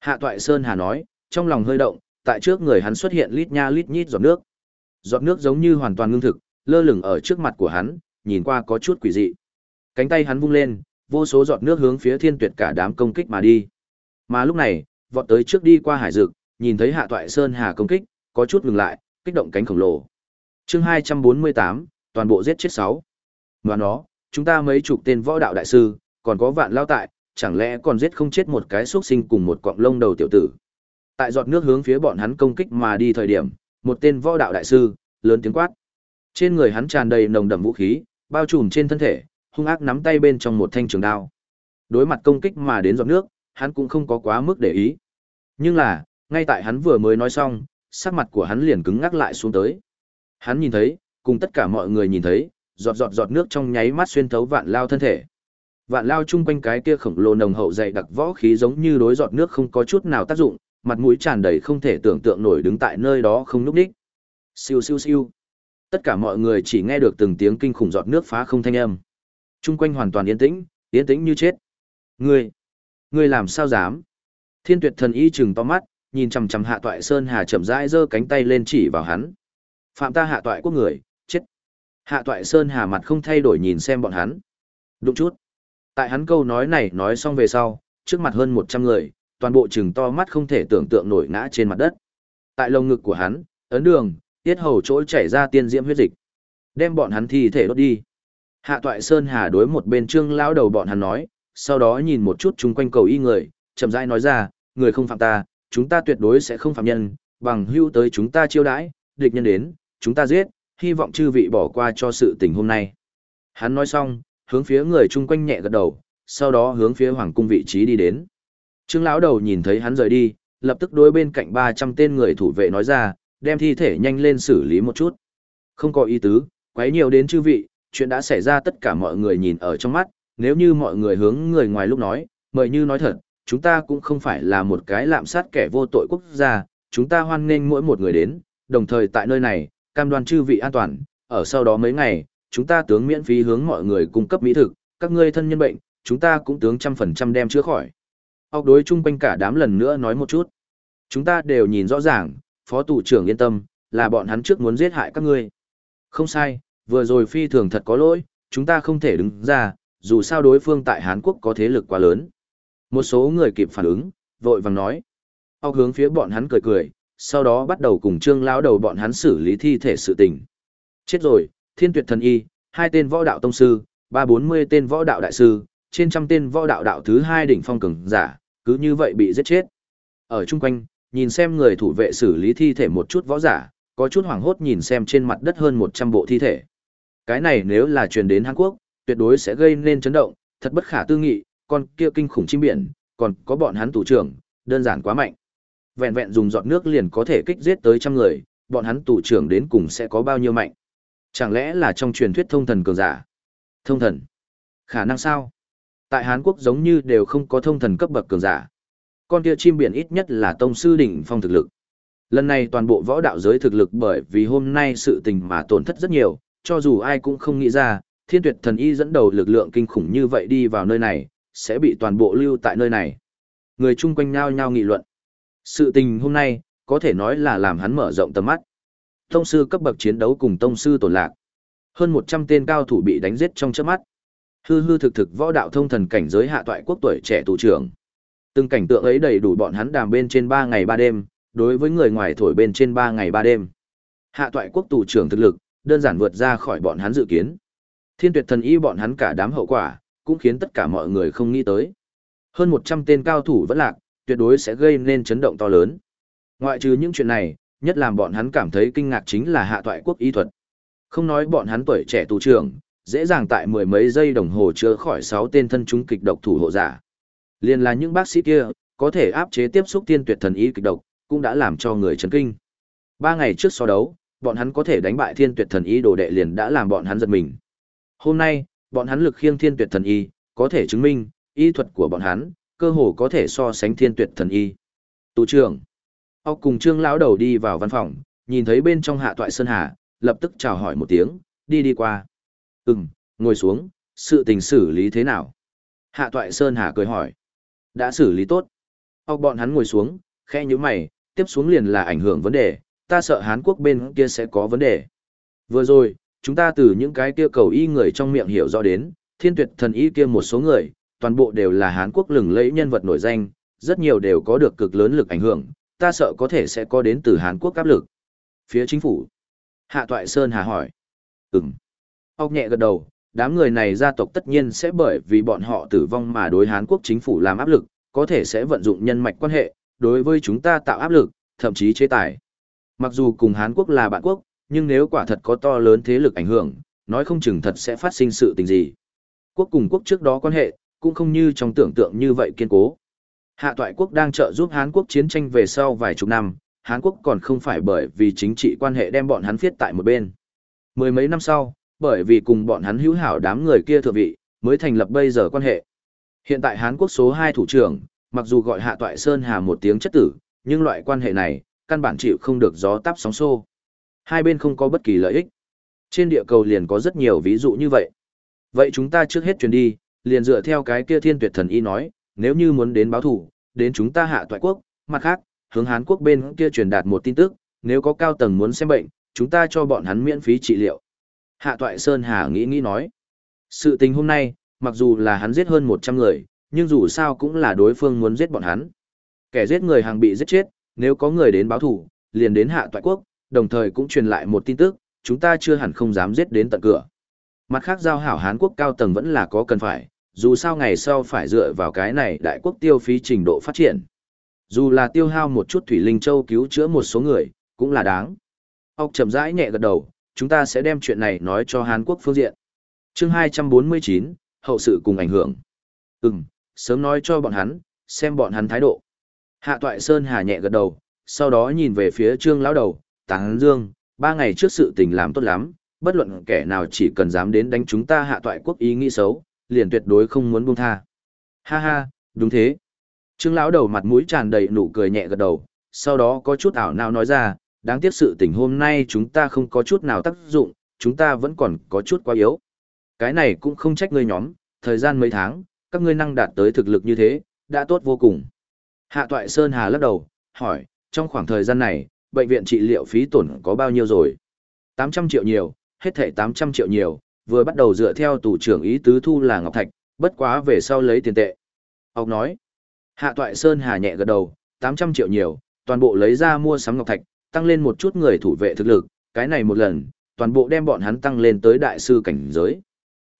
Hạ Toại Sơn Hà nói, trong lòng hơi động, tại trước người hắn xuất hiện lít nha lít nhít giọt nước. Giọt nước giống như hoàn toàn ngưng thực, lơ lửng ở trước mặt của hắn, nhìn qua có chút quỷ dị. Cánh tay hắn vung lên, vô số giọt nước hướng phía thiên tuyệt cả đám công kích mà đi. Mà lúc này, vọt tới trước đi qua hải dực, nhìn thấy hạ toại sơn hà công kích, có chút ngừng lại, kích động cánh khổng lồ. chương 248, toàn bộ giết chết 6. ngoài nó, chúng ta mấy chục tên võ đạo đại sư, còn có vạn lao tại, chẳng lẽ còn giết không chết một cái xuất sinh cùng một quọng lông đầu tiểu tử. Tại giọt nước hướng phía bọn hắn công kích mà đi thời điểm, một tên võ đạo đại sư, lớn tiếng quát. Trên người hắn tràn đầy nồng đậm vũ khí, bao trùm trên thân thể, hung ác nắm tay bên trong một thanh trường đao. Đối mặt công kích mà đến giọt nước, hắn cũng không có quá mức để ý. Nhưng là, ngay tại hắn vừa mới nói xong, sắc mặt của hắn liền cứng ngắc lại xuống tới. Hắn nhìn thấy, cùng tất cả mọi người nhìn thấy, giọt giọt giọt nước trong nháy mắt xuyên thấu vạn lao thân thể. Vạn lao chung quanh cái kia khổng lồ nồng hậu dày đặc võ khí giống như đối giọt nước không có chút nào tác dụng, mặt mũi tràn đầy không thể tưởng tượng nổi đứng tại nơi đó không núp đích. Siêu siêu siêu. Tất cả mọi người chỉ nghe được từng tiếng kinh khủng giọt nước phá không thanh âm. Trung quanh hoàn toàn yên tĩnh, yên tĩnh như chết. Ngươi, ngươi làm sao dám? Thiên Tuyệt Thần Y chừng to mắt, nhìn chằm chằm Hạ Toại Sơn Hà chậm rãi giơ cánh tay lên chỉ vào hắn. Phạm ta Hạ Toại quốc người, chết. Hạ Toại Sơn Hà mặt không thay đổi nhìn xem bọn hắn. Đúng chút. Tại hắn câu nói này nói xong về sau, trước mặt hơn 100 người, toàn bộ chừng to mắt không thể tưởng tượng nổi ngã trên mặt đất. Tại lồng ngực của hắn, ấn đường, tiết hầu chỗ chảy ra tiên diễm huyết dịch. Đem bọn hắn thi thể đốt đi. Hạ toại Sơn Hà đối một bên trương lão đầu bọn hắn nói, sau đó nhìn một chút chung quanh cầu y người, chậm rãi nói ra, người không phạm ta, chúng ta tuyệt đối sẽ không phạm nhân, bằng hưu tới chúng ta chiêu đãi, địch nhân đến, chúng ta giết, hy vọng chư vị bỏ qua cho sự tình hôm nay. Hắn nói xong, hướng phía người chung quanh nhẹ gật đầu, sau đó hướng phía hoàng cung vị trí đi đến. Trương lão đầu nhìn thấy hắn rời đi, lập tức đối bên cạnh 300 tên người thủ vệ nói ra, đem thi thể nhanh lên xử lý một chút. Không có ý tứ, quấy nhiều đến chư vị, chuyện đã xảy ra tất cả mọi người nhìn ở trong mắt, nếu như mọi người hướng người ngoài lúc nói, mời như nói thật, chúng ta cũng không phải là một cái lạm sát kẻ vô tội quốc gia, chúng ta hoan nghênh mỗi một người đến, đồng thời tại nơi này, cam đoan chư vị an toàn, ở sau đó mấy ngày, chúng ta tướng miễn phí hướng mọi người cung cấp mỹ thực, các ngươi thân nhân bệnh, chúng ta cũng tướng trăm phần trăm đem chữa khỏi. Ốc đối chung quanh cả đám lần nữa nói một chút. Chúng ta đều nhìn rõ ràng, phó tù trưởng yên tâm, là bọn hắn trước muốn giết hại các ngươi. Không sai, vừa rồi phi thường thật có lỗi, chúng ta không thể đứng ra, dù sao đối phương tại Hán Quốc có thế lực quá lớn. Một số người kịp phản ứng, vội vàng nói. Ốc hướng phía bọn hắn cười cười, sau đó bắt đầu cùng trương lão đầu bọn hắn xử lý thi thể sự tình. Chết rồi, thiên tuyệt thần y, hai tên võ đạo tông sư, ba bốn mươi tên võ đạo đại sư, trên trăm tên võ đạo đạo thứ hai đỉnh phong cường giả, cứ như vậy bị giết chết. Ở chung quanh, nhìn xem người thủ vệ xử lý thi thể một chút võ giả, có chút hoảng hốt nhìn xem trên mặt đất hơn 100 bộ thi thể. Cái này nếu là truyền đến Hàn Quốc, tuyệt đối sẽ gây nên chấn động, thật bất khả tư nghị, con kia kinh khủng chim biển, còn có bọn hắn tù trưởng, đơn giản quá mạnh. Vẹn vẹn dùng giọt nước liền có thể kích giết tới trăm người, bọn hắn tù trưởng đến cùng sẽ có bao nhiêu mạnh. Chẳng lẽ là trong truyền thuyết thông thần cường giả? Thông thần? Khả năng sao? Tại Hàn Quốc giống như đều không có thông thần cấp bậc cường giả. Con kia chim biển ít nhất là tông sư đỉnh phong thực lực. Lần này toàn bộ võ đạo giới thực lực bởi vì hôm nay sự tình mà tổn thất rất nhiều, cho dù ai cũng không nghĩ ra, thiên tuyệt thần y dẫn đầu lực lượng kinh khủng như vậy đi vào nơi này, sẽ bị toàn bộ lưu tại nơi này. Người chung quanh nhao nhao nghị luận. Sự tình hôm nay, có thể nói là làm hắn mở rộng tầm mắt. Tông sư cấp bậc chiến đấu cùng tông sư tổn lạc. Hơn 100 tên cao thủ bị đánh giết trong chớp mắt. Hư hư thực thực võ đạo thông thần cảnh giới hạ toại quốc tuổi trẻ tù trưởng. Từng cảnh tượng ấy đầy đủ bọn hắn đàm bên trên 3 ngày 3 đêm, đối với người ngoài thổi bên trên 3 ngày 3 đêm. Hạ toại quốc tù trưởng thực lực, đơn giản vượt ra khỏi bọn hắn dự kiến. Thiên tuyệt thần y bọn hắn cả đám hậu quả, cũng khiến tất cả mọi người không nghĩ tới. Hơn 100 tên cao thủ vẫn lạc, tuyệt đối sẽ gây nên chấn động to lớn. Ngoại trừ những chuyện này, nhất làm bọn hắn cảm thấy kinh ngạc chính là hạ toại quốc y thuật. Không nói bọn hắn tuổi trẻ tù trưởng, dễ dàng tại mười mấy giây đồng hồ chữa khỏi 6 tên thân chúng kịch độc thủ hộ giả. Liên là những bác sĩ kia, có thể áp chế tiếp xúc tiên tuyệt thần y kịch độc, cũng đã làm cho người chấn kinh. Ba ngày trước so đấu, bọn hắn có thể đánh bại thiên tuyệt thần y đồ đệ liền đã làm bọn hắn giật mình. Hôm nay, bọn hắn lực khiêng thiên tuyệt thần y, có thể chứng minh, y thuật của bọn hắn, cơ hồ có thể so sánh thiên tuyệt thần y. Tù trưởng, ốc cùng trương lão đầu đi vào văn phòng, nhìn thấy bên trong hạ toại sơn hà, lập tức chào hỏi một tiếng, đi đi qua. Ừm, ngồi xuống, sự tình xử lý thế nào? Hạ toại sơn hà cười hỏi. Đã xử lý tốt. Ốc bọn hắn ngồi xuống, khe như mày, tiếp xuống liền là ảnh hưởng vấn đề, ta sợ Hán Quốc bên kia sẽ có vấn đề. Vừa rồi, chúng ta từ những cái kia cầu y người trong miệng hiểu rõ đến, thiên tuyệt thần y kia một số người, toàn bộ đều là Hán Quốc lừng lẫy nhân vật nổi danh, rất nhiều đều có được cực lớn lực ảnh hưởng, ta sợ có thể sẽ có đến từ Hán Quốc áp lực. Phía chính phủ. Hạ Toại Sơn hà hỏi. Ừm. Ốc nhẹ gật đầu, đám người này gia tộc tất nhiên sẽ bởi vì bọn họ tử vong mà đối Hán Quốc chính phủ làm áp lực, có thể sẽ vận dụng nhân mạch quan hệ, đối với chúng ta tạo áp lực, thậm chí chế tài. Mặc dù cùng Hán Quốc là bạn quốc, nhưng nếu quả thật có to lớn thế lực ảnh hưởng, nói không chừng thật sẽ phát sinh sự tình gì. Quốc cùng quốc trước đó quan hệ, cũng không như trong tưởng tượng như vậy kiên cố. Hạ toại quốc đang trợ giúp Hán Quốc chiến tranh về sau vài chục năm, Hán Quốc còn không phải bởi vì chính trị quan hệ đem bọn hắn phiết tại một bên. Mười mấy năm sau, bởi vì cùng bọn hắn hữu hảo đám người kia thượng vị, mới thành lập bây giờ quan hệ. Hiện tại Hán Quốc số 2 thủ trưởng, mặc dù gọi Hạ Toại Sơn Hà một tiếng chất tử, nhưng loại quan hệ này, căn bản chịu không được gió táp sóng xô. Hai bên không có bất kỳ lợi ích. Trên địa cầu liền có rất nhiều ví dụ như vậy. Vậy chúng ta trước hết chuyển đi, liền dựa theo cái kia thiên tuyệt thần y nói, nếu như muốn đến báo thủ, đến chúng ta hạ toại quốc, mặt khác, hướng Hán quốc bên kia truyền đạt một tin tức, nếu có cao tầng muốn xem bệnh, chúng ta cho bọn hắn miễn phí trị liệu. Hạ toại Sơn Hà nghĩ nghĩ nói. Sự tình hôm nay, mặc dù là hắn giết hơn 100 người, nhưng dù sao cũng là đối phương muốn giết bọn hắn. Kẻ giết người hàng bị giết chết, nếu có người đến báo thủ, liền đến hạ toại quốc, đồng thời cũng truyền lại một tin tức, chúng ta chưa hẳn không dám giết đến tận cửa. Mặt khác giao hảo Hán quốc cao tầng vẫn là có cần phải, dù sao ngày sau phải dựa vào cái này đại quốc tiêu phí trình độ phát triển. Dù là tiêu hao một chút thủy linh châu cứu chữa một số người, cũng là đáng. Ốc chậm rãi nhẹ gật đầu, chúng ta sẽ đem chuyện này nói cho Hàn Quốc phương diện. chương 249, hậu sự cùng ảnh hưởng. Ừm, sớm nói cho bọn hắn, xem bọn hắn thái độ. Hạ Toại Sơn hà nhẹ gật đầu, sau đó nhìn về phía Trương lão đầu, Táng Dương, ba ngày trước sự tình làm tốt lắm, bất luận kẻ nào chỉ cần dám đến đánh chúng ta Hạ Toại quốc ý nghĩ xấu, liền tuyệt đối không muốn buông tha. Ha ha, đúng thế. Trương lão đầu mặt mũi tràn đầy nụ cười nhẹ gật đầu, sau đó có chút ảo nào nói ra, đáng tiếc sự tình hôm nay chúng ta không có chút nào tác dụng, chúng ta vẫn còn có chút quá yếu. Cái này cũng không trách ngươi nhóm, thời gian mấy tháng, các ngươi năng đạt tới thực lực như thế, đã tốt vô cùng. Hạ Toại Sơn Hà lắc đầu, hỏi, trong khoảng thời gian này, bệnh viện trị liệu phí tổn có bao nhiêu rồi? 800 triệu nhiều, hết thảy 800 triệu nhiều, vừa bắt đầu dựa theo tủ trưởng ý tứ thu là Ngọc Thạch, bất quá về sau lấy tiền tệ. Ông nói, Hạ Toại Sơn Hà nhẹ gật đầu, 800 triệu nhiều, toàn bộ lấy ra mua sắm Ngọc Thạch, tăng lên một chút người thủ vệ thực lực, cái này một lần, toàn bộ đem bọn hắn tăng lên tới đại sư cảnh giới.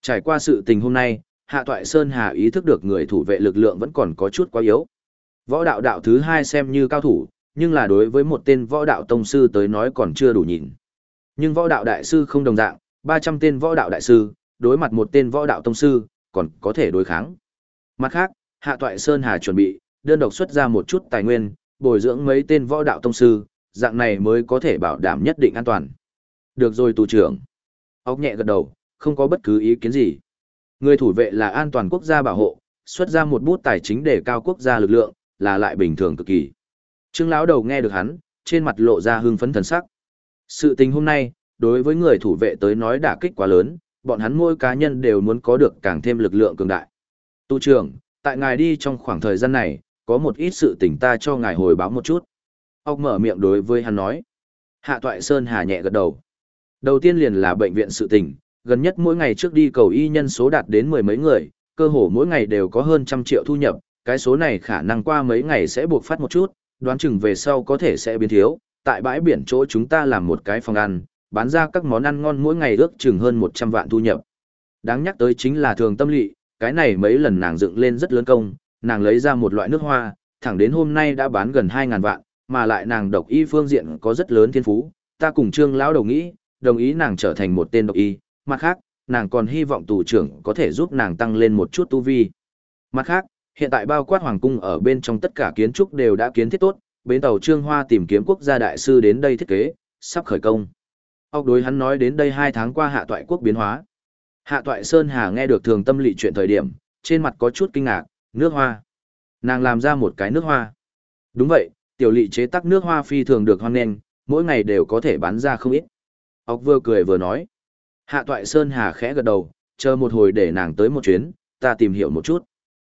Trải qua sự tình hôm nay, Hạ Toại Sơn Hà ý thức được người thủ vệ lực lượng vẫn còn có chút quá yếu. Võ đạo đạo thứ hai xem như cao thủ, nhưng là đối với một tên võ đạo tông sư tới nói còn chưa đủ nhìn. Nhưng võ đạo đại sư không đồng dạng, 300 tên võ đạo đại sư, đối mặt một tên võ đạo tông sư, còn có thể đối kháng. Mặt khác, Hạ Toại Sơn Hà chuẩn bị, đơn độc xuất ra một chút tài nguyên, bồi dưỡng mấy tên võ đạo tông sư, dạng này mới có thể bảo đảm nhất định an toàn. Được rồi tù trưởng. Ốc nhẹ gật đầu, không có bất cứ ý kiến gì. Người thủ vệ là an toàn quốc gia bảo hộ, xuất ra một bút tài chính để cao quốc gia lực lượng, là lại bình thường cực kỳ. Trương lão đầu nghe được hắn, trên mặt lộ ra hưng phấn thần sắc. Sự tình hôm nay, đối với người thủ vệ tới nói đả kích quá lớn, bọn hắn mỗi cá nhân đều muốn có được càng thêm lực lượng cường đại. Tu trưởng, tại ngài đi trong khoảng thời gian này, có một ít sự tình ta cho ngài hồi báo một chút. Ốc mở miệng đối với hắn nói. Hạ Toại Sơn hà nhẹ gật đầu. Đầu tiên liền là bệnh viện sự tình, gần nhất mỗi ngày trước đi cầu y nhân số đạt đến mười mấy người, cơ hồ mỗi ngày đều có hơn trăm triệu thu nhập, cái số này khả năng qua mấy ngày sẽ buộc phát một chút, đoán chừng về sau có thể sẽ biến thiếu. Tại bãi biển chỗ chúng ta làm một cái phòng ăn, bán ra các món ăn ngon mỗi ngày ước chừng hơn 100 vạn thu nhập. Đáng nhắc tới chính là thường tâm lị, cái này mấy lần nàng dựng lên rất lớn công, nàng lấy ra một loại nước hoa, thẳng đến hôm nay đã bán gần 2.000 vạn, mà lại nàng độc y phương diện có rất lớn thiên phú, ta cùng trương lão đầu nghĩ, đồng ý nàng trở thành một tên độc y, mặt khác, nàng còn hy vọng tù trưởng có thể giúp nàng tăng lên một chút tu vi. Mặt khác, hiện tại bao quát hoàng cung ở bên trong tất cả kiến trúc đều đã kiến thiết tốt, bến tàu Trương Hoa tìm kiếm quốc gia đại sư đến đây thiết kế, sắp khởi công. Ốc đối hắn nói đến đây hai tháng qua hạ toại quốc biến hóa. Hạ toại Sơn Hà nghe được thường tâm lị chuyện thời điểm, trên mặt có chút kinh ngạc, nước hoa. Nàng làm ra một cái nước hoa. Đúng vậy, tiểu lỵ chế tác nước hoa phi thường được hoan nghênh, mỗi ngày đều có thể bán ra không ít. Ốc vừa cười vừa nói. Hạ toại Sơn Hà khẽ gật đầu, chờ một hồi để nàng tới một chuyến, ta tìm hiểu một chút.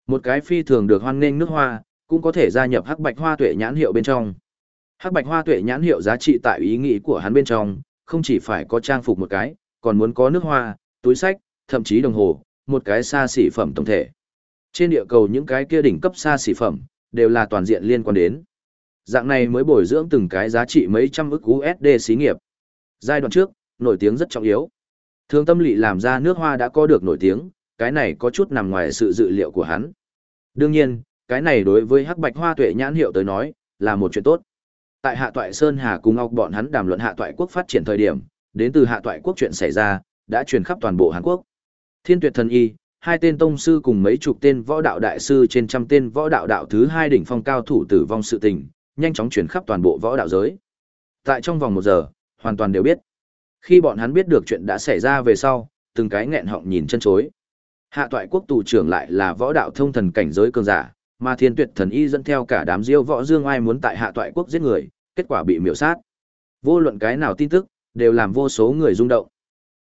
Một cái phi thường được hoan nghênh nước hoa, cũng có thể gia nhập hắc bạch hoa tuệ nhãn hiệu bên trong. Hắc bạch hoa tuệ nhãn hiệu giá trị tại ý nghĩ của hắn bên trong, không chỉ phải có trang phục một cái, còn muốn có nước hoa, túi sách, thậm chí đồng hồ, một cái xa xỉ phẩm tổng thể. Trên địa cầu những cái kia đỉnh cấp xa xỉ phẩm, đều là toàn diện liên quan đến. Dạng này mới bồi dưỡng từng cái giá trị mấy trăm ức USD xí nghiệp. Giai đoạn trước, nổi tiếng rất trọng yếu. Thương tâm lị làm ra nước hoa đã có được nổi tiếng, cái này có chút nằm ngoài sự dự liệu của hắn. Đương nhiên, cái này đối với hắc bạch hoa tuệ nhãn hiệu tới nói, là một chuyện tốt. Tại Hạ Toại Sơn Hà cùng Ngọc bọn hắn đàm luận Hạ Toại quốc phát triển thời điểm, đến từ Hạ Toại quốc chuyện xảy ra, đã truyền khắp toàn bộ Hàn Quốc. Thiên Tuyệt Thần Y, hai tên tông sư cùng mấy chục tên võ đạo đại sư trên trăm tên võ đạo đạo thứ hai đỉnh phong cao thủ tử vong sự tình, nhanh chóng truyền khắp toàn bộ võ đạo giới. Tại trong vòng một giờ, hoàn toàn đều biết. Khi bọn hắn biết được chuyện đã xảy ra về sau, từng cái nghẹn họng nhìn chân chối. Hạ toại quốc tù trưởng lại là võ đạo thông thần cảnh giới cường giả, mà thiên tuyệt thần y dẫn theo cả đám diêu võ dương ai muốn tại hạ toại quốc giết người, kết quả bị miểu sát. Vô luận cái nào tin tức, đều làm vô số người rung động.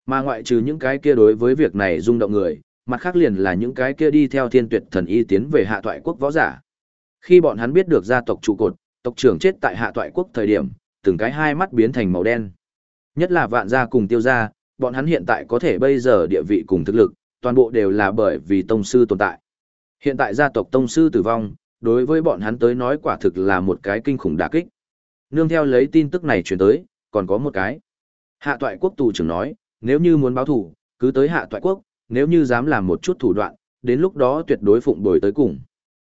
Mà ngoại trừ những cái kia đối với việc này rung động người, mặt khác liền là những cái kia đi theo thiên tuyệt thần y tiến về hạ toại quốc võ giả. Khi bọn hắn biết được gia tộc trụ cột, tộc trưởng chết tại hạ toại quốc thời điểm, từng cái hai mắt biến thành màu đen. Nhất là vạn gia cùng tiêu gia, bọn hắn hiện tại có thể bây giờ địa vị cùng thực lực, toàn bộ đều là bởi vì tông sư tồn tại. Hiện tại gia tộc tông sư tử vong, đối với bọn hắn tới nói quả thực là một cái kinh khủng đả kích. Nương theo lấy tin tức này truyền tới, còn có một cái. Hạ toại quốc tù trưởng nói, nếu như muốn báo thủ, cứ tới hạ toại quốc, nếu như dám làm một chút thủ đoạn, đến lúc đó tuyệt đối phụng bồi tới cùng.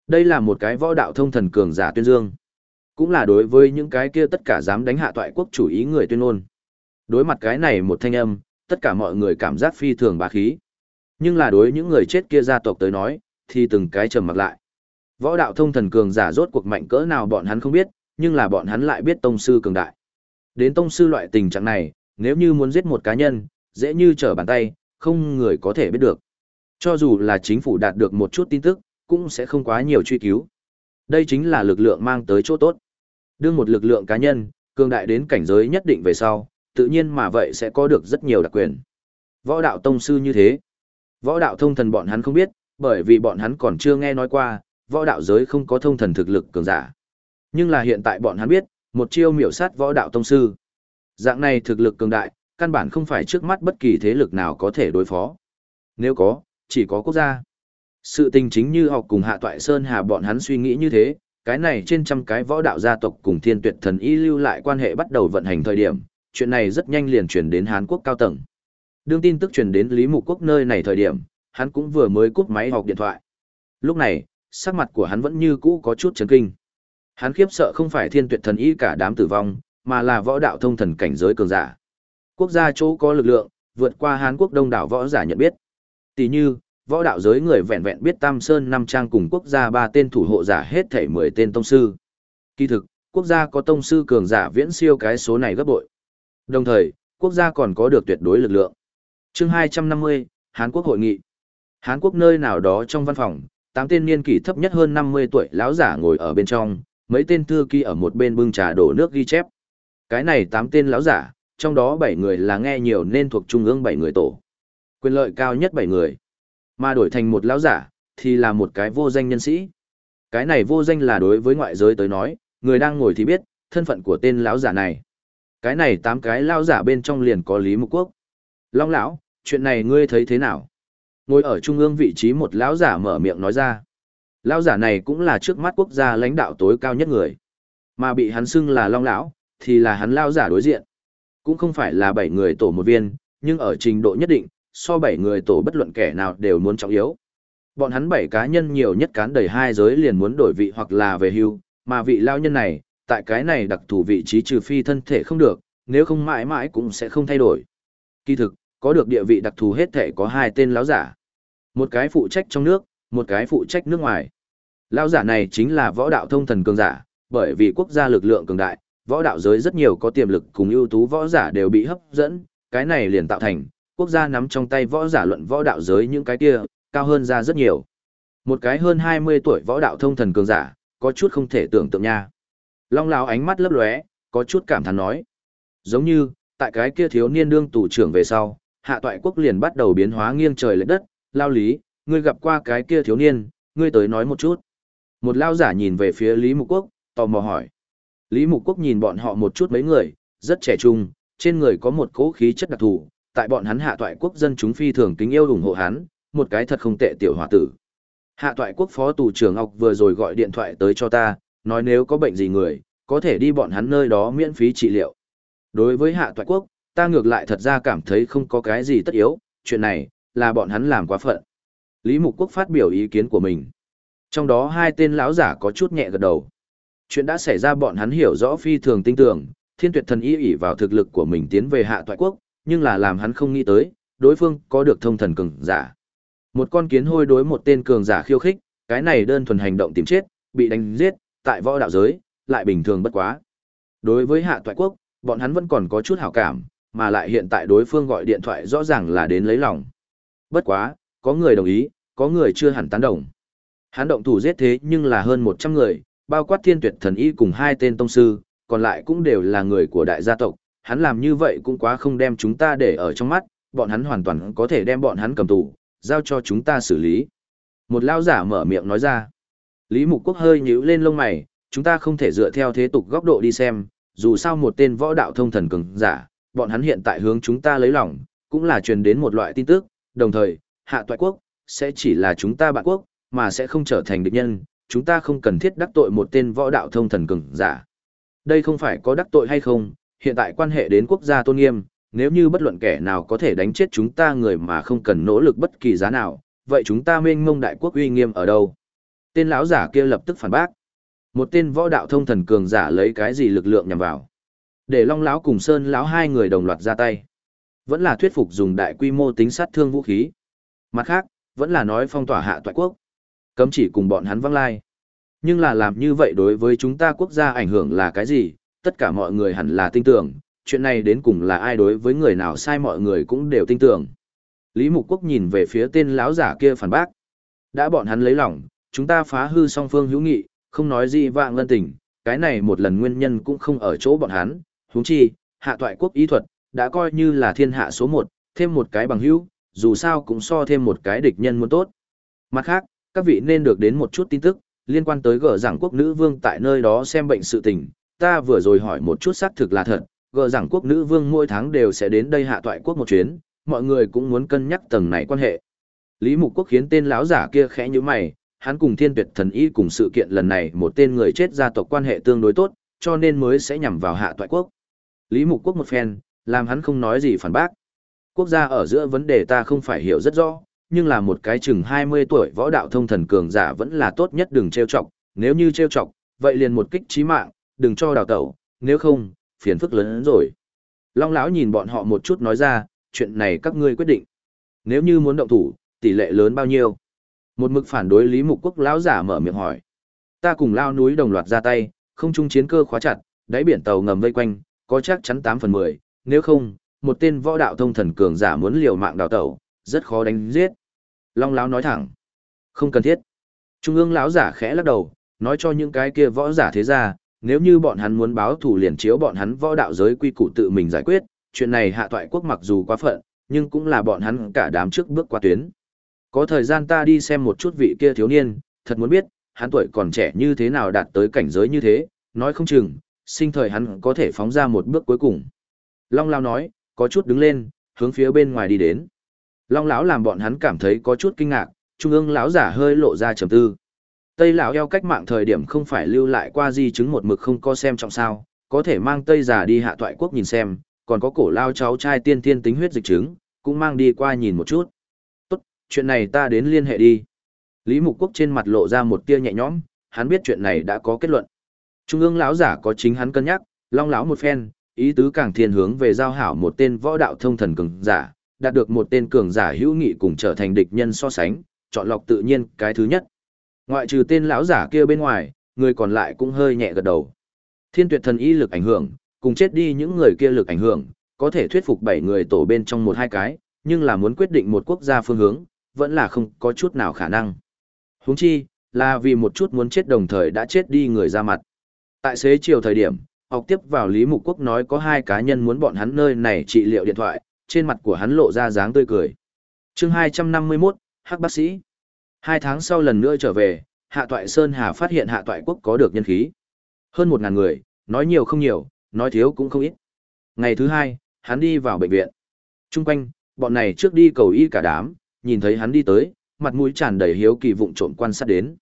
Đây là một cái võ đạo thông thần cường giả tuyên dương. Cũng là đối với những cái kia tất cả dám đánh hạ toại quốc chủ ý người tuyên ngôn Đối mặt cái này một thanh âm, tất cả mọi người cảm giác phi thường bá khí. Nhưng là đối những người chết kia gia tộc tới nói, thì từng cái trầm mặc lại. Võ đạo thông thần cường giả rốt cuộc mạnh cỡ nào bọn hắn không biết, nhưng là bọn hắn lại biết tông sư cường đại. Đến tông sư loại tình trạng này, nếu như muốn giết một cá nhân, dễ như trở bàn tay, không người có thể biết được. Cho dù là chính phủ đạt được một chút tin tức, cũng sẽ không quá nhiều truy cứu. Đây chính là lực lượng mang tới chỗ tốt. Đương một lực lượng cá nhân, cường đại đến cảnh giới nhất định về sau, tự nhiên mà vậy sẽ có được rất nhiều đặc quyền. Võ đạo tông sư như thế. Võ đạo thông thần bọn hắn không biết, bởi vì bọn hắn còn chưa nghe nói qua, võ đạo giới không có thông thần thực lực cường giả. Nhưng là hiện tại bọn hắn biết, một chiêu miểu sát võ đạo tông sư. Dạng này thực lực cường đại, căn bản không phải trước mắt bất kỳ thế lực nào có thể đối phó. Nếu có, chỉ có quốc gia. Sự tình chính như học cùng hạ toại sơn hà bọn hắn suy nghĩ như thế, cái này trên trăm cái võ đạo gia tộc cùng thiên tuyệt thần y lưu lại quan hệ bắt đầu vận hành thời điểm, chuyện này rất nhanh liền chuyển đến Hán Quốc cao tầng. Đương tin tức truyền đến Lý Mục Quốc nơi này thời điểm, hắn cũng vừa mới cúp máy học điện thoại. Lúc này, sắc mặt của hắn vẫn như cũ có chút chấn kinh. Hắn khiếp sợ không phải thiên tuyệt thần y cả đám tử vong, mà là võ đạo thông thần cảnh giới cường giả. Quốc gia chỗ có lực lượng, vượt qua Hán quốc đông đảo võ giả nhận biết. Tỷ như, võ đạo giới người vẹn vẹn biết Tam Sơn năm trang cùng quốc gia ba tên thủ hộ giả hết thảy 10 tên tông sư. Kỳ thực, quốc gia có tông sư cường giả viễn siêu cái số này gấp bội. Đồng thời, quốc gia còn có được tuyệt đối lực lượng. Chương 250, Hàn quốc hội nghị. Hàn quốc nơi nào đó trong văn phòng, tám tên niên kỷ thấp nhất hơn 50 tuổi lão giả ngồi ở bên trong, mấy tên thư ký ở một bên bưng trà đổ nước ghi chép. Cái này tám tên lão giả, trong đó bảy người là nghe nhiều nên thuộc trung ương bảy người tổ. Quyền lợi cao nhất bảy người. Mà đổi thành một lão giả, thì là một cái vô danh nhân sĩ. Cái này vô danh là đối với ngoại giới tới nói, người đang ngồi thì biết, thân phận của tên lão giả này. Cái này tám cái lão giả bên trong liền có Lý Mục Quốc. Long lão, chuyện này ngươi thấy thế nào? Ngồi ở trung ương vị trí một lão giả mở miệng nói ra. Lão giả này cũng là trước mắt quốc gia lãnh đạo tối cao nhất người. Mà bị hắn xưng là Long lão, thì là hắn lão giả đối diện. Cũng không phải là bảy người tổ một viên, nhưng ở trình độ nhất định, so bảy người tổ bất luận kẻ nào đều muốn trọng yếu. Bọn hắn bảy cá nhân nhiều nhất cán đầy hai giới liền muốn đổi vị hoặc là về hưu, mà vị lao nhân này, tại cái này đặc thù vị trí trừ phi thân thể không được, nếu không mãi mãi cũng sẽ không thay đổi. Kỳ thực, có được địa vị đặc thù hết thể có hai tên lão giả. Một cái phụ trách trong nước, một cái phụ trách nước ngoài. Lão giả này chính là võ đạo thông thần cường giả, bởi vì quốc gia lực lượng cường đại, võ đạo giới rất nhiều có tiềm lực cùng ưu tú võ giả đều bị hấp dẫn, cái này liền tạo thành quốc gia nắm trong tay võ giả luận võ đạo giới những cái kia, cao hơn ra rất nhiều. Một cái hơn 20 tuổi võ đạo thông thần cường giả, có chút không thể tưởng tượng nha. Long lão ánh mắt lấp lóe, có chút cảm thán nói. Giống như, tại cái kia thiếu niên đương tù trưởng về sau, hạ toại quốc liền bắt đầu biến hóa nghiêng trời lệch đất, lao lý, ngươi gặp qua cái kia thiếu niên, ngươi tới nói một chút. Một lao giả nhìn về phía Lý Mục Quốc, tò mò hỏi. Lý Mục Quốc nhìn bọn họ một chút mấy người, rất trẻ trung, trên người có một cỗ khí chất đặc thù, tại bọn hắn hạ toại quốc dân chúng phi thường kính yêu ủng hộ hắn, một cái thật không tệ tiểu hòa tử. Hạ toại quốc phó tù trưởng Ngọc vừa rồi gọi điện thoại tới cho ta, nói nếu có bệnh gì người, có thể đi bọn hắn nơi đó miễn phí trị liệu. Đối với hạ toại quốc, ta ngược lại thật ra cảm thấy không có cái gì tất yếu, chuyện này, là bọn hắn làm quá phận. Lý Mục Quốc phát biểu ý kiến của mình. Trong đó hai tên lão giả có chút nhẹ gật đầu. Chuyện đã xảy ra bọn hắn hiểu rõ phi thường tinh tưởng, thiên tuyệt thần ý ỷ vào thực lực của mình tiến về hạ toại quốc, nhưng là làm hắn không nghĩ tới, đối phương có được thông thần cường giả. Một con kiến hôi đối một tên cường giả khiêu khích, cái này đơn thuần hành động tìm chết, bị đánh giết, tại võ đạo giới, lại bình thường bất quá. Đối với hạ toại quốc, bọn hắn vẫn còn có chút hảo cảm, mà lại hiện tại đối phương gọi điện thoại rõ ràng là đến lấy lòng. Bất quá, có người đồng ý, có người chưa hẳn tán đồng. Hắn động thủ giết thế nhưng là hơn 100 người, bao quát thiên tuyệt thần y cùng hai tên tông sư, còn lại cũng đều là người của đại gia tộc, hắn làm như vậy cũng quá không đem chúng ta để ở trong mắt, bọn hắn hoàn toàn có thể đem bọn hắn cầm tù, giao cho chúng ta xử lý. Một lao giả mở miệng nói ra. Lý Mục Quốc hơi nhíu lên lông mày, chúng ta không thể dựa theo thế tục góc độ đi xem, dù sao một tên võ đạo thông thần cường giả, bọn hắn hiện tại hướng chúng ta lấy lòng, cũng là truyền đến một loại tin tức, đồng thời, hạ toại quốc, sẽ chỉ là chúng ta bạn quốc, mà sẽ không trở thành địch nhân, chúng ta không cần thiết đắc tội một tên võ đạo thông thần cường giả. Đây không phải có đắc tội hay không, hiện tại quan hệ đến quốc gia tôn nghiêm, nếu như bất luận kẻ nào có thể đánh chết chúng ta người mà không cần nỗ lực bất kỳ giá nào, vậy chúng ta mênh mông đại quốc uy nghiêm ở đâu? Tên lão giả kia lập tức phản bác. Một tên võ đạo thông thần cường giả lấy cái gì lực lượng nhằm vào? Để Long lão cùng Sơn lão hai người đồng loạt ra tay. Vẫn là thuyết phục dùng đại quy mô tính sát thương vũ khí. Mặt khác, vẫn là nói phong tỏa hạ toại quốc. Cấm chỉ cùng bọn hắn văng lai. Nhưng là làm như vậy đối với chúng ta quốc gia ảnh hưởng là cái gì, tất cả mọi người hẳn là tin tưởng, chuyện này đến cùng là ai đối với người nào sai mọi người cũng đều tin tưởng. Lý Mục Quốc nhìn về phía tên lão giả kia phản bác. Đã bọn hắn lấy lòng, chúng ta phá hư song phương hữu nghị, không nói gì vạng lân tình, cái này một lần nguyên nhân cũng không ở chỗ bọn hắn, huống chi, hạ toại quốc ý thuật, đã coi như là thiên hạ số một, thêm một cái bằng hữu, dù sao cũng so thêm một cái địch nhân muốn tốt. Mặt khác, các vị nên được đến một chút tin tức, liên quan tới gỡ giảng quốc nữ vương tại nơi đó xem bệnh sự tình, ta vừa rồi hỏi một chút xác thực là thật, gỡ rằng quốc nữ vương mỗi tháng đều sẽ đến đây hạ toại quốc một chuyến, mọi người cũng muốn cân nhắc tầng này quan hệ. Lý Mục Quốc khiến tên lão giả kia khẽ như mày, hắn cùng thiên tuyệt thần y cùng sự kiện lần này một tên người chết gia tộc quan hệ tương đối tốt, cho nên mới sẽ nhằm vào hạ toại quốc. Lý Mục Quốc một phen, làm hắn không nói gì phản bác. Quốc gia ở giữa vấn đề ta không phải hiểu rất rõ, nhưng là một cái chừng 20 tuổi võ đạo thông thần cường giả vẫn là tốt nhất đừng trêu chọc, nếu như trêu chọc, vậy liền một kích chí mạng, đừng cho đào tẩu, nếu không, phiền phức lớn hơn rồi. Long lão nhìn bọn họ một chút nói ra, chuyện này các ngươi quyết định. Nếu như muốn động thủ, tỷ lệ lớn bao nhiêu? Một mực phản đối Lý Mục Quốc lão giả mở miệng hỏi. Ta cùng lao núi đồng loạt ra tay, không trung chiến cơ khóa chặt, đáy biển tàu ngầm vây quanh, có chắc chắn 8 phần 10, nếu không, một tên võ đạo thông thần cường giả muốn liều mạng đào tẩu, rất khó đánh giết. Long lão nói thẳng, không cần thiết. Trung ương lão giả khẽ lắc đầu, nói cho những cái kia võ giả thế ra, nếu như bọn hắn muốn báo thù liền chiếu bọn hắn võ đạo giới quy củ tự mình giải quyết, chuyện này hạ toại quốc mặc dù quá phận, nhưng cũng là bọn hắn cả đám trước bước qua tuyến. Có thời gian ta đi xem một chút vị kia thiếu niên, thật muốn biết, hắn tuổi còn trẻ như thế nào đạt tới cảnh giới như thế, nói không chừng, sinh thời hắn có thể phóng ra một bước cuối cùng. Long Lao nói, có chút đứng lên, hướng phía bên ngoài đi đến. Long lão làm bọn hắn cảm thấy có chút kinh ngạc, trung ương lão giả hơi lộ ra trầm tư. Tây lão eo cách mạng thời điểm không phải lưu lại qua di chứng một mực không có xem trọng sao, có thể mang Tây giả đi hạ toại quốc nhìn xem, còn có cổ lao cháu trai tiên tiên tính huyết dịch chứng, cũng mang đi qua nhìn một chút. Tốt, chuyện này ta đến liên hệ đi. Lý Mục Quốc trên mặt lộ ra một tia nhẹ nhõm, hắn biết chuyện này đã có kết luận. Trung ương lão giả có chính hắn cân nhắc, long lão một phen, ý tứ càng thiên hướng về giao hảo một tên võ đạo thông thần cường giả, đạt được một tên cường giả hữu nghị cùng trở thành địch nhân so sánh, chọn lọc tự nhiên cái thứ nhất. Ngoại trừ tên lão giả kia bên ngoài, người còn lại cũng hơi nhẹ gật đầu. Thiên tuyệt thần y lực ảnh hưởng, cùng chết đi những người kia lực ảnh hưởng, có thể thuyết phục bảy người tổ bên trong một hai cái, nhưng là muốn quyết định một quốc gia phương hướng, vẫn là không có chút nào khả năng. Huống chi, là vì một chút muốn chết đồng thời đã chết đi người ra mặt. Tại xế chiều thời điểm, học tiếp vào Lý Mục Quốc nói có hai cá nhân muốn bọn hắn nơi này trị liệu điện thoại, trên mặt của hắn lộ ra dáng tươi cười. chương 251, Hắc bác sĩ. Hai tháng sau lần nữa trở về, Hạ Toại Sơn Hà phát hiện Hạ Toại Quốc có được nhân khí. Hơn một ngàn người, nói nhiều không nhiều, nói thiếu cũng không ít. Ngày thứ hai, hắn đi vào bệnh viện. Trung quanh, bọn này trước đi cầu y cả đám, nhìn thấy hắn đi tới, mặt mũi tràn đầy hiếu kỳ vụng trộm quan sát đến.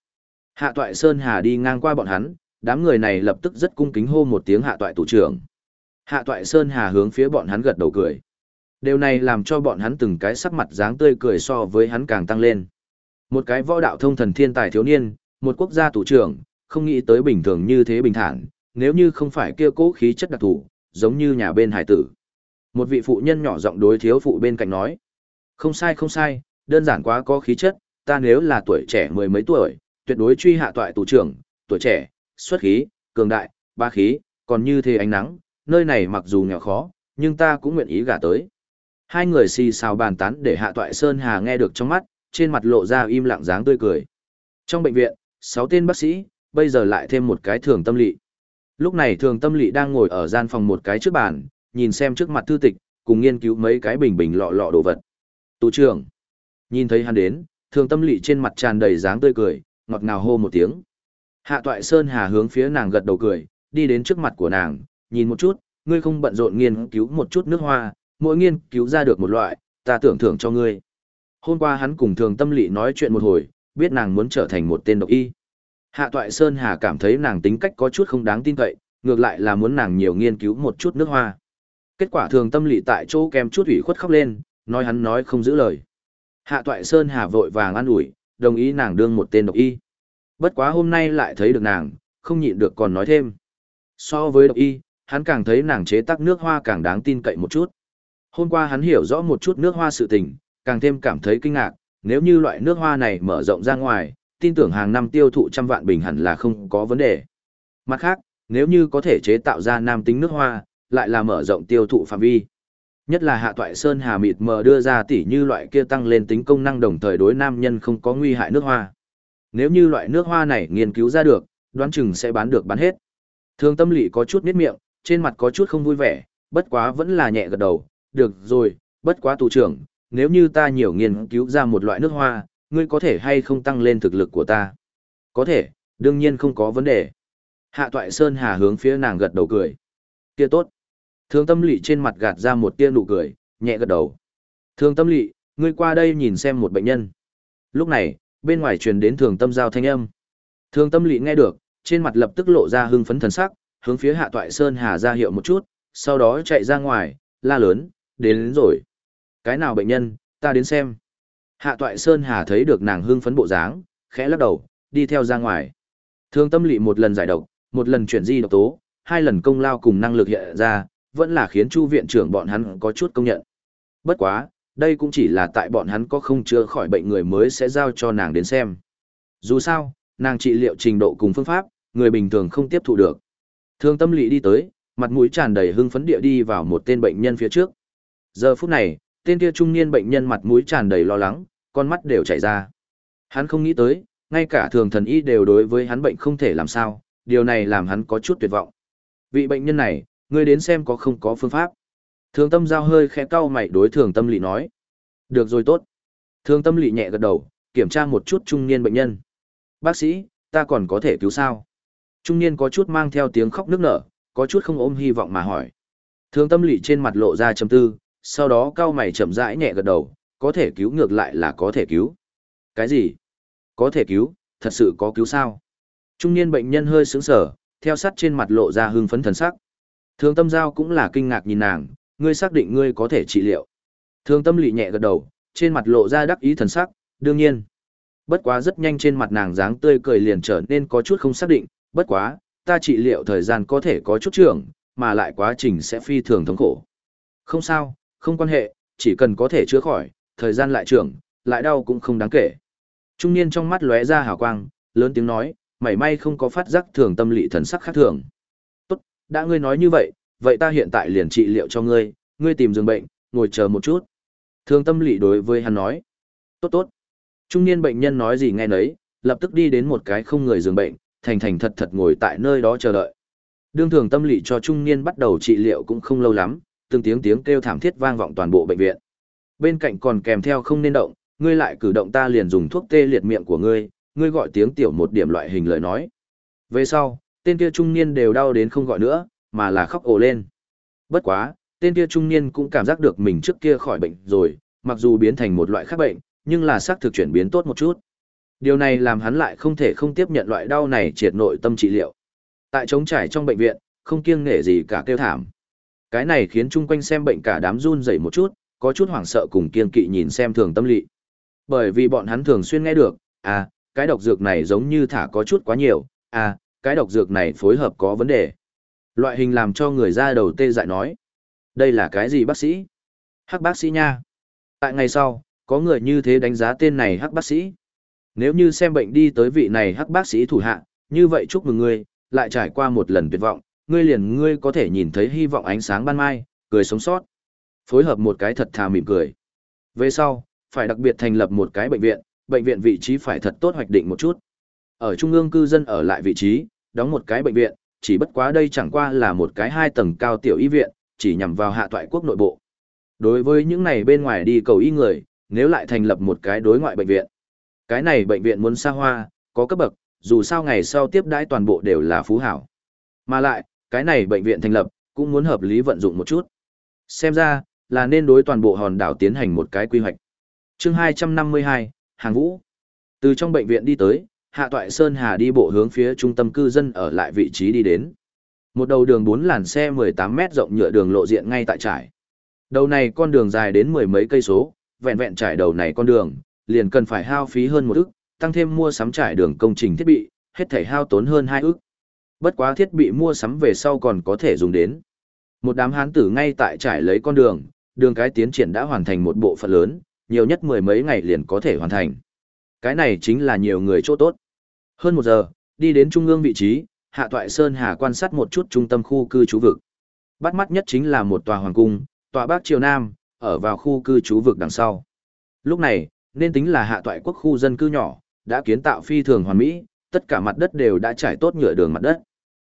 Hạ Toại Sơn Hà đi ngang qua bọn hắn, đám người này lập tức rất cung kính hô một tiếng Hạ Toại tủ trưởng. Hạ Toại Sơn Hà hướng phía bọn hắn gật đầu cười. Điều này làm cho bọn hắn từng cái sắc mặt dáng tươi cười so với hắn càng tăng lên. Một cái võ đạo thông thần thiên tài thiếu niên, một quốc gia thủ trưởng, không nghĩ tới bình thường như thế bình thản, nếu như không phải kia cố khí chất đặc thù, giống như nhà bên hải tử. Một vị phụ nhân nhỏ giọng đối thiếu phụ bên cạnh nói. Không sai không sai, đơn giản quá có khí chất, ta nếu là tuổi trẻ mười mấy tuổi, tuyệt đối truy hạ toại tù trưởng, tuổi trẻ, xuất khí, cường đại, ba khí, còn như thế ánh nắng, nơi này mặc dù nghèo khó, nhưng ta cũng nguyện ý gả tới. Hai người xì xào bàn tán để hạ toại Sơn Hà nghe được trong mắt, trên mặt lộ ra im lặng dáng tươi cười. Trong bệnh viện, sáu tên bác sĩ, bây giờ lại thêm một cái thường tâm lị. Lúc này thường tâm lị đang ngồi ở gian phòng một cái trước bàn, nhìn xem trước mặt thư tịch, cùng nghiên cứu mấy cái bình bình lọ lọ đồ vật. Tù trưởng. Nhìn thấy hắn đến, thường tâm lị trên mặt tràn đầy dáng tươi cười, ngọt ngào hô một tiếng. Hạ toại Sơn Hà hướng phía nàng gật đầu cười, đi đến trước mặt của nàng, nhìn một chút, ngươi không bận rộn nghiên cứu một chút nước hoa, mỗi nghiên cứu ra được một loại, ta tưởng thưởng cho ngươi. Hôm qua hắn cùng thường tâm lị nói chuyện một hồi, biết nàng muốn trở thành một tên độc y. Hạ toại Sơn Hà cảm thấy nàng tính cách có chút không đáng tin cậy, ngược lại là muốn nàng nhiều nghiên cứu một chút nước hoa. Kết quả thường tâm lị tại chỗ kèm chút ủy khuất khóc lên, nói hắn nói không giữ lời. Hạ toại Sơn Hà vội vàng an ủi, đồng ý nàng đương một tên độc y. Bất quá hôm nay lại thấy được nàng, không nhịn được còn nói thêm. So với độc y, hắn càng thấy nàng chế tác nước hoa càng đáng tin cậy một chút. Hôm qua hắn hiểu rõ một chút nước hoa sự tình, càng thêm cảm thấy kinh ngạc, nếu như loại nước hoa này mở rộng ra ngoài, tin tưởng hàng năm tiêu thụ trăm vạn bình hẳn là không có vấn đề. Mặt khác, nếu như có thể chế tạo ra nam tính nước hoa, lại là mở rộng tiêu thụ phạm vi. Nhất là hạ toại sơn hà mịt mờ đưa ra tỉ như loại kia tăng lên tính công năng đồng thời đối nam nhân không có nguy hại nước hoa. Nếu như loại nước hoa này nghiên cứu ra được, đoán chừng sẽ bán được bán hết. Thương tâm lý có chút miết miệng, trên mặt có chút không vui vẻ, bất quá vẫn là nhẹ gật đầu, được rồi, bất quá tù trưởng, nếu như ta nhiều nghiên cứu ra một loại nước hoa, ngươi có thể hay không tăng lên thực lực của ta? Có thể, đương nhiên không có vấn đề. Hạ toại Sơn Hà hướng phía nàng gật đầu cười. Kia tốt. Thương tâm Lệ trên mặt gạt ra một tia nụ cười, nhẹ gật đầu. Thương tâm Lệ, ngươi qua đây nhìn xem một bệnh nhân. Lúc này, bên ngoài truyền đến thường tâm giao thanh âm. Thương tâm Lệ nghe được, trên mặt lập tức lộ ra hưng phấn thần sắc, hướng phía hạ toại Sơn Hà ra hiệu một chút, sau đó chạy ra ngoài, la lớn, đến, đến rồi. Cái nào bệnh nhân, ta đến xem. Hạ Toại Sơn Hà thấy được nàng hưng phấn bộ dáng, khẽ lắc đầu, đi theo ra ngoài. Thương tâm lị một lần giải độc, một lần chuyển di độc tố, hai lần công lao cùng năng lực hiện ra, vẫn là khiến Chu viện trưởng bọn hắn có chút công nhận. Bất quá, đây cũng chỉ là tại bọn hắn có không chữa khỏi bệnh người mới sẽ giao cho nàng đến xem. Dù sao, nàng trị liệu trình độ cùng phương pháp, người bình thường không tiếp thụ được. Thương tâm lị đi tới, mặt mũi tràn đầy hưng phấn địa đi vào một tên bệnh nhân phía trước. Giờ phút này, tên kia trung niên bệnh nhân mặt mũi tràn đầy lo lắng, con mắt đều chảy ra. Hắn không nghĩ tới, ngay cả thường thần y đều đối với hắn bệnh không thể làm sao, điều này làm hắn có chút tuyệt vọng. Vị bệnh nhân này, ngươi đến xem có không có phương pháp. Thường tâm giao hơi khẽ cau mày đối thường tâm lị nói. Được rồi tốt. Thường tâm lị nhẹ gật đầu, kiểm tra một chút trung niên bệnh nhân. Bác sĩ, ta còn có thể cứu sao? Trung niên có chút mang theo tiếng khóc nức nở, có chút không ôm hy vọng mà hỏi. Thường tâm lị trên mặt lộ ra chấm tư, sau đó cao mày chậm rãi nhẹ gật đầu, có thể cứu ngược lại là có thể cứu. Cái gì? Có thể cứu, thật sự có cứu sao? Trung niên bệnh nhân hơi sững sờ, theo sát trên mặt lộ ra hưng phấn thần sắc. Thường tâm giao cũng là kinh ngạc nhìn nàng, ngươi xác định ngươi có thể trị liệu. Thường tâm lị nhẹ gật đầu, trên mặt lộ ra đắc ý thần sắc, đương nhiên. Bất quá rất nhanh trên mặt nàng dáng tươi cười liền trở nên có chút không xác định, bất quá, ta trị liệu thời gian có thể có chút trưởng, mà lại quá trình sẽ phi thường thống khổ. Không sao, không quan hệ, chỉ cần có thể chữa khỏi, thời gian lại trưởng, lại đau cũng không đáng kể. Trung niên trong mắt lóe ra hào quang, lớn tiếng nói, mảy may không có phát giác thường tâm lị thần sắc khác thường. Tốt, đã ngươi nói như vậy, vậy ta hiện tại liền trị liệu cho ngươi, ngươi tìm giường bệnh, ngồi chờ một chút. Thường tâm lị đối với hắn nói. Tốt tốt. Trung niên bệnh nhân nói gì nghe nấy, lập tức đi đến một cái không người giường bệnh, thành thành thật thật ngồi tại nơi đó chờ đợi. Đương thường tâm lị cho trung niên bắt đầu trị liệu cũng không lâu lắm, từng tiếng tiếng kêu thảm thiết vang vọng toàn bộ bệnh viện. Bên cạnh còn kèm theo không nên động, ngươi lại cử động ta liền dùng thuốc tê liệt miệng của ngươi, ngươi gọi tiếng tiểu một điểm loại hình lời nói. Về sau, tên kia trung niên đều đau đến không gọi nữa, mà là khóc ồ lên. Bất quá, tên kia trung niên cũng cảm giác được mình trước kia khỏi bệnh rồi, mặc dù biến thành một loại khác bệnh, nhưng là xác thực chuyển biến tốt một chút. Điều này làm hắn lại không thể không tiếp nhận loại đau này triệt nội tâm trị liệu. Tại trống trải trong bệnh viện, không kiêng nể gì cả kêu thảm. Cái này khiến chung quanh xem bệnh cả đám run rẩy một chút, có chút hoảng sợ cùng kiên kỵ nhìn xem thường tâm lý. Bởi vì bọn hắn thường xuyên nghe được, à, cái độc dược này giống như thả có chút quá nhiều, à, cái độc dược này phối hợp có vấn đề. Loại hình làm cho người ra đầu tê dại nói. Đây là cái gì bác sĩ? Hắc bác sĩ nha. Tại ngày sau, có người như thế đánh giá tên này hắc bác sĩ. Nếu như xem bệnh đi tới vị này hắc bác sĩ thủ hạ, như vậy chúc mừng ngươi, lại trải qua một lần tuyệt vọng, ngươi liền ngươi có thể nhìn thấy hy vọng ánh sáng ban mai, cười sống sót. Phối hợp một cái thật thà mỉm cười. Về sau, phải đặc biệt thành lập một cái bệnh viện, bệnh viện vị trí phải thật tốt hoạch định một chút. Ở trung ương cư dân ở lại vị trí, đóng một cái bệnh viện, chỉ bất quá đây chẳng qua là một cái hai tầng cao tiểu y viện, chỉ nhằm vào hạ toại quốc nội bộ. Đối với những này bên ngoài đi cầu y người, nếu lại thành lập một cái đối ngoại bệnh viện. Cái này bệnh viện muốn xa hoa, có cấp bậc, dù sao ngày sau tiếp đãi toàn bộ đều là phú hảo. Mà lại, cái này bệnh viện thành lập, cũng muốn hợp lý vận dụng một chút. Xem ra, là nên đối toàn bộ hòn đảo tiến hành một cái quy hoạch. chương 252, Hàng Vũ. Từ trong bệnh viện đi tới, Hạ Toại Sơn Hà đi bộ hướng phía trung tâm cư dân ở lại vị trí đi đến. Một đầu đường bốn làn xe 18 mét rộng nhựa đường lộ diện ngay tại trải. Đầu này con đường dài đến mười mấy cây số, vẹn vẹn trải đầu này con đường, liền cần phải hao phí hơn một ức, tăng thêm mua sắm trải đường công trình thiết bị, hết thảy hao tốn hơn hai ức. Bất quá thiết bị mua sắm về sau còn có thể dùng đến. Một đám hán tử ngay tại trải lấy con đường, đường cái tiến triển đã hoàn thành một bộ phận lớn, nhiều nhất mười mấy ngày liền có thể hoàn thành. Cái này chính là nhiều người chỗ tốt. Hơn một giờ, đi đến trung ương vị trí, Hạ Toại Sơn Hà quan sát một chút trung tâm khu cư trú vực. Bắt mắt nhất chính là một tòa hoàng cung, tòa bắc triều nam, ở vào khu cư trú vực đằng sau. Lúc này, nên tính là Hạ Toại quốc khu dân cư nhỏ, đã kiến tạo phi thường hoàn mỹ, tất cả mặt đất đều đã trải tốt nhựa đường mặt đất.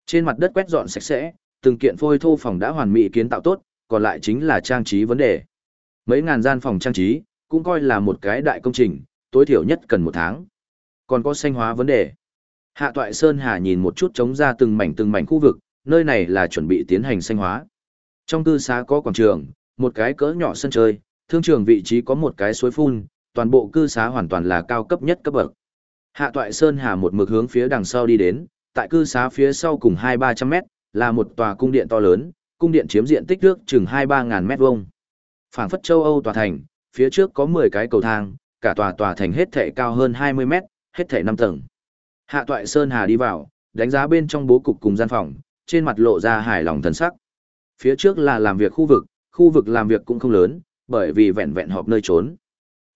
Trên mặt đất quét dọn sạch sẽ, từng kiện phôi thô phòng đã hoàn mỹ kiến tạo tốt, còn lại chính là trang trí vấn đề. Mấy ngàn gian phòng trang trí, cũng coi là một cái đại công trình, tối thiểu nhất cần một tháng. Còn có xanh hóa vấn đề. Hạ Toại Sơn Hà nhìn một chút chống ra từng mảnh từng mảnh khu vực, nơi này là chuẩn bị tiến hành xanh hóa. Trong cư xá có quảng trường, một cái cỡ nhỏ sân chơi, thương trường vị trí có một cái suối phun, toàn bộ cư xá hoàn toàn là cao cấp nhất cấp bậc. Hạ Toại Sơn Hà một mực hướng phía đằng sau đi đến, tại cư xá phía sau cùng 2-300 mét, là một tòa cung điện to lớn, cung điện chiếm diện tích nước chừng 2-3 ngàn mét vuông. Phảng phất châu Âu tòa thành, phía trước có 10 cái cầu thang, cả tòa tòa thành hết thể cao hơn 20 mét, hết thể 5 tầng. Hạ Toại Sơn Hà đi vào, đánh giá bên trong bố cục cùng gian phòng, trên mặt lộ ra hài lòng thần sắc. Phía trước là làm việc khu vực, khu vực làm việc cũng không lớn, bởi vì vẹn vẹn họp nơi trốn.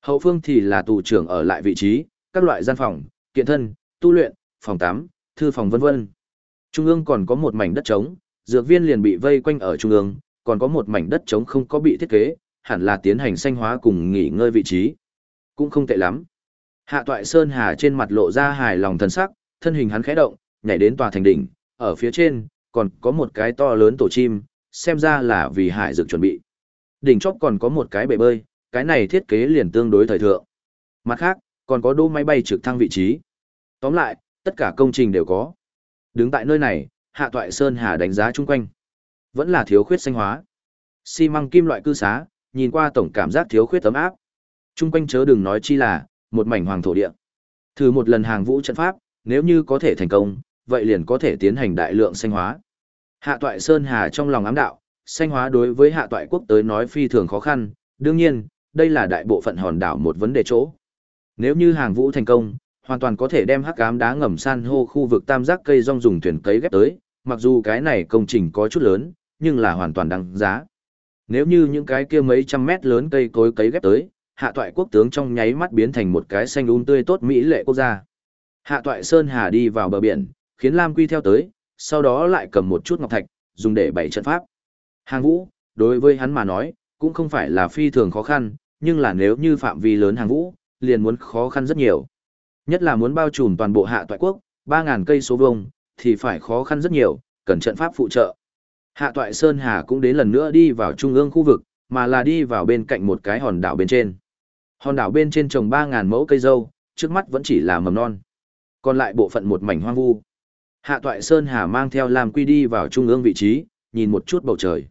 Hậu phương thì là tù trưởng ở lại vị trí, các loại gian phòng, kiện thân, tu luyện, phòng tắm, thư phòng vân vân. Trung ương còn có một mảnh đất trống, dược viên liền bị vây quanh ở trung ương, còn có một mảnh đất trống không có bị thiết kế, hẳn là tiến hành xanh hóa cùng nghỉ ngơi vị trí. Cũng không tệ lắm. Hạ Toại Sơn Hà trên mặt lộ ra hài lòng thần sắc, thân hình hắn khẽ động, nhảy đến tòa thành đỉnh, ở phía trên còn có một cái to lớn tổ chim, xem ra là vì hải dược chuẩn bị. Đỉnh chóp còn có một cái bể bơi, cái này thiết kế liền tương đối thời thượng. Mặt khác, còn có đỗ máy bay trực thăng vị trí. Tóm lại, tất cả công trình đều có. Đứng tại nơi này, Hạ Toại Sơn Hà đánh giá chung quanh. Vẫn là thiếu khuyết xanh hóa. Xi măng kim loại cư xá, nhìn qua tổng cảm giác thiếu khuyết tấm áp. Chung quanh chớ đừng nói chi là, một mảnh hoàng thổ địa. Thử một lần hàng vũ trận pháp, nếu như có thể thành công, vậy liền có thể tiến hành đại lượng xanh hóa. Hạ Toại Sơn Hà trong lòng ám đạo, xanh hóa đối với Hạ Toại quốc tới nói phi thường khó khăn, đương nhiên, đây là đại bộ phận hòn đảo một vấn đề chỗ. Nếu như hàng vũ thành công, hoàn toàn có thể đem hắc ám đá ngầm san hô khu vực tam giác cây rong dùng thuyền cấy ghép tới, mặc dù cái này công trình có chút lớn, nhưng là hoàn toàn đáng giá. Nếu như những cái kia mấy trăm mét lớn cây cối cấy ghép tới, hạ toại quốc tướng trong nháy mắt biến thành một cái xanh un tươi tốt mỹ lệ quốc gia. Hạ toại Sơn Hà đi vào bờ biển, khiến Lam Quy theo tới, sau đó lại cầm một chút ngọc thạch, dùng để bày trận pháp. Hàng vũ, đối với hắn mà nói, cũng không phải là phi thường khó khăn, nhưng là nếu như phạm vi lớn hàng vũ, liền muốn khó khăn rất nhiều. Nhất là muốn bao trùm toàn bộ hạ toại quốc, 3.000 cây số vuông thì phải khó khăn rất nhiều, cần trận pháp phụ trợ. Hạ toại Sơn Hà cũng đến lần nữa đi vào trung ương khu vực, mà là đi vào bên cạnh một cái hòn đảo bên trên. Hòn đảo bên trên trồng 3.000 mẫu cây dâu, trước mắt vẫn chỉ là mầm non. Còn lại bộ phận một mảnh hoang vu. Hạ toại Sơn Hà mang theo làm quy đi vào trung ương vị trí, nhìn một chút bầu trời.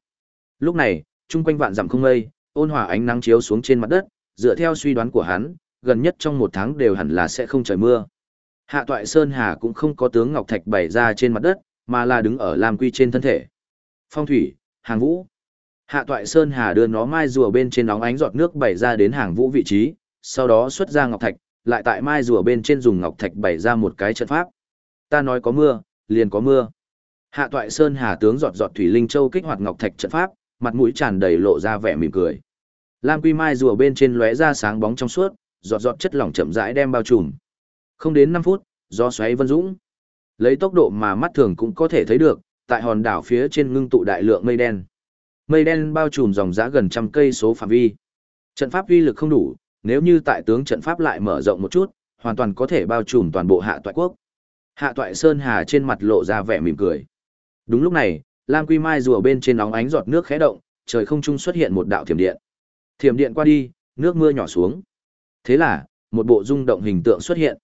Lúc này, trung quanh vạn dặm không mây, ôn hòa ánh nắng chiếu xuống trên mặt đất, dựa theo suy đoán của hắn, gần nhất trong một tháng đều hẳn là sẽ không trời mưa. Hạ toại Sơn Hà cũng không có tướng Ngọc Thạch bày ra trên mặt đất, mà là đứng ở Lam Quy trên thân thể. Phong thủy, hàng vũ. Hạ toại Sơn Hà đưa nó mai rùa bên trên nóng ánh giọt nước bày ra đến hàng vũ vị trí, sau đó xuất ra Ngọc Thạch, lại tại mai rùa bên trên dùng Ngọc Thạch bày ra một cái trận pháp. Ta nói có mưa, liền có mưa. Hạ toại Sơn Hà tướng giọt giọt thủy linh châu kích hoạt Ngọc Thạch trận pháp, mặt mũi tràn đầy lộ ra vẻ mỉm cười. Lam Quy Mai rùa bên trên lóe ra sáng bóng trong suốt, giọt giọt chất lỏng chậm rãi đem bao trùm. Không đến 5 phút, do xoáy vân dũng. Lấy tốc độ mà mắt thường cũng có thể thấy được, tại hòn đảo phía trên ngưng tụ đại lượng mây đen. Mây đen bao trùm dòng giá gần trăm cây số phạm vi. Trận pháp uy lực không đủ, nếu như tại tướng trận pháp lại mở rộng một chút, hoàn toàn có thể bao trùm toàn bộ hạ toại quốc. Hạ toại Sơn Hà trên mặt lộ ra vẻ mỉm cười. Đúng lúc này, Lam Quy Mai rùa bên trên nóng ánh giọt nước khẽ động, trời không trung xuất hiện một đạo thiểm điện. Thiểm điện qua đi, nước mưa nhỏ xuống. Thế là, một bộ rung động hình tượng xuất hiện.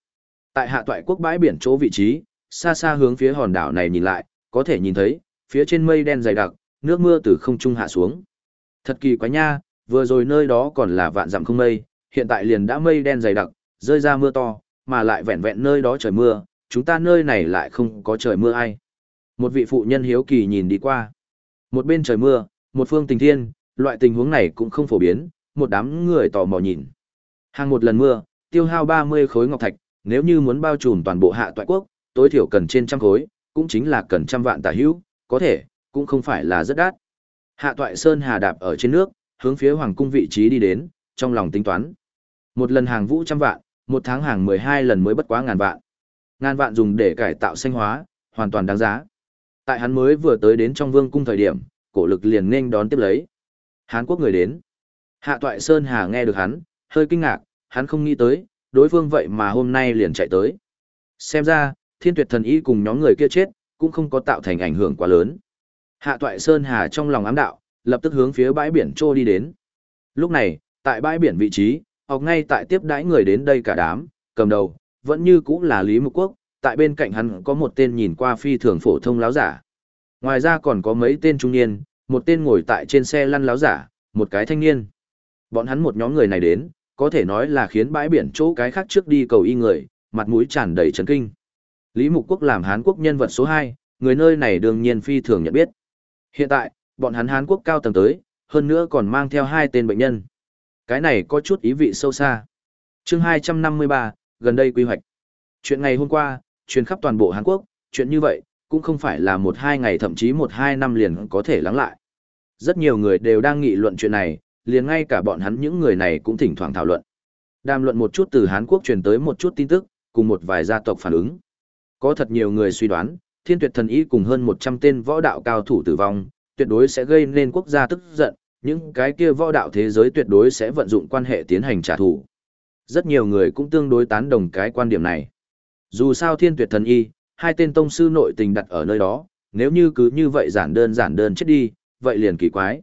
Tại hạ toại quốc bãi biển chỗ vị trí, xa xa hướng phía hòn đảo này nhìn lại, có thể nhìn thấy, phía trên mây đen dày đặc, nước mưa từ không trung hạ xuống. Thật kỳ quá nha, vừa rồi nơi đó còn là vạn dặm không mây, hiện tại liền đã mây đen dày đặc, rơi ra mưa to, mà lại vẹn vẹn nơi đó trời mưa, chúng ta nơi này lại không có trời mưa ai. Một vị phụ nhân hiếu kỳ nhìn đi qua. Một bên trời mưa, một phương tình thiên, loại tình huống này cũng không phổ biến, một đám người tò mò nhìn. Hàng một lần mưa, tiêu hao 30 khối ngọc thạch, nếu như muốn bao trùm toàn bộ hạ toại quốc, tối thiểu cần trên trăm khối, cũng chính là cần trăm vạn tà hữu, có thể, cũng không phải là rất đắt. Hạ toại sơn hà đạp ở trên nước, hướng phía hoàng cung vị trí đi đến, trong lòng tính toán. Một lần hàng vũ trăm vạn, một tháng hàng 12 lần mới bất quá ngàn vạn. Ngàn vạn dùng để cải tạo sinh hóa, hoàn toàn đáng giá. Tại hắn mới vừa tới đến trong vương cung thời điểm, cổ lực liền nên đón tiếp lấy. Hán quốc người đến. Hạ toại Sơn Hà nghe được hắn, hơi kinh ngạc, hắn không nghĩ tới, đối phương vậy mà hôm nay liền chạy tới. Xem ra, thiên tuyệt thần y cùng nhóm người kia chết, cũng không có tạo thành ảnh hưởng quá lớn. Hạ toại Sơn Hà trong lòng ám đạo, lập tức hướng phía bãi biển trô đi đến. Lúc này, tại bãi biển vị trí, học ngay tại tiếp đãi người đến đây cả đám, cầm đầu, vẫn như cũng là Lý Mục Quốc, tại bên cạnh hắn có một tên nhìn qua phi thường phổ thông láo giả. Ngoài ra còn có mấy tên trung niên, một tên ngồi tại trên xe lăn láo giả, một cái thanh niên. Bọn hắn một nhóm người này đến, có thể nói là khiến bãi biển chỗ cái khác trước đi cầu y người, mặt mũi tràn đầy chấn kinh. Lý Mục Quốc làm Hán Quốc nhân vật số 2, người nơi này đương nhiên phi thường nhận biết. Hiện tại, bọn hắn Hán Quốc cao tầng tới, hơn nữa còn mang theo hai tên bệnh nhân. Cái này có chút ý vị sâu xa. chương 253, gần đây quy hoạch. Chuyện ngày hôm qua, truyền khắp toàn bộ Hàn Quốc, chuyện như vậy, cũng không phải là một hai ngày thậm chí một hai năm liền có thể lắng lại. Rất nhiều người đều đang nghị luận chuyện này, liền ngay cả bọn hắn những người này cũng thỉnh thoảng thảo luận. Đàm luận một chút từ Hàn Quốc truyền tới một chút tin tức, cùng một vài gia tộc phản ứng. Có thật nhiều người suy đoán, thiên tuyệt thần y cùng hơn 100 tên võ đạo cao thủ tử vong, tuyệt đối sẽ gây nên quốc gia tức giận, những cái kia võ đạo thế giới tuyệt đối sẽ vận dụng quan hệ tiến hành trả thù. Rất nhiều người cũng tương đối tán đồng cái quan điểm này. Dù sao thiên tuyệt thần y, hai tên tông sư nội tình đặt ở nơi đó, nếu như cứ như vậy giản đơn giản đơn chết đi, vậy liền kỳ quái.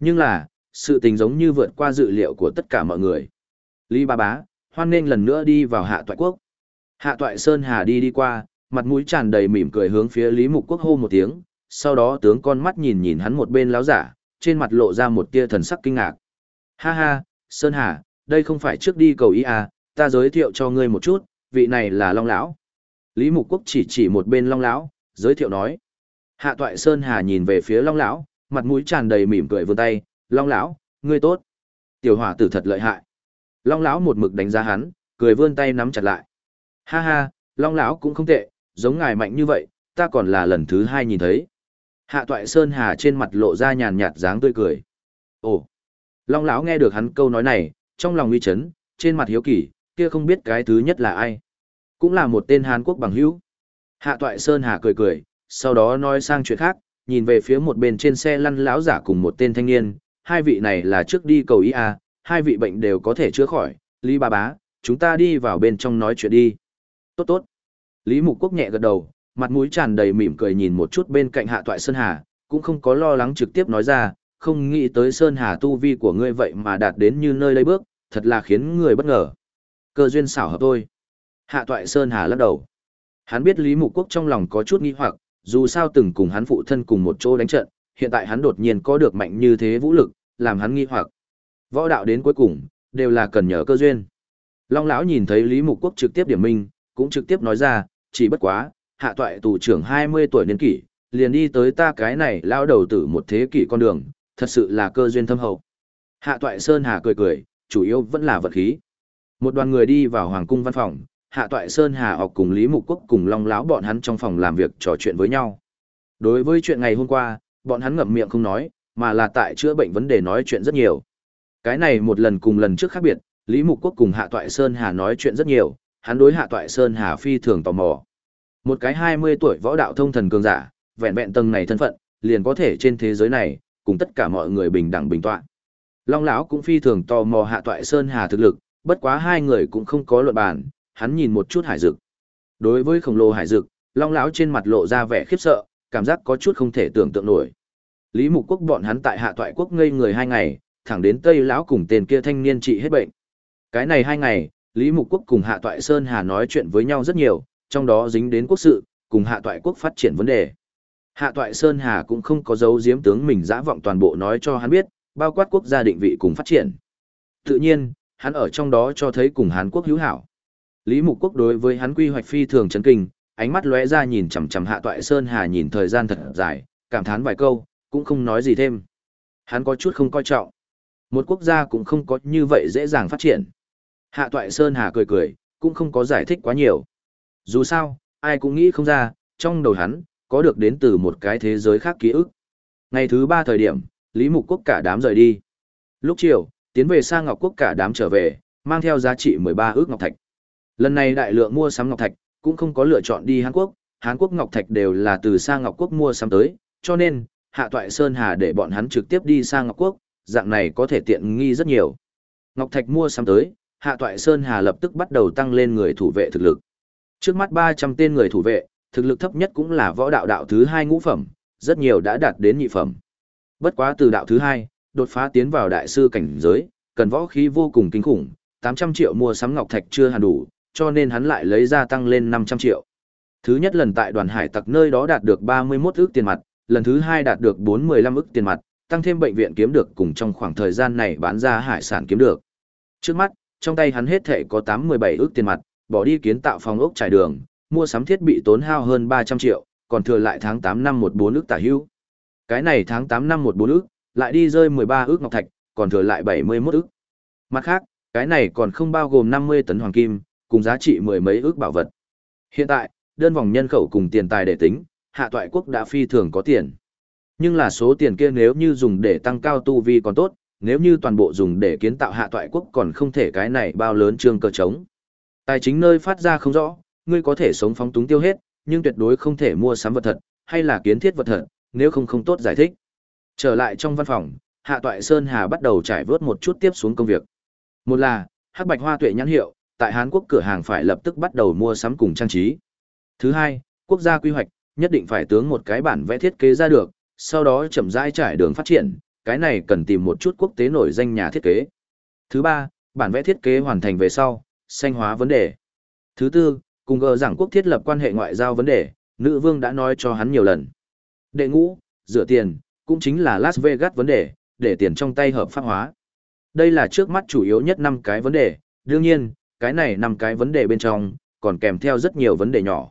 Nhưng là, sự tình giống như vượt qua dự liệu của tất cả mọi người. Lý Ba Bá, hoan nghênh lần nữa đi vào hạ toại quốc. Hạ toại Sơn Hà đi đi qua, mặt mũi tràn đầy mỉm cười hướng phía Lý Mục Quốc hô một tiếng, sau đó tướng con mắt nhìn nhìn hắn một bên láo giả, trên mặt lộ ra một tia thần sắc kinh ngạc. Ha ha, Sơn Hà, đây không phải trước đi cầu ý à, ta giới thiệu cho ngươi một chút, vị này là Long Lão. Lý Mục Quốc chỉ chỉ một bên Long Lão, giới thiệu nói. Hạ toại Sơn Hà nhìn về phía Long Lão, mặt mũi tràn đầy mỉm cười vươn tay, Long Lão, ngươi tốt. Tiểu hỏa tử thật lợi hại. Long Lão một mực đánh giá hắn, cười vươn tay nắm chặt lại. Ha ha, Long Lão cũng không tệ, giống ngài mạnh như vậy, ta còn là lần thứ hai nhìn thấy. Hạ toại Sơn Hà trên mặt lộ ra nhàn nhạt dáng tươi cười. Ồ! Long lão nghe được hắn câu nói này, trong lòng uy chấn, trên mặt hiếu kỳ, kia không biết cái thứ nhất là ai. Cũng là một tên Hàn Quốc bằng hữu. Hạ toại Sơn Hà cười cười, sau đó nói sang chuyện khác, nhìn về phía một bên trên xe lăn lão giả cùng một tên thanh niên, hai vị này là trước đi cầu ý à, hai vị bệnh đều có thể chữa khỏi, Lý Ba Bá, chúng ta đi vào bên trong nói chuyện đi. Tốt tốt. Lý Mục Quốc nhẹ gật đầu, mặt mũi tràn đầy mỉm cười nhìn một chút bên cạnh hạ toại Sơn Hà, cũng không có lo lắng trực tiếp nói ra, không nghĩ tới Sơn Hà tu vi của ngươi vậy mà đạt đến như nơi đây bước, thật là khiến người bất ngờ. Cơ duyên xảo hợp thôi. Hạ toại Sơn Hà lắc đầu. Hắn biết Lý Mục Quốc trong lòng có chút nghi hoặc, dù sao từng cùng hắn phụ thân cùng một chỗ đánh trận, hiện tại hắn đột nhiên có được mạnh như thế vũ lực, làm hắn nghi hoặc. Võ đạo đến cuối cùng, đều là cần nhờ cơ duyên. Long lão nhìn thấy Lý Mục Quốc trực tiếp điểm minh, cũng trực tiếp nói ra, chỉ bất quá, hạ toại tù trưởng 20 tuổi niên kỷ, liền đi tới ta cái này lao đầu tử một thế kỷ con đường, thật sự là cơ duyên thâm hậu. Hạ toại Sơn Hà cười cười, chủ yếu vẫn là vật khí. Một đoàn người đi vào hoàng cung văn phòng, Hạ toại Sơn Hà học cùng Lý Mục Quốc cùng Long lão bọn hắn trong phòng làm việc trò chuyện với nhau. Đối với chuyện ngày hôm qua, bọn hắn ngậm miệng không nói, mà là tại chữa bệnh vấn đề nói chuyện rất nhiều. Cái này một lần cùng lần trước khác biệt, Lý Mục Quốc cùng Hạ toại Sơn Hà nói chuyện rất nhiều, hắn đối Hạ toại Sơn Hà phi thường tò mò. Một cái 20 tuổi võ đạo thông thần cường giả, vẹn vẹn tầng này thân phận, liền có thể trên thế giới này, cùng tất cả mọi người bình đẳng bình tọa. Long lão cũng phi thường tò mò Hạ Toại Sơn Hà thực lực, bất quá hai người cũng không có luận bàn, hắn nhìn một chút hải dực. Đối với khổng lồ hải dực, Long lão trên mặt lộ ra vẻ khiếp sợ, cảm giác có chút không thể tưởng tượng nổi. Lý Mục Quốc bọn hắn tại Hạ Toại Quốc ngây người hai ngày, thẳng đến Tây lão cùng tên kia thanh niên trị hết bệnh. Cái này hai ngày, Lý Mục Quốc cùng Hạ Toại Sơn Hà nói chuyện với nhau rất nhiều, trong đó dính đến quốc sự, cùng hạ toại quốc phát triển vấn đề. Hạ toại Sơn Hà cũng không có dấu giếm tướng mình dã vọng toàn bộ nói cho hắn biết, bao quát quốc gia định vị cùng phát triển. Tự nhiên, hắn ở trong đó cho thấy cùng Hàn Quốc hữu hảo. Lý Mục Quốc đối với hắn quy hoạch phi thường chấn kinh, ánh mắt lóe ra nhìn chằm chằm Hạ Toại Sơn Hà nhìn thời gian thật dài, cảm thán vài câu, cũng không nói gì thêm. Hắn có chút không coi trọng. Một quốc gia cũng không có như vậy dễ dàng phát triển. Hạ Toại Sơn Hà cười cười, cũng không có giải thích quá nhiều. Dù sao, ai cũng nghĩ không ra, trong đầu hắn, có được đến từ một cái thế giới khác ký ức. Ngày thứ ba thời điểm, Lý Mục Quốc cả đám rời đi. Lúc chiều, tiến về sang Ngọc Quốc cả đám trở về, mang theo giá trị 13 ước ngọc thạch. Lần này đại lượng mua sắm ngọc thạch, cũng không có lựa chọn đi Hàn Quốc, Hàn Quốc ngọc thạch đều là từ sang Ngọc Quốc mua sắm tới, cho nên, Hạ Toại Sơn Hà để bọn hắn trực tiếp đi sang Ngọc Quốc, dạng này có thể tiện nghi rất nhiều. Ngọc thạch mua sắm tới, Hạ Toại Sơn Hà lập tức bắt đầu tăng lên người thủ vệ thực lực. Trước mắt 300 tên người thủ vệ, thực lực thấp nhất cũng là võ đạo đạo thứ hai ngũ phẩm, rất nhiều đã đạt đến nhị phẩm. Bất quá từ đạo thứ hai, đột phá tiến vào đại sư cảnh giới, cần võ khí vô cùng kinh khủng, 800 triệu mua sắm ngọc thạch chưa hẳn đủ, cho nên hắn lại lấy ra tăng lên 500 triệu. Thứ nhất lần tại đoàn hải tặc nơi đó đạt được 31 ức tiền mặt, lần thứ hai đạt được 415 ức tiền mặt, tăng thêm bệnh viện kiếm được cùng trong khoảng thời gian này bán ra hải sản kiếm được. Trước mắt, trong tay hắn hết thể có 817 ức tiền mặt, bỏ đi kiến tạo phòng ốc trải đường, mua sắm thiết bị tốn hao hơn 300 triệu, còn thừa lại tháng 8 năm 14 ức tả hữu. Cái này tháng 8 năm 14 ức, lại đi rơi 13 ức ngọc thạch, còn thừa lại 71 ức. Mặt khác, Cái này còn không bao gồm 50 tấn hoàng kim, cùng giá trị mười mấy ước bảo vật. Hiện tại, đơn vòng nhân khẩu cùng tiền tài để tính, hạ toại quốc đã phi thường có tiền. Nhưng là số tiền kia nếu như dùng để tăng cao tu vi còn tốt, nếu như toàn bộ dùng để kiến tạo hạ toại quốc còn không thể cái này bao lớn trương cơ trống. Tài chính nơi phát ra không rõ, ngươi có thể sống phóng túng tiêu hết, nhưng tuyệt đối không thể mua sắm vật thật, hay là kiến thiết vật thật, nếu không không tốt giải thích. Trở lại trong văn phòng, Hạ Toại Sơn Hà bắt đầu trải vớt một chút tiếp xuống công việc. Một là, Hắc Bạch Hoa Tuệ nhãn hiệu, tại Hàn Quốc cửa hàng phải lập tức bắt đầu mua sắm cùng trang trí. Thứ hai, quốc gia quy hoạch, nhất định phải tướng một cái bản vẽ thiết kế ra được, sau đó chậm rãi trải đường phát triển, cái này cần tìm một chút quốc tế nổi danh nhà thiết kế. Thứ ba, bản vẽ thiết kế hoàn thành về sau, xanh hóa vấn đề. Thứ tư, cùng gờ giảng quốc thiết lập quan hệ ngoại giao vấn đề, nữ vương đã nói cho hắn nhiều lần. Đệ ngũ, rửa tiền, cũng chính là Las Vegas vấn đề, để tiền trong tay hợp pháp hóa. Đây là trước mắt chủ yếu nhất năm cái vấn đề, đương nhiên, cái này nằm cái vấn đề bên trong, còn kèm theo rất nhiều vấn đề nhỏ.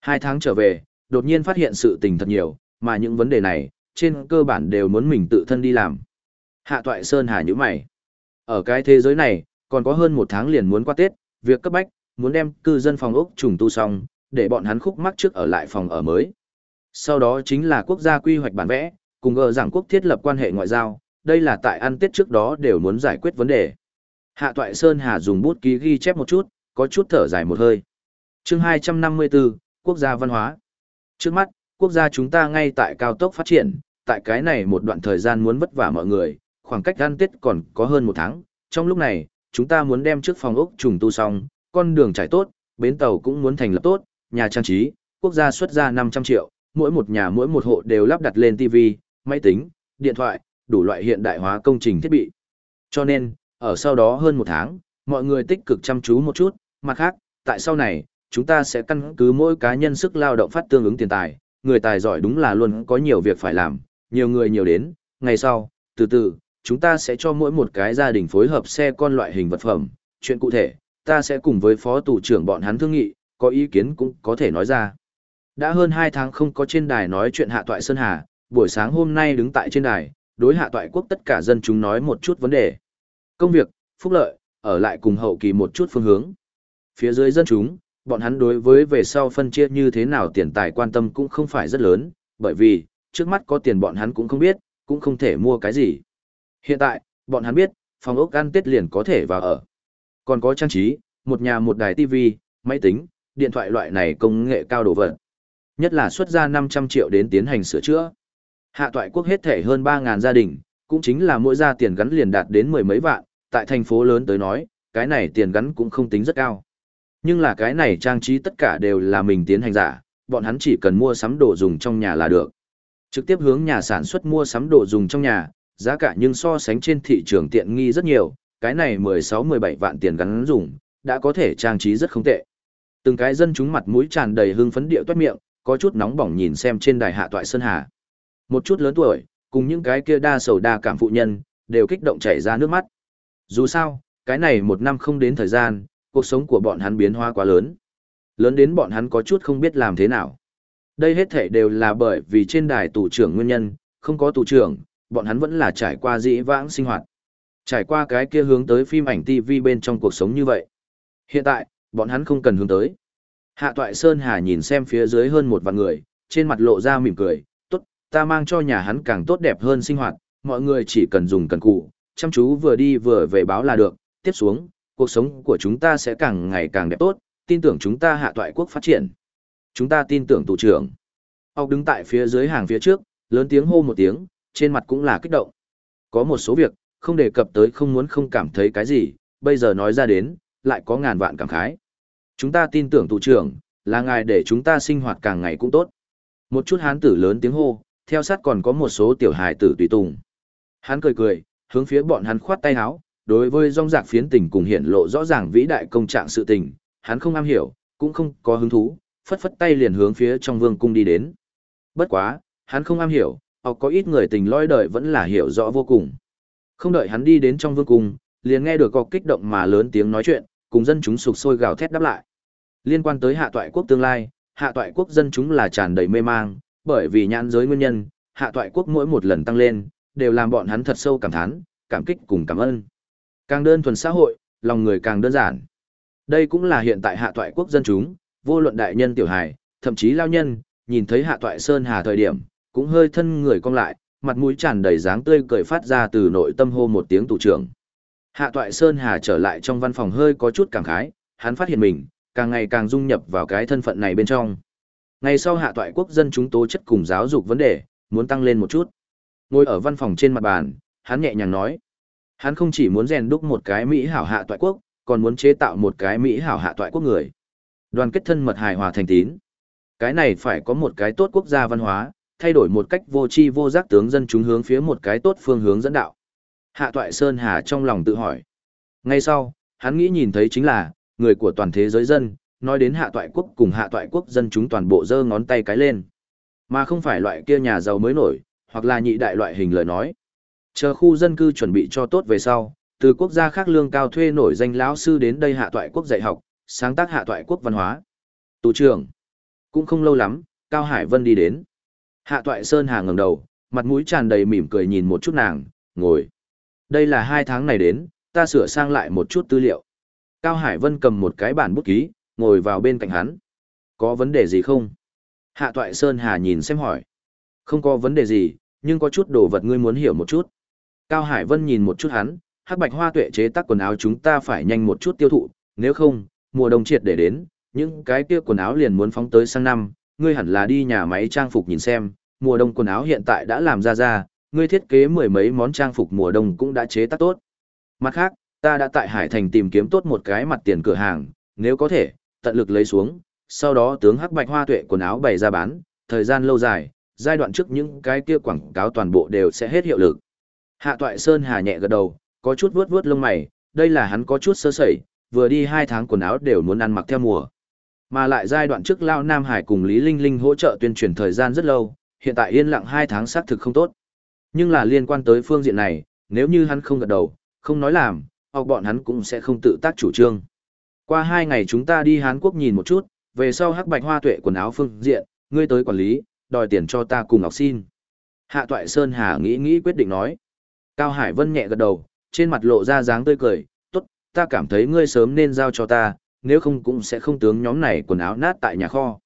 Hai tháng trở về, đột nhiên phát hiện sự tình thật nhiều, mà những vấn đề này, trên cơ bản đều muốn mình tự thân đi làm. Hạ Toại Sơn Hà như mày. Ở cái thế giới này, còn có hơn một tháng liền muốn qua Tết, việc cấp bách, muốn đem cư dân phòng ốc trùng tu xong, để bọn hắn khúc mắc trước ở lại phòng ở mới. Sau đó chính là quốc gia quy hoạch bản vẽ, cùng gờ giảng quốc thiết lập quan hệ ngoại giao, đây là tại ăn Tết trước đó đều muốn giải quyết vấn đề. Hạ Toại Sơn Hà dùng bút ký ghi chép một chút, có chút thở dài một hơi. Chương 254, Quốc gia văn hóa. Trước mắt, quốc gia chúng ta ngay tại cao tốc phát triển, tại cái này một đoạn thời gian muốn vất vả mọi người, khoảng cách ăn Tết còn có hơn một tháng. Trong lúc này, chúng ta muốn đem trước phòng ốc trùng tu xong, con đường trải tốt, bến tàu cũng muốn thành lập tốt, nhà trang trí, quốc gia xuất ra 500 triệu, mỗi một nhà mỗi một hộ đều lắp đặt lên TV, máy tính, điện thoại, đủ loại hiện đại hóa công trình thiết bị. Cho nên, ở sau đó hơn một tháng, mọi người tích cực chăm chú một chút, mặt khác, tại sau này, chúng ta sẽ căn cứ mỗi cá nhân sức lao động phát tương ứng tiền tài, người tài giỏi đúng là luôn có nhiều việc phải làm, nhiều người nhiều đến, ngày sau, từ từ, chúng ta sẽ cho mỗi một cái gia đình phối hợp xe con loại hình vật phẩm, chuyện cụ thể, ta sẽ cùng với phó tủ trưởng bọn hắn thương nghị, có ý kiến cũng có thể nói ra. Đã hơn 2 tháng không có trên đài nói chuyện hạ toại Sơn Hà, buổi sáng hôm nay đứng tại trên đài, đối hạ toại quốc tất cả dân chúng nói một chút vấn đề. Công việc, phúc lợi, ở lại cùng hậu kỳ một chút phương hướng. Phía dưới dân chúng, bọn hắn đối với về sau phân chia như thế nào tiền tài quan tâm cũng không phải rất lớn, bởi vì, trước mắt có tiền bọn hắn cũng không biết, cũng không thể mua cái gì. Hiện tại, bọn hắn biết, phòng ốc ăn tết liền có thể vào ở. Còn có trang trí, một nhà một đài tivi, máy tính, điện thoại loại này công nghệ cao đồ vật. Nhất là xuất ra 500 triệu đến tiến hành sửa chữa. Hạ toại quốc hết thể hơn 3.000 gia đình, cũng chính là mỗi gia tiền gắn liền đạt đến mười mấy vạn, tại thành phố lớn tới nói, cái này tiền gắn cũng không tính rất cao. Nhưng là cái này trang trí tất cả đều là mình tiến hành giả, bọn hắn chỉ cần mua sắm đồ dùng trong nhà là được. Trực tiếp hướng nhà sản xuất mua sắm đồ dùng trong nhà, giá cả nhưng so sánh trên thị trường tiện nghi rất nhiều, cái này 16-17 vạn tiền gắn dùng, đã có thể trang trí rất không tệ. Từng cái dân chúng mặt mũi tràn đầy hưng phấn điệu toát miệng, có chút nóng bỏng nhìn xem trên đài hạ toại Sơn Hà. Một chút lớn tuổi, cùng những cái kia đa sầu đa cảm phụ nhân, đều kích động chảy ra nước mắt. Dù sao, cái này một năm không đến thời gian, cuộc sống của bọn hắn biến hóa quá lớn. Lớn đến bọn hắn có chút không biết làm thế nào. Đây hết thể đều là bởi vì trên đài tù trưởng nguyên nhân, không có tù trưởng, bọn hắn vẫn là trải qua dĩ vãng sinh hoạt. Trải qua cái kia hướng tới phim ảnh TV bên trong cuộc sống như vậy. Hiện tại, bọn hắn không cần hướng tới. Hạ Toại Sơn Hà nhìn xem phía dưới hơn một vạn người, trên mặt lộ ra mỉm cười, ta mang cho nhà hắn càng tốt đẹp hơn sinh hoạt, mọi người chỉ cần dùng cần cụ, chăm chú vừa đi vừa về báo là được, tiếp xuống, cuộc sống của chúng ta sẽ càng ngày càng đẹp tốt, tin tưởng chúng ta hạ toại quốc phát triển. Chúng ta tin tưởng tù trưởng. Ông đứng tại phía dưới hàng phía trước, lớn tiếng hô một tiếng, trên mặt cũng là kích động. Có một số việc, không đề cập tới không muốn không cảm thấy cái gì, bây giờ nói ra đến, lại có ngàn vạn cảm khái. Chúng ta tin tưởng tù trưởng, là ngài để chúng ta sinh hoạt càng ngày cũng tốt. Một chút hán tử lớn tiếng hô, theo sát còn có một số tiểu hài tử tùy tùng. Hắn cười cười, hướng phía bọn hắn khoát tay áo, đối với rong rạc phiến tình cùng hiện lộ rõ ràng vĩ đại công trạng sự tình, hắn không am hiểu, cũng không có hứng thú, phất phất tay liền hướng phía trong vương cung đi đến. Bất quá, hắn không am hiểu, hoặc có ít người tình lôi đời vẫn là hiểu rõ vô cùng. Không đợi hắn đi đến trong vương cung, liền nghe được có kích động mà lớn tiếng nói chuyện, cùng dân chúng sục sôi gào thét đáp lại. Liên quan tới hạ toại quốc tương lai, hạ toại quốc dân chúng là tràn đầy mê mang, bởi vì nhãn giới nguyên nhân, hạ toại quốc mỗi một lần tăng lên, đều làm bọn hắn thật sâu cảm thán, cảm kích cùng cảm ơn. Càng đơn thuần xã hội, lòng người càng đơn giản. Đây cũng là hiện tại hạ toại quốc dân chúng, vô luận đại nhân tiểu hài, thậm chí lao nhân, nhìn thấy hạ toại Sơn Hà thời điểm, cũng hơi thân người cong lại, mặt mũi tràn đầy dáng tươi cười phát ra từ nội tâm hô một tiếng tù trưởng. Hạ toại Sơn Hà trở lại trong văn phòng hơi có chút cảm khái, hắn phát hiện mình, càng ngày càng dung nhập vào cái thân phận này bên trong. Ngày sau hạ toại quốc dân chúng tố chất cùng giáo dục vấn đề, muốn tăng lên một chút. Ngồi ở văn phòng trên mặt bàn, hắn nhẹ nhàng nói. Hắn không chỉ muốn rèn đúc một cái Mỹ hảo hạ toại quốc, còn muốn chế tạo một cái Mỹ hảo hạ toại quốc người. Đoàn kết thân mật hài hòa thành tín. Cái này phải có một cái tốt quốc gia văn hóa, thay đổi một cách vô tri vô giác tướng dân chúng hướng phía một cái tốt phương hướng dẫn đạo. Hạ toại Sơn Hà trong lòng tự hỏi. Ngay sau, hắn nghĩ nhìn thấy chính là, người của toàn thế giới dân, nói đến hạ toại quốc cùng hạ toại quốc dân chúng toàn bộ giơ ngón tay cái lên. Mà không phải loại kia nhà giàu mới nổi, hoặc là nhị đại loại hình lời nói. Chờ khu dân cư chuẩn bị cho tốt về sau, từ quốc gia khác lương cao thuê nổi danh lão sư đến đây hạ toại quốc dạy học, sáng tác hạ toại quốc văn hóa. Tù trưởng. Cũng không lâu lắm, Cao Hải Vân đi đến. Hạ toại Sơn Hà ngẩng đầu, mặt mũi tràn đầy mỉm cười nhìn một chút nàng, ngồi. Đây là hai tháng này đến, ta sửa sang lại một chút tư liệu. Cao Hải Vân cầm một cái bản bút ký, ngồi vào bên cạnh hắn. Có vấn đề gì không? Hạ toại Sơn Hà nhìn xem hỏi. Không có vấn đề gì, nhưng có chút đồ vật ngươi muốn hiểu một chút. Cao Hải Vân nhìn một chút hắn, hắc bạch hoa tuệ chế tác quần áo chúng ta phải nhanh một chút tiêu thụ, nếu không, mùa đông triệt để đến, những cái kia quần áo liền muốn phóng tới sang năm, ngươi hẳn là đi nhà máy trang phục nhìn xem, mùa đông quần áo hiện tại đã làm ra ra, ngươi thiết kế mười mấy món trang phục mùa đông cũng đã chế tác tốt. Mặt khác, ta đã tại Hải Thành tìm kiếm tốt một cái mặt tiền cửa hàng, nếu có thể, tận lực lấy xuống, sau đó tướng hắc bạch hoa tuệ quần áo bày ra bán, thời gian lâu dài, giai đoạn trước những cái kia quảng cáo toàn bộ đều sẽ hết hiệu lực. Hạ Toại Sơn hà nhẹ gật đầu, có chút vuốt vuốt lông mày, đây là hắn có chút sơ sẩy, vừa đi hai tháng quần áo đều muốn ăn mặc theo mùa. Mà lại giai đoạn trước Lao Nam Hải cùng Lý Linh Linh hỗ trợ tuyên truyền thời gian rất lâu, hiện tại yên lặng hai tháng xác thực không tốt. Nhưng là liên quan tới phương diện này, nếu như hắn không gật đầu, không nói làm, hoặc bọn hắn cũng sẽ không tự tác chủ trương. Qua hai ngày chúng ta đi Hán Quốc nhìn một chút, về sau hắc bạch hoa tuệ quần áo phương diện, ngươi tới quản lý, đòi tiền cho ta cùng ngọc xin. Hạ Toại Sơn Hà nghĩ nghĩ quyết định nói. Cao Hải Vân nhẹ gật đầu, trên mặt lộ ra dáng tươi cười, tốt, ta cảm thấy ngươi sớm nên giao cho ta, nếu không cũng sẽ không tướng nhóm này quần áo nát tại nhà kho.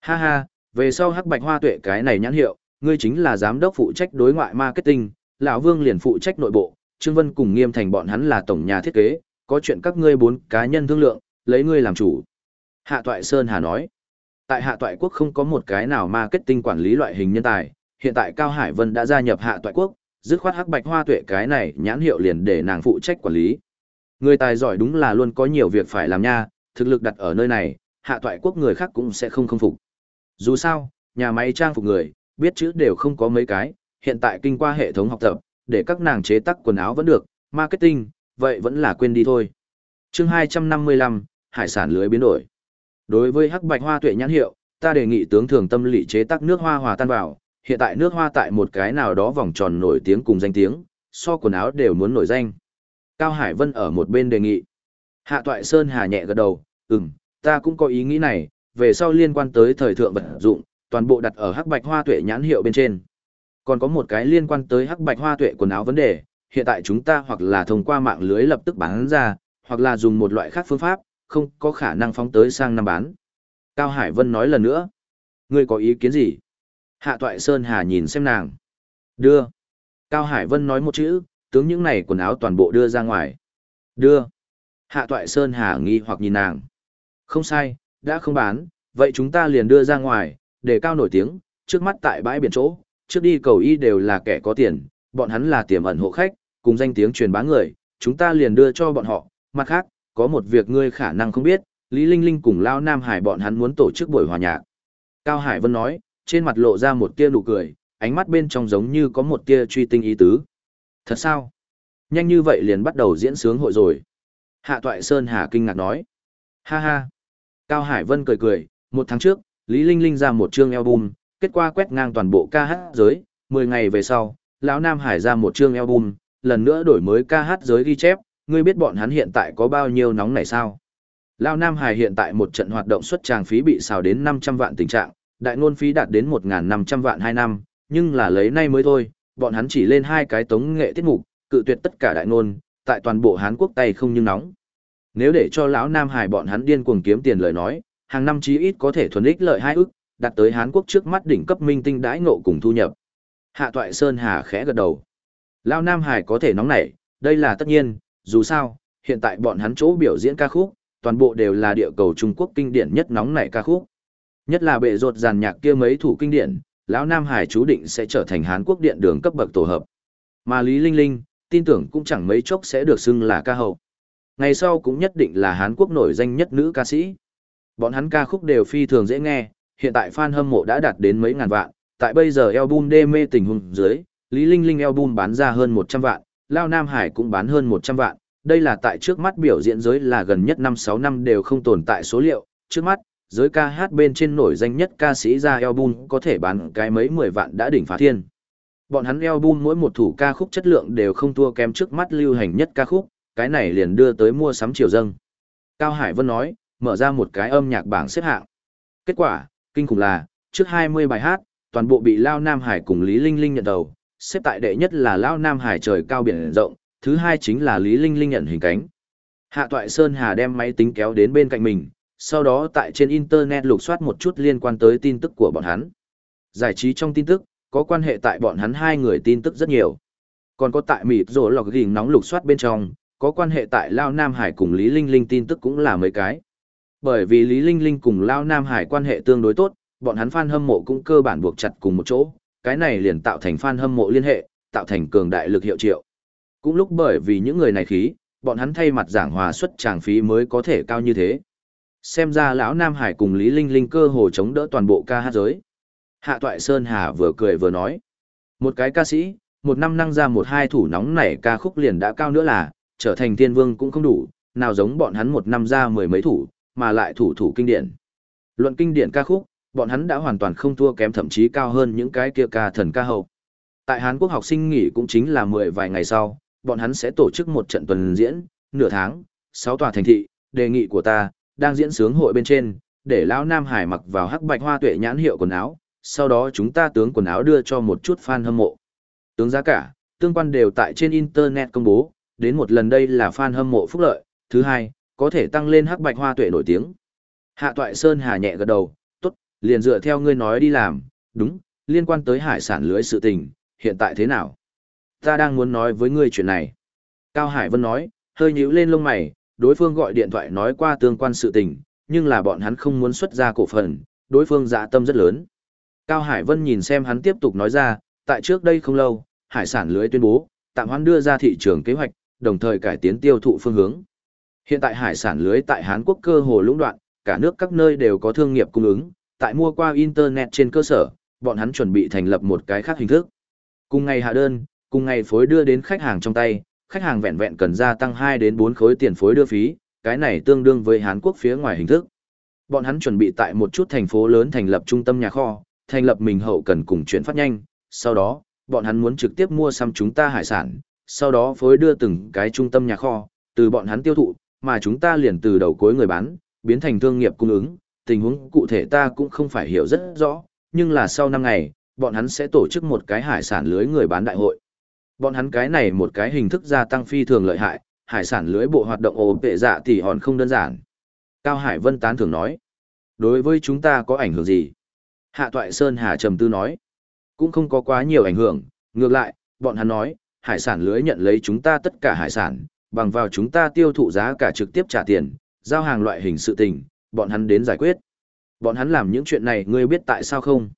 Ha ha, về sau hắc bạch hoa tuệ cái này nhãn hiệu, ngươi chính là giám đốc phụ trách đối ngoại marketing, lão Vương liền phụ trách nội bộ, Trương Vân cùng Nghiêm Thành bọn hắn là tổng nhà thiết kế, có chuyện các ngươi bốn cá nhân thương lượng, lấy ngươi làm chủ. Hạ Toại Sơn Hà nói, tại Hạ Toại Quốc không có một cái nào marketing quản lý loại hình nhân tài, hiện tại Cao Hải Vân đã gia nhập Hạ Toại Quốc, dứt khoát hắc bạch hoa tuệ cái này nhãn hiệu liền để nàng phụ trách quản lý. Người tài giỏi đúng là luôn có nhiều việc phải làm nha, thực lực đặt ở nơi này, Hạ Toại Quốc người khác cũng sẽ không không phục. Dù sao, nhà máy trang phục người, biết chữ đều không có mấy cái, hiện tại kinh qua hệ thống học tập, để các nàng chế tác quần áo vẫn được, marketing, vậy vẫn là quên đi thôi. chương 255, hải sản lưới biến đổi. Đối với hắc bạch hoa tuệ nhãn hiệu, ta đề nghị tướng thường tâm lý chế tác nước hoa hòa tan vào, hiện tại nước hoa tại một cái nào đó vòng tròn nổi tiếng cùng danh tiếng, so quần áo đều muốn nổi danh. Cao Hải Vân ở một bên đề nghị. Hạ Toại Sơn hà nhẹ gật đầu, ừm, ta cũng có ý nghĩ này, về sau liên quan tới thời thượng vật dụng, toàn bộ đặt ở hắc bạch hoa tuệ nhãn hiệu bên trên. Còn có một cái liên quan tới hắc bạch hoa tuệ quần áo vấn đề, hiện tại chúng ta hoặc là thông qua mạng lưới lập tức bán ra, hoặc là dùng một loại khác phương pháp, không có khả năng phóng tới sang năm bán. Cao Hải Vân nói lần nữa. Ngươi có ý kiến gì? Hạ Toại Sơn Hà nhìn xem nàng. Đưa. Cao Hải Vân nói một chữ, tướng những này quần áo toàn bộ đưa ra ngoài. Đưa. Hạ Toại Sơn Hà nghi hoặc nhìn nàng. Không sai, đã không bán, vậy chúng ta liền đưa ra ngoài, để cao nổi tiếng, trước mắt tại bãi biển chỗ, trước đi cầu y đều là kẻ có tiền, bọn hắn là tiềm ẩn hộ khách, cùng danh tiếng truyền bá người, chúng ta liền đưa cho bọn họ. Mặt khác, có một việc ngươi khả năng không biết, Lý Linh Linh cùng Lao Nam Hải bọn hắn muốn tổ chức buổi hòa nhạc. Cao Hải Vân nói, trên mặt lộ ra một tia nụ cười, ánh mắt bên trong giống như có một tia truy tinh ý tứ. Thật sao? Nhanh như vậy liền bắt đầu diễn sướng hội rồi. Hạ Toại Sơn Hà kinh ngạc nói. Ha ha. Cao Hải Vân cười cười, một tháng trước, Lý Linh Linh ra một chương album, kết quả quét ngang toàn bộ ca hát giới, 10 ngày về sau, lão Nam Hải ra một chương album, lần nữa đổi mới ca hát giới ghi chép, ngươi biết bọn hắn hiện tại có bao nhiêu nóng này sao? Lão Nam Hải hiện tại một trận hoạt động xuất tràng phí bị xào đến 500 vạn tình trạng, đại ngôn phí đạt đến 1.500 vạn 2 năm, nhưng là lấy nay mới thôi, bọn hắn chỉ lên hai cái tống nghệ tiết mục, cự tuyệt tất cả đại ngôn, tại toàn bộ Hán Quốc tay không nhưng nóng. Nếu để cho lão Nam Hải bọn hắn điên cuồng kiếm tiền lời nói, hàng năm chí ít có thể thuần ích lợi hai ức, đặt tới Hán Quốc trước mắt đỉnh cấp minh tinh đãi ngộ cùng thu nhập. Hạ Toại Sơn Hà khẽ gật đầu. Lão Nam Hải có thể nóng nảy, đây là tất nhiên, dù sao, hiện tại bọn hắn chỗ biểu diễn ca khúc, toàn bộ đều là địa cầu Trung Quốc kinh điển nhất nóng nảy ca khúc. Nhất là bệ rột giàn nhạc kia mấy thủ kinh điển, lão Nam Hải chú định sẽ trở thành Hán Quốc điện đường cấp bậc tổ hợp. Mà Lý Linh Linh, tin tưởng cũng chẳng mấy chốc sẽ được xưng là ca hậu. Ngày sau cũng nhất định là Hán Quốc nổi danh nhất nữ ca sĩ. Bọn hắn ca khúc đều phi thường dễ nghe, hiện tại fan hâm mộ đã đạt đến mấy ngàn vạn, tại bây giờ album đê mê tình huống dưới, Lý Linh Linh album bán ra hơn 100 vạn, Lao Nam Hải cũng bán hơn 100 vạn, đây là tại trước mắt biểu diễn giới là gần nhất 5-6 năm đều không tồn tại số liệu, trước mắt, giới ca hát bên trên nổi danh nhất ca sĩ ra album có thể bán cái mấy 10 vạn đã đỉnh phá thiên. Bọn hắn album mỗi một thủ ca khúc chất lượng đều không thua kém trước mắt lưu hành nhất ca khúc, cái này liền đưa tới mua sắm triều dâng. Cao Hải Vân nói, mở ra một cái âm nhạc bảng xếp hạng. Kết quả, kinh khủng là, trước 20 bài hát, toàn bộ bị Lao Nam Hải cùng Lý Linh Linh nhận đầu, xếp tại đệ nhất là Lão Nam Hải trời cao biển rộng, thứ hai chính là Lý Linh Linh nhận hình cánh. Hạ Toại Sơn Hà đem máy tính kéo đến bên cạnh mình, sau đó tại trên Internet lục soát một chút liên quan tới tin tức của bọn hắn. Giải trí trong tin tức, có quan hệ tại bọn hắn hai người tin tức rất nhiều. Còn có tại mịp rổ lọc ghiền nóng lục soát bên trong, có quan hệ tại Lao Nam Hải cùng Lý Linh Linh tin tức cũng là mấy cái. Bởi vì Lý Linh Linh cùng Lao Nam Hải quan hệ tương đối tốt, bọn hắn fan hâm mộ cũng cơ bản buộc chặt cùng một chỗ, cái này liền tạo thành fan hâm mộ liên hệ, tạo thành cường đại lực hiệu triệu. Cũng lúc bởi vì những người này khí, bọn hắn thay mặt giảng hòa suất tràng phí mới có thể cao như thế. Xem ra lão Nam Hải cùng Lý Linh Linh cơ hồ chống đỡ toàn bộ ca hát giới. Hạ Toại Sơn Hà vừa cười vừa nói. Một cái ca sĩ, một năm năng ra một hai thủ nóng nảy ca khúc liền đã cao nữa là, trở thành thiên vương cũng không đủ, nào giống bọn hắn một năm ra mười mấy thủ, mà lại thủ thủ kinh điển. Luận kinh điển ca khúc, bọn hắn đã hoàn toàn không thua kém thậm chí cao hơn những cái kia ca thần ca hậu. Tại Hàn Quốc học sinh nghỉ cũng chính là mười vài ngày sau, bọn hắn sẽ tổ chức một trận tuần diễn, nửa tháng, sáu tòa thành thị, đề nghị của ta, đang diễn sướng hội bên trên, để lão Nam Hải mặc vào hắc bạch hoa tuệ nhãn hiệu quần áo, sau đó chúng ta tướng quần áo đưa cho một chút fan hâm mộ. Tướng giá cả, tương quan đều tại trên internet công bố, đến một lần đây là fan hâm mộ phúc lợi, thứ hai, có thể tăng lên hắc bạch hoa tuệ nổi tiếng. Hạ Toại Sơn hà nhẹ gật đầu, liền dựa theo ngươi nói đi làm, đúng, liên quan tới hải sản lưới sự tình, hiện tại thế nào? Ta đang muốn nói với ngươi chuyện này. Cao Hải Vân nói, hơi nhíu lên lông mày, đối phương gọi điện thoại nói qua tương quan sự tình, nhưng là bọn hắn không muốn xuất ra cổ phần, đối phương dạ tâm rất lớn. Cao Hải Vân nhìn xem hắn tiếp tục nói ra, tại trước đây không lâu, hải sản lưới tuyên bố, tạm hoãn đưa ra thị trường kế hoạch, đồng thời cải tiến tiêu thụ phương hướng. Hiện tại hải sản lưới tại Hán Quốc cơ hồ lũng đoạn, cả nước các nơi đều có thương nghiệp cung ứng, tại mua qua internet trên cơ sở, bọn hắn chuẩn bị thành lập một cái khác hình thức. Cùng ngày hạ đơn, cùng ngày phối đưa đến khách hàng trong tay, khách hàng vẹn vẹn cần gia tăng 2 đến 4 khối tiền phối đưa phí, cái này tương đương với Hán Quốc phía ngoài hình thức. Bọn hắn chuẩn bị tại một chút thành phố lớn thành lập trung tâm nhà kho, thành lập mình hậu cần cùng chuyển phát nhanh, sau đó, bọn hắn muốn trực tiếp mua xăm chúng ta hải sản, sau đó phối đưa từng cái trung tâm nhà kho, từ bọn hắn tiêu thụ, mà chúng ta liền từ đầu cuối người bán, biến thành thương nghiệp cung ứng, tình huống cụ thể ta cũng không phải hiểu rất rõ, nhưng là sau năm ngày, bọn hắn sẽ tổ chức một cái hải sản lưới người bán đại hội. Bọn hắn cái này một cái hình thức gia tăng phi thường lợi hại, hải sản lưới bộ hoạt động ồ vệ dạ thì hòn không đơn giản. Cao Hải Vân tán thường nói, đối với chúng ta có ảnh hưởng gì? Hạ Toại Sơn Hà trầm tư nói, cũng không có quá nhiều ảnh hưởng, ngược lại, bọn hắn nói, hải sản lưới nhận lấy chúng ta tất cả hải sản, bằng vào chúng ta tiêu thụ giá cả trực tiếp trả tiền, giao hàng loại hình sự tình, bọn hắn đến giải quyết. Bọn hắn làm những chuyện này ngươi biết tại sao không?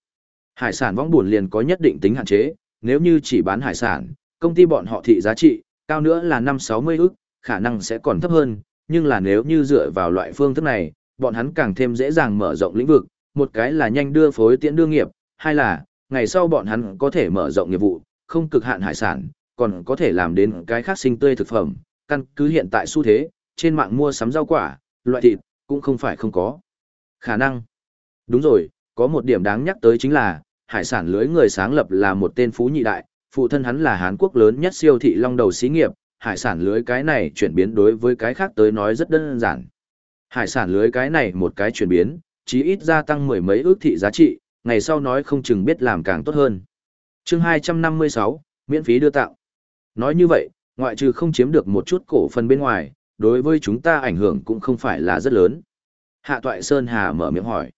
Hải sản vong buồn liền có nhất định tính hạn chế, nếu như chỉ bán hải sản, công ty bọn họ thị giá trị, cao nữa là 5-60 ức, khả năng sẽ còn thấp hơn, nhưng là nếu như dựa vào loại phương thức này, bọn hắn càng thêm dễ dàng mở rộng lĩnh vực, một cái là nhanh đưa phối tiễn đưa nghiệp, hai là, ngày sau bọn hắn có thể mở rộng nghiệp vụ, không cực hạn hải sản, còn có thể làm đến cái khác sinh tươi thực phẩm, căn cứ hiện tại xu thế, trên mạng mua sắm rau quả, loại thịt, cũng không phải không có. Khả năng. Đúng rồi, có một điểm đáng nhắc tới chính là, hải sản lưới người sáng lập là một tên phú nhị đại, phụ thân hắn là Hán Quốc lớn nhất siêu thị long đầu xí nghiệp, hải sản lưới cái này chuyển biến đối với cái khác tới nói rất đơn giản. Hải sản lưới cái này một cái chuyển biến, chí ít gia tăng mười mấy ước thị giá trị, ngày sau nói không chừng biết làm càng tốt hơn. chương 256, miễn phí đưa tặng Nói như vậy, ngoại trừ không chiếm được một chút cổ phần bên ngoài, đối với chúng ta ảnh hưởng cũng không phải là rất lớn. Hạ Toại Sơn Hà mở miệng hỏi.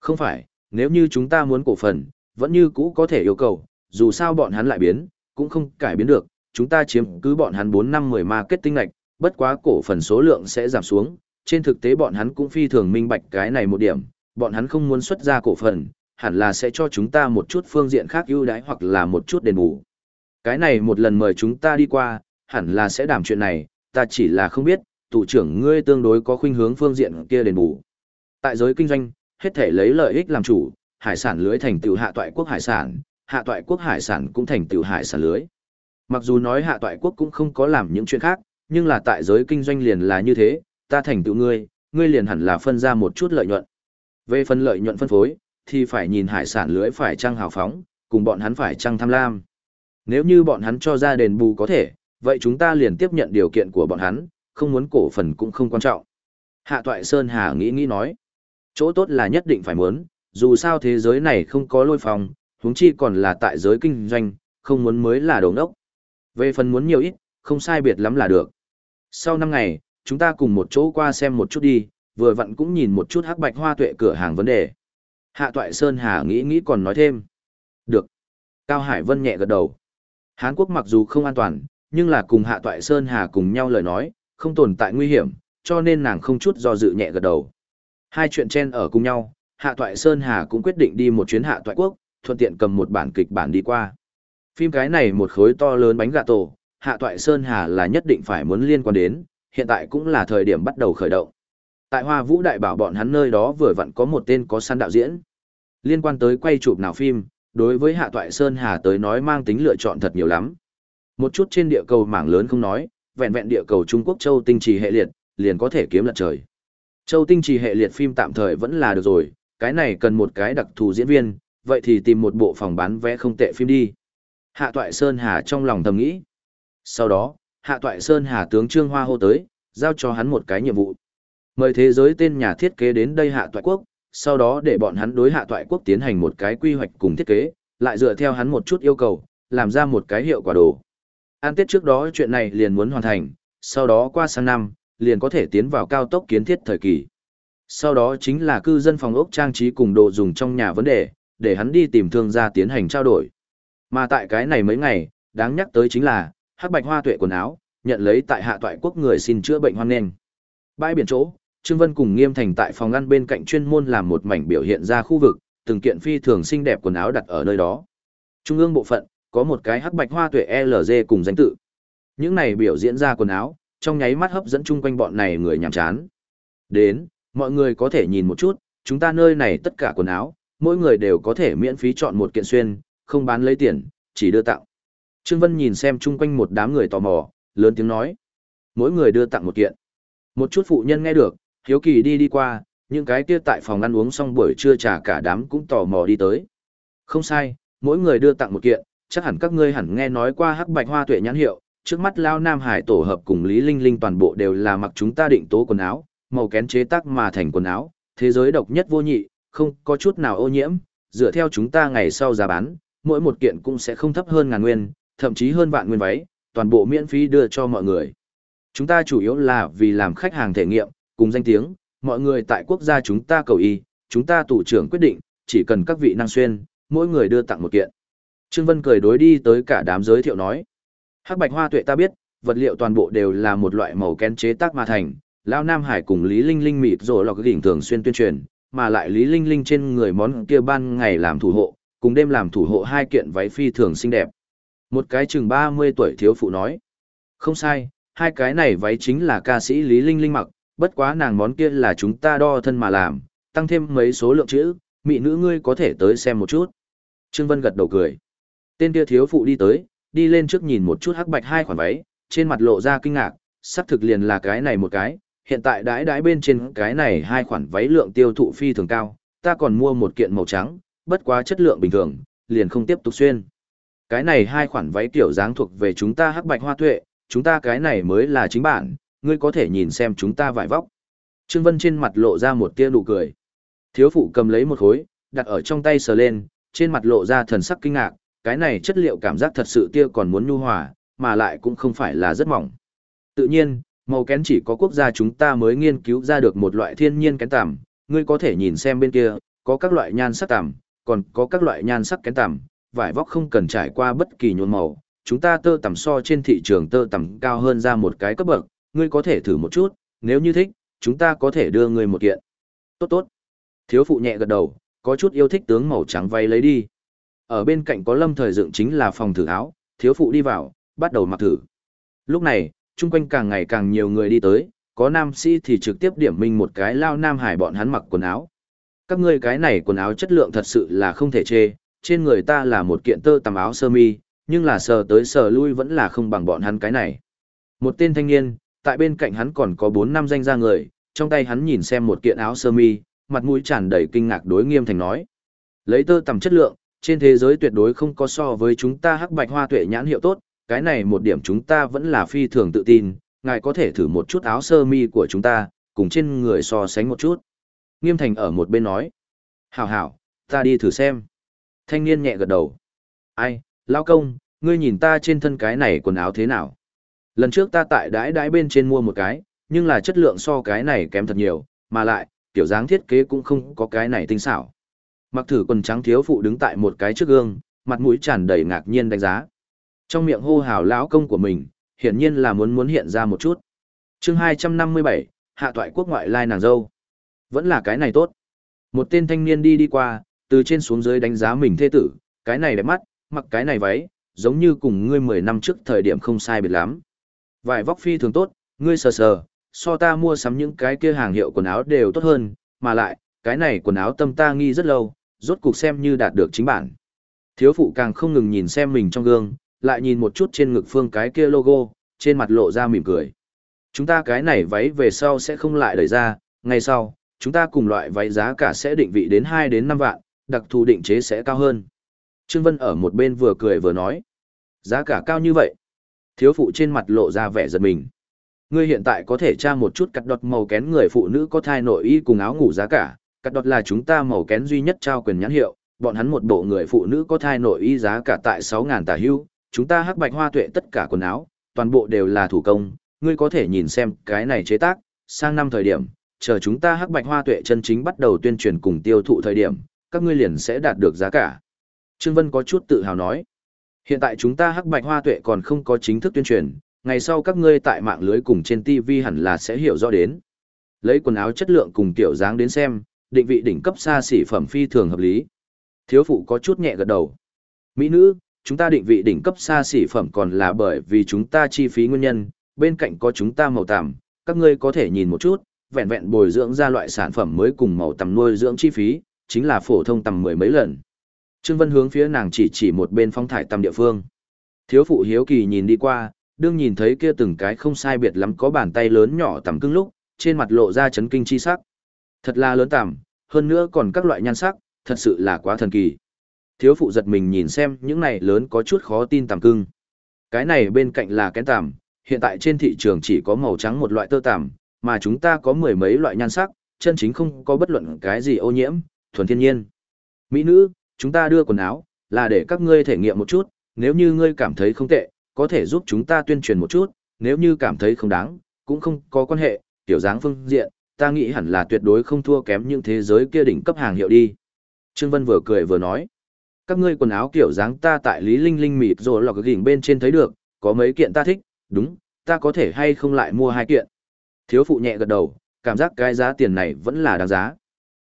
Không phải, nếu như chúng ta muốn cổ phần, vẫn như cũ có thể yêu cầu, dù sao bọn hắn lại biến, cũng không cải biến được, chúng ta chiếm cứ bọn hắn 4 năm 10 marketing ngạch, bất quá cổ phần số lượng sẽ giảm xuống, trên thực tế bọn hắn cũng phi thường minh bạch cái này một điểm, bọn hắn không muốn xuất ra cổ phần, hẳn là sẽ cho chúng ta một chút phương diện khác ưu đãi hoặc là một chút đền bù. Cái này một lần mời chúng ta đi qua, hẳn là sẽ đảm chuyện này, ta chỉ là không biết, thủ trưởng ngươi tương đối có khuynh hướng phương diện kia đền bù. Tại giới kinh doanh, hết thể lấy lợi ích làm chủ, hải sản lưới thành tựu hạ toại quốc hải sản, hạ toại quốc hải sản cũng thành tựu hải sản lưới. Mặc dù nói hạ toại quốc cũng không có làm những chuyện khác, nhưng là tại giới kinh doanh liền là như thế, ta thành tựu ngươi, ngươi liền hẳn là phân ra một chút lợi nhuận. Về phần lợi nhuận phân phối, thì phải nhìn hải sản lưới phải trăng hào phóng, cùng bọn hắn phải trăng tham lam. Nếu như bọn hắn cho ra đền bù có thể, vậy chúng ta liền tiếp nhận điều kiện của bọn hắn, không muốn cổ phần cũng không quan trọng. Hạ Toại Sơn Hà nghĩ nghĩ nói, chỗ tốt là nhất định phải muốn, dù sao thế giới này không có lôi phòng, huống chi còn là tại giới kinh doanh, không muốn mới là đồ ngốc. Về phần muốn nhiều ít, không sai biệt lắm là được. Sau năm ngày, chúng ta cùng một chỗ qua xem một chút đi, vừa vặn cũng nhìn một chút hắc bạch hoa tuệ cửa hàng vấn đề. Hạ Toại Sơn Hà nghĩ nghĩ còn nói thêm. Được. Cao Hải Vân nhẹ gật đầu. Hán Quốc mặc dù không an toàn, nhưng là cùng Hạ Toại Sơn Hà cùng nhau lời nói, không tồn tại nguy hiểm, cho nên nàng không chút do dự nhẹ gật đầu. Hai chuyện chen ở cùng nhau, Hạ Toại Sơn Hà cũng quyết định đi một chuyến Hạ Toại Quốc, thuận tiện cầm một bản kịch bản đi qua. Phim cái này một khối to lớn bánh gà tổ, Hạ Toại Sơn Hà là nhất định phải muốn liên quan đến, hiện tại cũng là thời điểm bắt đầu khởi động. Tại Hoa Vũ Đại Bảo bọn hắn nơi đó vừa vặn có một tên có săn đạo diễn. Liên quan tới quay chụp nào phim, đối với Hạ Toại Sơn Hà tới nói mang tính lựa chọn thật nhiều lắm. Một chút trên địa cầu mảng lớn không nói, vẹn vẹn địa cầu Trung Quốc châu tinh trì hệ liệt, liền có thể kiếm lật trời. Châu tinh trì hệ liệt phim tạm thời vẫn là được rồi, cái này cần một cái đặc thù diễn viên, vậy thì tìm một bộ phòng bán vé không tệ phim đi. Hạ Toại Sơn Hà trong lòng thầm nghĩ. Sau đó, Hạ Toại Sơn Hà tướng Trương Hoa hô tới, giao cho hắn một cái nhiệm vụ. Mời thế giới tên nhà thiết kế đến đây Hạ Toại Quốc, sau đó để bọn hắn đối Hạ Toại Quốc tiến hành một cái quy hoạch cùng thiết kế, lại dựa theo hắn một chút yêu cầu, làm ra một cái hiệu quả đồ. An tiết trước đó chuyện này liền muốn hoàn thành, sau đó qua sang năm, liền có thể tiến vào cao tốc kiến thiết thời kỳ. Sau đó chính là cư dân phòng ốc trang trí cùng đồ dùng trong nhà vấn đề, để hắn đi tìm thương gia tiến hành trao đổi. Mà tại cái này mấy ngày, đáng nhắc tới chính là, hắc bạch hoa tuệ quần áo, nhận lấy tại hạ toại quốc người xin chữa bệnh hoan nghênh. Bãi biển chỗ, Trương Vân cùng Nghiêm Thành tại phòng ngăn bên cạnh chuyên môn làm một mảnh biểu hiện ra khu vực, từng kiện phi thường xinh đẹp quần áo đặt ở nơi đó. Trung ương bộ phận, có một cái hắc bạch hoa tuệ LG cùng danh tự. Những này biểu diễn ra quần áo, trong nháy mắt hấp dẫn chung quanh bọn này người nhàm chán. Đến, mọi người có thể nhìn một chút, chúng ta nơi này tất cả quần áo, mỗi người đều có thể miễn phí chọn một kiện xuyên, không bán lấy tiền, chỉ đưa tặng. Trương Vân nhìn xem chung quanh một đám người tò mò, lớn tiếng nói. Mỗi người đưa tặng một kiện. Một chút phụ nhân nghe được, hiếu kỳ đi đi qua, những cái kia tại phòng ăn uống xong buổi trưa trà cả đám cũng tò mò đi tới. Không sai, mỗi người đưa tặng một kiện, chắc hẳn các ngươi hẳn nghe nói qua hắc bạch hoa tuệ nhãn hiệu, trước mắt Lao Nam Hải tổ hợp cùng Lý Linh Linh toàn bộ đều là mặc chúng ta định tố quần áo, màu kén chế tác mà thành quần áo, thế giới độc nhất vô nhị, không có chút nào ô nhiễm, dựa theo chúng ta ngày sau giá bán, mỗi một kiện cũng sẽ không thấp hơn ngàn nguyên, thậm chí hơn vạn nguyên váy, toàn bộ miễn phí đưa cho mọi người. Chúng ta chủ yếu là vì làm khách hàng thể nghiệm, cùng danh tiếng, mọi người tại quốc gia chúng ta cầu y, chúng ta tủ trưởng quyết định, chỉ cần các vị năng xuyên, mỗi người đưa tặng một kiện. Trương Vân cười đối đi tới cả đám giới thiệu nói. Hắc bạch hoa tuệ ta biết, vật liệu toàn bộ đều là một loại màu kén chế tác mà thành. Lão Nam Hải cùng Lý Linh Linh mịt rồi lọc đỉnh thường xuyên tuyên truyền, mà lại Lý Linh Linh trên người món kia ban ngày làm thủ hộ, cùng đêm làm thủ hộ hai kiện váy phi thường xinh đẹp. Một cái chừng 30 tuổi thiếu phụ nói. Không sai, hai cái này váy chính là ca sĩ Lý Linh Linh mặc, bất quá nàng món kia là chúng ta đo thân mà làm, tăng thêm mấy số lượng chữ, mị nữ ngươi có thể tới xem một chút. Trương Vân gật đầu cười. Tên kia thiếu phụ đi tới, đi lên trước nhìn một chút hắc bạch hai khoản váy, trên mặt lộ ra kinh ngạc, sắp thực liền là cái này một cái, hiện tại đãi đãi bên trên cái này hai khoản váy lượng tiêu thụ phi thường cao, ta còn mua một kiện màu trắng, bất quá chất lượng bình thường, liền không tiếp tục xuyên. Cái này hai khoản váy kiểu dáng thuộc về chúng ta hắc bạch hoa tuệ, chúng ta cái này mới là chính bản, ngươi có thể nhìn xem chúng ta vải vóc. Trương Vân trên mặt lộ ra một tia nụ cười. Thiếu phụ cầm lấy một khối, đặt ở trong tay sờ lên, trên mặt lộ ra thần sắc kinh ngạc, cái này chất liệu cảm giác thật sự tia còn muốn nhu hòa, mà lại cũng không phải là rất mỏng. Tự nhiên, Màu kén chỉ có quốc gia chúng ta mới nghiên cứu ra được một loại thiên nhiên kén tằm, ngươi có thể nhìn xem bên kia, có các loại nhan sắc tằm, còn có các loại nhan sắc kén tằm, vải vóc không cần trải qua bất kỳ nhuộm màu, chúng ta tơ tằm so trên thị trường tơ tằm cao hơn ra một cái cấp bậc, ngươi có thể thử một chút, nếu như thích, chúng ta có thể đưa ngươi một kiện. Tốt tốt. Thiếu phụ nhẹ gật đầu, có chút yêu thích tướng màu trắng vay lấy đi. Ở bên cạnh có lâm thời dựng chính là phòng thử áo, thiếu phụ đi vào, bắt đầu mặc thử. Lúc này, chung quanh càng ngày càng nhiều người đi tới, có nam sĩ thì trực tiếp điểm minh một cái lao nam hải bọn hắn mặc quần áo. Các ngươi cái này quần áo chất lượng thật sự là không thể chê, trên người ta là một kiện tơ tằm áo sơ mi, nhưng là sờ tới sờ lui vẫn là không bằng bọn hắn cái này. Một tên thanh niên, tại bên cạnh hắn còn có 4 năm danh gia người, trong tay hắn nhìn xem một kiện áo sơ mi, mặt mũi tràn đầy kinh ngạc đối nghiêm thành nói. Lấy tơ tằm chất lượng, trên thế giới tuyệt đối không có so với chúng ta hắc bạch hoa tuệ nhãn hiệu tốt, cái này một điểm chúng ta vẫn là phi thường tự tin, ngài có thể thử một chút áo sơ mi của chúng ta, cùng trên người so sánh một chút. Nghiêm thành ở một bên nói. Hảo hảo, ta đi thử xem. Thanh niên nhẹ gật đầu. Ai, lao công, ngươi nhìn ta trên thân cái này quần áo thế nào? Lần trước ta tại đái đái bên trên mua một cái, nhưng là chất lượng so cái này kém thật nhiều, mà lại, kiểu dáng thiết kế cũng không có cái này tinh xảo. Mặc thử quần trắng thiếu phụ đứng tại một cái trước gương, mặt mũi tràn đầy ngạc nhiên đánh giá. Trong miệng hô hào lão công của mình, hiển nhiên là muốn muốn hiện ra một chút. chương 257, hạ toại quốc ngoại lai nàng dâu. Vẫn là cái này tốt. Một tên thanh niên đi đi qua, từ trên xuống dưới đánh giá mình thê tử, cái này đẹp mắt, mặc cái này váy, giống như cùng ngươi 10 năm trước thời điểm không sai biệt lắm. Vải vóc phi thường tốt, ngươi sờ sờ, so ta mua sắm những cái kia hàng hiệu quần áo đều tốt hơn, mà lại, cái này quần áo tâm ta nghi rất lâu, rốt cuộc xem như đạt được chính bản. Thiếu phụ càng không ngừng nhìn xem mình trong gương, lại nhìn một chút trên ngực phương cái kia logo, trên mặt lộ ra mỉm cười. Chúng ta cái này váy về sau sẽ không lại đẩy ra, ngày sau, chúng ta cùng loại váy giá cả sẽ định vị đến 2 đến 5 vạn, đặc thù định chế sẽ cao hơn. Trương Vân ở một bên vừa cười vừa nói. Giá cả cao như vậy. Thiếu phụ trên mặt lộ ra vẻ giật mình. Ngươi hiện tại có thể tra một chút cắt đọt màu kén người phụ nữ có thai nội y cùng áo ngủ giá cả. Cắt đọt là chúng ta màu kén duy nhất trao quyền nhãn hiệu, bọn hắn một bộ người phụ nữ có thai nội y giá cả tại 6.000 tà hưu. Chúng ta hắc bạch hoa tuệ tất cả quần áo, toàn bộ đều là thủ công. Ngươi có thể nhìn xem cái này chế tác, sang năm thời điểm, chờ chúng ta hắc bạch hoa tuệ chân chính bắt đầu tuyên truyền cùng tiêu thụ thời điểm, các ngươi liền sẽ đạt được giá cả. Trương Vân có chút tự hào nói. Hiện tại chúng ta hắc bạch hoa tuệ còn không có chính thức tuyên truyền, ngày sau các ngươi tại mạng lưới cùng trên TV hẳn là sẽ hiểu rõ đến. Lấy quần áo chất lượng cùng kiểu dáng đến xem, định vị đỉnh cấp xa xỉ phẩm phi thường hợp lý. Thiếu phụ có chút nhẹ gật đầu. Mỹ nữ, chúng ta định vị đỉnh cấp xa xỉ phẩm còn là bởi vì chúng ta chi phí nguyên nhân, bên cạnh có chúng ta màu tằm, các ngươi có thể nhìn một chút, vẹn vẹn bồi dưỡng ra loại sản phẩm mới cùng màu tằm nuôi dưỡng chi phí, chính là phổ thông tầm mười mấy lần. Trương Vân hướng phía nàng chỉ chỉ một bên phong thải tầm địa phương. Thiếu phụ hiếu kỳ nhìn đi qua, đương nhìn thấy kia từng cái không sai biệt lắm có bàn tay lớn nhỏ tầm cưng lúc, trên mặt lộ ra chấn kinh chi sắc. Thật là lớn tạm, hơn nữa còn các loại nhan sắc, thật sự là quá thần kỳ. Thiếu phụ giật mình nhìn xem những này lớn có chút khó tin tầm cưng. Cái này bên cạnh là kén tằm, hiện tại trên thị trường chỉ có màu trắng một loại tơ tằm, mà chúng ta có mười mấy loại nhan sắc, chân chính không có bất luận cái gì ô nhiễm, thuần thiên nhiên. Mỹ nữ, chúng ta đưa quần áo, là để các ngươi thể nghiệm một chút, nếu như ngươi cảm thấy không tệ, có thể giúp chúng ta tuyên truyền một chút, nếu như cảm thấy không đáng, cũng không có quan hệ, tiểu dáng phương diện, ta nghĩ hẳn là tuyệt đối không thua kém những thế giới kia đỉnh cấp hàng hiệu đi. Trương Vân vừa cười vừa nói, các ngươi quần áo kiểu dáng ta tại Lý Linh Linh mịt rồi lọc gỉnh bên trên thấy được, có mấy kiện ta thích, đúng, ta có thể hay không lại mua hai kiện. Thiếu phụ nhẹ gật đầu, cảm giác cái giá tiền này vẫn là đáng giá.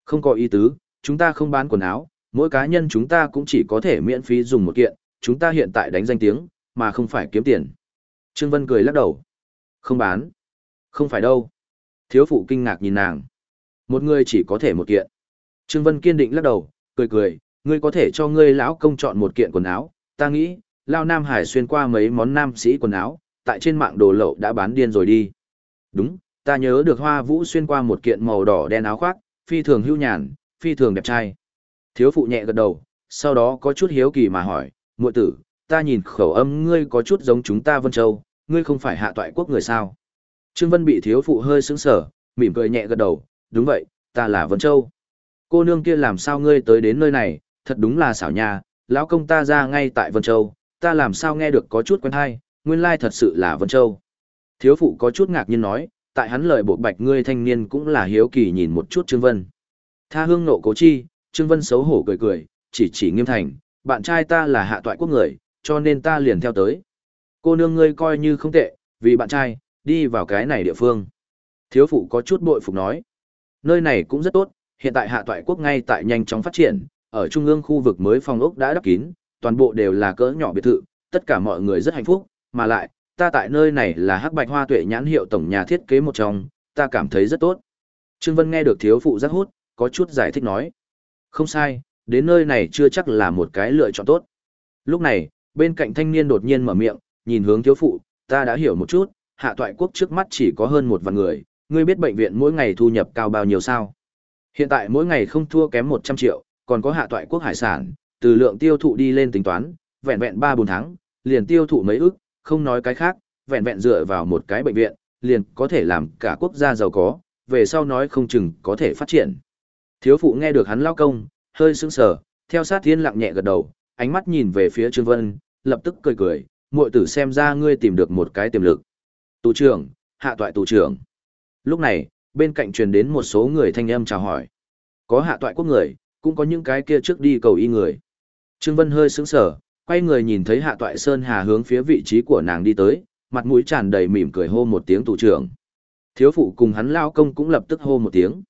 Không có ý tứ, chúng ta không bán quần áo, mỗi cá nhân chúng ta cũng chỉ có thể miễn phí dùng một kiện, chúng ta hiện tại đánh danh tiếng, mà không phải kiếm tiền. Trương Vân cười lắc đầu. Không bán. Không phải đâu. Thiếu phụ kinh ngạc nhìn nàng. Một người chỉ có thể một kiện. Trương Vân kiên định lắc đầu, cười cười, ngươi có thể cho ngươi lão công chọn một kiện quần áo, ta nghĩ, Lao Nam Hải xuyên qua mấy món nam sĩ quần áo, tại trên mạng đồ lậu đã bán điên rồi đi. Đúng, ta nhớ được Hoa Vũ xuyên qua một kiện màu đỏ đen áo khoác, phi thường hưu nhàn, phi thường đẹp trai. Thiếu phụ nhẹ gật đầu, sau đó có chút hiếu kỳ mà hỏi, muội tử, ta nhìn khẩu âm ngươi có chút giống chúng ta Vân Châu, ngươi không phải hạ toại quốc người sao? Trương Vân bị thiếu phụ hơi sững sờ, mỉm cười nhẹ gật đầu, đúng vậy, ta là Vân Châu. Cô nương kia làm sao ngươi tới đến nơi này, thật đúng là xảo nha, lão công ta ra ngay tại Vân Châu, ta làm sao nghe được có chút quen hay, nguyên lai thật sự là Vân Châu. Thiếu phụ có chút ngạc nhiên nói, tại hắn lời bộ bạch ngươi thanh niên cũng là hiếu kỳ nhìn một chút Trương Vân. Tha hương nộ cố chi, Trương Vân xấu hổ cười cười, chỉ chỉ nghiêm thành, bạn trai ta là hạ toại quốc người, cho nên ta liền theo tới. Cô nương ngươi coi như không tệ, vì bạn trai, đi vào cái này địa phương. Thiếu phụ có chút bội phục nói. Nơi này cũng rất tốt, hiện tại hạ toại quốc ngay tại nhanh chóng phát triển, ở trung ương khu vực mới phòng ốc đã đắp kín, toàn bộ đều là cỡ nhỏ biệt thự, tất cả mọi người rất hạnh phúc, mà lại, ta tại nơi này là hắc bạch hoa tuệ nhãn hiệu tổng nhà thiết kế một trong, ta cảm thấy rất tốt. Trương Vân nghe được thiếu phụ rất hút, có chút giải thích nói. Không sai, đến nơi này chưa chắc là một cái lựa chọn tốt. Lúc này, bên cạnh thanh niên đột nhiên mở miệng, nhìn hướng thiếu phụ, ta đã hiểu một chút, hạ toại quốc trước mắt chỉ có hơn một vạn người, ngươi biết bệnh viện mỗi ngày thu nhập cao bao nhiêu sao? Hiện tại mỗi ngày không thua kém 100 triệu, còn có hạ toại quốc hải sản, từ lượng tiêu thụ đi lên tính toán, vẹn vẹn 3-4 tháng, liền tiêu thụ mấy ức, không nói cái khác, vẹn vẹn dựa vào một cái bệnh viện, liền có thể làm cả quốc gia giàu có, về sau nói không chừng có thể phát triển. Thiếu phụ nghe được hắn lao công, hơi sững sờ, theo sát thiên lặng nhẹ gật đầu, ánh mắt nhìn về phía Trương Vân, lập tức cười cười, muội tử xem ra ngươi tìm được một cái tiềm lực. Tù trưởng, hạ toại tù trưởng. Lúc này, bên cạnh truyền đến một số người thanh âm chào hỏi. Có hạ toại quốc người, cũng có những cái kia trước đi cầu y người. Trương Vân hơi sững sờ, quay người nhìn thấy hạ toại Sơn Hà hướng phía vị trí của nàng đi tới, mặt mũi tràn đầy mỉm cười hô một tiếng tù trưởng. Thiếu phụ cùng hắn lao công cũng lập tức hô một tiếng.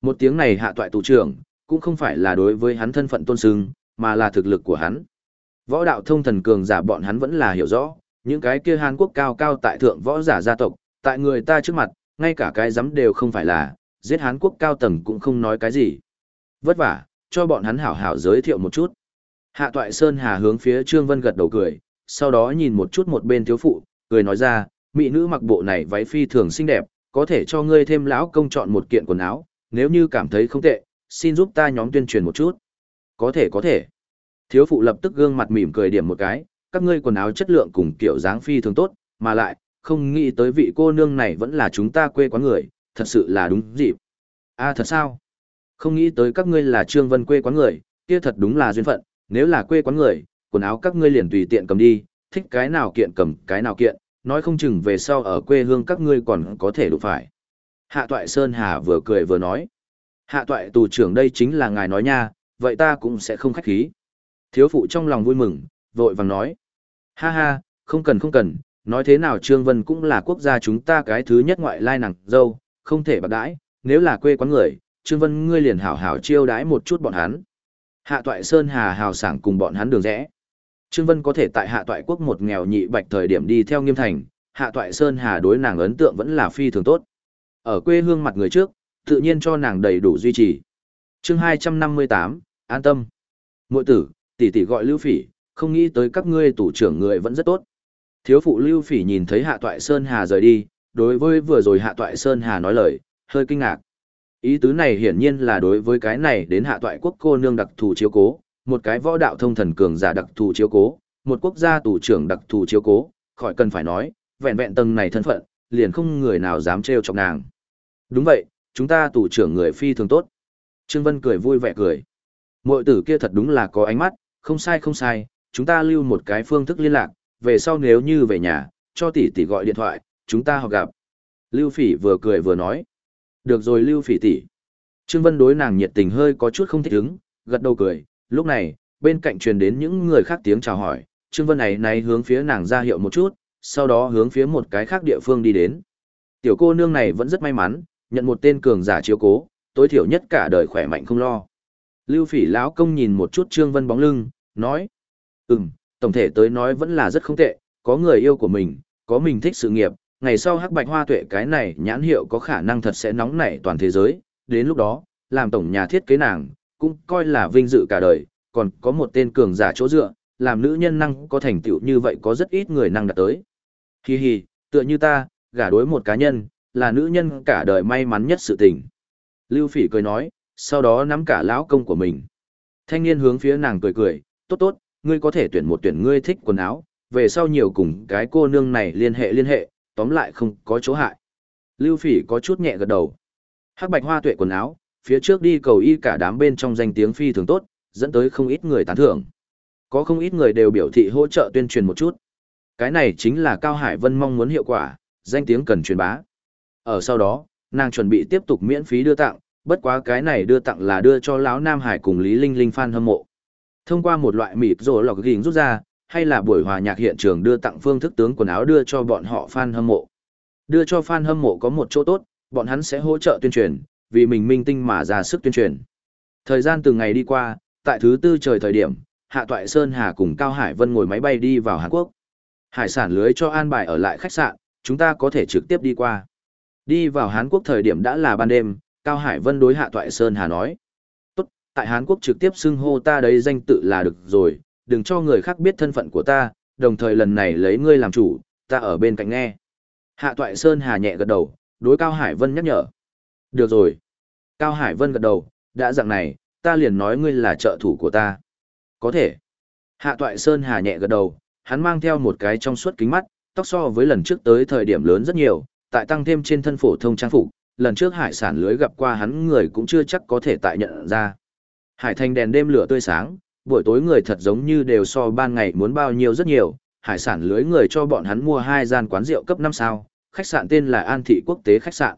Một tiếng này hạ toại tù trưởng, cũng không phải là đối với hắn thân phận tôn sưng, mà là thực lực của hắn. Võ đạo thông thần cường giả bọn hắn vẫn là hiểu rõ, những cái kia Hàn Quốc cao cao tại thượng võ giả gia tộc, tại người ta trước mặt, ngay cả cái giấm đều không phải là, giết Hán Quốc cao tầng cũng không nói cái gì. Vất vả, cho bọn hắn hảo hảo giới thiệu một chút. Hạ Toại Sơn Hà hướng phía Trương Vân gật đầu cười, sau đó nhìn một chút một bên thiếu phụ, cười nói ra, mỹ nữ mặc bộ này váy phi thường xinh đẹp, có thể cho ngươi thêm lão công chọn một kiện quần áo, nếu như cảm thấy không tệ, xin giúp ta nhóm tuyên truyền một chút. Có thể có thể. Thiếu phụ lập tức gương mặt mỉm cười điểm một cái, các ngươi quần áo chất lượng cùng kiểu dáng phi thường tốt, mà lại, không nghĩ tới vị cô nương này vẫn là chúng ta quê quán người, thật sự là đúng dịp. a à, thật sao? Không nghĩ tới các ngươi là Trương Vân quê quán người, kia thật đúng là duyên phận, nếu là quê quán người, quần áo các ngươi liền tùy tiện cầm đi, thích cái nào kiện cầm cái nào kiện, nói không chừng về sau ở quê hương các ngươi còn có thể đủ phải. Hạ Toại Sơn Hà vừa cười vừa nói. Hạ Toại tù trưởng đây chính là ngài nói nha, vậy ta cũng sẽ không khách khí. Thiếu phụ trong lòng vui mừng, vội vàng nói. Ha ha, không cần không cần, nói thế nào Trương Vân cũng là quốc gia chúng ta cái thứ nhất ngoại lai nàng dâu, không thể bạc đãi, nếu là quê quán người, Trương Vân ngươi liền hảo hảo chiêu đãi một chút bọn hắn. Hạ Toại Sơn Hà hào sảng cùng bọn hắn đường rẽ. Trương Vân có thể tại Hạ Toại quốc một nghèo nhị bạch thời điểm đi theo nghiêm thành, Hạ Toại Sơn Hà đối nàng ấn tượng vẫn là phi thường tốt. Ở quê hương mặt người trước, tự nhiên cho nàng đầy đủ duy trì. Chương 258, an tâm. Muội tử, tỷ tỷ gọi Lưu Phỉ, không nghĩ tới các ngươi tủ trưởng người vẫn rất tốt. Thiếu phụ Lưu Phỉ nhìn thấy Hạ Toại Sơn Hà rời đi, đối với vừa rồi Hạ Toại Sơn Hà nói lời, hơi kinh ngạc. Ý tứ này hiển nhiên là đối với cái này đến Hạ Toại quốc cô nương đặc thù chiếu cố, một cái võ đạo thông thần cường giả đặc thù chiếu cố, một quốc gia tù trưởng đặc thù chiếu cố, khỏi cần phải nói, vẹn vẹn tầng này thân phận, liền không người nào dám trêu chọc nàng. Đúng vậy, chúng ta tù trưởng người phi thường tốt. Trương Vân cười vui vẻ cười. Mội tử kia thật đúng là có ánh mắt, không sai không sai, chúng ta lưu một cái phương thức liên lạc, về sau nếu như về nhà, cho tỷ tỷ gọi điện thoại, chúng ta họp gặp. Lưu Phỉ vừa cười vừa nói. Được rồi Lưu Phỉ tỷ. Trương Vân đối nàng nhiệt tình hơi có chút không thích ứng, gật đầu cười, lúc này, bên cạnh truyền đến những người khác tiếng chào hỏi, Trương Vân này này hướng phía nàng ra hiệu một chút, sau đó hướng phía một cái khác địa phương đi đến. Tiểu cô nương này vẫn rất may mắn, nhận một tên cường giả chiếu cố, tối thiểu nhất cả đời khỏe mạnh không lo. Lưu Phỉ lão công nhìn một chút Trương Vân bóng lưng, nói: "Ừm, tổng thể tới nói vẫn là rất không tệ, có người yêu của mình, có mình thích sự nghiệp, ngày sau hắc bạch hoa tuệ cái này nhãn hiệu có khả năng thật sẽ nóng nảy toàn thế giới, đến lúc đó, làm tổng nhà thiết kế nàng, cũng coi là vinh dự cả đời, còn có một tên cường giả chỗ dựa, làm nữ nhân năng có thành tựu như vậy có rất ít người năng đạt tới. Hi hi, tựa như ta, gả đối một cá nhân, là nữ nhân cả đời may mắn nhất sự tình. Lưu Phỉ cười nói, sau đó nắm cả lão công của mình. Thanh niên hướng phía nàng cười cười, tốt tốt, ngươi có thể tuyển một tuyển ngươi thích quần áo, về sau nhiều cùng cái cô nương này liên hệ liên hệ, tóm lại không có chỗ hại. Lưu Phỉ có chút nhẹ gật đầu. Hắc Bạch Hoa tuệ quần áo, phía trước đi cầu y cả đám bên trong danh tiếng phi thường tốt, dẫn tới không ít người tán thưởng. Có không ít người đều biểu thị hỗ trợ tuyên truyền một chút. Cái này chính là Cao Hải Vân mong muốn hiệu quả, danh tiếng cần truyền bá. Ở sau đó, nàng chuẩn bị tiếp tục miễn phí đưa tặng, bất quá cái này đưa tặng là đưa cho lão Nam Hải cùng Lý Linh Linh fan hâm mộ. Thông qua một loại mịt rồ lọc gỉnh rút ra, hay là buổi hòa nhạc hiện trường đưa tặng phương thức tướng quần áo đưa cho bọn họ fan hâm mộ. Đưa cho fan hâm mộ có một chỗ tốt, bọn hắn sẽ hỗ trợ tuyên truyền, vì mình minh tinh mà ra sức tuyên truyền. Thời gian từng ngày đi qua, tại thứ tư trời thời điểm, Hạ Toại Sơn Hà cùng Cao Hải Vân ngồi máy bay đi vào Hàn Quốc. Hải sản lưới cho an bài ở lại khách sạn, chúng ta có thể trực tiếp đi qua. Đi vào Hàn Quốc thời điểm đã là ban đêm, Cao Hải Vân đối Hạ Toại Sơn Hà nói. Tại Hàn Quốc trực tiếp xưng hô ta đấy danh tự là được rồi, đừng cho người khác biết thân phận của ta, đồng thời lần này lấy ngươi làm chủ, ta ở bên cạnh nghe. Hạ Toại Sơn Hà nhẹ gật đầu, đối Cao Hải Vân nhắc nhở. Được rồi. Cao Hải Vân gật đầu, đã dạng này, ta liền nói ngươi là trợ thủ của ta. Có thể. Hạ Toại Sơn Hà nhẹ gật đầu, hắn mang theo một cái trong suốt kính mắt, tóc so với lần trước tới thời điểm lớn rất nhiều, tại tăng thêm trên thân phổ thông trang phục, lần trước hải sản lưới gặp qua hắn người cũng chưa chắc có thể tại nhận ra. Hải thành đèn đêm lửa tươi sáng, buổi tối người thật giống như đều so ban ngày muốn bao nhiêu rất nhiều, hải sản lưới người cho bọn hắn mua hai gian quán rượu cấp năm sao, khách sạn tên là An Thị Quốc tế khách sạn.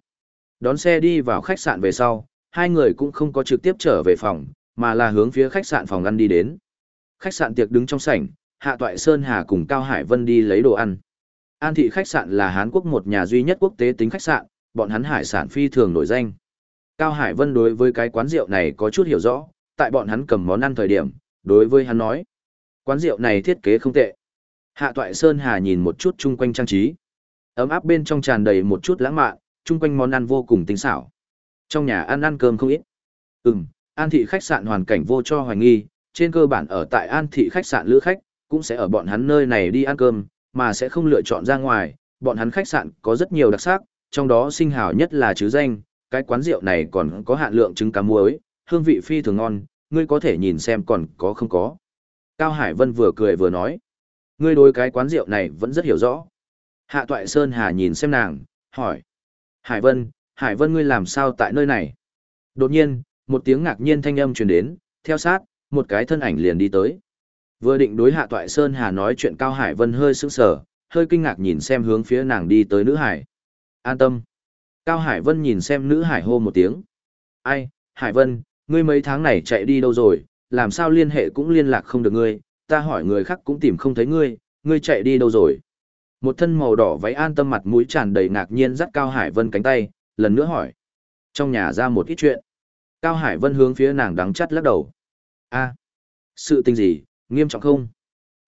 Đón xe đi vào khách sạn về sau, hai người cũng không có trực tiếp trở về phòng, mà là hướng phía khách sạn phòng ăn đi đến. Khách sạn tiệc đứng trong sảnh, Hạ Toại Sơn Hà cùng Cao Hải Vân đi lấy đồ ăn. An Thị khách sạn là Hán Quốc một nhà duy nhất quốc tế tính khách sạn, bọn hắn hải sản phi thường nổi danh. Cao Hải Vân đối với cái quán rượu này có chút hiểu rõ, tại bọn hắn cầm món ăn thời điểm, đối với hắn nói. Quán rượu này thiết kế không tệ. Hạ Toại Sơn Hà nhìn một chút chung quanh trang trí. Ấm áp bên trong tràn đầy một chút lãng mạn, chung quanh món ăn vô cùng tinh xảo. Trong nhà ăn ăn cơm không ít. Ừm, An thị khách sạn hoàn cảnh vô cho hoài nghi, trên cơ bản ở tại An thị khách sạn lữ khách, cũng sẽ ở bọn hắn nơi này đi ăn cơm, mà sẽ không lựa chọn ra ngoài, bọn hắn khách sạn có rất nhiều đặc sắc, trong đó sinh hào nhất là chứ danh, cái quán rượu này còn có hạn lượng trứng cá muối, hương vị phi thường ngon, ngươi có thể nhìn xem còn có không có. Cao Hải Vân vừa cười vừa nói, ngươi đối cái quán rượu này vẫn rất hiểu rõ. Hạ Toại Sơn Hà nhìn xem nàng, hỏi, Hải Vân, Hải Vân ngươi làm sao tại nơi này? Đột nhiên, một tiếng ngạc nhiên thanh âm truyền đến, theo sát, một cái thân ảnh liền đi tới. Vừa định đối Hạ Toại Sơn Hà nói chuyện Cao Hải Vân hơi sững sờ, hơi kinh ngạc nhìn xem hướng phía nàng đi tới nữ hải. An tâm. Cao Hải Vân nhìn xem nữ hải hô một tiếng. Ai, Hải Vân, ngươi mấy tháng này chạy đi đâu rồi, làm sao liên hệ cũng liên lạc không được ngươi, ta hỏi người khác cũng tìm không thấy ngươi, ngươi chạy đi đâu rồi. Một thân màu đỏ váy an tâm mặt mũi tràn đầy ngạc nhiên dắt Cao Hải Vân cánh tay, lần nữa hỏi. Trong nhà ra một ít chuyện. Cao Hải Vân hướng phía nàng đắng chắt lắc đầu. a sự tình gì, nghiêm trọng không?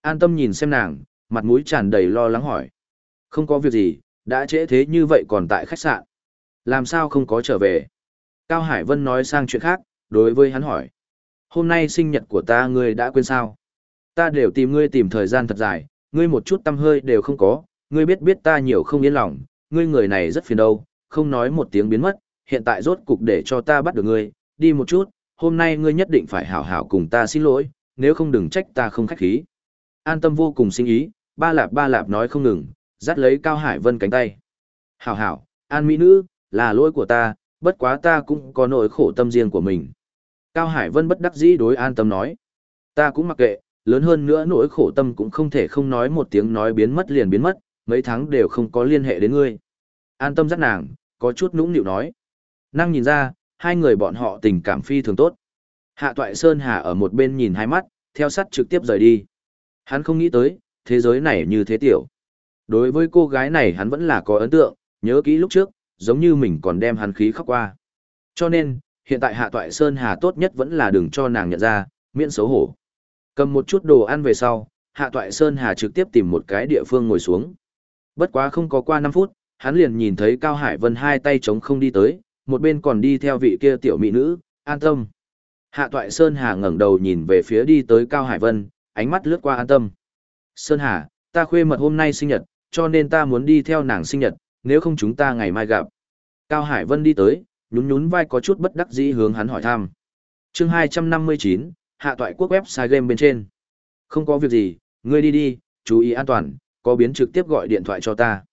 An tâm nhìn xem nàng, mặt mũi tràn đầy lo lắng hỏi. Không có việc gì, đã trễ thế như vậy còn tại khách sạn. Làm sao không có trở về? Cao Hải Vân nói sang chuyện khác, đối với hắn hỏi. Hôm nay sinh nhật của ta ngươi đã quên sao? Ta đều tìm ngươi tìm thời gian thật dài, ngươi một chút tâm hơi đều không có, ngươi biết biết ta nhiều không yên lòng, ngươi người này rất phiền đâu, không nói một tiếng biến mất, hiện tại rốt cục để cho ta bắt được ngươi, đi một chút, hôm nay ngươi nhất định phải hảo hảo cùng ta xin lỗi, nếu không đừng trách ta không khách khí. An tâm vô cùng sinh ý, ba lạp ba lạp nói không ngừng, dắt lấy Cao Hải Vân cánh tay. Hảo hảo, an mỹ nữ, là lỗi của ta, bất quá ta cũng có nỗi khổ tâm riêng của mình. Cao Hải Vân bất đắc dĩ đối an tâm nói. Ta cũng mặc kệ, lớn hơn nữa nỗi khổ tâm cũng không thể không nói một tiếng nói biến mất liền biến mất, mấy tháng đều không có liên hệ đến ngươi. An tâm dắt nàng, có chút nũng nịu nói. Năng nhìn ra, hai người bọn họ tình cảm phi thường tốt. Hạ Toại Sơn Hà ở một bên nhìn hai mắt, theo sắt trực tiếp rời đi. Hắn không nghĩ tới, thế giới này như thế tiểu. Đối với cô gái này hắn vẫn là có ấn tượng, nhớ kỹ lúc trước, giống như mình còn đem hắn khí khóc qua. Cho nên, hiện tại Hạ Toại Sơn Hà tốt nhất vẫn là đừng cho nàng nhận ra, miễn xấu hổ. Cầm một chút đồ ăn về sau, Hạ Toại Sơn Hà trực tiếp tìm một cái địa phương ngồi xuống. Bất quá không có qua 5 phút, hắn liền nhìn thấy Cao Hải Vân hai tay chống không đi tới, một bên còn đi theo vị kia tiểu mỹ nữ, an tâm. Hạ Toại Sơn Hà ngẩng đầu nhìn về phía đi tới Cao Hải Vân, ánh mắt lướt qua an tâm. Sơn Hà, ta khuê mật hôm nay sinh nhật, cho nên ta muốn đi theo nàng sinh nhật, nếu không chúng ta ngày mai gặp. Cao Hải Vân đi tới, nhún nhún vai có chút bất đắc dĩ hướng hắn hỏi thăm. chương 259, hạ toại quốc website game bên trên. Không có việc gì, ngươi đi đi, chú ý an toàn, có biến trực tiếp gọi điện thoại cho ta.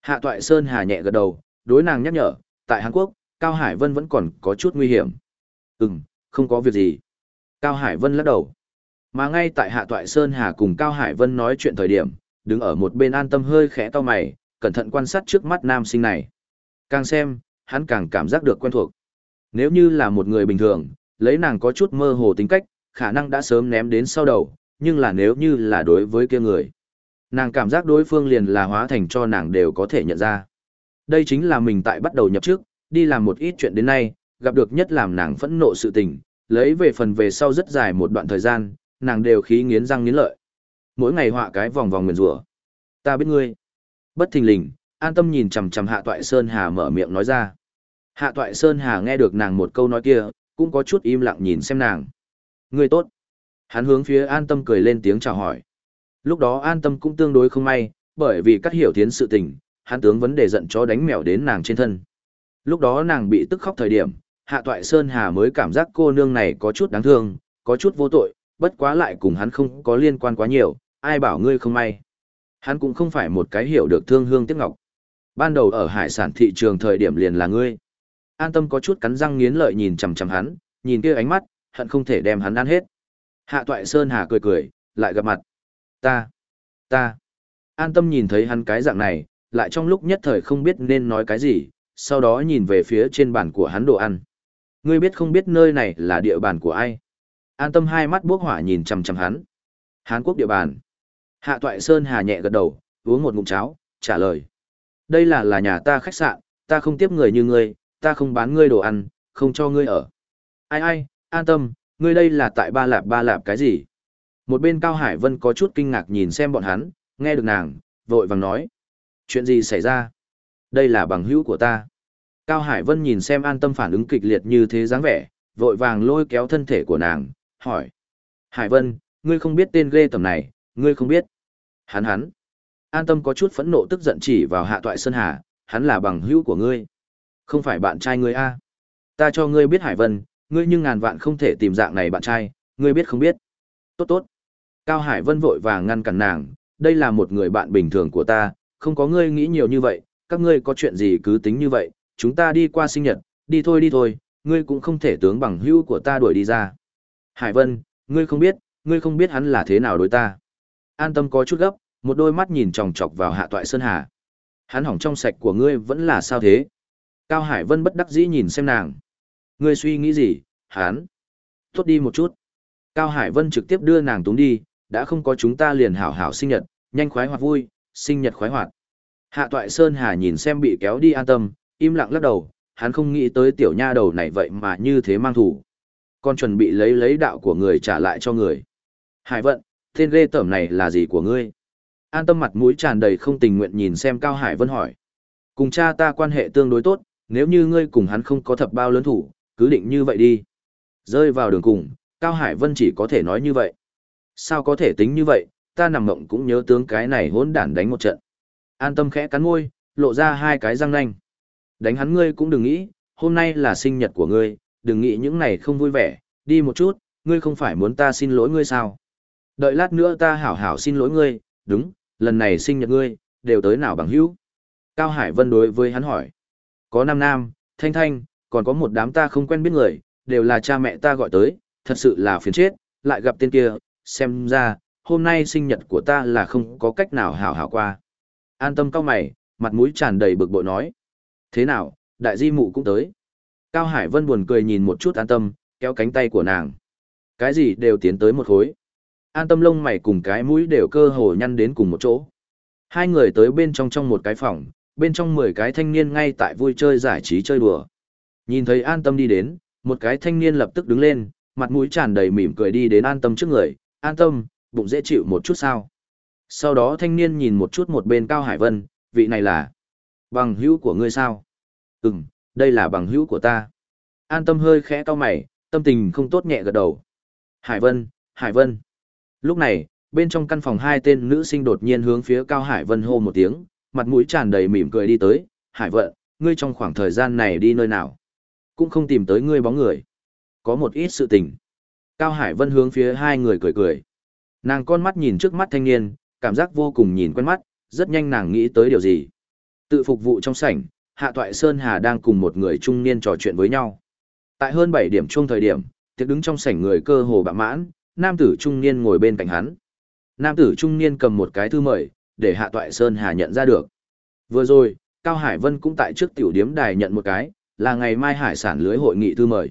Hạ toại Sơn Hà nhẹ gật đầu, đối nàng nhắc nhở, tại Hàn Quốc, Cao Hải Vân vẫn còn có chút nguy hiểm. Ừm, không có việc gì. Cao Hải Vân lắc đầu. Mà ngay tại Hạ toại Sơn Hà cùng Cao Hải Vân nói chuyện thời điểm, đứng ở một bên an tâm hơi khẽ to mày, cẩn thận quan sát trước mắt nam sinh này. Càng xem, hắn càng cảm giác được quen thuộc. Nếu như là một người bình thường, lấy nàng có chút mơ hồ tính cách, khả năng đã sớm ném đến sau đầu, nhưng là nếu như là đối với kia người. Nàng cảm giác đối phương liền là hóa thành cho nàng đều có thể nhận ra. Đây chính là mình tại bắt đầu nhập trước, đi làm một ít chuyện đến nay, gặp được nhất làm nàng phẫn nộ sự tình, lấy về phần về sau rất dài một đoạn thời gian, nàng đều khí nghiến răng nghiến lợi. Mỗi ngày họa cái vòng vòng nguyền rủa. Ta biết ngươi. Bất thình lình, an tâm nhìn chằm chằm Hạ Toại Sơn Hà mở miệng nói ra. Hạ Toại Sơn Hà nghe được nàng một câu nói kia, cũng có chút im lặng nhìn xem nàng. Ngươi tốt. Hắn hướng phía an tâm cười lên tiếng chào hỏi. Lúc đó an tâm cũng tương đối không may, bởi vì cắt hiểu tiến sự tình, hắn tướng vấn đề giận chó đánh mèo đến nàng trên thân. Lúc đó nàng bị tức khóc thời điểm, Hạ Toại Sơn Hà mới cảm giác cô nương này có chút đáng thương, có chút vô tội, bất quá lại cùng hắn không có liên quan quá nhiều, ai bảo ngươi không may. Hắn cũng không phải một cái hiểu được thương hương tiếc ngọc. Ban đầu ở hải sản thị trường thời điểm liền là ngươi. An tâm có chút cắn răng nghiến lợi nhìn chằm chằm hắn, nhìn kia ánh mắt, hận không thể đem hắn ăn hết. Hạ Toại Sơn Hà cười cười, lại gặp mặt. Ta, ta. An tâm nhìn thấy hắn cái dạng này, lại trong lúc nhất thời không biết nên nói cái gì, sau đó nhìn về phía trên bàn của hắn đồ ăn. Ngươi biết không biết nơi này là địa bàn của ai? An tâm hai mắt bốc hỏa nhìn chằm chằm hắn. Hán Quốc địa bàn. Hạ Toại Sơn Hà nhẹ gật đầu, uống một ngụm cháo, trả lời. Đây là là nhà ta khách sạn, ta không tiếp người như ngươi, ta không bán ngươi đồ ăn, không cho ngươi ở. Ai ai, an tâm, ngươi đây là tại ba lạp ba lạp cái gì? Một bên Cao Hải Vân có chút kinh ngạc nhìn xem bọn hắn, nghe được nàng, vội vàng nói. Chuyện gì xảy ra? Đây là bằng hữu của ta. Cao Hải Vân nhìn xem an tâm phản ứng kịch liệt như thế dáng vẻ, vội vàng lôi kéo thân thể của nàng, hỏi. Hải Vân, ngươi không biết tên ghê tầm này, ngươi không biết. Hắn hắn. An tâm có chút phẫn nộ tức giận chỉ vào hạ toại Sơn Hà, hắn là bằng hữu của ngươi. Không phải bạn trai ngươi a Ta cho ngươi biết Hải Vân, ngươi nhưng ngàn vạn không thể tìm dạng này bạn trai, ngươi biết không biết. Tốt tốt. Cao Hải Vân vội vàng ngăn cản nàng, đây là một người bạn bình thường của ta, không có ngươi nghĩ nhiều như vậy, các ngươi có chuyện gì cứ tính như vậy, chúng ta đi qua sinh nhật, đi thôi đi thôi, ngươi cũng không thể tướng bằng hữu của ta đuổi đi ra. Hải Vân, ngươi không biết, ngươi không biết hắn là thế nào đối ta. An tâm có chút gấp, một đôi mắt nhìn chòng chọc vào hạ toại Sơn Hà. Hắn hỏng trong sạch của ngươi vẫn là sao thế? Cao Hải Vân bất đắc dĩ nhìn xem nàng. Ngươi suy nghĩ gì, hắn? Tốt đi một chút. Cao Hải Vân trực tiếp đưa nàng túng đi, đã không có chúng ta liền hảo hảo sinh nhật, nhanh khoái hoạt vui, sinh nhật khoái hoạt. Hạ toại Sơn Hà nhìn xem bị kéo đi an tâm, im lặng lắc đầu, hắn không nghĩ tới tiểu nha đầu này vậy mà như thế mang thủ. con chuẩn bị lấy lấy đạo của người trả lại cho người. Hải vận, tên ghê tởm này là gì của ngươi? An tâm mặt mũi tràn đầy không tình nguyện nhìn xem Cao Hải Vân hỏi. Cùng cha ta quan hệ tương đối tốt, nếu như ngươi cùng hắn không có thập bao lớn thủ, cứ định như vậy đi. Rơi vào đường cùng, Cao Hải Vân chỉ có thể nói như vậy. Sao có thể tính như vậy, ta nằm mộng cũng nhớ tướng cái này hỗn đản đánh một trận. An tâm khẽ cắn môi, lộ ra hai cái răng nanh. Đánh hắn ngươi cũng đừng nghĩ, hôm nay là sinh nhật của ngươi, đừng nghĩ những này không vui vẻ, đi một chút, ngươi không phải muốn ta xin lỗi ngươi sao? Đợi lát nữa ta hảo hảo xin lỗi ngươi, đúng, lần này sinh nhật ngươi, đều tới nào bằng hữu? Cao Hải Vân đối với hắn hỏi. Có Nam Nam, Thanh Thanh, còn có một đám ta không quen biết người, đều là cha mẹ ta gọi tới, thật sự là phiền chết, lại gặp tên kia, xem ra, hôm nay sinh nhật của ta là không có cách nào hảo hảo qua. An tâm cao mày, mặt mũi tràn đầy bực bội nói. Thế nào, đại di mụ cũng tới. Cao Hải Vân buồn cười nhìn một chút an tâm, kéo cánh tay của nàng. Cái gì đều tiến tới một khối. An tâm lông mày cùng cái mũi đều cơ hồ nhăn đến cùng một chỗ. Hai người tới bên trong trong một cái phòng, bên trong mười cái thanh niên ngay tại vui chơi giải trí chơi đùa. Nhìn thấy an tâm đi đến, một cái thanh niên lập tức đứng lên, mặt mũi tràn đầy mỉm cười đi đến an tâm trước người. An tâm, bụng dễ chịu một chút sao. Sau đó thanh niên nhìn một chút một bên Cao Hải Vân, vị này là bằng hữu của ngươi sao? Ừm, đây là bằng hữu của ta. An tâm hơi khẽ cau mày, tâm tình không tốt nhẹ gật đầu. Hải Vân, Hải Vân. Lúc này, bên trong căn phòng hai tên nữ sinh đột nhiên hướng phía Cao Hải Vân hô một tiếng, mặt mũi tràn đầy mỉm cười đi tới. Hải Vân, ngươi trong khoảng thời gian này đi nơi nào? Cũng không tìm tới ngươi bóng người. Có một ít sự tình. Cao Hải Vân hướng phía hai người cười cười. Nàng con mắt nhìn trước mắt thanh niên, cảm giác vô cùng nhìn quen mắt, rất nhanh nàng nghĩ tới điều gì. Tự phục vụ trong sảnh, Hạ Toại Sơn Hà đang cùng một người trung niên trò chuyện với nhau. Tại hơn 7 điểm chung thời điểm, tiệc đứng trong sảnh người cơ hồ bạ mãn, nam tử trung niên ngồi bên cạnh hắn. Nam tử trung niên cầm một cái thư mời, để Hạ Toại Sơn Hà nhận ra được. Vừa rồi, Cao Hải Vân cũng tại trước tiểu điếm đài nhận một cái, là ngày mai hải sản lưới hội nghị thư mời.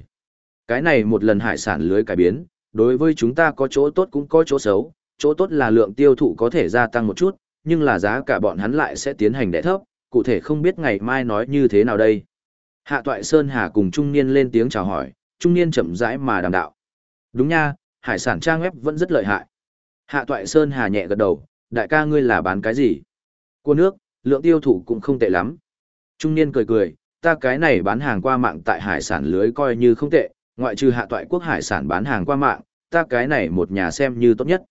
Cái này một lần hải sản lưới cải biến, đối với chúng ta có chỗ tốt cũng có chỗ xấu, chỗ tốt là lượng tiêu thụ có thể gia tăng một chút, nhưng là giá cả bọn hắn lại sẽ tiến hành đẻ thấp, cụ thể không biết ngày mai nói như thế nào đây. Hạ Toại Sơn Hà cùng Trung Niên lên tiếng chào hỏi, Trung Niên chậm rãi mà đàm đạo. Đúng nha, hải sản trang web vẫn rất lợi hại. Hạ Toại Sơn Hà nhẹ gật đầu, đại ca ngươi là bán cái gì? Cua nước, lượng tiêu thụ cũng không tệ lắm. Trung Niên cười cười, ta cái này bán hàng qua mạng tại hải sản lưới coi như không tệ, ngoại trừ hạ toại quốc hải sản bán hàng qua mạng, ta cái này một nhà xem như tốt nhất.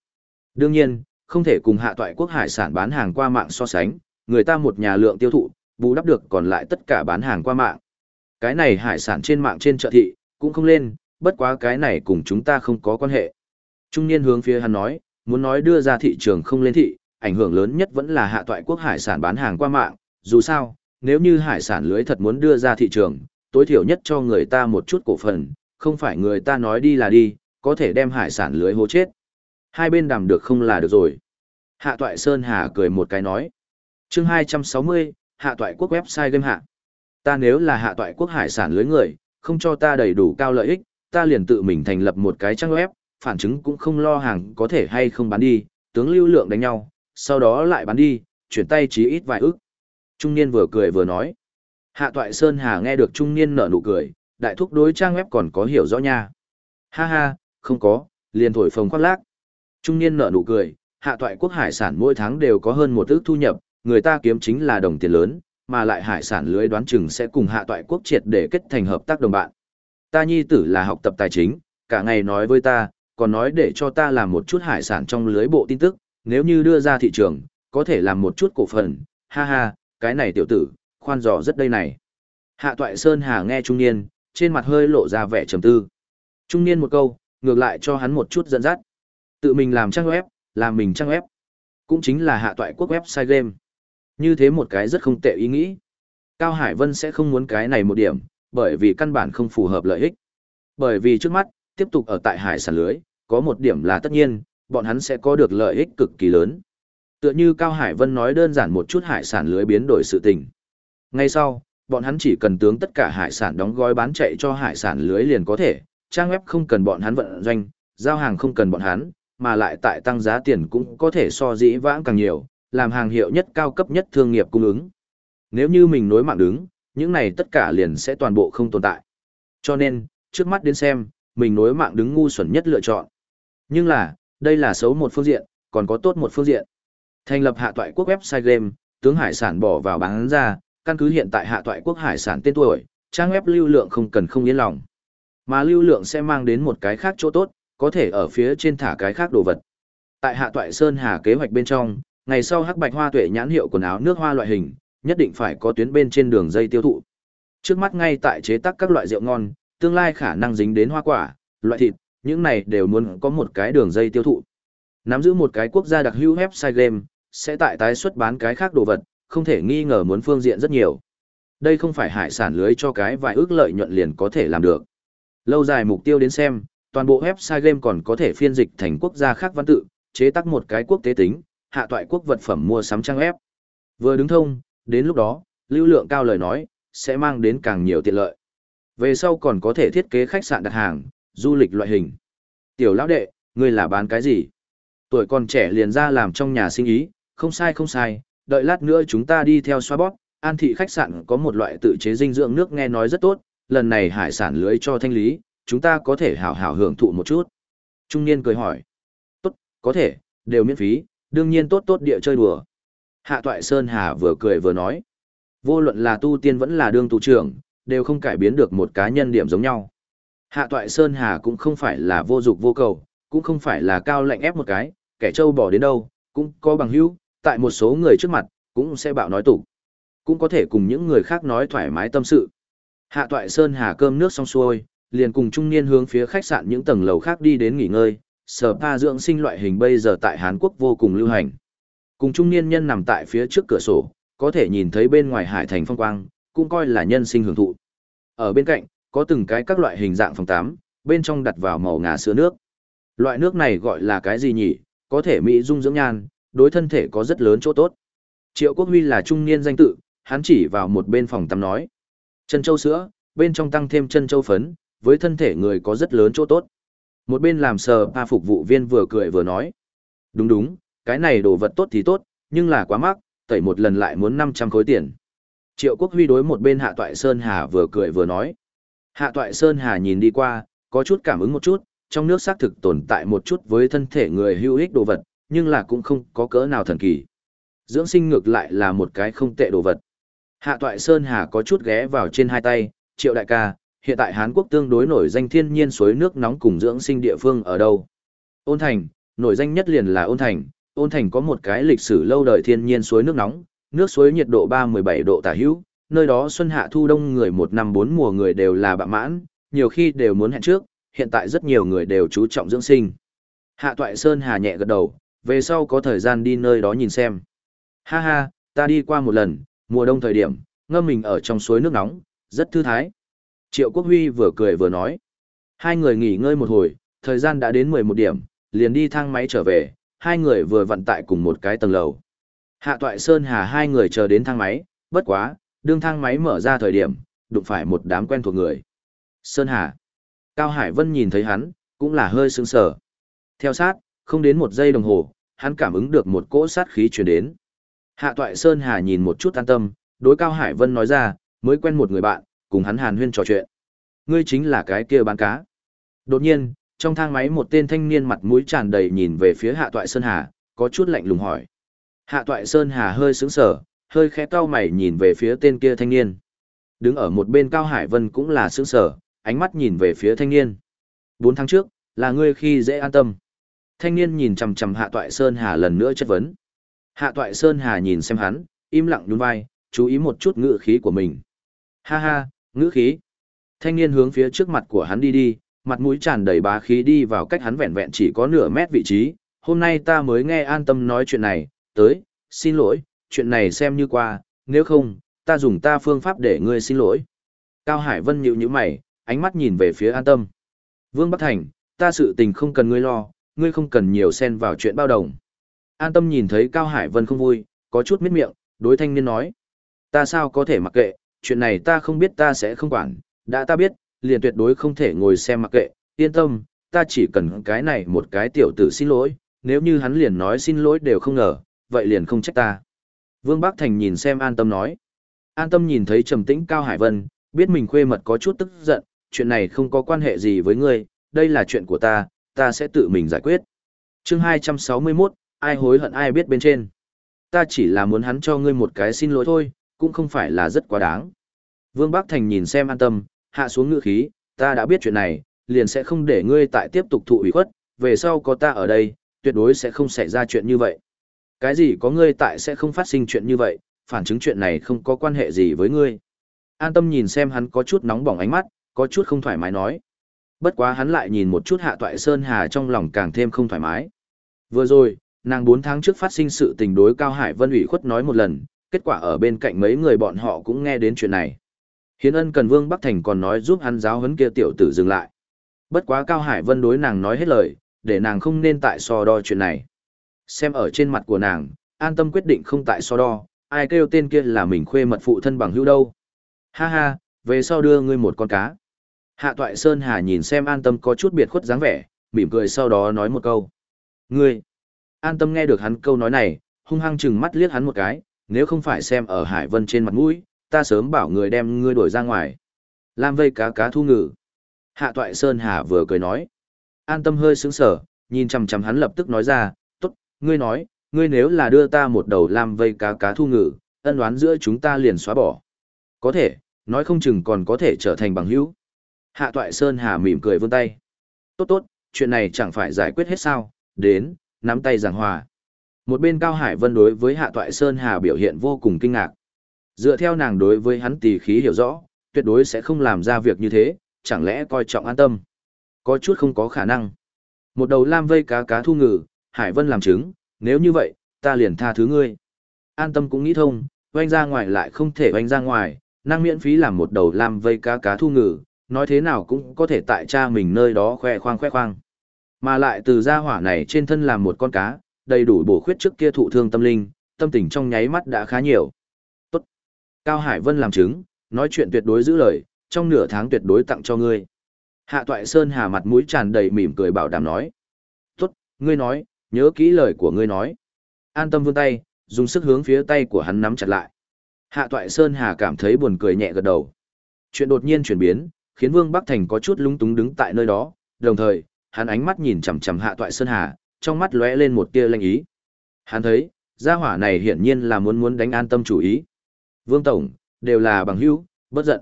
Đương nhiên, không thể cùng hạ toại quốc hải sản bán hàng qua mạng so sánh, người ta một nhà lượng tiêu thụ, bù đắp được còn lại tất cả bán hàng qua mạng. Cái này hải sản trên mạng trên chợ thị, cũng không lên, bất quá cái này cùng chúng ta không có quan hệ. Trung niên hướng phía hắn nói, muốn nói đưa ra thị trường không lên thị, ảnh hưởng lớn nhất vẫn là hạ toại quốc hải sản bán hàng qua mạng, dù sao, nếu như hải sản lưới thật muốn đưa ra thị trường, tối thiểu nhất cho người ta một chút cổ phần, không phải người ta nói đi là đi, có thể đem hải sản lưới hố chết. Hai bên đàm được không là được rồi. Hạ Toại Sơn Hà cười một cái nói. chương 260, Hạ Toại Quốc website game hạ. Ta nếu là Hạ Toại Quốc hải sản lưới người, không cho ta đầy đủ cao lợi ích, ta liền tự mình thành lập một cái trang web, phản chứng cũng không lo hàng có thể hay không bán đi, tướng lưu lượng đánh nhau, sau đó lại bán đi, chuyển tay chí ít vài ức. Trung niên vừa cười vừa nói. Hạ Toại Sơn Hà nghe được trung niên nở nụ cười, đại thúc đối trang web còn có hiểu rõ nha. Ha ha, không có, liền thổi phồng khoác lác. Trung niên nở nụ cười, hạ toại quốc hải sản mỗi tháng đều có hơn một ước thu nhập, người ta kiếm chính là đồng tiền lớn, mà lại hải sản lưới đoán chừng sẽ cùng hạ toại quốc triệt để kết thành hợp tác đồng bạn. Ta nhi tử là học tập tài chính, cả ngày nói với ta, còn nói để cho ta làm một chút hải sản trong lưới bộ tin tức, nếu như đưa ra thị trường, có thể làm một chút cổ phần, ha ha, cái này tiểu tử, khoan dò rất đây này. Hạ toại Sơn Hà nghe trung niên, trên mặt hơi lộ ra vẻ trầm tư. Trung niên một câu, ngược lại cho hắn một chút dẫn dắt. Tự mình làm trang web, làm mình trang web. Cũng chính là hạ toại quốc website game. Như thế một cái rất không tệ ý nghĩ. Cao Hải Vân sẽ không muốn cái này một điểm, bởi vì căn bản không phù hợp lợi ích. Bởi vì trước mắt, tiếp tục ở tại hải sản lưới, có một điểm là tất nhiên, bọn hắn sẽ có được lợi ích cực kỳ lớn. Tựa như Cao Hải Vân nói đơn giản một chút hải sản lưới biến đổi sự tình. Ngay sau, bọn hắn chỉ cần tướng tất cả hải sản đóng gói bán chạy cho hải sản lưới liền có thể, trang web không cần bọn hắn vận doanh, giao hàng không cần bọn hắn, mà lại tại tăng giá tiền cũng có thể so dĩ vãng càng nhiều, làm hàng hiệu nhất cao cấp nhất thương nghiệp cung ứng. Nếu như mình nối mạng đứng, những này tất cả liền sẽ toàn bộ không tồn tại. Cho nên, trước mắt đến xem, mình nối mạng đứng ngu xuẩn nhất lựa chọn. Nhưng là, đây là xấu một phương diện, còn có tốt một phương diện. Thành lập hạ toại quốc website game, tướng hải sản bỏ vào bán ra, căn cứ hiện tại hạ toại quốc hải sản tên tuổi, trang web lưu lượng không cần không yên lòng. Mà lưu lượng sẽ mang đến một cái khác chỗ tốt, có thể ở phía trên thả cái khác đồ vật. Tại hạ toại Sơn Hà kế hoạch bên trong, ngày sau hắc bạch hoa tuệ nhãn hiệu quần áo nước hoa loại hình, nhất định phải có tuyến bên trên đường dây tiêu thụ. Trước mắt ngay tại chế tác các loại rượu ngon, tương lai khả năng dính đến hoa quả, loại thịt, những này đều muốn có một cái đường dây tiêu thụ. Nắm giữ một cái quốc gia đặc hữu website game, sẽ tại tái xuất bán cái khác đồ vật, không thể nghi ngờ muốn phương diện rất nhiều. Đây không phải hải sản lưới cho cái vài ước lợi nhuận liền có thể làm được. Lâu dài mục tiêu đến xem, toàn bộ website game còn có thể phiên dịch thành quốc gia khác văn tự, chế tác một cái quốc tế tính, hạ toại quốc vật phẩm mua sắm trang web. Vừa đứng thông, đến lúc đó, lưu lượng cao lời nói, sẽ mang đến càng nhiều tiện lợi. Về sau còn có thể thiết kế khách sạn đặt hàng, du lịch loại hình. Tiểu lão đệ, ngươi là bán cái gì? Tuổi còn trẻ liền ra làm trong nhà sinh ý, không sai không sai, đợi lát nữa chúng ta đi theo xoa bóp, an thị khách sạn có một loại tự chế dinh dưỡng nước nghe nói rất tốt, lần này hải sản lưới cho thanh lý, chúng ta có thể hào hào hưởng thụ một chút. Trung niên cười hỏi. Tốt, có thể, đều miễn phí, đương nhiên tốt tốt địa chơi đùa. Hạ Toại Sơn Hà vừa cười vừa nói. Vô luận là tu tiên vẫn là đương tu trưởng, đều không cải biến được một cá nhân điểm giống nhau. Hạ Toại Sơn Hà cũng không phải là vô dục vô cầu, cũng không phải là cao lạnh ép một cái, kẻ trâu bỏ đến đâu, cũng có bằng hữu, tại một số người trước mặt, cũng sẽ bạo nói tủ. Cũng có thể cùng những người khác nói thoải mái tâm sự. Hạ toại Sơn Hà cơm nước xong xuôi, liền cùng trung niên hướng phía khách sạn những tầng lầu khác đi đến nghỉ ngơi, sở pa dưỡng sinh loại hình bây giờ tại Hàn Quốc vô cùng lưu hành. Cùng trung niên nhân nằm tại phía trước cửa sổ, có thể nhìn thấy bên ngoài hải thành phong quang, cũng coi là nhân sinh hưởng thụ. Ở bên cạnh, có từng cái các loại hình dạng phòng tắm, bên trong đặt vào màu ngà sữa nước. Loại nước này gọi là cái gì nhỉ? Có thể mỹ dung dưỡng nhan, đối thân thể có rất lớn chỗ tốt. Triệu Quốc Huy là trung niên danh tự, hắn chỉ vào một bên phòng tắm nói. Chân châu sữa, bên trong tăng thêm chân châu phấn, với thân thể người có rất lớn chỗ tốt. Một bên làm sờ pa phục vụ viên vừa cười vừa nói. Đúng đúng, cái này đồ vật tốt thì tốt, nhưng là quá mắc, tẩy một lần lại muốn 500 khối tiền. Triệu Quốc Huy đối một bên Hạ Toại Sơn Hà vừa cười vừa nói. Hạ Toại Sơn Hà nhìn đi qua, có chút cảm ứng một chút, trong nước xác thực tồn tại một chút với thân thể người hữu ích đồ vật, nhưng là cũng không có cỡ nào thần kỳ. Dưỡng sinh ngược lại là một cái không tệ đồ vật. Hạ Toại Sơn Hà có chút ghé vào trên hai tay, Triệu Đại ca, hiện tại Hán Quốc tương đối nổi danh thiên nhiên suối nước nóng cùng dưỡng sinh địa phương ở đâu? Ôn Thành, nổi danh nhất liền là Ôn Thành, Ôn Thành có một cái lịch sử lâu đời thiên nhiên suối nước nóng, nước suối nhiệt độ 317 độ tả hữu, nơi đó xuân hạ thu đông người một năm bốn mùa người đều là bạ mãn, nhiều khi đều muốn hẹn trước, hiện tại rất nhiều người đều chú trọng dưỡng sinh. Hạ Toại Sơn Hà nhẹ gật đầu, về sau có thời gian đi nơi đó nhìn xem. Ha ha, ta đi qua một lần, mùa đông thời điểm, ngâm mình ở trong suối nước nóng, rất thư thái. Triệu Quốc Huy vừa cười vừa nói. Hai người nghỉ ngơi một hồi, thời gian đã đến 11 điểm, liền đi thang máy trở về, hai người vừa vận tại cùng một cái tầng lầu. Hạ Toại Sơn Hà hai người chờ đến thang máy, bất quá, đương thang máy mở ra thời điểm, đụng phải một đám quen thuộc người. Sơn Hà. Cao Hải Vân nhìn thấy hắn, cũng là hơi sững sờ. Theo sát, không đến một giây đồng hồ, hắn cảm ứng được một cỗ sát khí truyền đến. Hạ Toại Sơn Hà nhìn một chút an tâm, đối Cao Hải Vân nói ra, mới quen một người bạn, cùng hắn hàn huyên trò chuyện. Ngươi chính là cái kia bán cá. Đột nhiên, trong thang máy một tên thanh niên mặt mũi tràn đầy nhìn về phía Hạ Toại Sơn Hà, có chút lạnh lùng hỏi. Hạ Toại Sơn Hà hơi sững sờ, hơi khẽ cau mày nhìn về phía tên kia thanh niên. Đứng ở một bên Cao Hải Vân cũng là sững sờ, ánh mắt nhìn về phía thanh niên. Bốn tháng trước, là ngươi khi dễ an tâm. Thanh niên nhìn chằm chằm Hạ Toại Sơn Hà lần nữa chất vấn. Hạ Toại Sơn Hà nhìn xem hắn, im lặng nhún vai, chú ý một chút ngữ khí của mình. Ha ha, ngữ khí. Thanh niên hướng phía trước mặt của hắn đi đi, mặt mũi tràn đầy bá khí đi vào cách hắn vẹn vẹn chỉ có nửa mét vị trí. Hôm nay ta mới nghe an tâm nói chuyện này, tới, xin lỗi, chuyện này xem như qua, nếu không, ta dùng ta phương pháp để ngươi xin lỗi. Cao Hải Vân nhíu nhíu mày, ánh mắt nhìn về phía an tâm. Vương Bắc Thành, ta sự tình không cần ngươi lo, ngươi không cần nhiều xen vào chuyện bao đồng. An tâm nhìn thấy Cao Hải Vân không vui, có chút miết miệng, đối thanh niên nói. Ta sao có thể mặc kệ, chuyện này ta không biết ta sẽ không quản, đã ta biết, liền tuyệt đối không thể ngồi xem mặc kệ, yên tâm, ta chỉ cần cái này một cái tiểu tử xin lỗi, nếu như hắn liền nói xin lỗi đều không ngờ, vậy liền không trách ta. Vương Bắc Thành nhìn xem an tâm nói. An tâm nhìn thấy trầm tĩnh Cao Hải Vân, biết mình khuê mật có chút tức giận, chuyện này không có quan hệ gì với ngươi, đây là chuyện của ta, ta sẽ tự mình giải quyết. chương 261, ai hối hận ai biết bên trên. Ta chỉ là muốn hắn cho ngươi một cái xin lỗi thôi, cũng không phải là rất quá đáng. Vương Bắc Thành nhìn xem an tâm, hạ xuống ngữ khí, ta đã biết chuyện này, liền sẽ không để ngươi tại tiếp tục thụ ủy khuất, về sau có ta ở đây, tuyệt đối sẽ không xảy ra chuyện như vậy. Cái gì có ngươi tại sẽ không phát sinh chuyện như vậy, phản chứng chuyện này không có quan hệ gì với ngươi. An tâm nhìn xem hắn có chút nóng bỏng ánh mắt, có chút không thoải mái nói. Bất quá hắn lại nhìn một chút hạ toại Sơn Hà trong lòng càng thêm không thoải mái. Vừa rồi, nàng 4 tháng trước phát sinh sự tình đối Cao Hải Vân ủy khuất nói một lần, kết quả ở bên cạnh mấy người bọn họ cũng nghe đến chuyện này. Hiến ân cần Vương Bắc Thành còn nói giúp hắn giáo huấn kia tiểu tử dừng lại. Bất quá Cao Hải Vân đối nàng nói hết lời, để nàng không nên tại so đo chuyện này. Xem ở trên mặt của nàng, an tâm quyết định không tại so đo, ai kêu tên kia là mình khuê mật phụ thân bằng hữu đâu. Ha ha, về sau đưa ngươi một con cá. Hạ Toại Sơn Hà nhìn xem an tâm có chút biệt khuất dáng vẻ, mỉm cười sau đó nói một câu. Ngươi! An tâm nghe được hắn câu nói này, hung hăng chừng mắt liếc hắn một cái, nếu không phải xem ở Hải Vân trên mặt mũi, ta sớm bảo người đem ngươi đuổi ra ngoài. Lam vây cá cá thu ngự. Hạ Toại Sơn Hà vừa cười nói. An tâm hơi sướng sở, nhìn chằm chằm hắn lập tức nói ra, tốt, ngươi nói, ngươi nếu là đưa ta một đầu lam vây cá cá thu ngự, ân đoán giữa chúng ta liền xóa bỏ. Có thể, nói không chừng còn có thể trở thành bằng hữu. Hạ Toại Sơn Hà mỉm cười vươn tay. Tốt tốt, chuyện này chẳng phải giải quyết hết sao, đến, nắm tay giảng hòa. Một bên Cao Hải Vân đối với Hạ Toại Sơn Hà biểu hiện vô cùng kinh ngạc. Dựa theo nàng đối với hắn tỷ khí hiểu rõ, tuyệt đối sẽ không làm ra việc như thế, chẳng lẽ coi trọng an tâm. Có chút không có khả năng. Một đầu lam vây cá cá thu ngừ, Hải Vân làm chứng, nếu như vậy, ta liền tha thứ ngươi. An tâm cũng nghĩ thông, oanh ra ngoài lại không thể oanh ra ngoài, năng miễn phí làm một đầu lam vây cá cá thu ngừ, nói thế nào cũng có thể tại cha mình nơi đó khoe khoang khoe khoang. Mà lại từ gia hỏa này trên thân làm một con cá, đầy đủ bổ khuyết trước kia thụ thương tâm linh, tâm tình trong nháy mắt đã khá nhiều. Cao Hải Vân làm chứng, nói chuyện tuyệt đối giữ lời, trong nửa tháng tuyệt đối tặng cho ngươi. Hạ Toại Sơn Hà mặt mũi tràn đầy mỉm cười bảo đảm nói. Tốt, ngươi nói, nhớ kỹ lời của ngươi nói. An tâm vươn tay, dùng sức hướng phía tay của hắn nắm chặt lại. Hạ Toại Sơn Hà cảm thấy buồn cười nhẹ gật đầu. Chuyện đột nhiên chuyển biến, khiến Vương Bắc Thành có chút lung túng đứng tại nơi đó, đồng thời, hắn ánh mắt nhìn chằm chằm Hạ Toại Sơn Hà, trong mắt lóe lên một tia lanh ý. Hắn thấy, gia hỏa này hiển nhiên là muốn muốn đánh an tâm chủ ý. Vương Tổng, đều là bằng hữu, bất giận.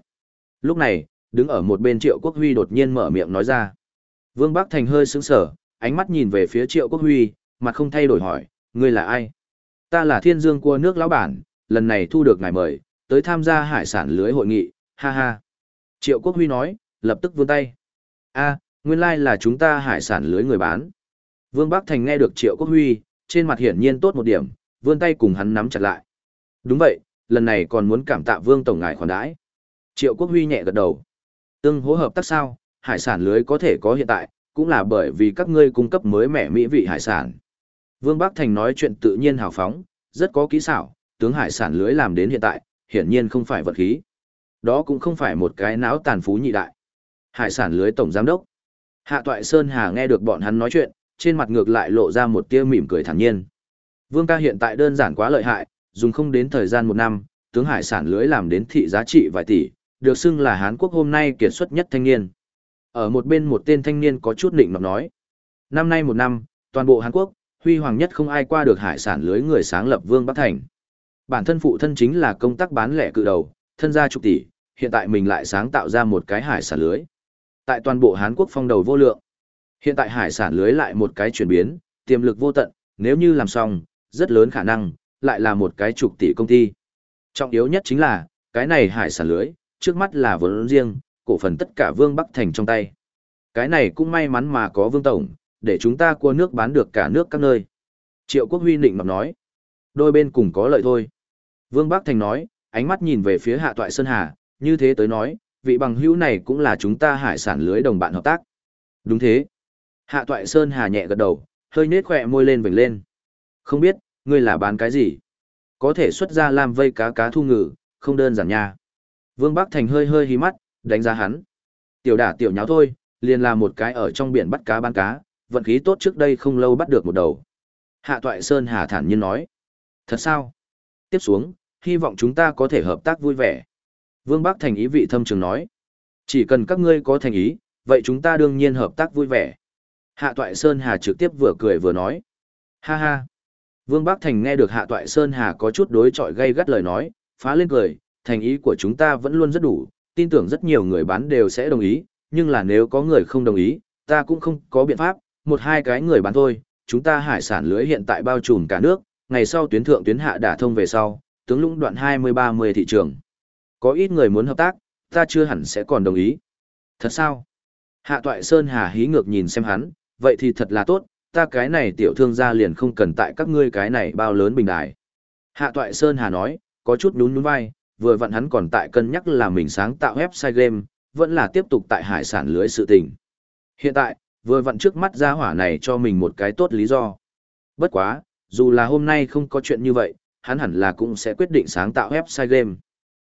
Lúc này, đứng ở một bên Triệu Quốc Huy đột nhiên mở miệng nói ra. Vương Bắc Thành hơi sững sờ, ánh mắt nhìn về phía Triệu Quốc Huy, mặt không thay đổi hỏi, ngươi là ai? Ta là Thiên Dương Cua nước lão bản, lần này thu được ngài mời, tới tham gia hải sản lưới hội nghị, ha ha. Triệu Quốc Huy nói, lập tức vươn tay. a nguyên lai like là chúng ta hải sản lưới người bán. Vương Bắc Thành nghe được Triệu Quốc Huy, trên mặt hiển nhiên tốt một điểm, vươn tay cùng hắn nắm chặt lại. Đúng vậy, lần này còn muốn cảm tạ Vương Tổng ngài khoản đãi. Triệu Quốc Huy nhẹ gật đầu. Tương hỗ hợp tác sao, hải sản lưới có thể có hiện tại, cũng là bởi vì các ngươi cung cấp mới mẻ mỹ vị hải sản. Vương Bắc Thành nói chuyện tự nhiên hào phóng, rất có kỹ xảo, tướng hải sản lưới làm đến hiện tại, hiển nhiên không phải vật khí. Đó cũng không phải một cái náo tàn phú nhị đại. Hải sản lưới tổng giám đốc. Hạ Toại Sơn Hà nghe được bọn hắn nói chuyện, trên mặt ngược lại lộ ra một tia mỉm cười thản nhiên. Vương ca hiện tại đơn giản quá lợi hại, dùng không đến thời gian một năm, tướng hải sản lưới làm đến thị giá trị vài tỷ, được xưng là Hán Quốc hôm nay kiệt xuất nhất thanh niên. Ở một bên một tên thanh niên có chút định nọc nói. Năm nay một năm, toàn bộ Hàn Quốc, huy hoàng nhất không ai qua được hải sản lưới người sáng lập Vương Bắc Thành. Bản thân phụ thân chính là công tác bán lẻ cự đầu, thân gia chục tỷ, hiện tại mình lại sáng tạo ra một cái hải sản lưới. Tại toàn bộ Hán Quốc phong đầu vô lượng. Hiện tại hải sản lưới lại một cái chuyển biến, tiềm lực vô tận, nếu như làm xong, rất lớn khả năng, lại là một cái chục tỷ công ty. Trọng yếu nhất chính là, cái này hải sản lưới, trước mắt là vốn riêng, cổ phần tất cả Vương Bắc Thành trong tay. Cái này cũng may mắn mà có Vương Tổng, để chúng ta cua nước bán được cả nước các nơi. Triệu Quốc Huy định ngọc nói, đôi bên cùng có lợi thôi. Vương Bắc Thành nói, ánh mắt nhìn về phía Hạ Toại Sơn Hà, như thế tới nói, vị bằng hữu này cũng là chúng ta hải sản lưới đồng bạn hợp tác. Đúng thế. Hạ Toại Sơn Hà nhẹ gật đầu, hơi nết khỏe môi lên vểnh lên. Không biết, ngươi là bán cái gì? Có thể xuất ra làm vây cá cá thu ngừ, không đơn giản nha. Vương Bắc Thành hơi hơi hí mắt, đánh giá hắn. Tiểu đả tiểu nháo thôi, liền là một cái ở trong biển bắt cá bán cá, vận khí tốt trước đây không lâu bắt được một đầu. Hạ Toại Sơn Hà thản nhiên nói. Thật sao? Tiếp xuống, hy vọng chúng ta có thể hợp tác vui vẻ. Vương Bắc Thành ý vị thâm trường nói. Chỉ cần các ngươi có thành ý, vậy chúng ta đương nhiên hợp tác vui vẻ. Hạ Toại Sơn Hà trực tiếp vừa cười vừa nói. Ha ha. Vương Bắc Thành nghe được Hạ Toại Sơn Hà có chút đối chọi gây gắt lời nói, phá lên cười, thành ý của chúng ta vẫn luôn rất đủ, tin tưởng rất nhiều người bán đều sẽ đồng ý, nhưng là nếu có người không đồng ý, ta cũng không có biện pháp, một hai cái người bán thôi, chúng ta hải sản lưới hiện tại bao trùm cả nước, ngày sau tuyến thượng tuyến hạ đả thông về sau, tướng lũng đoạn 20-30 thị trường. Có ít người muốn hợp tác, ta chưa hẳn sẽ còn đồng ý. Thật sao? Hạ toại Sơn Hà hí ngược nhìn xem hắn, vậy thì thật là tốt, ta cái này tiểu thương gia liền không cần tại các ngươi cái này bao lớn bình đài. Hạ toại Sơn Hà nói, có chút nhún nhún vai, vừa vặn hắn còn tại cân nhắc là mình sáng tạo website game, vẫn là tiếp tục tại hải sản lưới sự tình. Hiện tại, vừa vặn trước mắt ra hỏa này cho mình một cái tốt lý do. Bất quá, dù là hôm nay không có chuyện như vậy, hắn hẳn là cũng sẽ quyết định sáng tạo website game.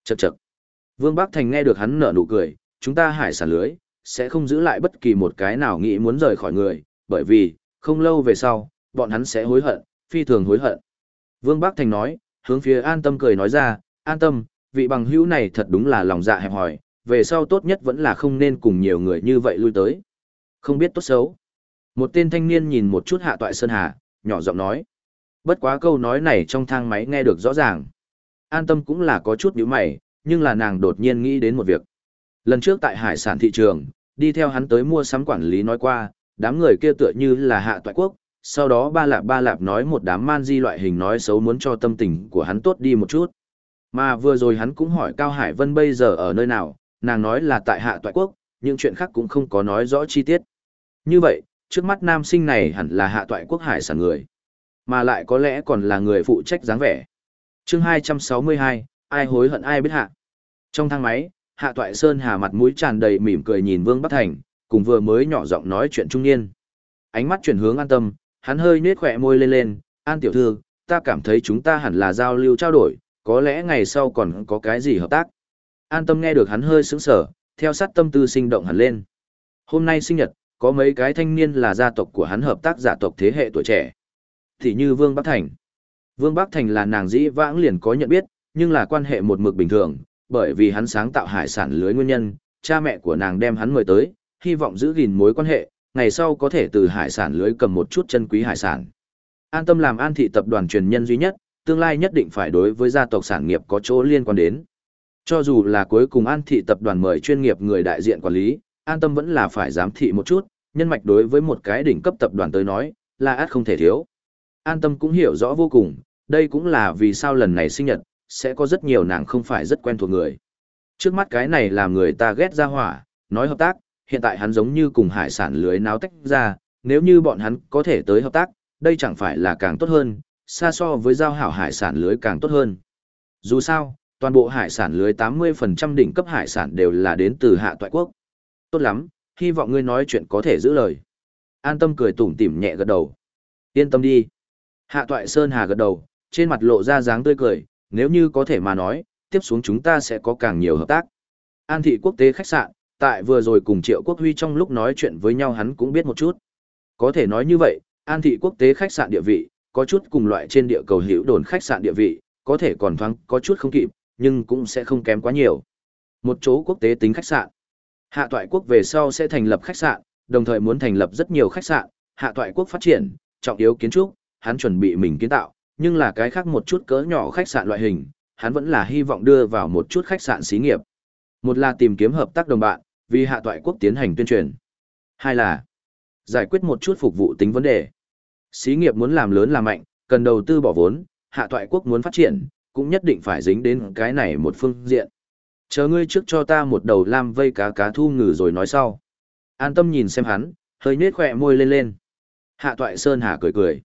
Chậc chậc. Vương Bắc Thành nghe được hắn nở nụ cười, chúng ta hải sản lưới, sẽ không giữ lại bất kỳ một cái nào nghĩ muốn rời khỏi người, bởi vì, không lâu về sau, bọn hắn sẽ hối hận, phi thường hối hận. Vương Bắc Thành nói, hướng phía an tâm cười nói ra, an tâm, vị bằng hữu này thật đúng là lòng dạ hẹp hòi, về sau tốt nhất vẫn là không nên cùng nhiều người như vậy lui tới. Không biết tốt xấu. Một tên thanh niên nhìn một chút hạ toại Sơn Hà, nhỏ giọng nói. Bất quá câu nói này trong thang máy nghe được rõ ràng. An tâm cũng là có chút nhíu mày, nhưng là nàng đột nhiên nghĩ đến một việc. Lần trước tại hải sản thị trường, đi theo hắn tới mua sắm quản lý nói qua, đám người kia tựa như là hạ toại quốc, sau đó ba lạp ba lạp nói một đám man di loại hình nói xấu muốn cho tâm tình của hắn tốt đi một chút. Mà vừa rồi hắn cũng hỏi Cao Hải Vân bây giờ ở nơi nào, nàng nói là tại hạ toại quốc, những chuyện khác cũng không có nói rõ chi tiết. Như vậy, trước mắt nam sinh này hẳn là hạ toại quốc hải sản người, mà lại có lẽ còn là người phụ trách dáng vẻ. chương 262, ai hối hận ai biết hạ. Trong thang máy, hạ toại sơn hà mặt mũi tràn đầy mỉm cười nhìn Vương Bắc Thành, cùng vừa mới nhỏ giọng nói chuyện trung niên. Ánh mắt chuyển hướng an tâm, hắn hơi nết khỏe môi lên lên, an tiểu thư, ta cảm thấy chúng ta hẳn là giao lưu trao đổi, có lẽ ngày sau còn có cái gì hợp tác. An tâm nghe được hắn hơi sững sở, theo sát tâm tư sinh động hẳn lên. Hôm nay sinh nhật, có mấy cái thanh niên là gia tộc của hắn hợp tác giả tộc thế hệ tuổi trẻ. Thì như Vương Bắc Thành. Vương Bắc Thành là nàng dĩ vãng liền có nhận biết, nhưng là quan hệ một mực bình thường, bởi vì hắn sáng tạo hải sản lưới nguyên nhân, cha mẹ của nàng đem hắn mời tới, hy vọng giữ gìn mối quan hệ, ngày sau có thể từ hải sản lưới cầm một chút chân quý hải sản. An tâm làm an thị tập đoàn truyền nhân duy nhất, tương lai nhất định phải đối với gia tộc sản nghiệp có chỗ liên quan đến. Cho dù là cuối cùng an thị tập đoàn mời chuyên nghiệp người đại diện quản lý, an tâm vẫn là phải giám thị một chút, nhân mạch đối với một cái đỉnh cấp tập đoàn tới nói, là át không thể thiếu. An tâm cũng hiểu rõ vô cùng, đây cũng là vì sao lần này sinh nhật, sẽ có rất nhiều nàng không phải rất quen thuộc người. Trước mắt cái này làm người ta ghét ra hỏa, nói hợp tác, hiện tại hắn giống như cùng hải sản lưới náo tách ra, nếu như bọn hắn có thể tới hợp tác, đây chẳng phải là càng tốt hơn, xa so với giao hảo hải sản lưới càng tốt hơn. Dù sao, toàn bộ hải sản lưới 80% đỉnh cấp hải sản đều là đến từ hạ toại quốc. Tốt lắm, hy vọng ngươi nói chuyện có thể giữ lời. An tâm cười tủm tỉm nhẹ gật đầu. Yên tâm đi. Hạ toại Sơn Hà gật đầu, trên mặt lộ ra dáng tươi cười, nếu như có thể mà nói, tiếp xuống chúng ta sẽ có càng nhiều hợp tác. An thị quốc tế khách sạn, tại vừa rồi cùng Triệu Quốc Huy trong lúc nói chuyện với nhau hắn cũng biết một chút. Có thể nói như vậy, An thị quốc tế khách sạn địa vị, có chút cùng loại trên địa cầu hữu đồn khách sạn địa vị, có thể còn thoáng có chút không kịp, nhưng cũng sẽ không kém quá nhiều. Một chỗ quốc tế tính khách sạn. Hạ toại quốc về sau sẽ thành lập khách sạn, đồng thời muốn thành lập rất nhiều khách sạn, hạ toại quốc phát triển, trọng yếu kiến trúc, hắn chuẩn bị mình kiến tạo, nhưng là cái khác một chút cỡ nhỏ khách sạn loại hình, hắn vẫn là hy vọng đưa vào một chút khách sạn xí nghiệp. Một là tìm kiếm hợp tác đồng bạn, vì hạ toại quốc tiến hành tuyên truyền. Hai là giải quyết một chút phục vụ tính vấn đề. Xí nghiệp muốn làm lớn làm mạnh, cần đầu tư bỏ vốn, hạ toại quốc muốn phát triển, cũng nhất định phải dính đến cái này một phương diện. Chờ ngươi trước cho ta một đầu lam vây cá cá thu ngừ rồi nói sau. An tâm nhìn xem hắn, hơi nết khỏe môi lên lên. Hạ toại Sơn Hà cười cười.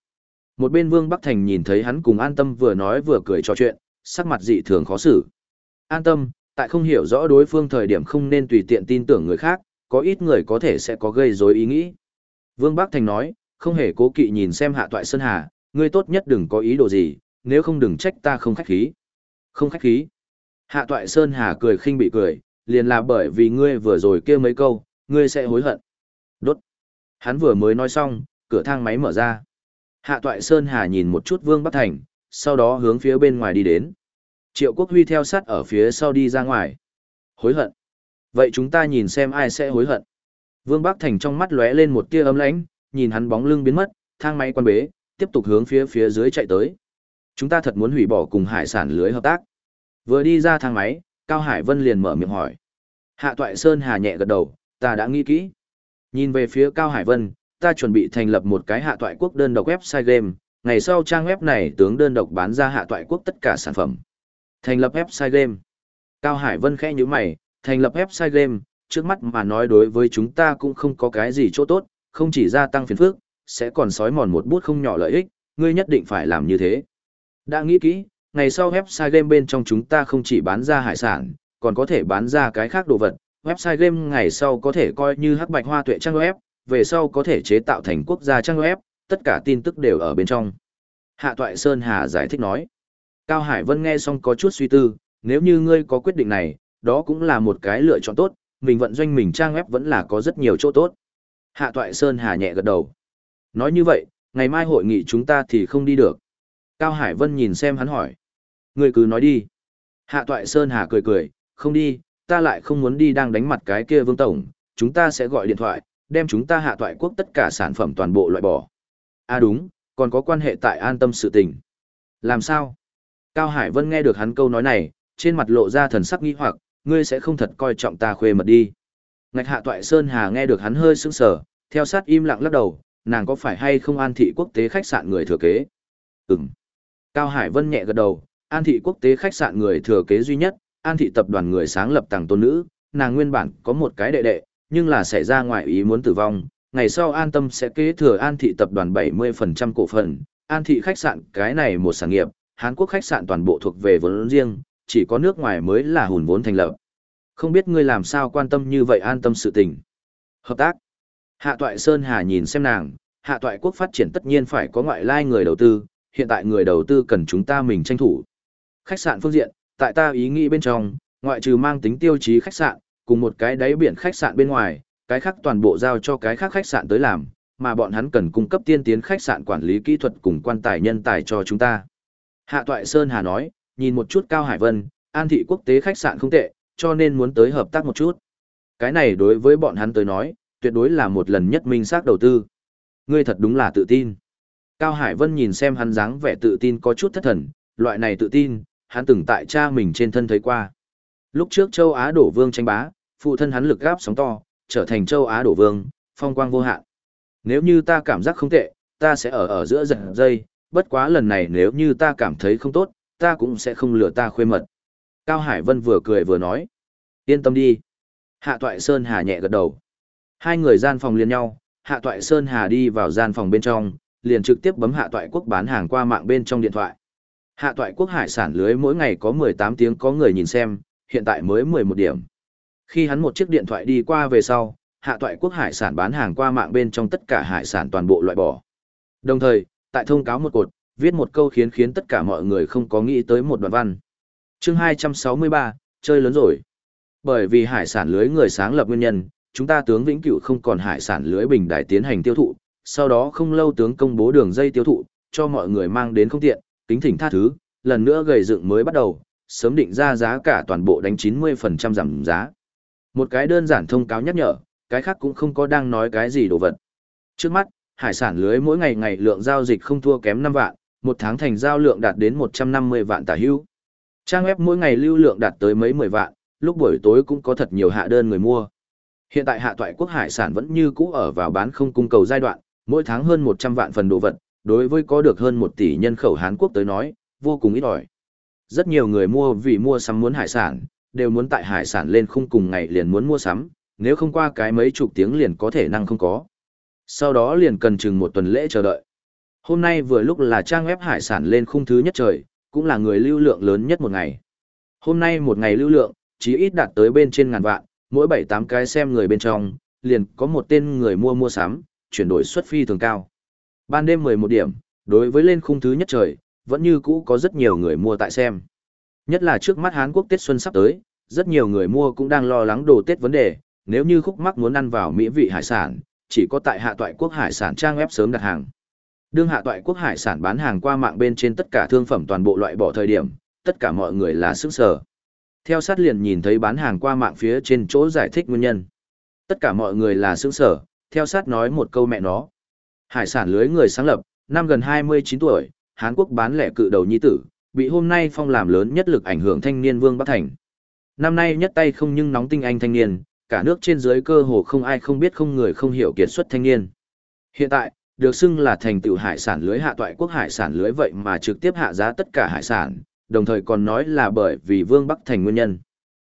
Một bên Vương Bắc Thành nhìn thấy hắn cùng an tâm vừa nói vừa cười trò chuyện, sắc mặt dị thường khó xử. An tâm, tại không hiểu rõ đối phương thời điểm không nên tùy tiện tin tưởng người khác, có ít người có thể sẽ có gây rối ý nghĩ. Vương Bắc Thành nói, không hề cố kỵ nhìn xem hạ toại Sơn Hà, ngươi tốt nhất đừng có ý đồ gì, nếu không đừng trách ta không khách khí. Không khách khí. Hạ toại Sơn Hà cười khinh bị cười, liền là bởi vì ngươi vừa rồi kêu mấy câu, ngươi sẽ hối hận. Đốt. Hắn vừa mới nói xong, cửa thang máy mở ra. Hạ toại Sơn Hà nhìn một chút Vương Bắc Thành, sau đó hướng phía bên ngoài đi đến. Triệu Quốc Huy theo sát ở phía sau đi ra ngoài. Hối hận. Vậy chúng ta nhìn xem ai sẽ hối hận. Vương Bắc Thành trong mắt lóe lên một tia ấm lãnh, nhìn hắn bóng lưng biến mất, thang máy quan bế, tiếp tục hướng phía phía dưới chạy tới. Chúng ta thật muốn hủy bỏ cùng hải sản lưới hợp tác. Vừa đi ra thang máy, Cao Hải Vân liền mở miệng hỏi. Hạ Toại Sơn hà nhẹ gật đầu, ta đã nghĩ kỹ. Nhìn về phía Cao Hải Vân, ta chuẩn bị thành lập một cái hạ toại quốc đơn độc website game, ngày sau trang web này tướng đơn độc bán ra hạ toại quốc tất cả sản phẩm. Thành lập website game. Cao Hải Vân khẽ như mày, thành lập website game, trước mắt mà nói đối với chúng ta cũng không có cái gì chỗ tốt, không chỉ gia tăng phiền phức, sẽ còn sói mòn một bút không nhỏ lợi ích, ngươi nhất định phải làm như thế. Đã nghĩ kỹ, ngày sau website game bên trong chúng ta không chỉ bán ra hải sản, còn có thể bán ra cái khác đồ vật. Website game ngày sau có thể coi như hắc bạch hoa tuệ trang web, về sau có thể chế tạo thành quốc gia trang web, tất cả tin tức đều ở bên trong. Hạ Toại Sơn Hà giải thích nói. Cao Hải Vân nghe xong có chút suy tư, nếu như ngươi có quyết định này, đó cũng là một cái lựa chọn tốt, mình vận doanh mình trang web vẫn là có rất nhiều chỗ tốt. Hạ Toại Sơn Hà nhẹ gật đầu. Nói như vậy, ngày mai hội nghị chúng ta thì không đi được. Cao Hải Vân nhìn xem hắn hỏi. Ngươi cứ nói đi. Hạ Toại Sơn Hà cười cười, không đi, ta lại không muốn đi đang đánh mặt cái kia Vương Tổng, chúng ta sẽ gọi điện thoại, đem chúng ta hạ toại quốc tất cả sản phẩm toàn bộ loại bỏ. À đúng, còn có quan hệ tại an tâm sự tình. Làm sao? Cao Hải Vân nghe được hắn câu nói này, trên mặt lộ ra thần sắc nghi hoặc, ngươi sẽ không thật coi trọng ta khuê mật đi. Ngạch hạ toại Sơn Hà nghe được hắn hơi sững sờ, theo sát im lặng lắc đầu, nàng có phải hay không an thị quốc tế khách sạn người thừa kế? Ừm. Cao Hải Vân nhẹ gật đầu, an thị quốc tế khách sạn người thừa kế duy nhất, an thị tập đoàn người sáng lập tàng tôn nữ, nàng nguyên bản có một cái đệ đệ, nhưng là xảy ra ngoài ý muốn tử vong, ngày sau an tâm sẽ kế thừa an thị tập đoàn 70% cổ phần, an thị khách sạn cái này một sản nghiệp, Hàn Quốc khách sạn toàn bộ thuộc về vốn riêng, chỉ có nước ngoài mới là hùn vốn thành lập. Không biết ngươi làm sao quan tâm như vậy an tâm sự tình. Hợp tác. Hạ Toại Sơn Hà nhìn xem nàng, Hạ Toại quốc phát triển tất nhiên phải có ngoại lai người đầu tư, hiện tại người đầu tư cần chúng ta mình tranh thủ. Khách sạn phương diện, tại ta ý nghĩ bên trong, ngoại trừ mang tính tiêu chí khách sạn, cùng một cái đáy biển khách sạn bên ngoài, cái khác toàn bộ giao cho cái khác khách sạn tới làm, mà bọn hắn cần cung cấp tiên tiến khách sạn quản lý kỹ thuật cùng quan tài nhân tài cho chúng ta. Hạ Toại Sơn Hà nói, nhìn một chút Cao Hải Vân, an thị quốc tế khách sạn không tệ, cho nên muốn tới hợp tác một chút. Cái này đối với bọn hắn tới nói, tuyệt đối là một lần nhất minh xác đầu tư. Ngươi thật đúng là tự tin. Cao Hải Vân nhìn xem hắn dáng vẻ tự tin có chút thất thần, loại này tự tin, hắn từng tại cha mình trên thân thấy qua. Lúc trước châu Á đổ vương tranh bá, phụ thân hắn lực gáp sóng to, trở thành châu Á đổ vương, phong quang vô hạn. Nếu như ta cảm giác không tệ, ta sẽ ở ở giữa giật dây, bất quá lần này nếu như ta cảm thấy không tốt, ta cũng sẽ không lừa ta khuê mật. Cao Hải Vân vừa cười vừa nói. Yên tâm đi. Hạ Toại Sơn Hà nhẹ gật đầu. Hai người gian phòng liền nhau, Hạ Toại Sơn Hà đi vào gian phòng bên trong, liền trực tiếp bấm Hạ Toại Quốc bán hàng qua mạng bên trong điện thoại. Hạ Toại Quốc hải sản lưới mỗi ngày có 18 tiếng có người nhìn xem, hiện tại mới 11 điểm. Khi hắn một chiếc điện thoại đi qua về sau, Hạ Toại Quốc hải sản bán hàng qua mạng bên trong tất cả hải sản toàn bộ loại bỏ. Đồng thời, tại thông cáo một cột, viết một câu khiến khiến tất cả mọi người không có nghĩ tới một đoạn văn. Chương 263, chơi lớn rồi. Bởi vì hải sản lưới người sáng lập nguyên nhân, chúng ta tướng Vĩnh Cửu không còn hải sản lưới bình đại tiến hành tiêu thụ, sau đó không lâu tướng công bố đường dây tiêu thụ, cho mọi người mang đến không tiện, kính thỉnh tha thứ, lần nữa gầy dựng mới bắt đầu, sớm định ra giá cả toàn bộ đánh 90% giảm giá. Một cái đơn giản thông cáo nhắc nhở, cái khác cũng không có đang nói cái gì đồ vật. Trước mắt, hải sản lưới mỗi ngày ngày lượng giao dịch không thua kém 5 vạn, một tháng thành giao lượng đạt đến 150 vạn tả hữu. Trang web mỗi ngày lưu lượng đạt tới mấy mười vạn, lúc buổi tối cũng có thật nhiều hạ đơn người mua. Hiện tại hạ toại quốc hải sản vẫn như cũ ở vào bán không cung cầu giai đoạn, mỗi tháng hơn 100 vạn phần đồ vật, đối với có được hơn 1 tỷ nhân khẩu Hán Quốc tới nói, vô cùng ít ỏi. Rất nhiều người mua vì mua sắm muốn hải sản, đều muốn tại hải sản lên khung cùng ngày liền muốn mua sắm, nếu không qua cái mấy chục tiếng liền có thể năng không có. Sau đó liền cần chừng một tuần lễ chờ đợi. Hôm nay vừa lúc là trang web hải sản lên khung thứ nhất trời, cũng là người lưu lượng lớn nhất một ngày. Hôm nay một ngày lưu lượng, chỉ ít đạt tới bên trên ngàn vạn, mỗi 7-8 cái xem người bên trong, liền có một tên người mua mua sắm, chuyển đổi suất phi thường cao. Ban đêm 11 điểm, đối với lên khung thứ nhất trời, vẫn như cũ có rất nhiều người mua tại xem. Nhất là trước mắt Hán Quốc Tết Xuân sắp tới, rất nhiều người mua cũng đang lo lắng đồ Tết vấn đề, nếu như khúc mắc muốn ăn vào mỹ vị hải sản, chỉ có tại hạ toại quốc hải sản trang web sớm đặt hàng. Đương hạ toại quốc hải sản bán hàng qua mạng bên trên tất cả thương phẩm toàn bộ loại bỏ thời điểm, tất cả mọi người là sức sở. Theo sát liền nhìn thấy bán hàng qua mạng phía trên chỗ giải thích nguyên nhân. Tất cả mọi người là sức sở, theo sát nói một câu mẹ nó. Hải sản lưới người sáng lập, năm gần 29 tuổi, Hán Quốc bán lẻ cự đầu nhi tử, bị hôm nay phong làm lớn nhất lực ảnh hưởng thanh niên Vương Bắc Thành. Năm nay nhất tay không nhưng nóng tinh anh thanh niên, cả nước trên dưới cơ hồ không ai không biết không người không hiểu kiệt xuất thanh niên. Hiện tại, được xưng là thành tựu hải sản lưới hạ toại quốc hải sản lưới vậy mà trực tiếp hạ giá tất cả hải sản, đồng thời còn nói là bởi vì Vương Bắc Thành nguyên nhân.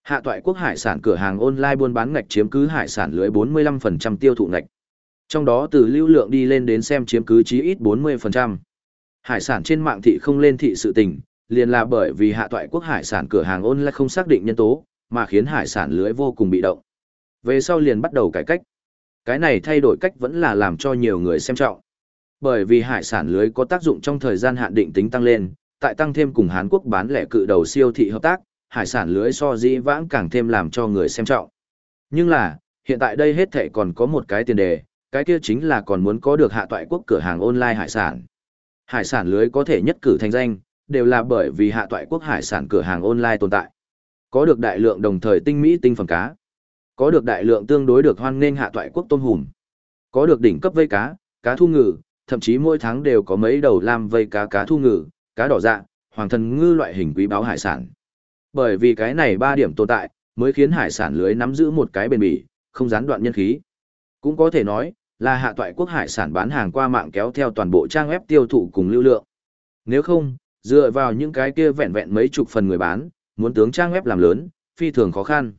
Hạ toại quốc hải sản cửa hàng online buôn bán ngạch chiếm cứ hải sản lưới 45% tiêu thụ ngạch. Trong đó từ lưu lượng đi lên đến xem chiếm cứ chí ít 40%. Hải sản trên mạng thị không lên thị sự tình, liền là bởi vì hạ toại quốc hải sản cửa hàng online không xác định nhân tố, mà khiến hải sản lưới vô cùng bị động. Về sau liền bắt đầu cải cách. Cái này thay đổi cách vẫn là làm cho nhiều người xem trọng. Bởi vì hải sản lưới có tác dụng trong thời gian hạn định tính tăng lên, tại tăng thêm cùng Hàn Quốc bán lẻ cự đầu siêu thị hợp tác, hải sản lưới so dĩ vãng càng thêm làm cho người xem trọng. Nhưng là, hiện tại đây hết thảy còn có một cái tiền đề, cái kia chính là còn muốn có được hạ toại quốc cửa hàng online hải sản. Hải sản lưới có thể nhất cử thành danh, đều là bởi vì hạ toại quốc hải sản cửa hàng online tồn tại. Có được đại lượng đồng thời tinh mỹ tinh phẩm cá. Có được đại lượng tương đối được hoan nghênh hạ toại quốc tôm hùm. Có được đỉnh cấp vây cá, cá thu ngừ, thậm chí mỗi tháng đều có mấy đầu lam vây cá cá thu ngừ, cá đỏ dạ, hoàng thần ngư loại hình quý báo hải sản. Bởi vì cái này ba điểm tồn tại, mới khiến hải sản lưới nắm giữ một cái bền bỉ, không gián đoạn nhân khí. Cũng có thể nói, là hạ toại quốc hải sản bán hàng qua mạng kéo theo toàn bộ trang web tiêu thụ cùng lưu lượng. Nếu không, dựa vào những cái kia vẹn vẹn mấy chục phần người bán, muốn tướng trang web làm lớn, phi thường khó khăn.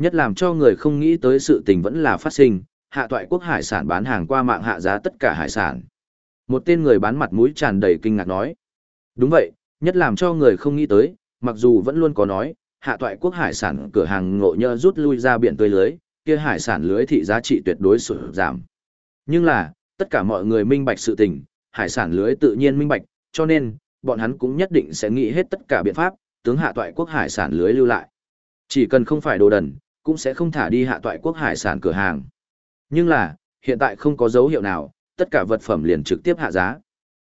Nhất làm cho người không nghĩ tới sự tình vẫn là phát sinh, hạ toại quốc hải sản bán hàng qua mạng hạ giá tất cả hải sản. Một tên người bán mặt mũi tràn đầy kinh ngạc nói. Đúng vậy, nhất làm cho người không nghĩ tới, mặc dù vẫn luôn có nói, hạ toại quốc hải sản cửa hàng ngộ nhơ rút lui ra biển tươi lưới, kia hải sản lưới thị giá trị tuyệt đối sụt giảm. Nhưng là, tất cả mọi người minh bạch sự tình, hải sản lưới tự nhiên minh bạch, cho nên, bọn hắn cũng nhất định sẽ nghĩ hết tất cả biện pháp, tướng hạ toại quốc hải sản lưới lưu lại. Chỉ cần không phải đồ đần, cũng sẽ không thả đi hạ toại quốc hải sản cửa hàng. Nhưng là, hiện tại không có dấu hiệu nào, tất cả vật phẩm liền trực tiếp hạ giá.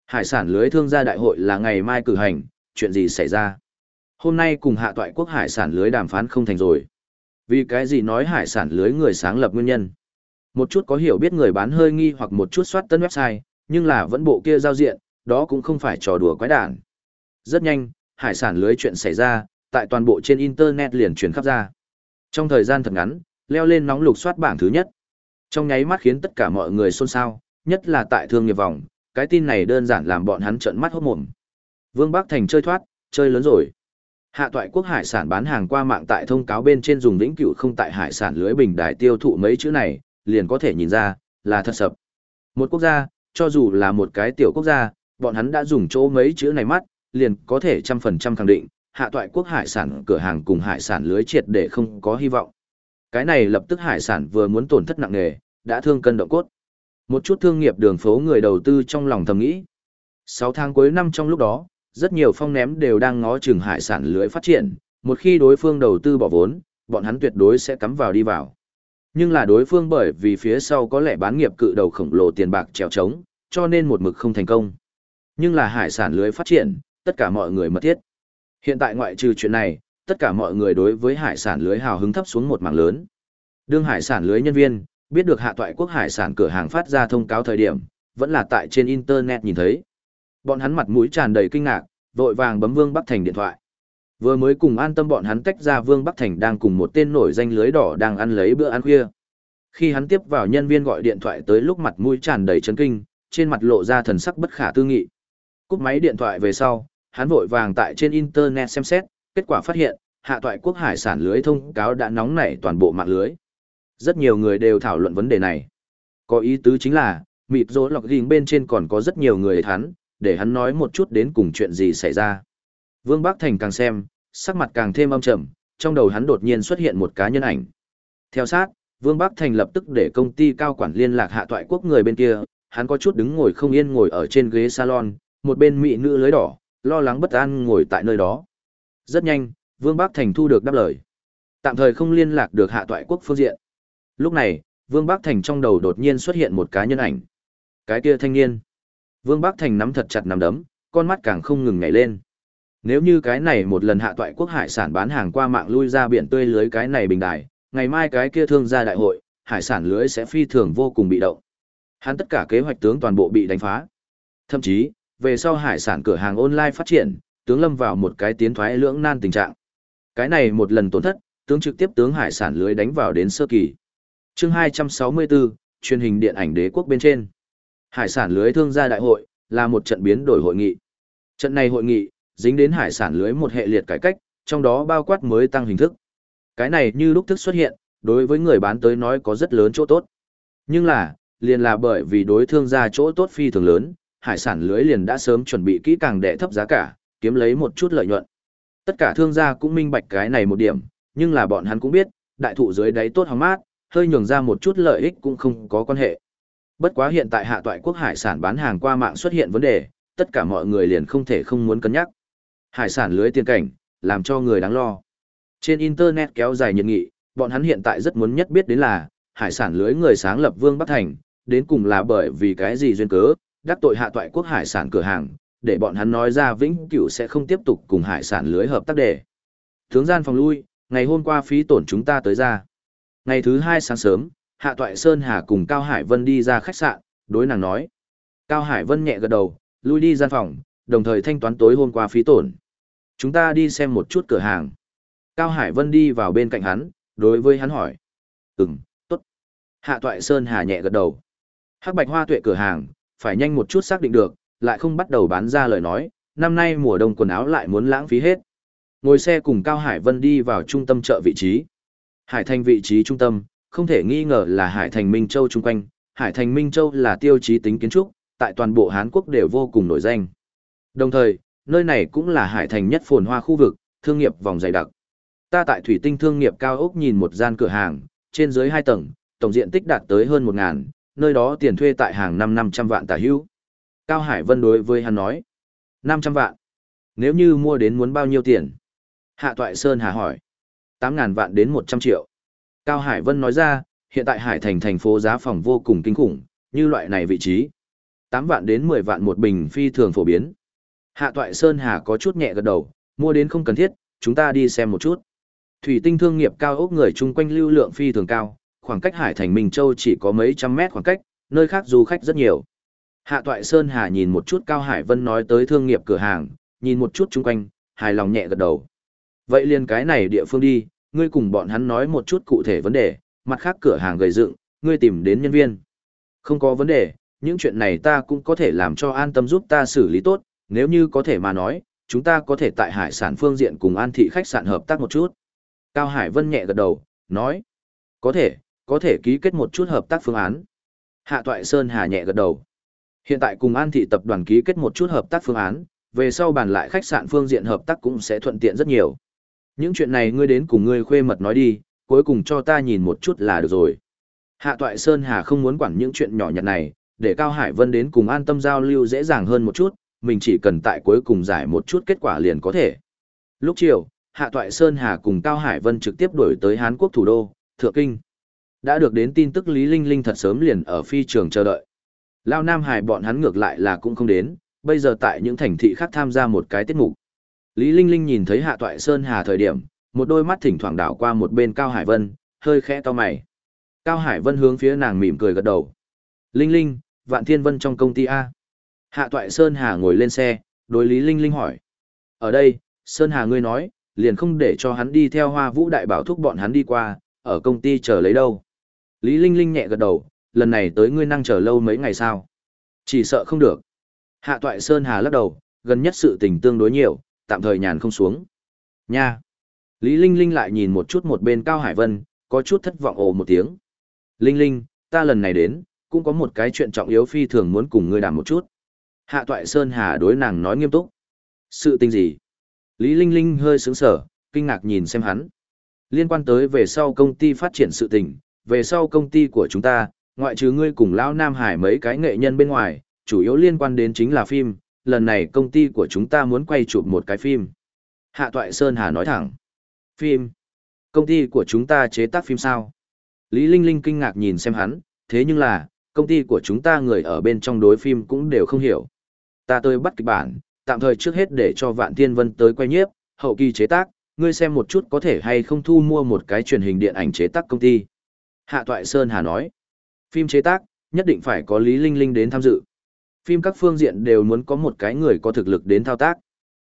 Hải sản lưới thương gia đại hội là ngày mai cử hành, chuyện gì xảy ra? Hôm nay cùng hạ toại quốc hải sản lưới đàm phán không thành rồi. Vì cái gì nói hải sản lưới người sáng lập nguyên nhân? Một chút có hiểu biết người bán hơi nghi hoặc một chút soát tân website, nhưng là vẫn bộ kia giao diện, đó cũng không phải trò đùa quái đản. Rất nhanh, hải sản lưới chuyện xảy ra, tại toàn bộ trên internet liền truyền khắp ra. Trong thời gian thật ngắn, leo lên nóng lục soát bảng thứ nhất. Trong nháy mắt khiến tất cả mọi người xôn xao, nhất là tại thương nghiệp vòng, cái tin này đơn giản làm bọn hắn trợn mắt hốt mồm. Vương Bắc Thành chơi thoát, chơi lớn rồi. Hạ toại quốc hải sản bán hàng qua mạng tại thông cáo bên trên dùng vĩnh cửu không tại hải sản lưới bình đài tiêu thụ mấy chữ này, liền có thể nhìn ra, là thật sập. Một quốc gia, cho dù là một cái tiểu quốc gia, bọn hắn đã dùng chỗ mấy chữ này mắt, liền có thể trăm phần trăm khẳng định, hạ toại quốc hải sản cửa hàng cùng hải sản lưới triệt để không có hy vọng. Cái này lập tức hải sản vừa muốn tổn thất nặng nề, đã thương cân động cốt. Một chút thương nghiệp đường phố người đầu tư trong lòng thầm nghĩ. 6 tháng cuối năm trong lúc đó, rất nhiều phong ném đều đang ngó chừng hải sản lưới phát triển, một khi đối phương đầu tư bỏ vốn, bọn hắn tuyệt đối sẽ cắm vào đi vào. Nhưng là đối phương bởi vì phía sau có lẽ bán nghiệp cự đầu khổng lồ tiền bạc trèo trống, cho nên một mực không thành công. Nhưng là hải sản lưới phát triển, tất cả mọi người mật thiết. Hiện tại ngoại trừ chuyện này, tất cả mọi người đối với hải sản lưới hào hứng thấp xuống một mảng lớn. Đương hải sản lưới nhân viên, biết được hạ toại quốc hải sản cửa hàng phát ra thông cáo thời điểm, vẫn là tại trên internet nhìn thấy. Bọn hắn mặt mũi tràn đầy kinh ngạc, vội vàng bấm Vương Bắc Thành điện thoại. Vừa mới cùng an tâm bọn hắn tách ra Vương Bắc Thành đang cùng một tên nổi danh lưới đỏ đang ăn lấy bữa ăn khuya. Khi hắn tiếp vào nhân viên gọi điện thoại tới lúc mặt mũi tràn đầy chấn kinh, trên mặt lộ ra thần sắc bất khả tư nghị. Cúp máy điện thoại về sau, hắn vội vàng tại trên internet xem xét, kết quả phát hiện, hạ toại quốc hải sản lưới thông cáo đã nóng nảy toàn bộ mạng lưới. Rất nhiều người đều thảo luận vấn đề này. Có ý tứ chính là, mịt rỗ lọc ghiền bên trên còn có rất nhiều người hắn, để hắn nói một chút đến cùng chuyện gì xảy ra. Vương Bắc Thành càng xem, sắc mặt càng thêm âm trầm, trong đầu hắn đột nhiên xuất hiện một cá nhân ảnh. Theo sát, Vương Bắc Thành lập tức để công ty cao quản liên lạc hạ toại quốc người bên kia, hắn có chút đứng ngồi không yên ngồi ở trên ghế salon, một bên mỹ nữ lưới đỏ, lo lắng bất an ngồi tại nơi đó. Rất nhanh, Vương Bắc Thành thu được đáp lời. Tạm thời không liên lạc được hạ toại quốc phương diện. Lúc này, Vương Bắc Thành trong đầu đột nhiên xuất hiện một cá nhân ảnh. Cái kia thanh niên. Vương Bắc Thành nắm thật chặt nắm đấm, con mắt càng không ngừng nhảy lên. Nếu như cái này một lần hạ toại quốc hải sản bán hàng qua mạng lui ra biển tươi lưới cái này bình đài, ngày mai cái kia thương gia đại hội, hải sản lưới sẽ phi thường vô cùng bị động. Hắn tất cả kế hoạch tướng toàn bộ bị đánh phá. Thậm chí, về sau hải sản cửa hàng online phát triển, tướng lâm vào một cái tiến thoái lưỡng nan tình trạng. Cái này một lần tổn thất, tướng trực tiếp tướng hải sản lưới đánh vào đến sơ kỳ. Chương 264, truyền hình điện ảnh đế quốc bên trên. Hải sản lưới thương gia đại hội là một trận biến đổi hội nghị. Trận này hội nghị dính đến hải sản lưới một hệ liệt cải cách, trong đó bao quát mới tăng hình thức. Cái này như lúc thức xuất hiện, đối với người bán tới nói có rất lớn chỗ tốt. Nhưng là, liền là bởi vì đối thương gia chỗ tốt phi thường lớn, hải sản lưới liền đã sớm chuẩn bị kỹ càng để thấp giá cả, kiếm lấy một chút lợi nhuận. Tất cả thương gia cũng minh bạch cái này một điểm, nhưng là bọn hắn cũng biết, đại thụ dưới đáy tốt hóng mát, hơi nhường ra một chút lợi ích cũng không có quan hệ. Bất quá hiện tại hạ toại quốc hải sản bán hàng qua mạng xuất hiện vấn đề, tất cả mọi người liền không thể không muốn cân nhắc. Hải sản lưới tiền cảnh, làm cho người đáng lo. Trên Internet kéo dài nhiệt nghị, bọn hắn hiện tại rất muốn nhất biết đến là, hải sản lưới người sáng lập Vương Bắc Thành, đến cùng là bởi vì cái gì duyên cớ, đắc tội hạ toại quốc hải sản cửa hàng, để bọn hắn nói ra vĩnh cửu sẽ không tiếp tục cùng hải sản lưới hợp tác để. Tướng gian phòng lui, ngày hôm qua phí tổn chúng ta tới ra. Ngày thứ hai sáng sớm, Hạ Toại Sơn Hà cùng Cao Hải Vân đi ra khách sạn, đối nàng nói. Cao Hải Vân nhẹ gật đầu, lui đi gian phòng, đồng thời thanh toán tối hôm qua phí tổn. Chúng ta đi xem một chút cửa hàng. Cao Hải Vân đi vào bên cạnh hắn, đối với hắn hỏi. Ừm, tốt. Hạ Toại Sơn Hà nhẹ gật đầu. Hắc Bạch Hoa Tuệ cửa hàng, phải nhanh một chút xác định được, lại không bắt đầu bán ra lời nói, năm nay mùa đông quần áo lại muốn lãng phí hết. Ngồi xe cùng Cao Hải Vân đi vào trung tâm chợ vị trí. Hải Thành vị trí trung tâm, không thể nghi ngờ là Hải Thành Minh Châu chung quanh. Hải Thành Minh Châu là tiêu chí tính kiến trúc, tại toàn bộ Hán Quốc đều vô cùng nổi danh. Đồng thời, nơi này cũng là Hải Thành nhất phồn hoa khu vực, thương nghiệp vòng dày đặc. Ta tại Thủy Tinh Thương nghiệp cao ốc nhìn một gian cửa hàng, trên dưới hai tầng, tổng diện tích đạt tới hơn một ngàn, nơi đó tiền thuê tại hàng năm năm trăm vạn tả hữu. Cao Hải Vân đối với hắn nói, 500 vạn. Nếu như mua đến muốn bao nhiêu tiền? Hạ Toại Sơn Hà hỏi. 8.000 vạn đến 100 triệu. Cao Hải Vân nói ra, hiện tại Hải Thành thành phố giá phòng vô cùng kinh khủng, như loại này vị trí. 8 vạn đến 10 vạn một bình phi thường phổ biến. Hạ Toại Sơn Hà có chút nhẹ gật đầu, mua đến không cần thiết, chúng ta đi xem một chút. Thủy tinh thương nghiệp cao ốc người chung quanh lưu lượng phi thường cao, khoảng cách Hải Thành Minh Châu chỉ có mấy trăm mét khoảng cách, nơi khác du khách rất nhiều. Hạ Toại Sơn Hà nhìn một chút Cao Hải Vân nói tới thương nghiệp cửa hàng, nhìn một chút chung quanh, hài lòng nhẹ gật đầu. Vậy liền cái này địa phương đi, ngươi cùng bọn hắn nói một chút cụ thể vấn đề, mặt khác cửa hàng gầy dựng, ngươi tìm đến nhân viên. Không có vấn đề, những chuyện này ta cũng có thể làm cho an tâm giúp ta xử lý tốt, nếu như có thể mà nói, chúng ta có thể tại hải sản phương diện cùng an thị khách sạn hợp tác một chút. Cao Hải Vân nhẹ gật đầu, nói, có thể, có thể ký kết một chút hợp tác phương án. Hạ Toại Sơn Hà nhẹ gật đầu. Hiện tại cùng An Thị tập đoàn ký kết một chút hợp tác phương án, về sau bàn lại khách sạn phương diện hợp tác cũng sẽ thuận tiện rất nhiều. Những chuyện này ngươi đến cùng ngươi khuê mật nói đi, cuối cùng cho ta nhìn một chút là được rồi. Hạ Toại Sơn Hà không muốn quản những chuyện nhỏ nhặt này, để Cao Hải Vân đến cùng an tâm giao lưu dễ dàng hơn một chút, mình chỉ cần tại cuối cùng giải một chút kết quả liền có thể. Lúc chiều, Hạ Toại Sơn Hà cùng Cao Hải Vân trực tiếp đổi tới Hán Quốc thủ đô, Thượng Kinh. Đã được đến tin tức Lý Linh Linh thật sớm liền ở phi trường chờ đợi. Lao Nam Hải bọn hắn ngược lại là cũng không đến, bây giờ tại những thành thị khác tham gia một cái tiết mục. Lý Linh Linh nhìn thấy Hạ Toại Sơn Hà thời điểm, một đôi mắt thỉnh thoảng đảo qua một bên Cao Hải Vân, hơi khẽ to mày. Cao Hải Vân hướng phía nàng mỉm cười gật đầu. Linh Linh, Vạn Thiên Vân trong công ty A. Hạ Toại Sơn Hà ngồi lên xe, đối Lý Linh Linh hỏi. Ở đây, Sơn Hà ngươi nói, liền không để cho hắn đi theo hoa vũ đại bảo thúc bọn hắn đi qua, ở công ty chờ lấy đâu. Lý Linh Linh nhẹ gật đầu, lần này tới ngươi năng chờ lâu mấy ngày sao? Chỉ sợ không được. Hạ Toại Sơn Hà lắc đầu, gần nhất sự tình tương đối nhiều, tạm thời nhàn không xuống. Nha. Lý Linh Linh lại nhìn một chút một bên Cao Hải Vân, có chút thất vọng ồ một tiếng. Linh Linh, ta lần này đến, cũng có một cái chuyện trọng yếu phi thường muốn cùng ngươi đàm một chút. Hạ Toại Sơn Hà đối nàng nói nghiêm túc. Sự tình gì? Lý Linh Linh hơi sướng sở, kinh ngạc nhìn xem hắn. Liên quan tới về sau công ty phát triển sự tình, về sau công ty của chúng ta, ngoại trừ ngươi cùng Lão Nam Hải mấy cái nghệ nhân bên ngoài, chủ yếu liên quan đến chính là phim, lần này công ty của chúng ta muốn quay chụp một cái phim. Hạ Toại Sơn Hà nói thẳng. Phim? Công ty của chúng ta chế tác phim sao? Lý Linh Linh kinh ngạc nhìn xem hắn, thế nhưng là, công ty của chúng ta người ở bên trong đối phim cũng đều không hiểu. Ta tới bắt kịch bản, tạm thời trước hết để cho Vạn Thiên Vân tới quay nhiếp, hậu kỳ chế tác, ngươi xem một chút có thể hay không thu mua một cái truyền hình điện ảnh chế tác công ty. Hạ Toại Sơn Hà nói, phim chế tác, nhất định phải có Lý Linh Linh đến tham dự. Phim các phương diện đều muốn có một cái người có thực lực đến thao tác.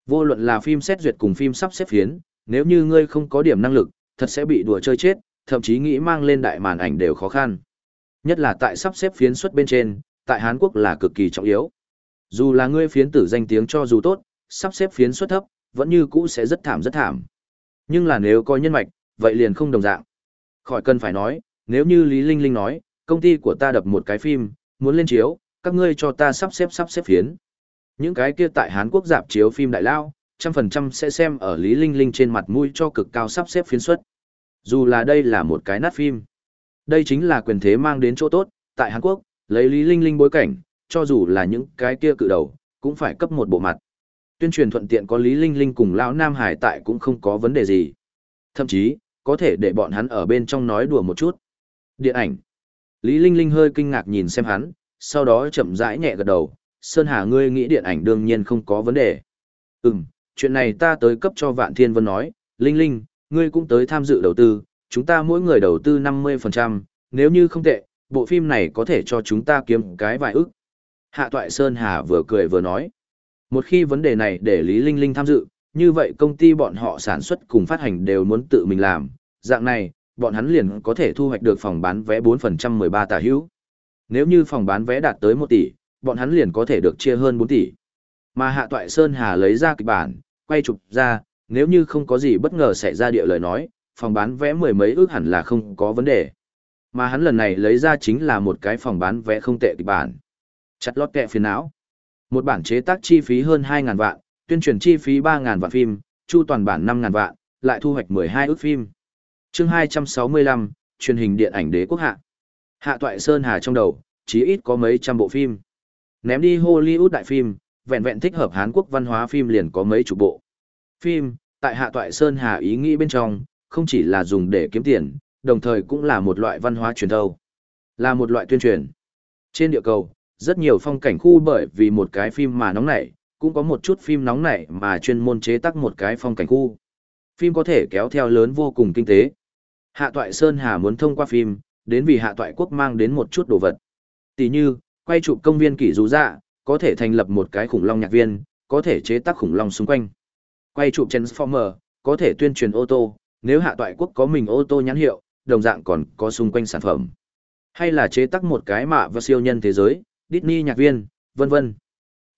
Vô luận là phim xét duyệt cùng phim sắp xếp phiến, nếu như ngươi không có điểm năng lực, thật sẽ bị đùa chơi chết, thậm chí nghĩ mang lên đại màn ảnh đều khó khăn. Nhất là tại sắp xếp phiến xuất bên trên, tại Hàn Quốc là cực kỳ trọng yếu. Dù là ngươi phiến tử danh tiếng cho dù tốt, sắp xếp phiến xuất thấp, vẫn như cũ sẽ rất thảm rất thảm. Nhưng là nếu có nhân mạch, vậy liền không đồng dạng. Khỏi cần phải nói, nếu như Lý Linh Linh nói, công ty của ta đập một cái phim, muốn lên chiếu, các ngươi cho ta sắp xếp sắp xếp phiến. Những cái kia tại Hàn Quốc dạp chiếu phim đại lao, trăm phần trăm sẽ xem ở Lý Linh Linh trên mặt mũi cho cực cao sắp xếp phiến suất Dù là đây là một cái nát phim. Đây chính là quyền thế mang đến chỗ tốt, tại Hàn Quốc, lấy Lý Linh Linh bối cảnh, cho dù là những cái kia cự đầu, cũng phải cấp một bộ mặt. Tuyên truyền thuận tiện có Lý Linh Linh cùng lão Nam Hải tại cũng không có vấn đề gì. Thậm chí, có thể để bọn hắn ở bên trong nói đùa một chút. Điện ảnh. Lý Linh Linh hơi kinh ngạc nhìn xem hắn, sau đó chậm rãi nhẹ gật đầu, Sơn Hà ngươi nghĩ điện ảnh đương nhiên không có vấn đề. Ừm, chuyện này ta tới cấp cho Vạn Thiên Vân nói, Linh Linh, ngươi cũng tới tham dự đầu tư, chúng ta mỗi người đầu tư 50%, nếu như không tệ, bộ phim này có thể cho chúng ta kiếm cái vài ức. Hạ Toại Sơn Hà vừa cười vừa nói. Một khi vấn đề này để Lý Linh Linh tham dự, như vậy công ty bọn họ sản xuất cùng phát hành đều muốn tự mình làm, dạng này, bọn hắn liền có thể thu hoạch được phòng bán vé 4% 13 tả hữu. Nếu như phòng bán vé đạt tới 1 tỷ, bọn hắn liền có thể được chia hơn 4 tỷ. Mà Hạ Toại Sơn Hà lấy ra kịch bản, quay chụp ra, nếu như không có gì bất ngờ xảy ra địa lời nói, phòng bán vé mười mấy ước hẳn là không có vấn đề. Mà hắn lần này lấy ra chính là một cái phòng bán vé không tệ kịch bản. Chặt lót kẹ phiền não. Một bản chế tác chi phí hơn 2.000 vạn, tuyên truyền chi phí 3.000 vạn phim, chu toàn bản 5.000 vạn, lại thu hoạch 12 ước phim chương 265, truyền hình điện ảnh đế quốc hạ. Hạ Toại Sơn Hà trong đầu, chí ít có mấy trăm bộ phim. Ném đi Hollywood đại phim, vẹn vẹn thích hợp Hán Quốc văn hóa phim liền có mấy chục bộ. Phim, tại Hạ Toại Sơn Hà ý nghĩ bên trong, không chỉ là dùng để kiếm tiền, đồng thời cũng là một loại văn hóa truyền thâu, là một loại tuyên truyền. Trên địa cầu, rất nhiều phong cảnh khu bởi vì một cái phim mà nóng nảy, cũng có một chút phim nóng nảy mà chuyên môn chế tác một cái phong cảnh khu. Phim có thể kéo theo lớn vô cùng kinh tế. Hạ Toại Sơn Hà muốn thông qua phim, đến vì Hạ Toại Quốc mang đến một chút đồ vật. Tỷ như, quay chụp công viên kỷ rú dạ, có thể thành lập một cái khủng long nhạc viên, có thể chế tác khủng long xung quanh. Quay chụp Transformer, có thể tuyên truyền ô tô, nếu Hạ Toại Quốc có mình ô tô nhãn hiệu, đồng dạng còn có xung quanh sản phẩm. Hay là chế tác một cái mạ và siêu nhân thế giới, Disney nhạc viên, vân vân.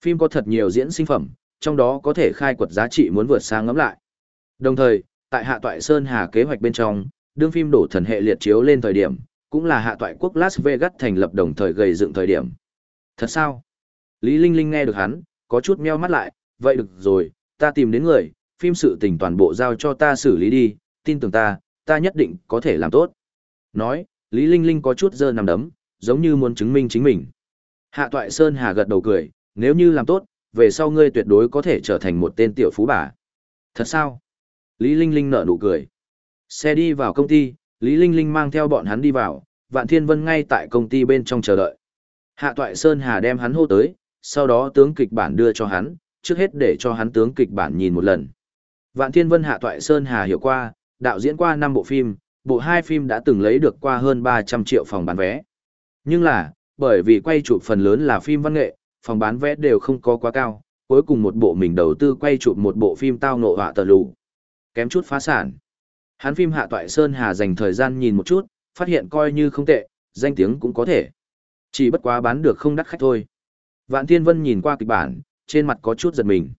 Phim có thật nhiều diễn sinh phẩm, trong đó có thể khai quật giá trị muốn vượt sang ngắm lại. Đồng thời, tại Hạ Toại Sơn Hà kế hoạch bên trong, đương phim đổ thần hệ liệt chiếu lên thời điểm, cũng là Hạ Toại quốc Las Vegas thành lập đồng thời gây dựng thời điểm. Thật sao? Lý Linh Linh nghe được hắn, có chút meo mắt lại, vậy được rồi, ta tìm đến người, phim sự tình toàn bộ giao cho ta xử lý đi, tin tưởng ta, ta nhất định có thể làm tốt. Nói, Lý Linh Linh có chút dơ nằm đấm, giống như muốn chứng minh chính mình. Hạ Toại Sơn Hà gật đầu cười, nếu như làm tốt, về sau ngươi tuyệt đối có thể trở thành một tên tiểu phú bà. Thật sao? Lý Linh Linh nở nụ cười. Xe đi vào công ty, Lý Linh Linh mang theo bọn hắn đi vào, Vạn Thiên Vân ngay tại công ty bên trong chờ đợi. Hạ Toại Sơn Hà đem hắn hô tới, sau đó tướng kịch bản đưa cho hắn, trước hết để cho hắn tướng kịch bản nhìn một lần. Vạn Thiên Vân Hạ Toại Sơn Hà hiểu qua, đạo diễn qua 5 bộ phim, bộ 2 phim đã từng lấy được qua hơn 300 triệu phòng bán vé. Nhưng là, bởi vì quay chụp phần lớn là phim văn nghệ, phòng bán vé đều không có quá cao, cuối cùng một bộ mình đầu tư quay chụp một bộ phim tao ngộ họa tờ lù. Kém chút phá sản. Hắn phim Hạ Toại Sơn Hà dành thời gian nhìn một chút, phát hiện coi như không tệ, danh tiếng cũng có thể. Chỉ bất quá bán được không đắt khách thôi. Vạn Thiên Vân nhìn qua kịch bản, trên mặt có chút giật mình.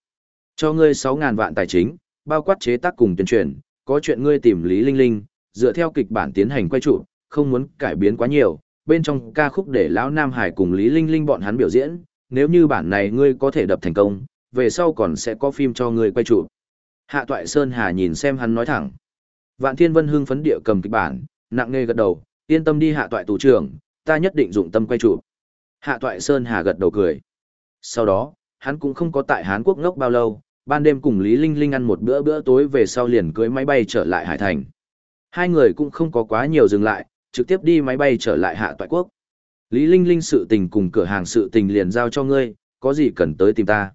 Cho ngươi sáu ngàn vạn tài chính, bao quát chế tác cùng tuyên truyền, có chuyện ngươi tìm Lý Linh Linh, dựa theo kịch bản tiến hành quay trụ, không muốn cải biến quá nhiều, bên trong ca khúc để lão Nam Hải cùng Lý Linh Linh bọn hắn biểu diễn, nếu như bản này ngươi có thể đập thành công, về sau còn sẽ có phim cho ngươi quay trụ. Hạ Toại Sơn Hà nhìn xem hắn nói thẳng. Vạn Thiên Vân hưng phấn địa cầm kịch bản, nặng nề gật đầu, yên tâm đi Hạ Toại tù trưởng, ta nhất định dụng tâm quay chụp. Hạ Toại Sơn Hà gật đầu cười. Sau đó, hắn cũng không có tại Hán Quốc ngốc bao lâu, ban đêm cùng Lý Linh Linh ăn một bữa bữa tối về sau liền cưới máy bay trở lại Hải Thành. Hai người cũng không có quá nhiều dừng lại, trực tiếp đi máy bay trở lại Hạ Toại Quốc. Lý Linh Linh sự tình cùng cửa hàng sự tình liền giao cho ngươi, có gì cần tới tìm ta.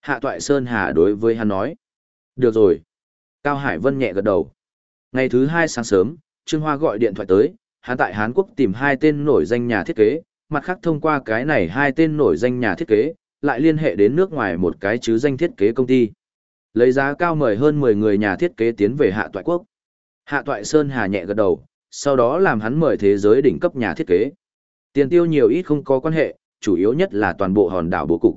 Hạ Toại Sơn Hà đối với hắn nói. Được rồi. Cao Hải Vân nhẹ gật đầu. Ngày thứ hai sáng sớm, Trương Hoa gọi điện thoại tới, hắn tại Hán Quốc tìm hai tên nổi danh nhà thiết kế, mặt khác thông qua cái này hai tên nổi danh nhà thiết kế, lại liên hệ đến nước ngoài một cái chứ danh thiết kế công ty. Lấy giá cao mời hơn 10 người nhà thiết kế tiến về Hạ Toại Quốc. Hạ Toại Sơn Hà nhẹ gật đầu, sau đó làm hắn mời thế giới đỉnh cấp nhà thiết kế. Tiền tiêu nhiều ít không có quan hệ, chủ yếu nhất là toàn bộ hòn đảo bố cục.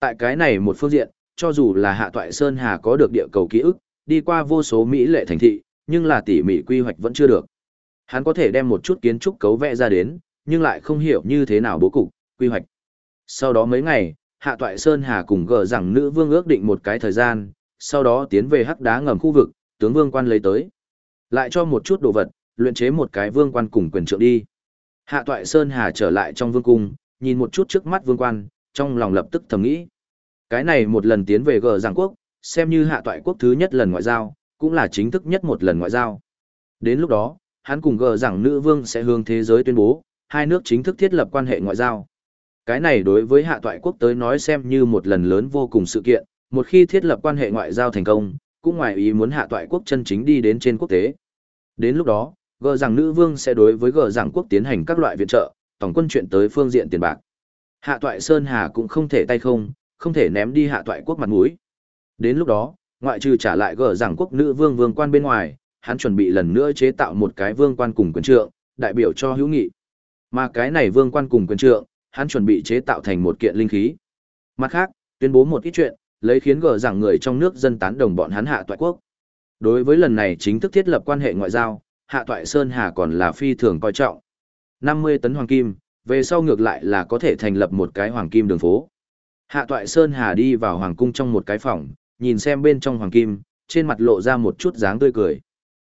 Tại cái này một phương diện, cho dù là Hạ Toại Sơn Hà có được địa cầu ký ức, đi qua vô số mỹ lệ thành thị, nhưng là tỉ mỉ quy hoạch vẫn chưa được. Hắn có thể đem một chút kiến trúc cấu vẽ ra đến, nhưng lại không hiểu như thế nào bố cục, quy hoạch. Sau đó mấy ngày, Hạ Toại Sơn Hà cùng gờ rằng nữ vương ước định một cái thời gian, sau đó tiến về hắc đá ngầm khu vực, tướng vương quan lấy tới. Lại cho một chút đồ vật, luyện chế một cái vương quan cùng quyền trượng đi. Hạ Toại Sơn Hà trở lại trong vương cung, nhìn một chút trước mắt vương quan, trong lòng lập tức thầm nghĩ. Cái này một lần tiến về gờ giảng quốc, xem như hạ toại quốc thứ nhất lần ngoại giao, cũng là chính thức nhất một lần ngoại giao. Đến lúc đó, hắn cùng gờ rằng nữ vương sẽ hướng thế giới tuyên bố, hai nước chính thức thiết lập quan hệ ngoại giao. Cái này đối với hạ toại quốc tới nói xem như một lần lớn vô cùng sự kiện, một khi thiết lập quan hệ ngoại giao thành công, cũng ngoài ý muốn hạ toại quốc chân chính đi đến trên quốc tế. Đến lúc đó, gờ rằng nữ vương sẽ đối với gờ rằng quốc tiến hành các loại viện trợ, tổng quân chuyện tới phương diện tiền bạc. Hạ toại Sơn Hà cũng không thể tay không, không thể ném đi hạ toại quốc mặt mũi. Đến lúc đó, ngoại trừ trả lại gờ rằng quốc nữ vương vương quan bên ngoài, hắn chuẩn bị lần nữa chế tạo một cái vương quan cùng quyền trượng, đại biểu cho hữu nghị. Mà cái này vương quan cùng quyền trượng, hắn chuẩn bị chế tạo thành một kiện linh khí. Mặt khác, tuyên bố một ít chuyện, lấy khiến gờ rằng người trong nước dân tán đồng bọn hắn hạ toại quốc. Đối với lần này chính thức thiết lập quan hệ ngoại giao, hạ toại Sơn Hà còn là phi thường coi trọng. 50 tấn hoàng kim, về sau ngược lại là có thể thành lập một cái hoàng kim đường phố. Hạ toại Sơn Hà đi vào hoàng cung trong một cái phòng, nhìn xem bên trong hoàng kim, trên mặt lộ ra một chút dáng tươi cười.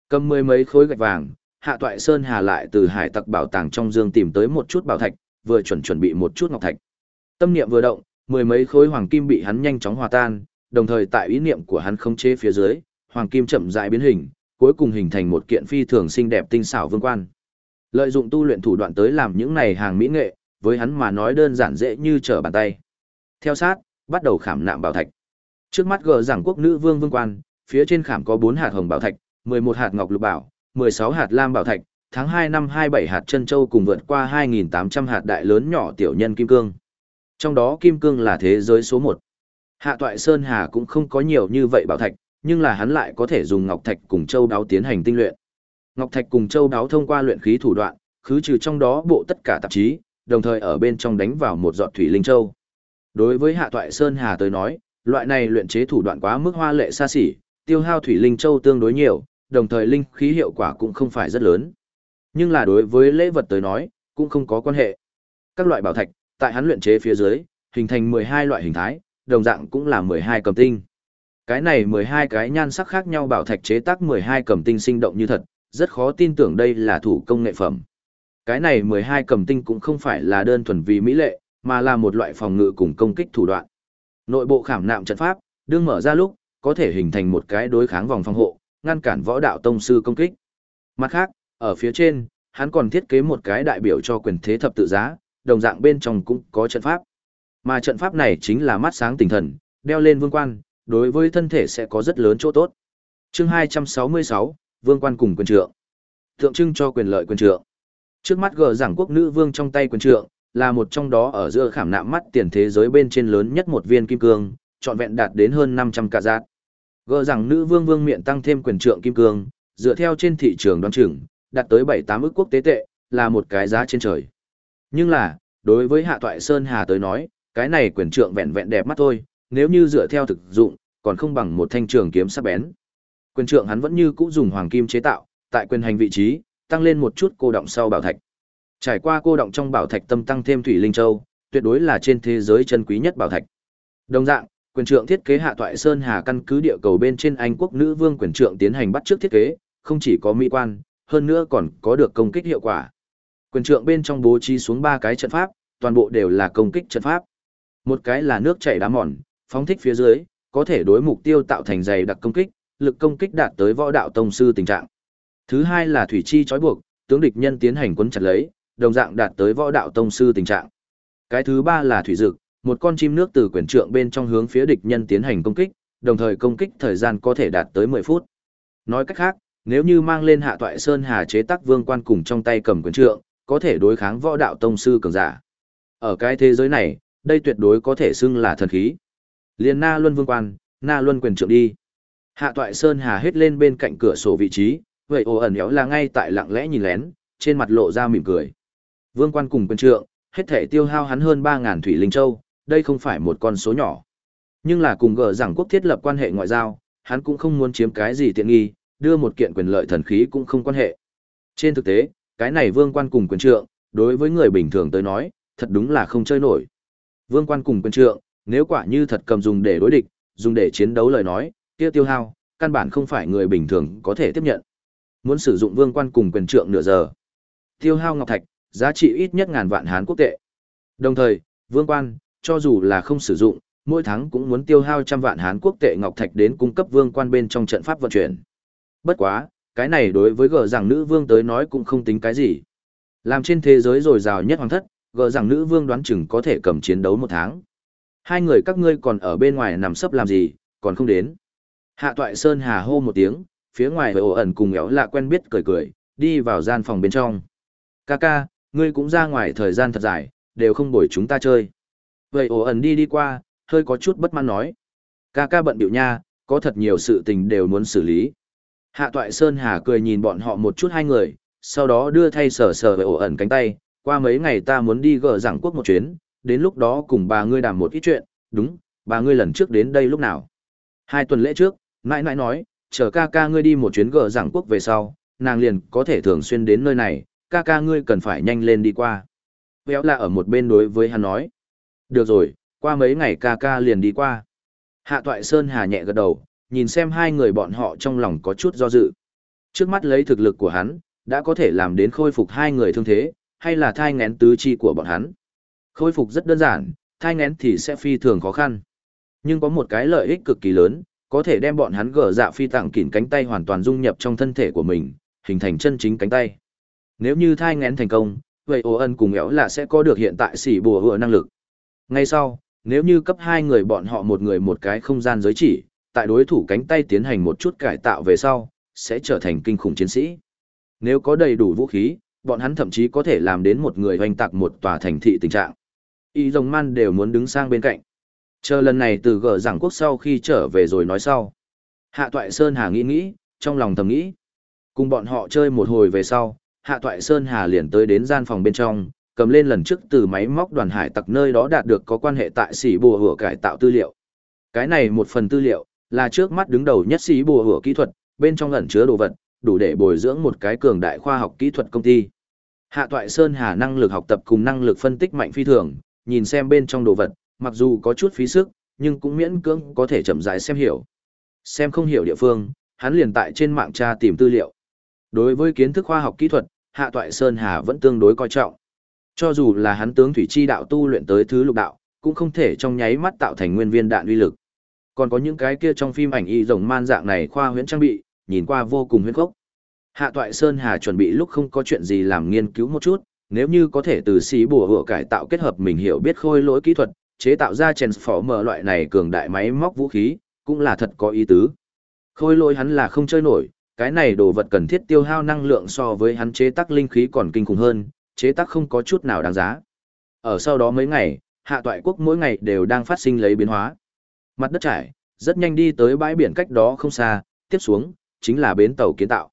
Cầm mười mấy khối gạch vàng, Hạ toại Sơn Hà lại từ hải tặc bảo tàng trong dương tìm tới một chút bảo thạch, vừa chuẩn chuẩn bị một chút ngọc thạch. Tâm niệm vừa động, mười mấy khối hoàng kim bị hắn nhanh chóng hòa tan, đồng thời tại ý niệm của hắn khống chế phía dưới, hoàng kim chậm rãi biến hình, cuối cùng hình thành một kiện phi thường xinh đẹp tinh xảo vương quan. Lợi dụng tu luyện thủ đoạn tới làm những này hàng mỹ nghệ, với hắn mà nói đơn giản dễ như trở bàn tay. Theo sát, bắt đầu khảm nạm bảo thạch. Trước mắt gờ giảng quốc nữ vương vương quan, phía trên khảm có 4 hạt hồng bảo thạch, 11 hạt ngọc lục bảo, 16 hạt lam bảo thạch, tháng 2 năm 27 hạt chân châu cùng vượt qua 2.800 hạt đại lớn nhỏ tiểu nhân kim cương. Trong đó kim cương là thế giới số 1. Hạ toại Sơn Hà cũng không có nhiều như vậy bảo thạch, nhưng là hắn lại có thể dùng ngọc thạch cùng châu đáo tiến hành tinh luyện. Ngọc thạch cùng châu đáo thông qua luyện khí thủ đoạn, khứ trừ trong đó bộ tất cả tạp chí, đồng thời ở bên trong đánh vào một giọt thủy linh châu. Đối với Hạ toại Sơn Hà tới nói, loại này luyện chế thủ đoạn quá mức hoa lệ xa xỉ, tiêu hao thủy linh châu tương đối nhiều, đồng thời linh khí hiệu quả cũng không phải rất lớn. Nhưng là đối với lễ vật tới nói, cũng không có quan hệ. Các loại bảo thạch, tại hắn luyện chế phía dưới, hình thành 12 loại hình thái, đồng dạng cũng là 12 cầm tinh. Cái này 12 cái nhan sắc khác nhau bảo thạch chế tác 12 cầm tinh sinh động như thật, rất khó tin tưởng đây là thủ công nghệ phẩm. Cái này 12 cầm tinh cũng không phải là đơn thuần vì mỹ lệ, mà là một loại phòng ngự cùng công kích thủ đoạn. Nội bộ khảm nạm trận pháp, đương mở ra lúc, có thể hình thành một cái đối kháng vòng phòng hộ, ngăn cản võ đạo tông sư công kích. Mặt khác, ở phía trên, hắn còn thiết kế một cái đại biểu cho quyền thế thập tự giá, đồng dạng bên trong cũng có trận pháp. Mà trận pháp này chính là mắt sáng tinh thần, đeo lên vương quan, đối với thân thể sẽ có rất lớn chỗ tốt. Chương 266, Vương quan cùng quyền trượng. Tượng trưng cho quyền lợi quyền trượng. Trước mắt gờ giảng quốc nữ vương trong tay quyền trượng, là một trong đó ở giữa khảm nạm mắt tiền thế giới bên trên lớn nhất một viên kim cương, trọn vẹn đạt đến hơn 500 cả giác. Gỡ rằng nữ vương vương miện tăng thêm quyền trượng kim cương, dựa theo trên thị trường đoán chừng, đạt tới 7-8 ức quốc tế tệ, là một cái giá trên trời. Nhưng là, đối với Hạ Toại Sơn Hà tới nói, cái này quyền trượng vẹn vẹn đẹp mắt thôi, nếu như dựa theo thực dụng, còn không bằng một thanh trường kiếm sắc bén. Quyền trượng hắn vẫn như cũ dùng hoàng kim chế tạo, tại quyền hành vị trí, tăng lên một chút cô động sau bảo thạch. Trải qua cô động trong bảo thạch tâm tăng thêm thủy linh châu, tuyệt đối là trên thế giới chân quý nhất bảo thạch. Đồng dạng, quyền trượng thiết kế hạ toại sơn hà căn cứ địa cầu bên trên Anh quốc nữ vương quyền trượng tiến hành bắt trước thiết kế, không chỉ có mỹ quan, hơn nữa còn có được công kích hiệu quả. Quyền trượng bên trong bố trí xuống ba cái trận pháp, toàn bộ đều là công kích trận pháp. Một cái là nước chảy đá mòn, phóng thích phía dưới, có thể đối mục tiêu tạo thành dày đặc công kích, lực công kích đạt tới võ đạo tông sư tình trạng. Thứ hai là thủy chi trói buộc, tướng địch nhân tiến hành quấn chặt lấy, đồng dạng đạt tới võ đạo tông sư tình trạng. Cái thứ ba là thủy dực, một con chim nước từ quyển trượng bên trong hướng phía địch nhân tiến hành công kích, đồng thời công kích thời gian có thể đạt tới 10 phút. Nói cách khác, nếu như mang lên hạ toại sơn hà chế tác vương quan cùng trong tay cầm quyển trượng, có thể đối kháng võ đạo tông sư cường giả. Ở cái thế giới này, đây tuyệt đối có thể xưng là thần khí. Liên Na Luân Vương Quan, Na Luân quyền trượng đi. Hạ toại Sơn Hà hết lên bên cạnh cửa sổ vị trí, vậy ồ ẩn éo là ngay tại lặng lẽ nhìn lén, trên mặt lộ ra mỉm cười. Vương Quan cùng quyền trượng, hết thể tiêu hao hắn hơn 3.000 thủy linh châu, đây không phải một con số nhỏ. Nhưng là cùng gỡ rằng quốc thiết lập quan hệ ngoại giao, hắn cũng không muốn chiếm cái gì tiện nghi, đưa một kiện quyền lợi thần khí cũng không quan hệ. Trên thực tế, cái này vương quan cùng quyền trượng, đối với người bình thường tới nói, thật đúng là không chơi nổi. Vương quan cùng quyền trượng, nếu quả như thật cầm dùng để đối địch, dùng để chiến đấu lời nói, kia tiêu hao, căn bản không phải người bình thường có thể tiếp nhận. Muốn sử dụng vương quan cùng quyền trượng nửa giờ. Tiêu hao ngọc thạch, giá trị ít nhất ngàn vạn hán quốc tệ. Đồng thời, vương quan, cho dù là không sử dụng, mỗi tháng cũng muốn tiêu hao trăm vạn hán quốc tệ ngọc thạch đến cung cấp vương quan bên trong trận pháp vận chuyển. Bất quá, cái này đối với gờ rằng nữ vương tới nói cũng không tính cái gì. Làm trên thế giới rồi rào nhất hoàng thất, gờ rằng nữ vương đoán chừng có thể cầm chiến đấu một tháng. Hai người các ngươi còn ở bên ngoài nằm sấp làm gì, còn không đến. Hạ toại Sơn Hà hô một tiếng, phía ngoài ổ ẩn cùng éo lạ quen biết cười cười, đi vào gian phòng bên trong. Ca ca, ngươi cũng ra ngoài thời gian thật dài, đều không bồi chúng ta chơi. Vậy ổ ẩn đi đi qua, hơi có chút bất mãn nói. Ca ca bận biểu nha, có thật nhiều sự tình đều muốn xử lý. Hạ toại Sơn Hà cười nhìn bọn họ một chút hai người, sau đó đưa thay sờ sờ về ổ ẩn cánh tay, qua mấy ngày ta muốn đi gỡ giảng quốc một chuyến, đến lúc đó cùng bà ngươi đàm một ít chuyện, đúng, bà ngươi lần trước đến đây lúc nào. Hai tuần lễ trước, nãi nãi nói, chờ ca ca ngươi đi một chuyến gỡ giảng quốc về sau, nàng liền có thể thường xuyên đến nơi này, ca ca ngươi cần phải nhanh lên đi qua. Véo là ở một bên đối với hắn nói. Được rồi, qua mấy ngày ca ca liền đi qua. Hạ toại Sơn Hà nhẹ gật đầu, nhìn xem hai người bọn họ trong lòng có chút do dự. Trước mắt lấy thực lực của hắn, đã có thể làm đến khôi phục hai người thương thế, hay là thai ngén tứ chi của bọn hắn. Khôi phục rất đơn giản, thai ngén thì sẽ phi thường khó khăn. Nhưng có một cái lợi ích cực kỳ lớn, có thể đem bọn hắn gỡ dạ phi tặng kỉn cánh tay hoàn toàn dung nhập trong thân thể của mình, hình thành chân chính cánh tay. Nếu như thai ngén thành công, vậy ổ ân cùng éo là sẽ có được hiện tại xỉ bùa hựa năng lực. Ngay sau, nếu như cấp hai người bọn họ một người một cái không gian giới chỉ, tại đối thủ cánh tay tiến hành một chút cải tạo về sau, sẽ trở thành kinh khủng chiến sĩ. Nếu có đầy đủ vũ khí, bọn hắn thậm chí có thể làm đến một người hoành tạc một tòa thành thị tình trạng. Y rồng man đều muốn đứng sang bên cạnh. Chờ lần này từ gờ giảng quốc sau khi trở về rồi nói sau. Hạ Toại Sơn Hà nghĩ nghĩ, trong lòng thầm nghĩ. Cùng bọn họ chơi một hồi về sau, Hạ Toại Sơn Hà liền tới đến gian phòng bên trong, cầm lên lần trước từ máy móc đoàn hải tặc nơi đó đạt được có quan hệ tại sĩ bùa hửa cải tạo tư liệu. Cái này một phần tư liệu, là trước mắt đứng đầu nhất sĩ bùa hửa kỹ thuật, bên trong ẩn chứa đồ vật, đủ để bồi dưỡng một cái cường đại khoa học kỹ thuật công ty. Hạ Toại Sơn Hà năng lực học tập cùng năng lực phân tích mạnh phi thường, nhìn xem bên trong đồ vật, mặc dù có chút phí sức, nhưng cũng miễn cưỡng có thể chậm rãi xem hiểu. Xem không hiểu địa phương, hắn liền tại trên mạng tra tìm tư liệu. Đối với kiến thức khoa học kỹ thuật, Hạ Toại Sơn Hà vẫn tương đối coi trọng. Cho dù là hắn tướng thủy chi đạo tu luyện tới thứ lục đạo, cũng không thể trong nháy mắt tạo thành nguyên viên đạn uy lực. Còn có những cái kia trong phim ảnh y rồng man dạng này khoa huyễn trang bị, nhìn qua vô cùng huyễn khốc. Hạ Toại Sơn Hà chuẩn bị lúc không có chuyện gì làm nghiên cứu một chút, nếu như có thể từ xí bùa hựa cải tạo kết hợp mình hiểu biết khôi lỗi kỹ thuật, chế tạo ra Transformer loại này cường đại máy móc vũ khí, cũng là thật có ý tứ. Khôi lỗi hắn là không chơi nổi, cái này đồ vật cần thiết tiêu hao năng lượng so với hắn chế tác linh khí còn kinh khủng hơn, chế tác không có chút nào đáng giá. Ở sau đó mấy ngày, hạ toại quốc mỗi ngày đều đang phát sinh lấy biến hóa. Mặt đất trải, rất nhanh đi tới bãi biển cách đó không xa, tiếp xuống, chính là bến tàu kiến tạo.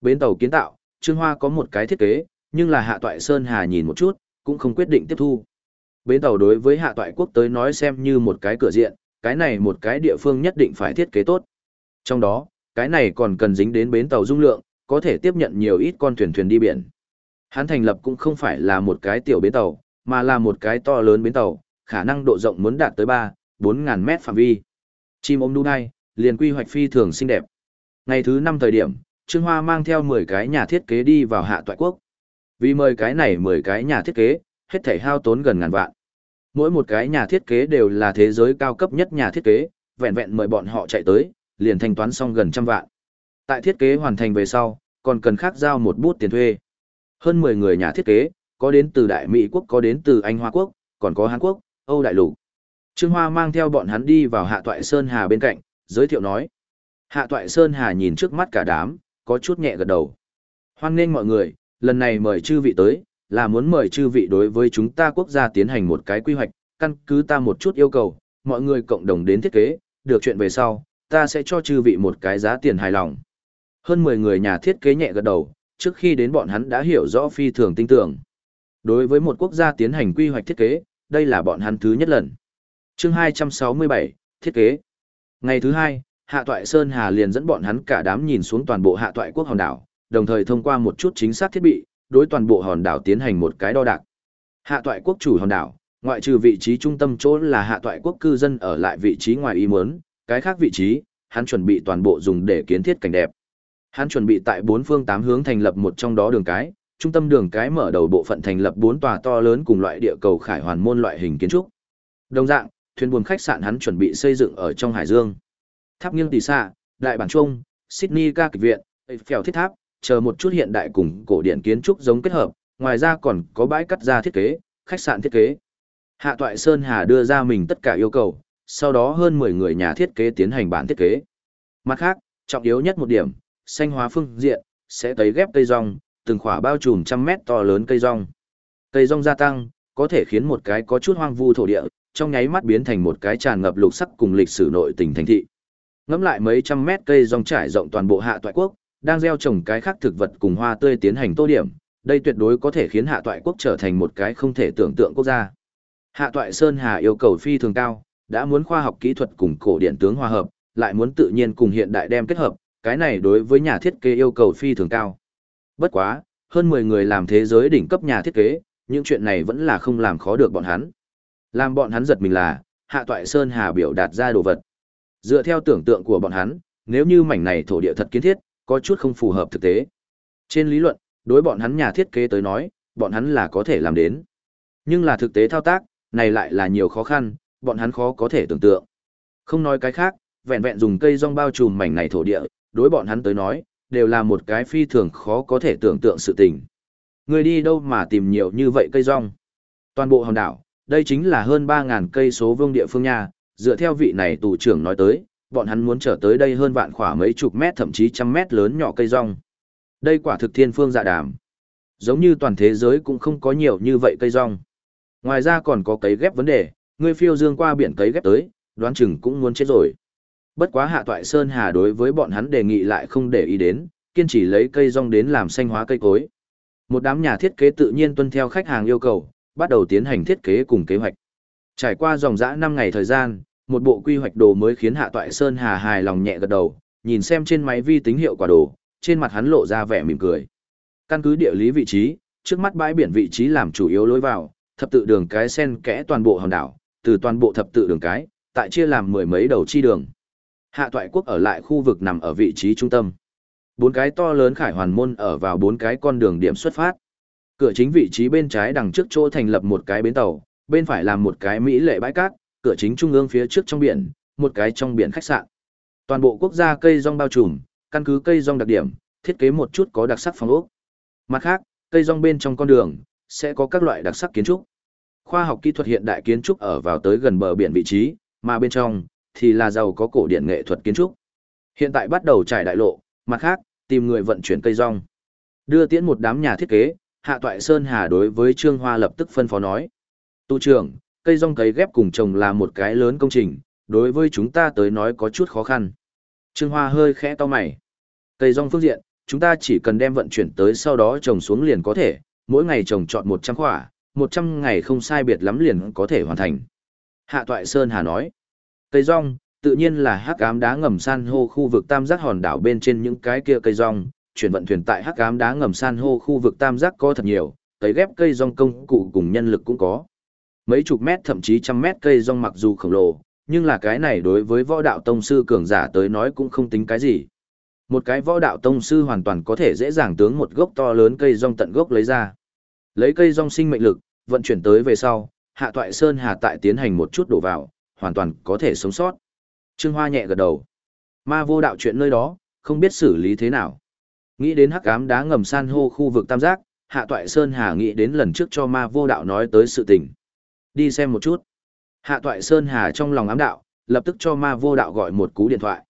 Bến tàu kiến tạo, Trương Hoa có một cái thiết kế, nhưng là hạ toại Sơn Hà nhìn một chút, cũng không quyết định tiếp thu. Bến tàu đối với hạ toại quốc tới nói xem như một cái cửa diện, cái này một cái địa phương nhất định phải thiết kế tốt. Trong đó, cái này còn cần dính đến bến tàu dung lượng, có thể tiếp nhận nhiều ít con thuyền thuyền đi biển. Hắn thành lập cũng không phải là một cái tiểu bến tàu, mà là một cái to lớn bến tàu, khả năng độ rộng muốn đạt tới 3, 4 ngàn mét phạm vi. Chim ôm đu hai, liền quy hoạch phi thường xinh đẹp. Ngày thứ 5 thời điểm, Trương Hoa mang theo 10 cái nhà thiết kế đi vào hạ toại quốc. Vì mời cái này 10 cái nhà thiết kế, hết thảy hao tốn gần ngàn vạn. Mỗi một cái nhà thiết kế đều là thế giới cao cấp nhất nhà thiết kế, vẹn vẹn mời bọn họ chạy tới, liền thanh toán xong gần trăm vạn. Tại thiết kế hoàn thành về sau, còn cần khác giao một bút tiền thuê. Hơn 10 người nhà thiết kế, có đến từ Đại Mỹ quốc, có đến từ Anh Hoa quốc, còn có Hàn Quốc, Âu Đại Lục. Trương Hoa mang theo bọn hắn đi vào Hạ Toại Sơn Hà bên cạnh, giới thiệu nói. Hạ Toại Sơn Hà nhìn trước mắt cả đám, có chút nhẹ gật đầu. Hoan nghênh mọi người, lần này mời chư vị tới, là muốn mời chư vị đối với chúng ta quốc gia tiến hành một cái quy hoạch, căn cứ ta một chút yêu cầu, mọi người cộng đồng đến thiết kế, được chuyện về sau, ta sẽ cho chư vị một cái giá tiền hài lòng. Hơn 10 người nhà thiết kế nhẹ gật đầu, trước khi đến bọn hắn đã hiểu rõ phi thường tinh tưởng. Đối với một quốc gia tiến hành quy hoạch thiết kế, đây là bọn hắn thứ nhất lần. Chương 267, thiết kế. Ngày thứ hai, Hạ Toại Sơn Hà liền dẫn bọn hắn cả đám nhìn xuống toàn bộ Hạ Toại quốc hòn đảo, đồng thời thông qua một chút chính xác thiết bị, đối toàn bộ hòn đảo tiến hành một cái đo đạc. Hạ Toại quốc chủ hòn đảo, ngoại trừ vị trí trung tâm chỗ là Hạ Toại quốc cư dân ở lại vị trí ngoài ý muốn, cái khác vị trí, hắn chuẩn bị toàn bộ dùng để kiến thiết cảnh đẹp. Hắn chuẩn bị tại bốn phương tám hướng thành lập một trong đó đường cái, trung tâm đường cái mở đầu bộ phận thành lập bốn tòa to lớn cùng loại địa cầu khải hoàn môn loại hình kiến trúc. Đồng dạng, thuyền buồm khách sạn hắn chuẩn bị xây dựng ở trong hải dương. Tháp nghiêng tỷ xạ, đại bản trung, Sydney ca kịch viện, phèo thiết tháp, chờ một chút hiện đại cùng cổ điển kiến trúc giống kết hợp, ngoài ra còn có bãi cắt ra thiết kế, khách sạn thiết kế. Hạ Toại Sơn Hà đưa ra mình tất cả yêu cầu, sau đó hơn 10 người nhà thiết kế tiến hành bản thiết kế. Mặt khác, trọng yếu nhất một điểm, xanh hóa phương diện, sẽ tấy ghép cây rong, từng khỏa bao trùm trăm mét to lớn cây rong. Cây rong gia tăng, có thể khiến một cái có chút hoang vu thổ địa, trong nháy mắt biến thành một cái tràn ngập lục sắc cùng lịch sử nội tình thành thị. Ngắm lại mấy trăm mét cây rong trải rộng toàn bộ hạ toại quốc, đang gieo trồng cái khác thực vật cùng hoa tươi tiến hành tô điểm, đây tuyệt đối có thể khiến hạ toại quốc trở thành một cái không thể tưởng tượng quốc gia. Hạ toại Sơn Hà yêu cầu phi thường cao, đã muốn khoa học kỹ thuật cùng cổ điện tướng hòa hợp, lại muốn tự nhiên cùng hiện đại đem kết hợp, cái này đối với nhà thiết kế yêu cầu phi thường cao. Bất quá, hơn 10 người làm thế giới đỉnh cấp nhà thiết kế, những chuyện này vẫn là không làm khó được bọn hắn. Làm bọn hắn giật mình là, Hạ Toại Sơn Hà biểu đạt ra đồ vật. Dựa theo tưởng tượng của bọn hắn, nếu như mảnh này thổ địa thật kiến thiết, có chút không phù hợp thực tế. Trên lý luận, đối bọn hắn nhà thiết kế tới nói, bọn hắn là có thể làm đến. Nhưng là thực tế thao tác, này lại là nhiều khó khăn, bọn hắn khó có thể tưởng tượng. Không nói cái khác, vẹn vẹn dùng cây rong bao trùm mảnh này thổ địa, đối bọn hắn tới nói, đều là một cái phi thường khó có thể tưởng tượng sự tình. Người đi đâu mà tìm nhiều như vậy cây rong? Toàn bộ hòn đảo, đây chính là hơn 3.000 cây số vương địa phương nha, dựa theo vị này tù trưởng nói tới, bọn hắn muốn trở tới đây hơn vạn khỏa mấy chục mét thậm chí trăm mét lớn nhỏ cây rong. Đây quả thực thiên phương dạ đàm. Giống như toàn thế giới cũng không có nhiều như vậy cây rong. Ngoài ra còn có cấy ghép vấn đề, Ngươi phiêu dương qua biển cấy ghép tới, đoán chừng cũng muốn chết rồi. Bất quá hạ toại Sơn Hà đối với bọn hắn đề nghị lại không để ý đến, kiên trì lấy cây rong đến làm xanh hóa cây cối. Một đám nhà thiết kế tự nhiên tuân theo khách hàng yêu cầu, bắt đầu tiến hành thiết kế cùng kế hoạch. Trải qua dòng dã 5 ngày thời gian, một bộ quy hoạch đồ mới khiến Hạ Toại Sơn Hà hài lòng nhẹ gật đầu, nhìn xem trên máy vi tính hiệu quả đồ, trên mặt hắn lộ ra vẻ mỉm cười. Căn cứ địa lý vị trí, trước mắt bãi biển vị trí làm chủ yếu lối vào, thập tự đường cái sen kẽ toàn bộ hòn đảo, từ toàn bộ thập tự đường cái, tại chia làm mười mấy đầu chi đường. Hạ Toại quốc ở lại khu vực nằm ở vị trí trung tâm. Bốn cái to lớn khải hoàn môn ở vào bốn cái con đường điểm xuất phát. Cửa chính vị trí bên trái đằng trước chỗ thành lập một cái bến tàu, bên phải làm một cái mỹ lệ bãi cát, cửa chính trung ương phía trước trong biển, một cái trong biển khách sạn. Toàn bộ quốc gia cây rong bao trùm, căn cứ cây rong đặc điểm, thiết kế một chút có đặc sắc phong ốc. Mặt khác, cây rong bên trong con đường sẽ có các loại đặc sắc kiến trúc. Khoa học kỹ thuật hiện đại kiến trúc ở vào tới gần bờ biển vị trí, mà bên trong thì là giàu có cổ điển nghệ thuật kiến trúc. Hiện tại bắt đầu trải đại lộ, mặt khác, tìm người vận chuyển cây rong. Đưa tiễn một đám nhà thiết kế, Hạ Toại Sơn Hà đối với Trương Hoa lập tức phân phó nói. Tu trưởng, cây rong cấy ghép cùng trồng là một cái lớn công trình, đối với chúng ta tới nói có chút khó khăn. Trương Hoa hơi khẽ to mày. Cây rong phương diện, chúng ta chỉ cần đem vận chuyển tới sau đó trồng xuống liền có thể, mỗi ngày trồng chọn 100 một trăm ngày không sai biệt lắm liền có thể hoàn thành. Hạ Toại Sơn Hà nói. Cây rong, tự nhiên là hắc ám đá ngầm san hô khu vực tam giác hòn đảo bên trên những cái kia cây rong, chuyển vận thuyền tại hắc ám đá ngầm san hô khu vực tam giác có thật nhiều, tấy ghép cây rong công cụ cùng nhân lực cũng có. Mấy chục mét thậm chí trăm mét cây rong mặc dù khổng lồ, nhưng là cái này đối với võ đạo tông sư cường giả tới nói cũng không tính cái gì. Một cái võ đạo tông sư hoàn toàn có thể dễ dàng tướng một gốc to lớn cây rong tận gốc lấy ra. Lấy cây rong sinh mệnh lực, vận chuyển tới về sau, hạ toại sơn hà tại tiến hành một chút đổ vào, hoàn toàn có thể sống sót. Trương Hoa nhẹ gật đầu. Ma vô đạo chuyện nơi đó, không biết xử lý thế nào. Nghĩ đến hắc ám đá ngầm san hô khu vực tam giác, Hạ Toại Sơn Hà nghĩ đến lần trước cho ma vô đạo nói tới sự tình. Đi xem một chút. Hạ Toại Sơn Hà trong lòng ám đạo, lập tức cho ma vô đạo gọi một cú điện thoại.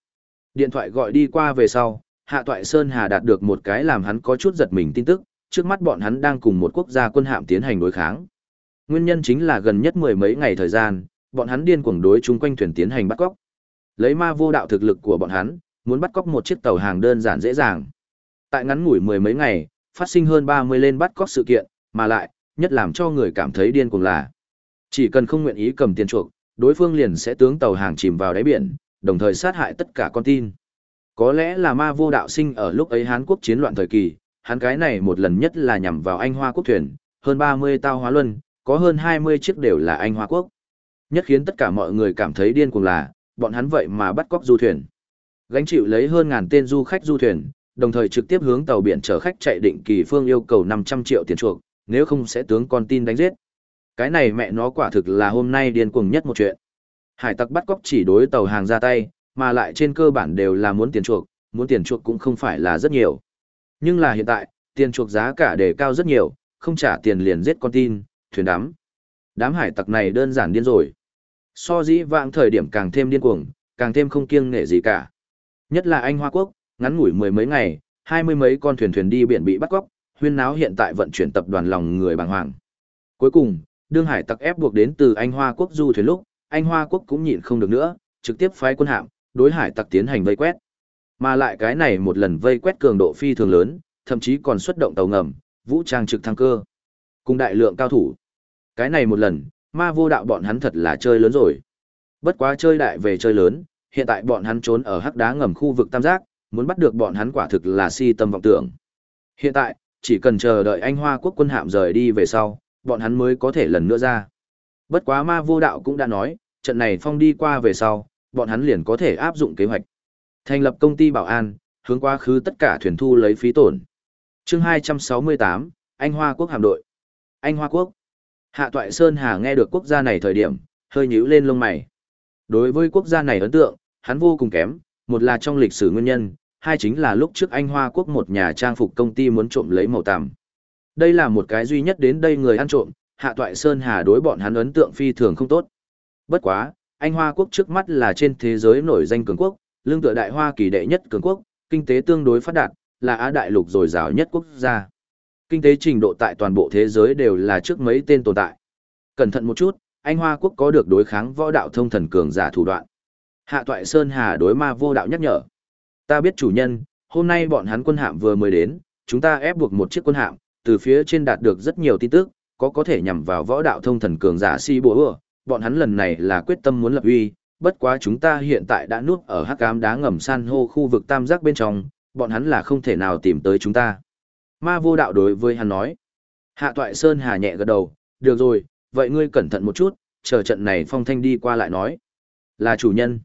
Điện thoại gọi đi qua về sau, Hạ Toại Sơn Hà đạt được một cái làm hắn có chút giật mình tin tức, trước mắt bọn hắn đang cùng một quốc gia quân hạm tiến hành đối kháng. Nguyên nhân chính là gần nhất mười mấy ngày thời gian, bọn hắn điên cuồng đối chung quanh thuyền tiến hành bắt cóc. Lấy ma vô đạo thực lực của bọn hắn, muốn bắt cóc một chiếc tàu hàng đơn giản dễ dàng. Tại ngắn ngủi mười mấy ngày, phát sinh hơn 30 lên bắt cóc sự kiện, mà lại, nhất làm cho người cảm thấy điên cuồng là chỉ cần không nguyện ý cầm tiền chuộc, đối phương liền sẽ tướng tàu hàng chìm vào đáy biển, đồng thời sát hại tất cả con tin. Có lẽ là ma vô đạo sinh ở lúc ấy Hán Quốc chiến loạn thời kỳ, hắn cái này một lần nhất là nhằm vào Anh Hoa Quốc thuyền, hơn 30 tàu hóa luân, có hơn 20 chiếc đều là Anh Hoa Quốc. Nhất khiến tất cả mọi người cảm thấy điên cuồng là, bọn hắn vậy mà bắt cóc du thuyền. Gánh chịu lấy hơn ngàn tên du khách du thuyền, đồng thời trực tiếp hướng tàu biển chở khách chạy định kỳ phương yêu cầu 500 triệu tiền chuộc, nếu không sẽ tướng con tin đánh giết. Cái này mẹ nó quả thực là hôm nay điên cuồng nhất một chuyện. Hải tặc bắt cóc chỉ đối tàu hàng ra tay, mà lại trên cơ bản đều là muốn tiền chuộc, muốn tiền chuộc cũng không phải là rất nhiều. Nhưng là hiện tại, tiền chuộc giá cả đề cao rất nhiều, không trả tiền liền giết con tin, thuyền đám. Đám hải tặc này đơn giản điên rồi. So dĩ vãng thời điểm càng thêm điên cuồng, càng thêm không kiêng nể gì cả. Nhất là anh Hoa Quốc, ngắn ngủi mười mấy ngày, hai mươi mấy con thuyền thuyền đi biển bị bắt cóc, huyên náo hiện tại vận chuyển tập đoàn lòng người bàng hoàng. Cuối cùng, đương hải tặc ép buộc đến từ anh Hoa Quốc du thuyền lúc, anh Hoa Quốc cũng nhịn không được nữa, trực tiếp phái quân hạm, đối hải tặc tiến hành vây quét. Mà lại cái này một lần vây quét cường độ phi thường lớn, thậm chí còn xuất động tàu ngầm, vũ trang trực thăng cơ, cùng đại lượng cao thủ. Cái này một lần, ma vô đạo bọn hắn thật là chơi lớn rồi. Bất quá chơi đại về chơi lớn, hiện tại bọn hắn trốn ở hắc đá ngầm khu vực tam giác, muốn bắt được bọn hắn quả thực là si tâm vọng tưởng. Hiện tại, chỉ cần chờ đợi anh Hoa quốc quân hạm rời đi về sau, bọn hắn mới có thể lần nữa ra. Bất quá ma vô đạo cũng đã nói, trận này phong đi qua về sau, bọn hắn liền có thể áp dụng kế hoạch. Thành lập công ty bảo an, hướng quá khứ tất cả thuyền thu lấy phí tổn. chương 268, Anh Hoa quốc hạm đội. Anh Hoa quốc. Hạ Toại Sơn Hà nghe được quốc gia này thời điểm, hơi nhíu lên lông mày. Đối với quốc gia này ấn tượng, hắn vô cùng kém, một là trong lịch sử nguyên nhân, hai chính là lúc trước Anh Hoa quốc một nhà trang phục công ty muốn trộm lấy màu tằm. Đây là một cái duy nhất đến đây người ăn trộm, Hạ Toại Sơn Hà đối bọn hắn ấn tượng phi thường không tốt. Bất quá, Anh Hoa quốc trước mắt là trên thế giới nổi danh cường quốc, lương tựa đại Hoa kỳ đệ nhất cường quốc, kinh tế tương đối phát đạt, là Á đại lục dồi dào nhất quốc gia. Kinh tế trình độ tại toàn bộ thế giới đều là trước mấy tên tồn tại. Cẩn thận một chút, Anh Hoa quốc có được đối kháng võ đạo thông thần cường giả thủ đoạn. Hạ Toại Sơn Hà đối ma vô đạo nhắc nhở. Ta biết chủ nhân, hôm nay bọn hắn quân hạm vừa mới đến, chúng ta ép buộc một chiếc quân hạm, từ phía trên đạt được rất nhiều tin tức, có có thể nhằm vào võ đạo thông thần cường giả si bùa ừa. Bọn hắn lần này là quyết tâm muốn lập uy, bất quá chúng ta hiện tại đã núp ở hắc ám đá ngầm san hô khu vực tam giác bên trong, bọn hắn là không thể nào tìm tới chúng ta. Ma vô đạo đối với hắn nói. Hạ toại Sơn Hà nhẹ gật đầu, được rồi, vậy ngươi cẩn thận một chút, chờ trận này phong thanh đi qua lại nói. Là chủ nhân.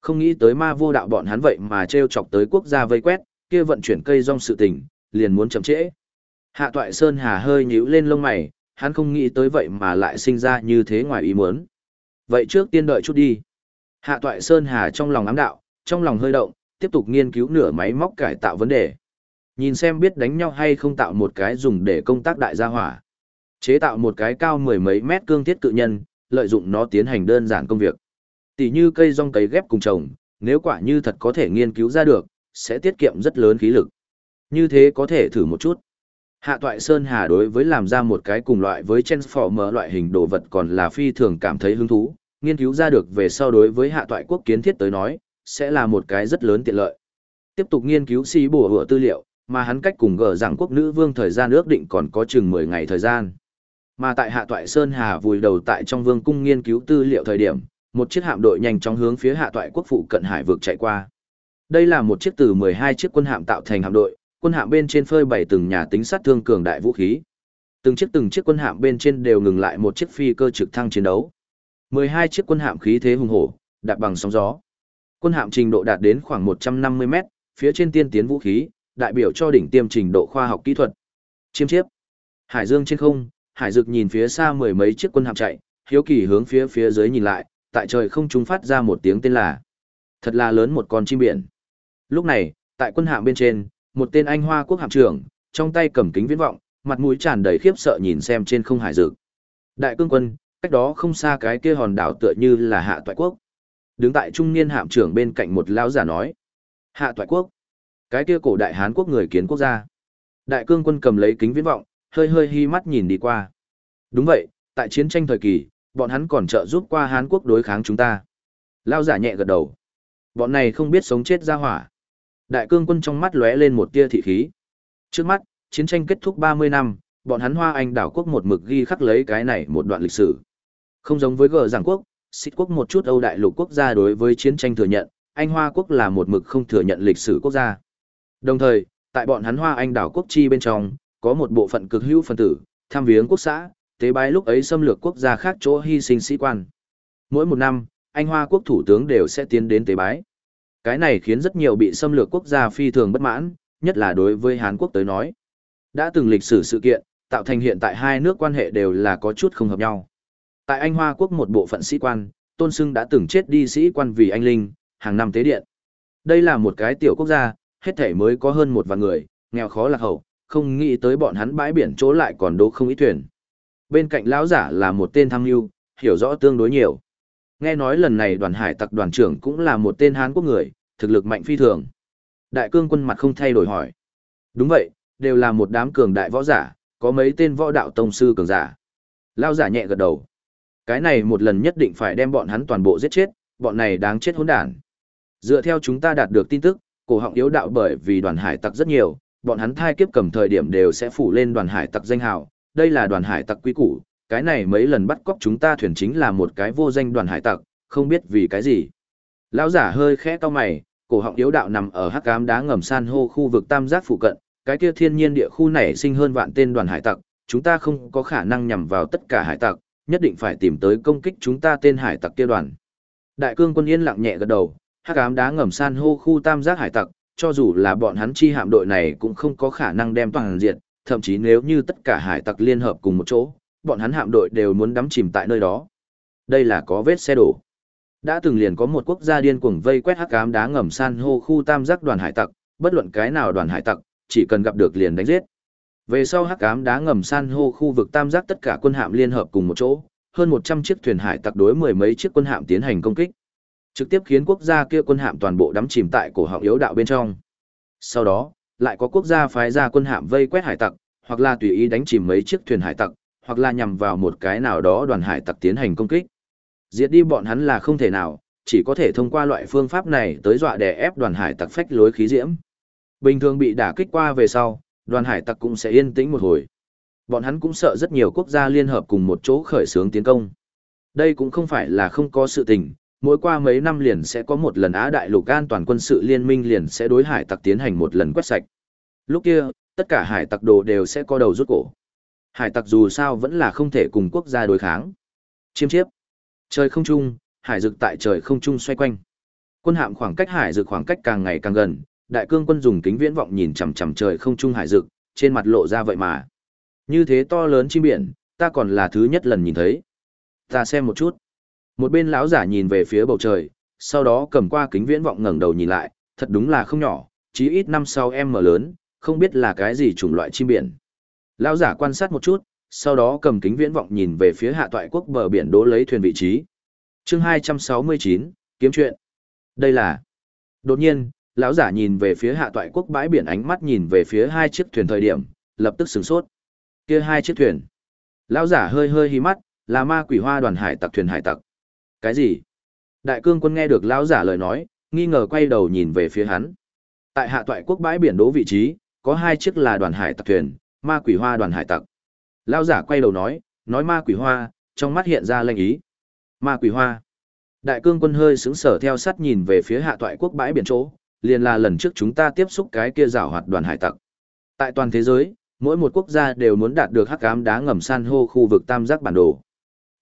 Không nghĩ tới ma vô đạo bọn hắn vậy mà treo chọc tới quốc gia vây quét, kia vận chuyển cây rong sự tình, liền muốn chậm trễ. Hạ toại Sơn Hà hơi nhíu lên lông mày, hắn không nghĩ tới vậy mà lại sinh ra như thế ngoài ý muốn. Vậy trước tiên đợi chút đi. Hạ toại Sơn Hà trong lòng ám đạo, trong lòng hơi động, tiếp tục nghiên cứu nửa máy móc cải tạo vấn đề. Nhìn xem biết đánh nhau hay không tạo một cái dùng để công tác đại gia hỏa. Chế tạo một cái cao mười mấy mét cương thiết cự nhân, lợi dụng nó tiến hành đơn giản công việc. Tỷ như cây rong cấy ghép cùng trồng, nếu quả như thật có thể nghiên cứu ra được, sẽ tiết kiệm rất lớn khí lực. Như thế có thể thử một chút. Hạ Toại Sơn Hà đối với làm ra một cái cùng loại với Transformer loại hình đồ vật còn là phi thường cảm thấy hứng thú, nghiên cứu ra được về sau đối với Hạ Toại quốc kiến thiết tới nói, sẽ là một cái rất lớn tiện lợi. Tiếp tục nghiên cứu xí bổ hựa tư liệu, mà hắn cách cùng gỡ rằng quốc nữ vương thời gian ước định còn có chừng 10 ngày thời gian. Mà tại Hạ Toại Sơn Hà vùi đầu tại trong vương cung nghiên cứu tư liệu thời điểm, một chiếc hạm đội nhanh chóng hướng phía Hạ Toại quốc phụ cận hải vực chạy qua. Đây là một chiếc từ 12 chiếc quân hạm tạo thành hạm đội, quân hạm bên trên phơi bày từng nhà tính sát thương cường đại vũ khí. Từng chiếc từng chiếc quân hạm bên trên đều ngừng lại một chiếc phi cơ trực thăng chiến đấu. 12 chiếc quân hạm khí thế hùng hổ, đạp bằng sóng gió. Quân hạm trình độ đạt đến khoảng 150 mét, phía trên tiên tiến vũ khí, đại biểu cho đỉnh tiêm trình độ khoa học kỹ thuật. Chiêm chiếp. Hải dương trên không, hải dực nhìn phía xa mười mấy chiếc quân hạm chạy, hiếu kỳ hướng phía phía dưới nhìn lại, tại trời không trung phát ra một tiếng tên là. Thật là lớn một con chim biển. Lúc này, tại quân hạm bên trên, một tên anh hoa quốc hạm trưởng, trong tay cầm kính viễn vọng, mặt mũi tràn đầy khiếp sợ nhìn xem trên không hải dực. Đại cương quân, cách đó không xa cái kia hòn đảo tựa như là hạ toại quốc. Đứng tại trung niên hạm trưởng bên cạnh một lão giả nói. Hạ toại quốc. Cái kia cổ đại Hán quốc người kiến quốc gia. Đại cương quân cầm lấy kính viễn vọng, hơi hơi hi mắt nhìn đi qua. Đúng vậy, tại chiến tranh thời kỳ, bọn hắn còn trợ giúp qua Hán quốc đối kháng chúng ta. Lao giả nhẹ gật đầu. Bọn này không biết sống chết ra hỏa. Đại cương quân trong mắt lóe lên một tia thị khí. Trước mắt, chiến tranh kết thúc 30 năm, bọn hắn Hoa Anh đảo quốc một mực ghi khắc lấy cái này một đoạn lịch sử. Không giống với gờ giảng quốc, xích quốc một chút Âu đại lục quốc gia đối với chiến tranh thừa nhận, Anh Hoa quốc là một mực không thừa nhận lịch sử quốc gia. Đồng thời, tại bọn hắn Hoa Anh đảo quốc chi bên trong, có một bộ phận cực hữu phân tử, tham viếng quốc xã, tế bái lúc ấy xâm lược quốc gia khác chỗ hy sinh sĩ quan. Mỗi một năm, Anh Hoa quốc thủ tướng đều sẽ tiến đến tế bái. Cái này khiến rất nhiều bị xâm lược quốc gia phi thường bất mãn, nhất là đối với Hàn quốc tới nói. Đã từng lịch sử sự kiện, tạo thành hiện tại hai nước quan hệ đều là có chút không hợp nhau. Tại Anh Hoa quốc một bộ phận sĩ quan, tôn sưng đã từng chết đi sĩ quan vì anh linh, hàng năm tế điện. Đây là một cái tiểu quốc gia, hết thể mới có hơn một vạn người, nghèo khó lạc hậu, không nghĩ tới bọn hắn bãi biển chỗ lại còn đỗ không ít thuyền. Bên cạnh lão giả là một tên tham mưu, hiểu rõ tương đối nhiều. Nghe nói lần này đoàn hải tặc đoàn trưởng cũng là một tên Hán quốc người, thực lực mạnh phi thường. Đại cương quân mặt không thay đổi hỏi. Đúng vậy, đều là một đám cường đại võ giả, có mấy tên võ đạo tông sư cường giả. Lão giả nhẹ gật đầu. Cái này một lần nhất định phải đem bọn hắn toàn bộ giết chết, bọn này đáng chết hỗn đản. Dựa theo chúng ta đạt được tin tức, cổ họng yếu đạo bởi vì đoàn hải tặc rất nhiều, bọn hắn thai kiếp cầm thời điểm đều sẽ phủ lên đoàn hải tặc danh hào, đây là đoàn hải tặc quý củ, cái này mấy lần bắt cóc chúng ta thuyền chính là một cái vô danh đoàn hải tặc, không biết vì cái gì. Lão giả hơi khẽ cau mày, cổ họng yếu đạo nằm ở hắc ám đá ngầm san hô khu vực tam giác phụ cận, cái kia thiên nhiên địa khu này sinh hơn vạn tên đoàn hải tặc, chúng ta không có khả năng nhằm vào tất cả hải tặc, nhất định phải tìm tới công kích chúng ta tên hải tặc kia đoàn. Đại cương quân yên lặng nhẹ gật đầu, hắc ám đá ngầm san hô khu tam giác hải tặc, cho dù là bọn hắn chi hạm đội này cũng không có khả năng đem toàn diệt, thậm chí nếu như tất cả hải tặc liên hợp cùng một chỗ, bọn hắn hạm đội đều muốn đắm chìm tại nơi đó. Đây là có vết xe đổ. Đã từng liền có một quốc gia điên cuồng vây quét hắc ám đá ngầm san hô khu tam giác đoàn hải tặc, bất luận cái nào đoàn hải tặc, chỉ cần gặp được liền đánh giết. Về sau hắc ám đá ngầm san hô khu vực tam giác tất cả quân hạm liên hợp cùng một chỗ, hơn 100 chiếc thuyền hải tặc đối mười mấy chiếc quân hạm tiến hành công kích. Trực tiếp khiến quốc gia kia quân hạm toàn bộ đắm chìm tại cổ họng yếu đạo bên trong. Sau đó, lại có quốc gia phái ra quân hạm vây quét hải tặc, hoặc là tùy ý đánh chìm mấy chiếc thuyền hải tặc, hoặc là nhằm vào một cái nào đó đoàn hải tặc tiến hành công kích. Diệt đi bọn hắn là không thể nào, chỉ có thể thông qua loại phương pháp này tới dọa đè ép đoàn hải tặc phách lối khí diễm. Bình thường bị đả kích qua về sau, đoàn hải tặc cũng sẽ yên tĩnh một hồi. Bọn hắn cũng sợ rất nhiều quốc gia liên hợp cùng một chỗ khởi xướng tiến công. Đây cũng không phải là không có sự tình, mỗi qua mấy năm liền sẽ có một lần Á Đại lục an toàn quân sự liên minh liền sẽ đối hải tặc tiến hành một lần quét sạch. Lúc kia, tất cả hải tặc đồ đều sẽ có đầu rút cổ. Hải tặc dù sao vẫn là không thể cùng quốc gia đối kháng. Chiêm chiếp. Trời không trung, hải dực tại trời không trung xoay quanh. Quân hạm khoảng cách hải dực khoảng cách càng ngày càng gần, đại cương quân dùng kính viễn vọng nhìn chằm chằm trời không trung hải dực, trên mặt lộ ra vậy mà. Như thế to lớn chim biển, ta còn là thứ nhất lần nhìn thấy. Ta xem một chút. Một bên lão giả nhìn về phía bầu trời, sau đó cầm qua kính viễn vọng ngẩng đầu nhìn lại, thật đúng là không nhỏ, chí ít năm sau em mở lớn, không biết là cái gì chủng loại chim biển. Lão giả quan sát một chút, sau đó cầm kính viễn vọng nhìn về phía hạ toại quốc bờ biển đố lấy thuyền vị trí. Chương 269, kiếm chuyện. Đây là. Đột nhiên, lão giả nhìn về phía hạ toại quốc bãi biển ánh mắt nhìn về phía hai chiếc thuyền thời điểm, lập tức sửng sốt. Kia hai chiếc thuyền. Lão giả hơi hơi hí mắt, là ma quỷ hoa đoàn hải tặc thuyền hải tặc. Cái gì? Đại cương quân nghe được lão giả lời nói, nghi ngờ quay đầu nhìn về phía hắn. Tại hạ toại quốc bãi biển đố vị trí, có hai chiếc là đoàn hải tặc thuyền, ma quỷ hoa đoàn hải tặc. Lão giả quay đầu nói, nói ma quỷ hoa, trong mắt hiện ra lệnh ý. Ma quỷ hoa. Đại cương quân hơi sững sở theo sát nhìn về phía hạ toại quốc bãi biển chỗ, liền là lần trước chúng ta tiếp xúc cái kia rào hoạt đoàn hải tặc. Tại toàn thế giới, mỗi một quốc gia đều muốn đạt được hắc ám đá ngầm san hô khu vực tam giác bản đồ.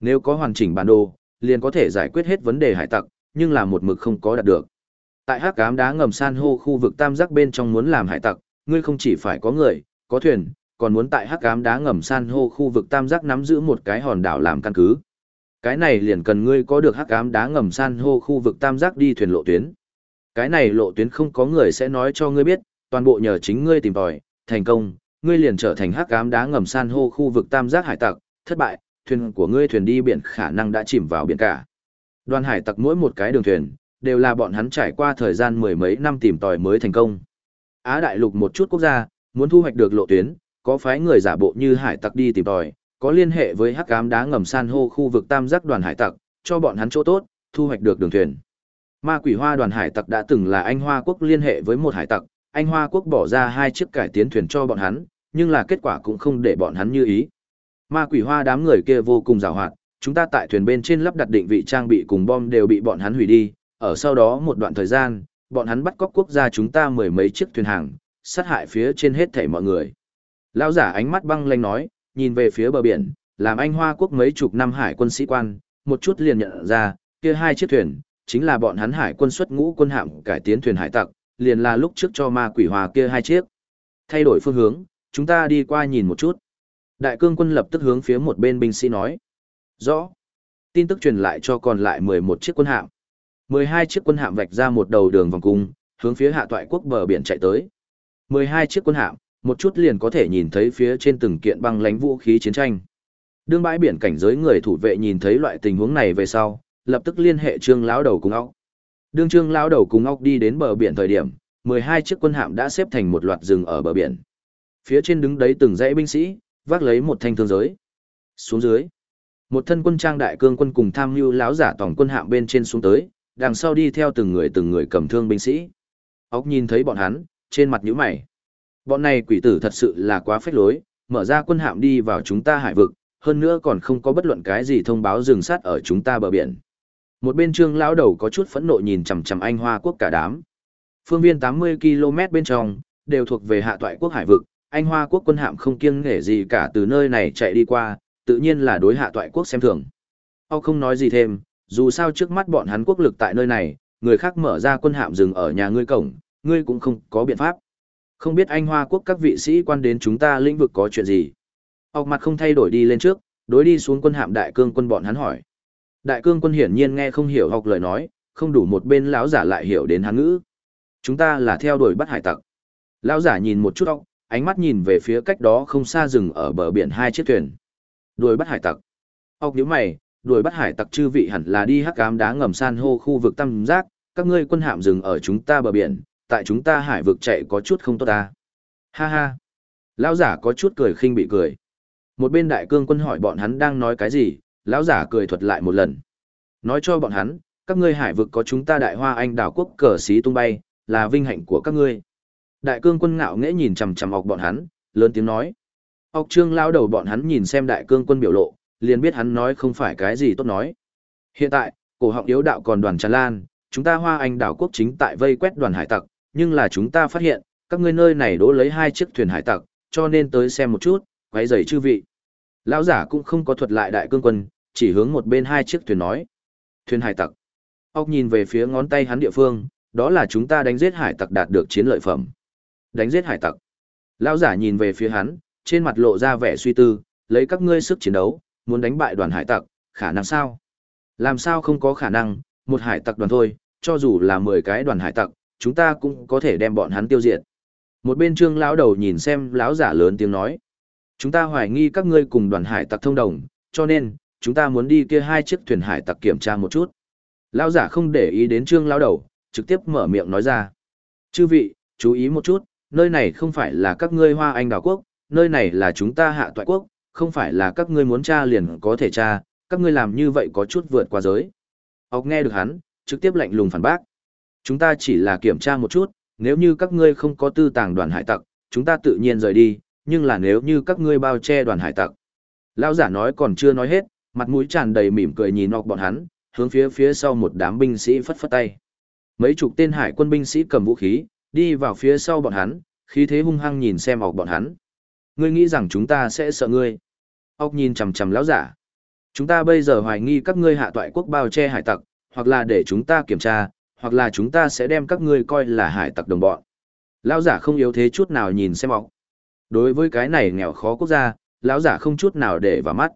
Nếu có hoàn chỉnh bản đồ, liền có thể giải quyết hết vấn đề hải tặc, nhưng là một mực không có đạt được. Tại hắc ám đá ngầm san hô khu vực tam giác bên trong muốn làm hải tặc, ngươi không chỉ phải có người, có thuyền, còn muốn tại hắc ám đá ngầm san hô khu vực tam giác nắm giữ một cái hòn đảo làm căn cứ. Cái này liền cần ngươi có được hắc ám đá ngầm san hô khu vực tam giác đi thuyền lộ tuyến. Cái này lộ tuyến không có người sẽ nói cho ngươi biết, toàn bộ nhờ chính ngươi tìm tòi, thành công, ngươi liền trở thành hắc ám đá ngầm san hô khu vực tam giác hải tặc, thất bại, thuyền của ngươi thuyền đi biển khả năng đã chìm vào biển cả. Đoàn hải tặc mỗi một cái đường thuyền, đều là bọn hắn trải qua thời gian mười mấy năm tìm tòi mới thành công. Á đại lục một chút quốc gia, muốn thu hoạch được lộ tuyến, có phái người giả bộ như hải tặc đi tìm tòi, có liên hệ với hắc ám đá ngầm san hô khu vực tam giác đoàn hải tặc, cho bọn hắn chỗ tốt, thu hoạch được đường thuyền. Ma quỷ hoa đoàn hải tặc đã từng là Anh Hoa quốc liên hệ với một hải tặc, Anh Hoa quốc bỏ ra hai chiếc cải tiến thuyền cho bọn hắn, nhưng là kết quả cũng không để bọn hắn như ý. Ma quỷ hoa đám người kia vô cùng giàu hoạt, chúng ta tại thuyền bên trên lắp đặt định vị trang bị cùng bom đều bị bọn hắn hủy đi, ở sau đó một đoạn thời gian, bọn hắn bắt cóc quốc gia chúng ta mười mấy chiếc thuyền hàng, sát hại phía trên hết thảy mọi người. Lão giả ánh mắt băng lanh nói, nhìn về phía bờ biển, làm anh Hoa quốc mấy chục năm hải quân sĩ quan, một chút liền nhận ra, kia hai chiếc thuyền, chính là bọn hắn hải quân xuất ngũ quân hạm cải tiến thuyền hải tặc, liền là lúc trước cho ma quỷ hòa kia hai chiếc. Thay đổi phương hướng, chúng ta đi qua nhìn một chút. Đại cương quân lập tức hướng phía một bên binh sĩ nói. Rõ. Tin tức truyền lại cho còn lại 11 chiếc quân hạm. 12 chiếc quân hạm vạch ra một đầu đường vòng cung, hướng phía hạ toại quốc bờ biển chạy tới. 12 chiếc quân hạm, một chút liền có thể nhìn thấy phía trên từng kiện băng lánh vũ khí chiến tranh. Đương bãi biển cảnh giới người thủ vệ nhìn thấy loại tình huống này về sau, lập tức liên hệ trương lão đầu cùng óc. Đương trương lão đầu cùng óc đi đến bờ biển thời điểm, 12 chiếc quân hạm đã xếp thành một loạt rừng ở bờ biển. Phía trên đứng đấy từng dãy binh sĩ, vác lấy một thanh thương giới. Xuống dưới, một thân quân trang đại cương quân cùng tham mưu lão giả tổng quân hạm bên trên xuống tới, đằng sau đi theo từng người từng người cầm thương binh sĩ. Ốc nhìn thấy bọn hắn, trên mặt nhíu mày. Bọn này quỷ tử thật sự là quá phách lối, mở ra quân hạm đi vào chúng ta hải vực, hơn nữa còn không có bất luận cái gì thông báo dừng sát ở chúng ta bờ biển. Một bên trương lão đầu có chút phẫn nộ nhìn chằm chằm anh hoa quốc cả đám. Phương viên 80 km bên trong, đều thuộc về hạ toại quốc hải vực, anh hoa quốc quân hạm không kiêng nể gì cả từ nơi này chạy đi qua, tự nhiên là đối hạ toại quốc xem thường. Ông không nói gì thêm, dù sao trước mắt bọn hắn quốc lực tại nơi này, người khác mở ra quân hạm dừng ở nhà ngươi cổng, ngươi cũng không có biện pháp. Không biết anh hoa quốc các vị sĩ quan đến chúng ta lĩnh vực có chuyện gì. Ốc mặt không thay đổi đi lên trước, Đối đi xuống quân hạm đại cương quân bọn hắn hỏi. Đại cương quân hiển nhiên nghe không hiểu học lời nói, không đủ một bên lão giả lại hiểu đến hán ngữ. Chúng ta là theo đuổi bắt hải tặc. Lão giả nhìn một chút óc, ánh mắt nhìn về phía cách đó không xa rừng ở bờ biển hai chiếc thuyền. Đuổi bắt hải tặc. Ốc nhíu mày, đuổi bắt hải tặc chư vị hẳn là đi hắc ám đá ngầm san hô khu vực tam giác, các ngươi quân hạm dừng ở chúng ta bờ biển, tại chúng ta hải vực chạy có chút không tốt ta. Ha ha. Lão giả có chút cười khinh bị cười. Một bên đại cương quân hỏi bọn hắn đang nói cái gì, lão giả cười thuật lại một lần. Nói cho bọn hắn, các ngươi hải vực có chúng ta đại hoa anh đảo quốc cờ xí tung bay, là vinh hạnh của các ngươi. Đại cương quân ngạo nghễ nhìn chằm chằm ọc bọn hắn, lớn tiếng nói. Ọc trương lao đầu bọn hắn nhìn xem đại cương quân biểu lộ, liền biết hắn nói không phải cái gì tốt nói. Hiện tại, cổ họng yếu đạo còn đoàn tràn lan, chúng ta hoa anh đảo quốc chính tại vây quét đoàn hải tặc, nhưng là chúng ta phát hiện, các ngươi nơi này đỗ lấy hai chiếc thuyền hải tặc, cho nên tới xem một chút, quấy rầy chư vị. Lão giả cũng không có thuật lại đại cương quân, chỉ hướng một bên hai chiếc thuyền nói. Thuyền hải tặc. Ốc nhìn về phía ngón tay hắn địa phương, đó là chúng ta đánh giết hải tặc đạt được chiến lợi phẩm. Đánh giết hải tặc. Lão giả nhìn về phía hắn, trên mặt lộ ra vẻ suy tư, lấy các ngươi sức chiến đấu, muốn đánh bại đoàn hải tặc, khả năng sao? Làm sao không có khả năng, một hải tặc đoàn thôi, cho dù là 10 cái đoàn hải tặc, chúng ta cũng có thể đem bọn hắn tiêu diệt. Một bên trương lão đầu nhìn xem lão giả lớn tiếng nói. Chúng ta hoài nghi các ngươi cùng đoàn hải tặc thông đồng, cho nên, chúng ta muốn đi kia hai chiếc thuyền hải tặc kiểm tra một chút. Lão giả không để ý đến trương lão đầu, trực tiếp mở miệng nói ra. Chư vị, chú ý một chút, nơi này không phải là các ngươi hoa anh đảo quốc, nơi này là chúng ta hạ toại quốc, không phải là các ngươi muốn tra liền có thể tra, các ngươi làm như vậy có chút vượt qua giới. Ốc nghe được hắn, trực tiếp lạnh lùng phản bác. Chúng ta chỉ là kiểm tra một chút, nếu như các ngươi không có tư tàng đoàn hải tặc, chúng ta tự nhiên rời đi, nhưng là nếu như các ngươi bao che đoàn hải tặc. Lão giả nói còn chưa nói hết, mặt mũi tràn đầy mỉm cười nhìn nọc bọn hắn, hướng phía phía sau một đám binh sĩ phất phất tay. Mấy chục tên hải quân binh sĩ cầm vũ khí, đi vào phía sau bọn hắn, khí thế hung hăng nhìn xem ọc bọn hắn. Ngươi nghĩ rằng chúng ta sẽ sợ ngươi. Ốc nhìn chằm chằm lão giả. Chúng ta bây giờ hoài nghi các ngươi hạ toại quốc bao che hải tặc, hoặc là để chúng ta kiểm tra, hoặc là chúng ta sẽ đem các ngươi coi là hải tặc đồng bọn. Lão giả không yếu thế chút nào nhìn xem ọc. Đối với cái này nghèo khó quốc gia, lão giả không chút nào để vào mắt.